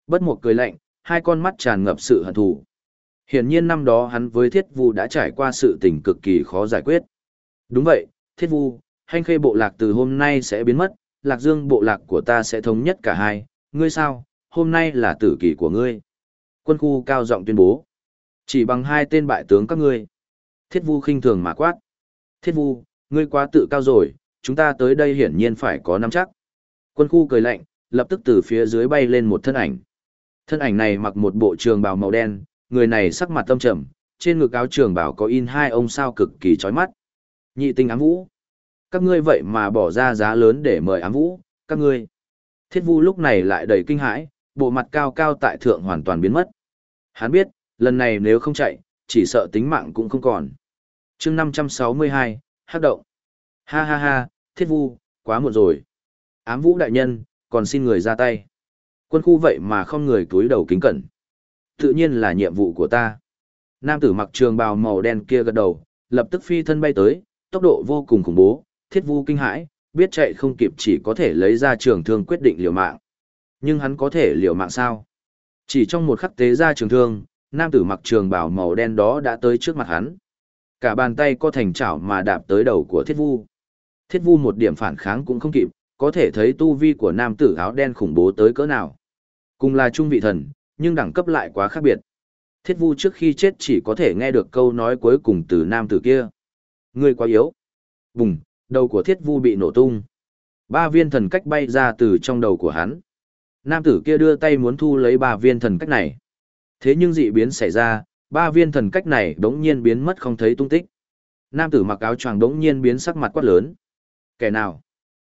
Bất một cười lạnh, hai con mắt tràn ngập sự hận thù. Hiển nhiên năm đó hắn với Thiết Vu đã trải qua sự tình cực kỳ khó giải quyết. Đúng vậy, Thiết Vu, hành khê bộ lạc từ hôm nay sẽ biến mất, lạc dương bộ lạc của ta sẽ thống nhất cả hai, ngươi sao, hôm nay là tử kỳ của ngươi. Quân khu cao giọng tuyên bố. Chỉ bằng hai tên bại tướng các ngươi. Thiết Vu khinh thường mà quát. Thiết Vu, ngươi quá tự cao rồi, chúng ta tới đây hiển nhiên phải có nắm chắc. Quân khu cười lạnh, lập tức từ phía dưới bay lên một thân ảnh. Thân ảnh này mặc một bộ trường bào màu đen, người này sắc mặt tâm trầm, trên ngực áo trường bảo có in hai ông sao cực kỳ chói mắt. Nhị tinh ám vũ. Các ngươi vậy mà bỏ ra giá lớn để mời ám vũ, các ngươi. Thiết vu lúc này lại đầy kinh hãi, bộ mặt cao cao tại thượng hoàn toàn biến mất. Hắn biết, lần này nếu không chạy, chỉ sợ tính mạng cũng không còn chương 562, hát động. Ha ha ha, thiết vu, quá muộn rồi. Ám vũ đại nhân, còn xin người ra tay. Quân khu vậy mà không người túi đầu kính cẩn. Tự nhiên là nhiệm vụ của ta. Nam tử mặc trường bào màu đen kia gật đầu, lập tức phi thân bay tới, tốc độ vô cùng khủng bố, thiết vu kinh hãi, biết chạy không kịp chỉ có thể lấy ra trường thương quyết định liều mạng. Nhưng hắn có thể liều mạng sao? Chỉ trong một khắc tế ra trường thương, nam tử mặc trường bào màu đen đó đã tới trước mặt hắn cả bàn tay co thành chảo mà đạp tới đầu của thiết vu thiết vu một điểm phản kháng cũng không kịp có thể thấy tu vi của nam tử áo đen khủng bố tới cỡ nào cùng là trung vị thần nhưng đẳng cấp lại quá khác biệt thiết vu trước khi chết chỉ có thể nghe được câu nói cuối cùng từ nam tử kia ngươi quá yếu bùng đầu của thiết vu bị nổ tung ba viên thần cách bay ra từ trong đầu của hắn nam tử kia đưa tay muốn thu lấy ba viên thần cách này thế nhưng dị biến xảy ra Ba viên thần cách này đống nhiên biến mất không thấy tung tích. Nam tử mặc áo choàng đống nhiên biến sắc mặt quát lớn. Kẻ nào?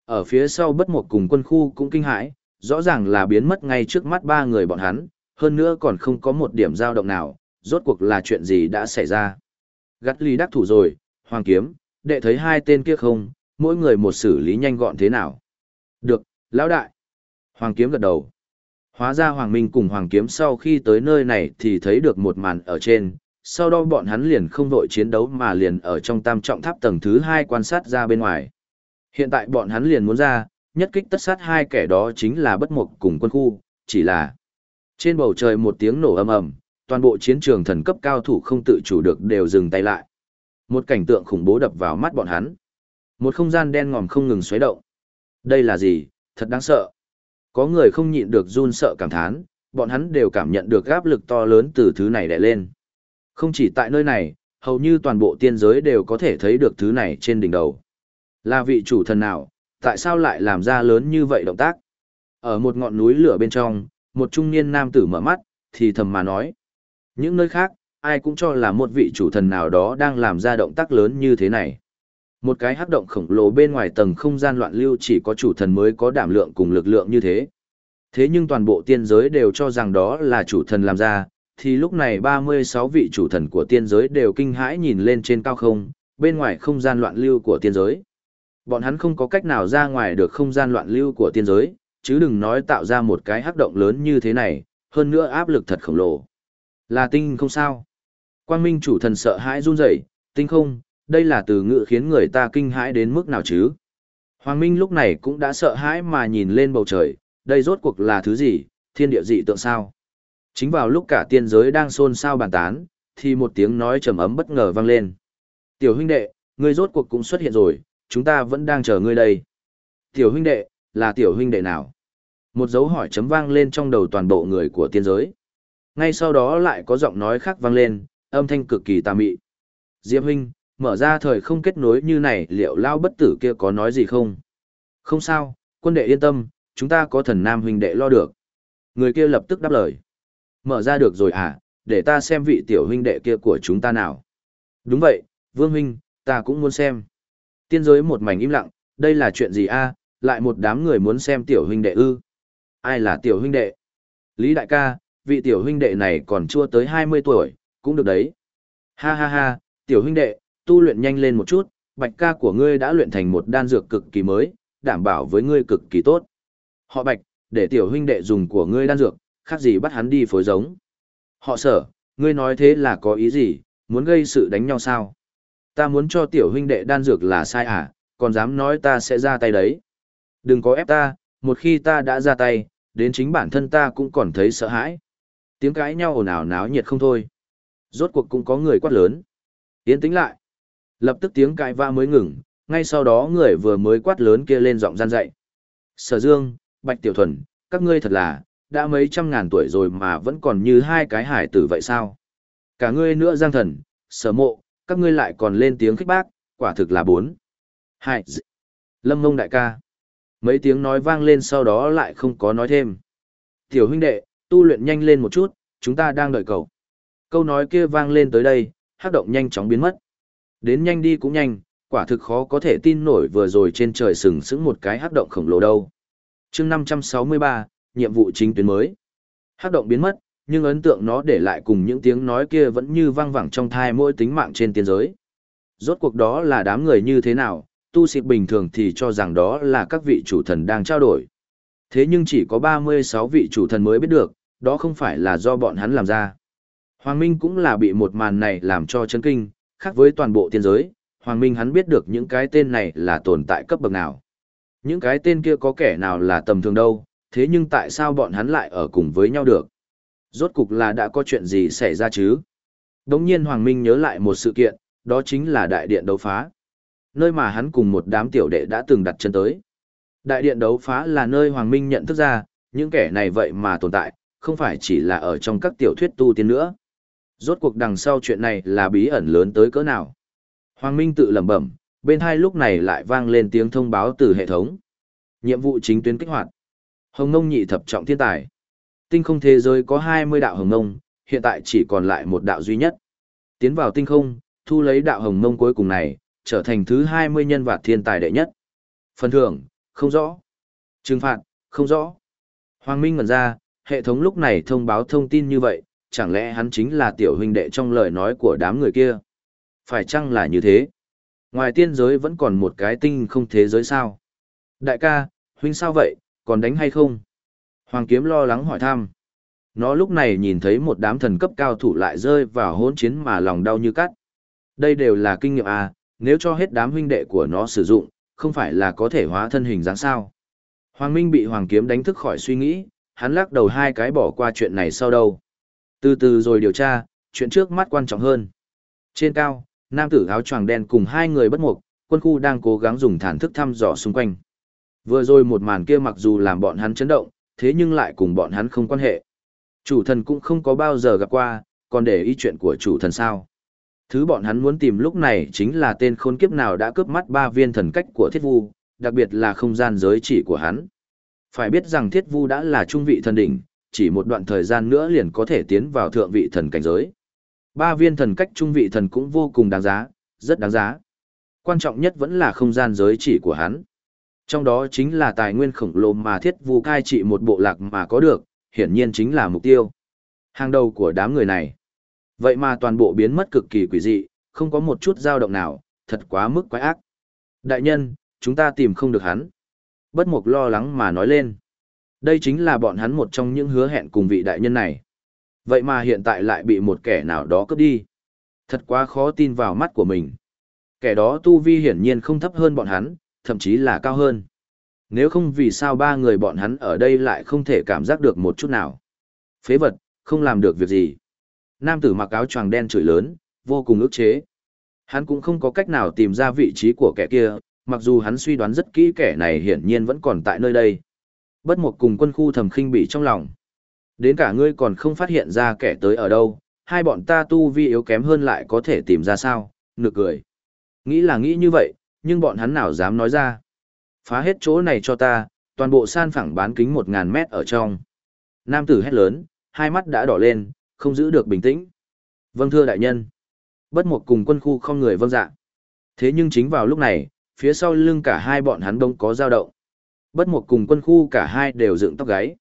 Ở phía sau bất một cùng quân khu cũng kinh hãi, rõ ràng là biến mất ngay trước mắt ba người bọn hắn, hơn nữa còn không có một điểm dao động nào, rốt cuộc là chuyện gì đã xảy ra. Gắt ly đắc thủ rồi, hoàng kiếm, đệ thấy hai tên kia không, mỗi người một xử lý nhanh gọn thế nào. Được, lão đại. Hoàng kiếm gật đầu. Hóa ra Hoàng Minh cùng Hoàng Kiếm sau khi tới nơi này thì thấy được một màn ở trên, sau đó bọn hắn liền không vội chiến đấu mà liền ở trong tam trọng tháp tầng thứ hai quan sát ra bên ngoài. Hiện tại bọn hắn liền muốn ra, nhất kích tất sát hai kẻ đó chính là bất mục cùng quân khu, chỉ là trên bầu trời một tiếng nổ ầm ầm, toàn bộ chiến trường thần cấp cao thủ không tự chủ được đều dừng tay lại. Một cảnh tượng khủng bố đập vào mắt bọn hắn. Một không gian đen ngòm không ngừng xoáy động. Đây là gì? Thật đáng sợ. Có người không nhịn được run sợ cảm thán, bọn hắn đều cảm nhận được áp lực to lớn từ thứ này đè lên. Không chỉ tại nơi này, hầu như toàn bộ tiên giới đều có thể thấy được thứ này trên đỉnh đầu. Là vị chủ thần nào, tại sao lại làm ra lớn như vậy động tác? Ở một ngọn núi lửa bên trong, một trung niên nam tử mở mắt, thì thầm mà nói. Những nơi khác, ai cũng cho là một vị chủ thần nào đó đang làm ra động tác lớn như thế này. Một cái hắc động khổng lồ bên ngoài tầng không gian loạn lưu chỉ có chủ thần mới có đảm lượng cùng lực lượng như thế. Thế nhưng toàn bộ tiên giới đều cho rằng đó là chủ thần làm ra, thì lúc này 36 vị chủ thần của tiên giới đều kinh hãi nhìn lên trên cao không, bên ngoài không gian loạn lưu của tiên giới. Bọn hắn không có cách nào ra ngoài được không gian loạn lưu của tiên giới, chứ đừng nói tạo ra một cái hắc động lớn như thế này, hơn nữa áp lực thật khổng lồ. Là tinh không sao? Quang Minh chủ thần sợ hãi run rẩy, tinh không, đây là từ ngữ khiến người ta kinh hãi đến mức nào chứ? Hoàng Minh lúc này cũng đã sợ hãi mà nhìn lên bầu trời, đây rốt cuộc là thứ gì, thiên địa dị tượng sao? Chính vào lúc cả tiên giới đang xôn xao bàn tán, thì một tiếng nói trầm ấm bất ngờ vang lên. Tiểu huynh đệ, ngươi rốt cuộc cũng xuất hiện rồi, chúng ta vẫn đang chờ ngươi đây. Tiểu huynh đệ, là tiểu huynh đệ nào? Một dấu hỏi chấm vang lên trong đầu toàn bộ người của tiên giới. Ngay sau đó lại có giọng nói khác vang lên, âm thanh cực kỳ tà mị. Diệp huynh, mở ra thời không kết nối như này liệu lao bất tử kia có nói gì không? Không sao, quân đệ yên tâm, chúng ta có thần nam huynh đệ lo được. Người kia lập tức đáp lời. Mở ra được rồi à, để ta xem vị tiểu huynh đệ kia của chúng ta nào. Đúng vậy, vương huynh, ta cũng muốn xem. Tiên giới một mảnh im lặng, đây là chuyện gì a? lại một đám người muốn xem tiểu huynh đệ ư. Ai là tiểu huynh đệ? Lý đại ca, vị tiểu huynh đệ này còn chưa tới 20 tuổi, cũng được đấy. Ha ha ha, tiểu huynh đệ, tu luyện nhanh lên một chút, bạch ca của ngươi đã luyện thành một đan dược cực kỳ mới, đảm bảo với ngươi cực kỳ tốt. Họ bạch, để tiểu huynh đệ dùng của ngươi đan dược, khác gì bắt hắn đi phối giống. Họ sở, ngươi nói thế là có ý gì, muốn gây sự đánh nhau sao? Ta muốn cho tiểu huynh đệ đan dược là sai à, còn dám nói ta sẽ ra tay đấy. Đừng có ép ta, một khi ta đã ra tay, đến chính bản thân ta cũng còn thấy sợ hãi. Tiếng cãi nhau ồn ào náo nhiệt không thôi. Rốt cuộc cũng có người quát lớn. Yên tĩnh lại. Lập tức tiếng cãi vã mới ngừng, ngay sau đó người vừa mới quát lớn kia lên giọng gian dạy. Sở Dương, Bạch Tiểu Thuần, các ngươi thật là, đã mấy trăm ngàn tuổi rồi mà vẫn còn như hai cái hải tử vậy sao? Cả ngươi nữa giang thần, sở mộ, các ngươi lại còn lên tiếng khích bác, quả thực là bốn. Hai. Lâm mông đại ca. Mấy tiếng nói vang lên sau đó lại không có nói thêm. Tiểu huynh đệ, tu luyện nhanh lên một chút, chúng ta đang đợi cậu. Câu nói kia vang lên tới đây, hắc động nhanh chóng biến mất. Đến nhanh đi cũng nhanh, quả thực khó có thể tin nổi vừa rồi trên trời sừng sững một cái hắc động khổng lồ đâu. chương 563, nhiệm vụ chính tuyến mới. Hắc động biến mất, nhưng ấn tượng nó để lại cùng những tiếng nói kia vẫn như vang vẳng trong thai mỗi tính mạng trên tiên giới. Rốt cuộc đó là đám người như thế nào, tu sĩ bình thường thì cho rằng đó là các vị chủ thần đang trao đổi. Thế nhưng chỉ có 36 vị chủ thần mới biết được, đó không phải là do bọn hắn làm ra. Hoàng Minh cũng là bị một màn này làm cho chấn kinh, khác với toàn bộ tiên giới, Hoàng Minh hắn biết được những cái tên này là tồn tại cấp bậc nào. Những cái tên kia có kẻ nào là tầm thường đâu, thế nhưng tại sao bọn hắn lại ở cùng với nhau được? Rốt cục là đã có chuyện gì xảy ra chứ? Đống nhiên Hoàng Minh nhớ lại một sự kiện, đó chính là đại điện đấu phá. Nơi mà hắn cùng một đám tiểu đệ đã từng đặt chân tới. Đại điện đấu phá là nơi Hoàng Minh nhận thức ra, những kẻ này vậy mà tồn tại, không phải chỉ là ở trong các tiểu thuyết tu tiên nữa. Rốt cuộc đằng sau chuyện này là bí ẩn lớn tới cỡ nào. Hoàng Minh tự lẩm bẩm, bên hai lúc này lại vang lên tiếng thông báo từ hệ thống. Nhiệm vụ chính tuyến kích hoạt. Hồng Ngông nhị thập trọng thiên tài. Tinh không thế giới có 20 đạo Hồng Ngông, hiện tại chỉ còn lại một đạo duy nhất. Tiến vào tinh không, thu lấy đạo Hồng Ngông cuối cùng này, trở thành thứ 20 nhân vật thiên tài đệ nhất. Phần thưởng, không rõ. Trừng phạt, không rõ. Hoàng Minh ngẩn ra, hệ thống lúc này thông báo thông tin như vậy, chẳng lẽ hắn chính là tiểu huynh đệ trong lời nói của đám người kia? Phải chăng là như thế? Ngoài tiên giới vẫn còn một cái tinh không thế giới sao? Đại ca, huynh sao vậy, còn đánh hay không? Hoàng kiếm lo lắng hỏi thăm. Nó lúc này nhìn thấy một đám thần cấp cao thủ lại rơi vào hỗn chiến mà lòng đau như cắt. Đây đều là kinh nghiệm à, nếu cho hết đám huynh đệ của nó sử dụng, không phải là có thể hóa thân hình dáng sao. Hoàng Minh bị Hoàng kiếm đánh thức khỏi suy nghĩ, hắn lắc đầu hai cái bỏ qua chuyện này sau đâu. Từ từ rồi điều tra, chuyện trước mắt quan trọng hơn. Trên cao, nam tử áo choàng đen cùng hai người bất mục, quân khu đang cố gắng dùng thản thức thăm dò xung quanh. Vừa rồi một màn kia mặc dù làm bọn hắn chấn động, thế nhưng lại cùng bọn hắn không quan hệ. Chủ thần cũng không có bao giờ gặp qua, còn để ý chuyện của chủ thần sao. Thứ bọn hắn muốn tìm lúc này chính là tên khôn kiếp nào đã cướp mắt ba viên thần cách của thiết vu, đặc biệt là không gian giới chỉ của hắn. Phải biết rằng thiết vu đã là trung vị thần đỉnh, chỉ một đoạn thời gian nữa liền có thể tiến vào thượng vị thần cảnh giới. Ba viên thần cách trung vị thần cũng vô cùng đáng giá, rất đáng giá. Quan trọng nhất vẫn là không gian giới chỉ của hắn. Trong đó chính là tài nguyên khổng lồ mà thiết vu cai trị một bộ lạc mà có được, hiển nhiên chính là mục tiêu. Hàng đầu của đám người này. Vậy mà toàn bộ biến mất cực kỳ quỷ dị, không có một chút dao động nào, thật quá mức quái ác. Đại nhân, chúng ta tìm không được hắn. Bất mục lo lắng mà nói lên. Đây chính là bọn hắn một trong những hứa hẹn cùng vị đại nhân này. Vậy mà hiện tại lại bị một kẻ nào đó cướp đi. Thật quá khó tin vào mắt của mình. Kẻ đó tu vi hiển nhiên không thấp hơn bọn hắn, thậm chí là cao hơn. Nếu không vì sao ba người bọn hắn ở đây lại không thể cảm giác được một chút nào. Phế vật, không làm được việc gì. Nam tử mặc áo choàng đen chửi lớn, vô cùng ức chế. Hắn cũng không có cách nào tìm ra vị trí của kẻ kia, mặc dù hắn suy đoán rất kỹ kẻ này hiển nhiên vẫn còn tại nơi đây. Bất một cùng quân khu thầm khinh bị trong lòng. Đến cả ngươi còn không phát hiện ra kẻ tới ở đâu, hai bọn ta tu vi yếu kém hơn lại có thể tìm ra sao, nực cười. Nghĩ là nghĩ như vậy, nhưng bọn hắn nào dám nói ra. Phá hết chỗ này cho ta, toàn bộ san phẳng bán kính một ngàn mét ở trong. Nam tử hét lớn, hai mắt đã đỏ lên, không giữ được bình tĩnh. Vâng thưa đại nhân. Bất một cùng quân khu không người vâng dạ. Thế nhưng chính vào lúc này, phía sau lưng cả hai bọn hắn đông có dao động. Bất một cùng quân khu cả hai đều dựng tóc gáy.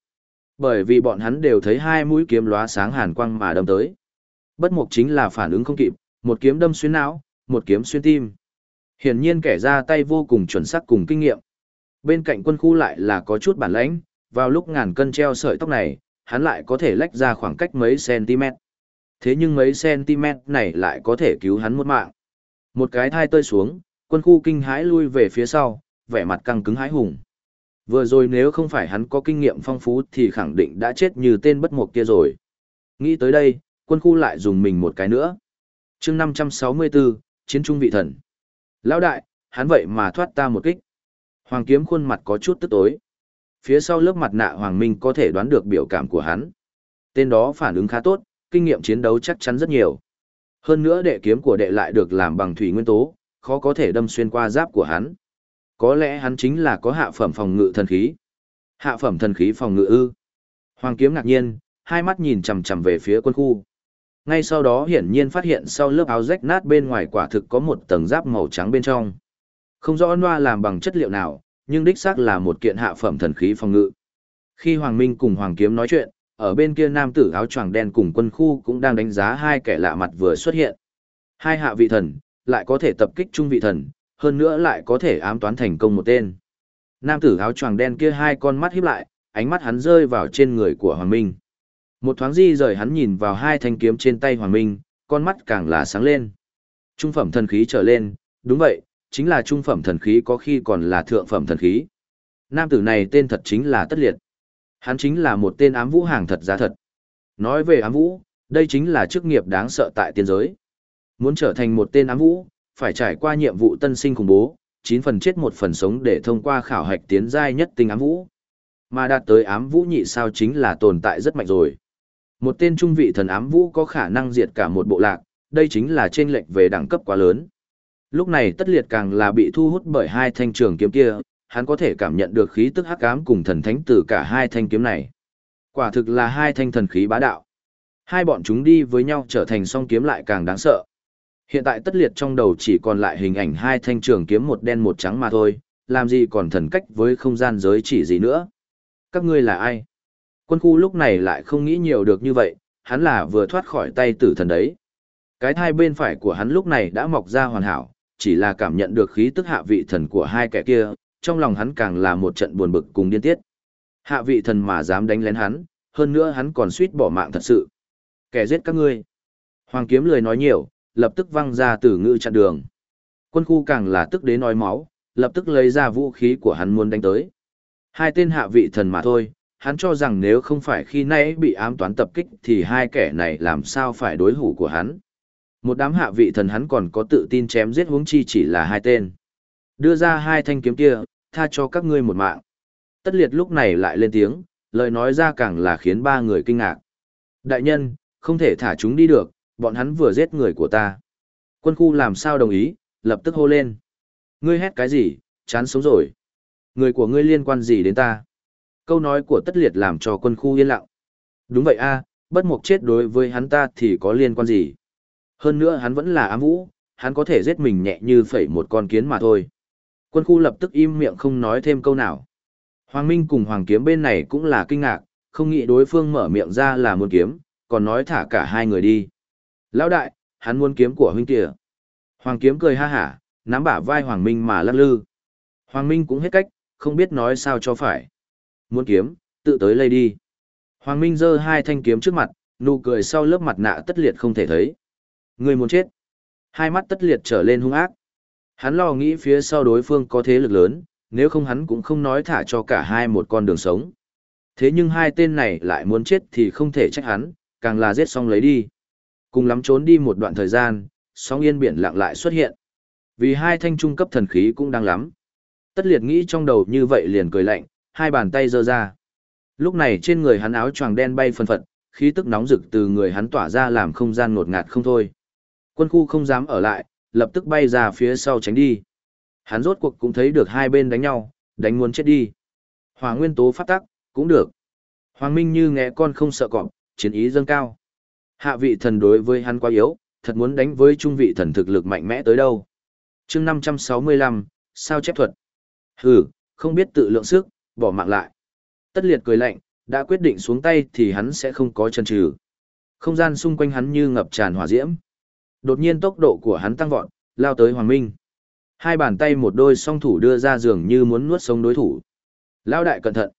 Bởi vì bọn hắn đều thấy hai mũi kiếm lóa sáng hàn quang mà đâm tới. Bất mục chính là phản ứng không kịp, một kiếm đâm xuyên não, một kiếm xuyên tim. Hiển nhiên kẻ ra tay vô cùng chuẩn xác cùng kinh nghiệm. Bên cạnh quân khu lại là có chút bản lãnh, vào lúc ngàn cân treo sợi tóc này, hắn lại có thể lách ra khoảng cách mấy cm. Thế nhưng mấy cm này lại có thể cứu hắn một mạng. Một cái thai tơi xuống, quân khu kinh hãi lui về phía sau, vẻ mặt căng cứng hãi hùng. Vừa rồi nếu không phải hắn có kinh nghiệm phong phú thì khẳng định đã chết như tên bất mục kia rồi. Nghĩ tới đây, quân khu lại dùng mình một cái nữa. chương 564, Chiến trung vị thần. Lão đại, hắn vậy mà thoát ta một kích. Hoàng kiếm khuôn mặt có chút tức tối. Phía sau lớp mặt nạ Hoàng Minh có thể đoán được biểu cảm của hắn. Tên đó phản ứng khá tốt, kinh nghiệm chiến đấu chắc chắn rất nhiều. Hơn nữa đệ kiếm của đệ lại được làm bằng thủy nguyên tố, khó có thể đâm xuyên qua giáp của hắn. Có lẽ hắn chính là có hạ phẩm phòng ngự thần khí. Hạ phẩm thần khí phòng ngự ư. Hoàng kiếm ngạc nhiên, hai mắt nhìn chằm chằm về phía quân khu. Ngay sau đó hiển nhiên phát hiện sau lớp áo rách nát bên ngoài quả thực có một tầng giáp màu trắng bên trong. Không rõ noa làm bằng chất liệu nào, nhưng đích xác là một kiện hạ phẩm thần khí phòng ngự. Khi Hoàng Minh cùng Hoàng Kiếm nói chuyện, ở bên kia nam tử áo choàng đen cùng quân khu cũng đang đánh giá hai kẻ lạ mặt vừa xuất hiện. Hai hạ vị thần, lại có thể tập kích trung vị thần, hơn nữa lại có thể ám toán thành công một tên. Nam tử áo choàng đen kia hai con mắt híp lại, ánh mắt hắn rơi vào trên người của Hoàng Minh. Một thoáng di rời hắn nhìn vào hai thanh kiếm trên tay Hoàng Minh, con mắt càng là sáng lên. Trung phẩm thần khí trở lên, đúng vậy, chính là trung phẩm thần khí có khi còn là thượng phẩm thần khí. Nam tử này tên thật chính là Tất Liệt. Hắn chính là một tên ám vũ hàng thật giá thật. Nói về ám vũ, đây chính là chức nghiệp đáng sợ tại tiên giới. Muốn trở thành một tên ám vũ, phải trải qua nhiệm vụ tân sinh khủng bố, 9 phần chết một phần sống để thông qua khảo hạch tiến giai nhất tinh ám vũ. Mà đạt tới ám vũ nhị sao chính là tồn tại rất mạnh rồi. Một tên trung vị thần ám vũ có khả năng diệt cả một bộ lạc, đây chính là trên lệch về đẳng cấp quá lớn. Lúc này tất liệt càng là bị thu hút bởi hai thanh trường kiếm kia, hắn có thể cảm nhận được khí tức hắc ám cùng thần thánh từ cả hai thanh kiếm này. Quả thực là hai thanh thần khí bá đạo. Hai bọn chúng đi với nhau trở thành song kiếm lại càng đáng sợ. Hiện tại tất liệt trong đầu chỉ còn lại hình ảnh hai thanh trường kiếm một đen một trắng mà thôi, làm gì còn thần cách với không gian giới chỉ gì nữa. Các ngươi là ai? Quân khu lúc này lại không nghĩ nhiều được như vậy, hắn là vừa thoát khỏi tay tử thần đấy. Cái thai bên phải của hắn lúc này đã mọc ra hoàn hảo, chỉ là cảm nhận được khí tức hạ vị thần của hai kẻ kia, trong lòng hắn càng là một trận buồn bực cùng điên tiết. Hạ vị thần mà dám đánh lén hắn, hơn nữa hắn còn suýt bỏ mạng thật sự. Kẻ giết các ngươi. Hoàng kiếm lười nói nhiều, lập tức văng ra từ ngữ chặn đường. Quân khu càng là tức đến nói máu, lập tức lấy ra vũ khí của hắn muốn đánh tới. Hai tên hạ vị thần mà thôi, hắn cho rằng nếu không phải khi nãy bị ám toán tập kích thì hai kẻ này làm sao phải đối thủ của hắn. Một đám hạ vị thần hắn còn có tự tin chém giết huống chi chỉ là hai tên. Đưa ra hai thanh kiếm kia, tha cho các ngươi một mạng. Tất liệt lúc này lại lên tiếng, lời nói ra càng là khiến ba người kinh ngạc. Đại nhân, không thể thả chúng đi được, bọn hắn vừa giết người của ta. Quân khu làm sao đồng ý, lập tức hô lên. Ngươi hét cái gì, chán sống rồi. Người của ngươi liên quan gì đến ta? Câu nói của tất liệt làm cho quân khu yên lặng. Đúng vậy a, bất mục chết đối với hắn ta thì có liên quan gì? Hơn nữa hắn vẫn là ám vũ, hắn có thể giết mình nhẹ như phẩy một con kiến mà thôi. Quân khu lập tức im miệng không nói thêm câu nào. Hoàng Minh cùng Hoàng Kiếm bên này cũng là kinh ngạc, không nghĩ đối phương mở miệng ra là muốn kiếm, còn nói thả cả hai người đi. Lão đại, hắn muốn kiếm của huynh kìa. Hoàng Kiếm cười ha hả, nắm bả vai Hoàng Minh mà lắc lư. Hoàng Minh cũng hết cách, không biết nói sao cho phải. Muốn kiếm, tự tới lấy đi. Hoàng Minh giơ hai thanh kiếm trước mặt, nụ cười sau lớp mặt nạ tất liệt không thể thấy. Người muốn chết. Hai mắt tất liệt trở lên hung ác. Hắn lo nghĩ phía sau đối phương có thế lực lớn, nếu không hắn cũng không nói thả cho cả hai một con đường sống. Thế nhưng hai tên này lại muốn chết thì không thể trách hắn, càng là giết xong lấy đi. Cùng lắm trốn đi một đoạn thời gian, sóng yên biển lặng lại xuất hiện. Vì hai thanh trung cấp thần khí cũng đang lắm. Tất liệt nghĩ trong đầu như vậy liền cười lạnh, hai bàn tay giơ ra. Lúc này trên người hắn áo choàng đen bay phân phật, khí tức nóng rực từ người hắn tỏa ra làm không gian ngột ngạt không thôi. Quân khu không dám ở lại, lập tức bay ra phía sau tránh đi. Hắn rốt cuộc cũng thấy được hai bên đánh nhau, đánh muốn chết đi. Hỏa nguyên tố phát tắc, cũng được. Hoàng Minh như nghe con không sợ cọp, chiến ý dâng cao. Hạ vị thần đối với hắn quá yếu, thật muốn đánh với trung vị thần thực lực mạnh mẽ tới đâu. chương 565, sao chép thuật. Hừ, không biết tự lượng sức, bỏ mạng lại. Tất liệt cười lạnh, đã quyết định xuống tay thì hắn sẽ không có chân trừ. Không gian xung quanh hắn như ngập tràn hỏa diễm. Đột nhiên tốc độ của hắn tăng vọt, lao tới Hoàng Minh. Hai bàn tay một đôi song thủ đưa ra giường như muốn nuốt sống đối thủ. Lao đại cẩn thận.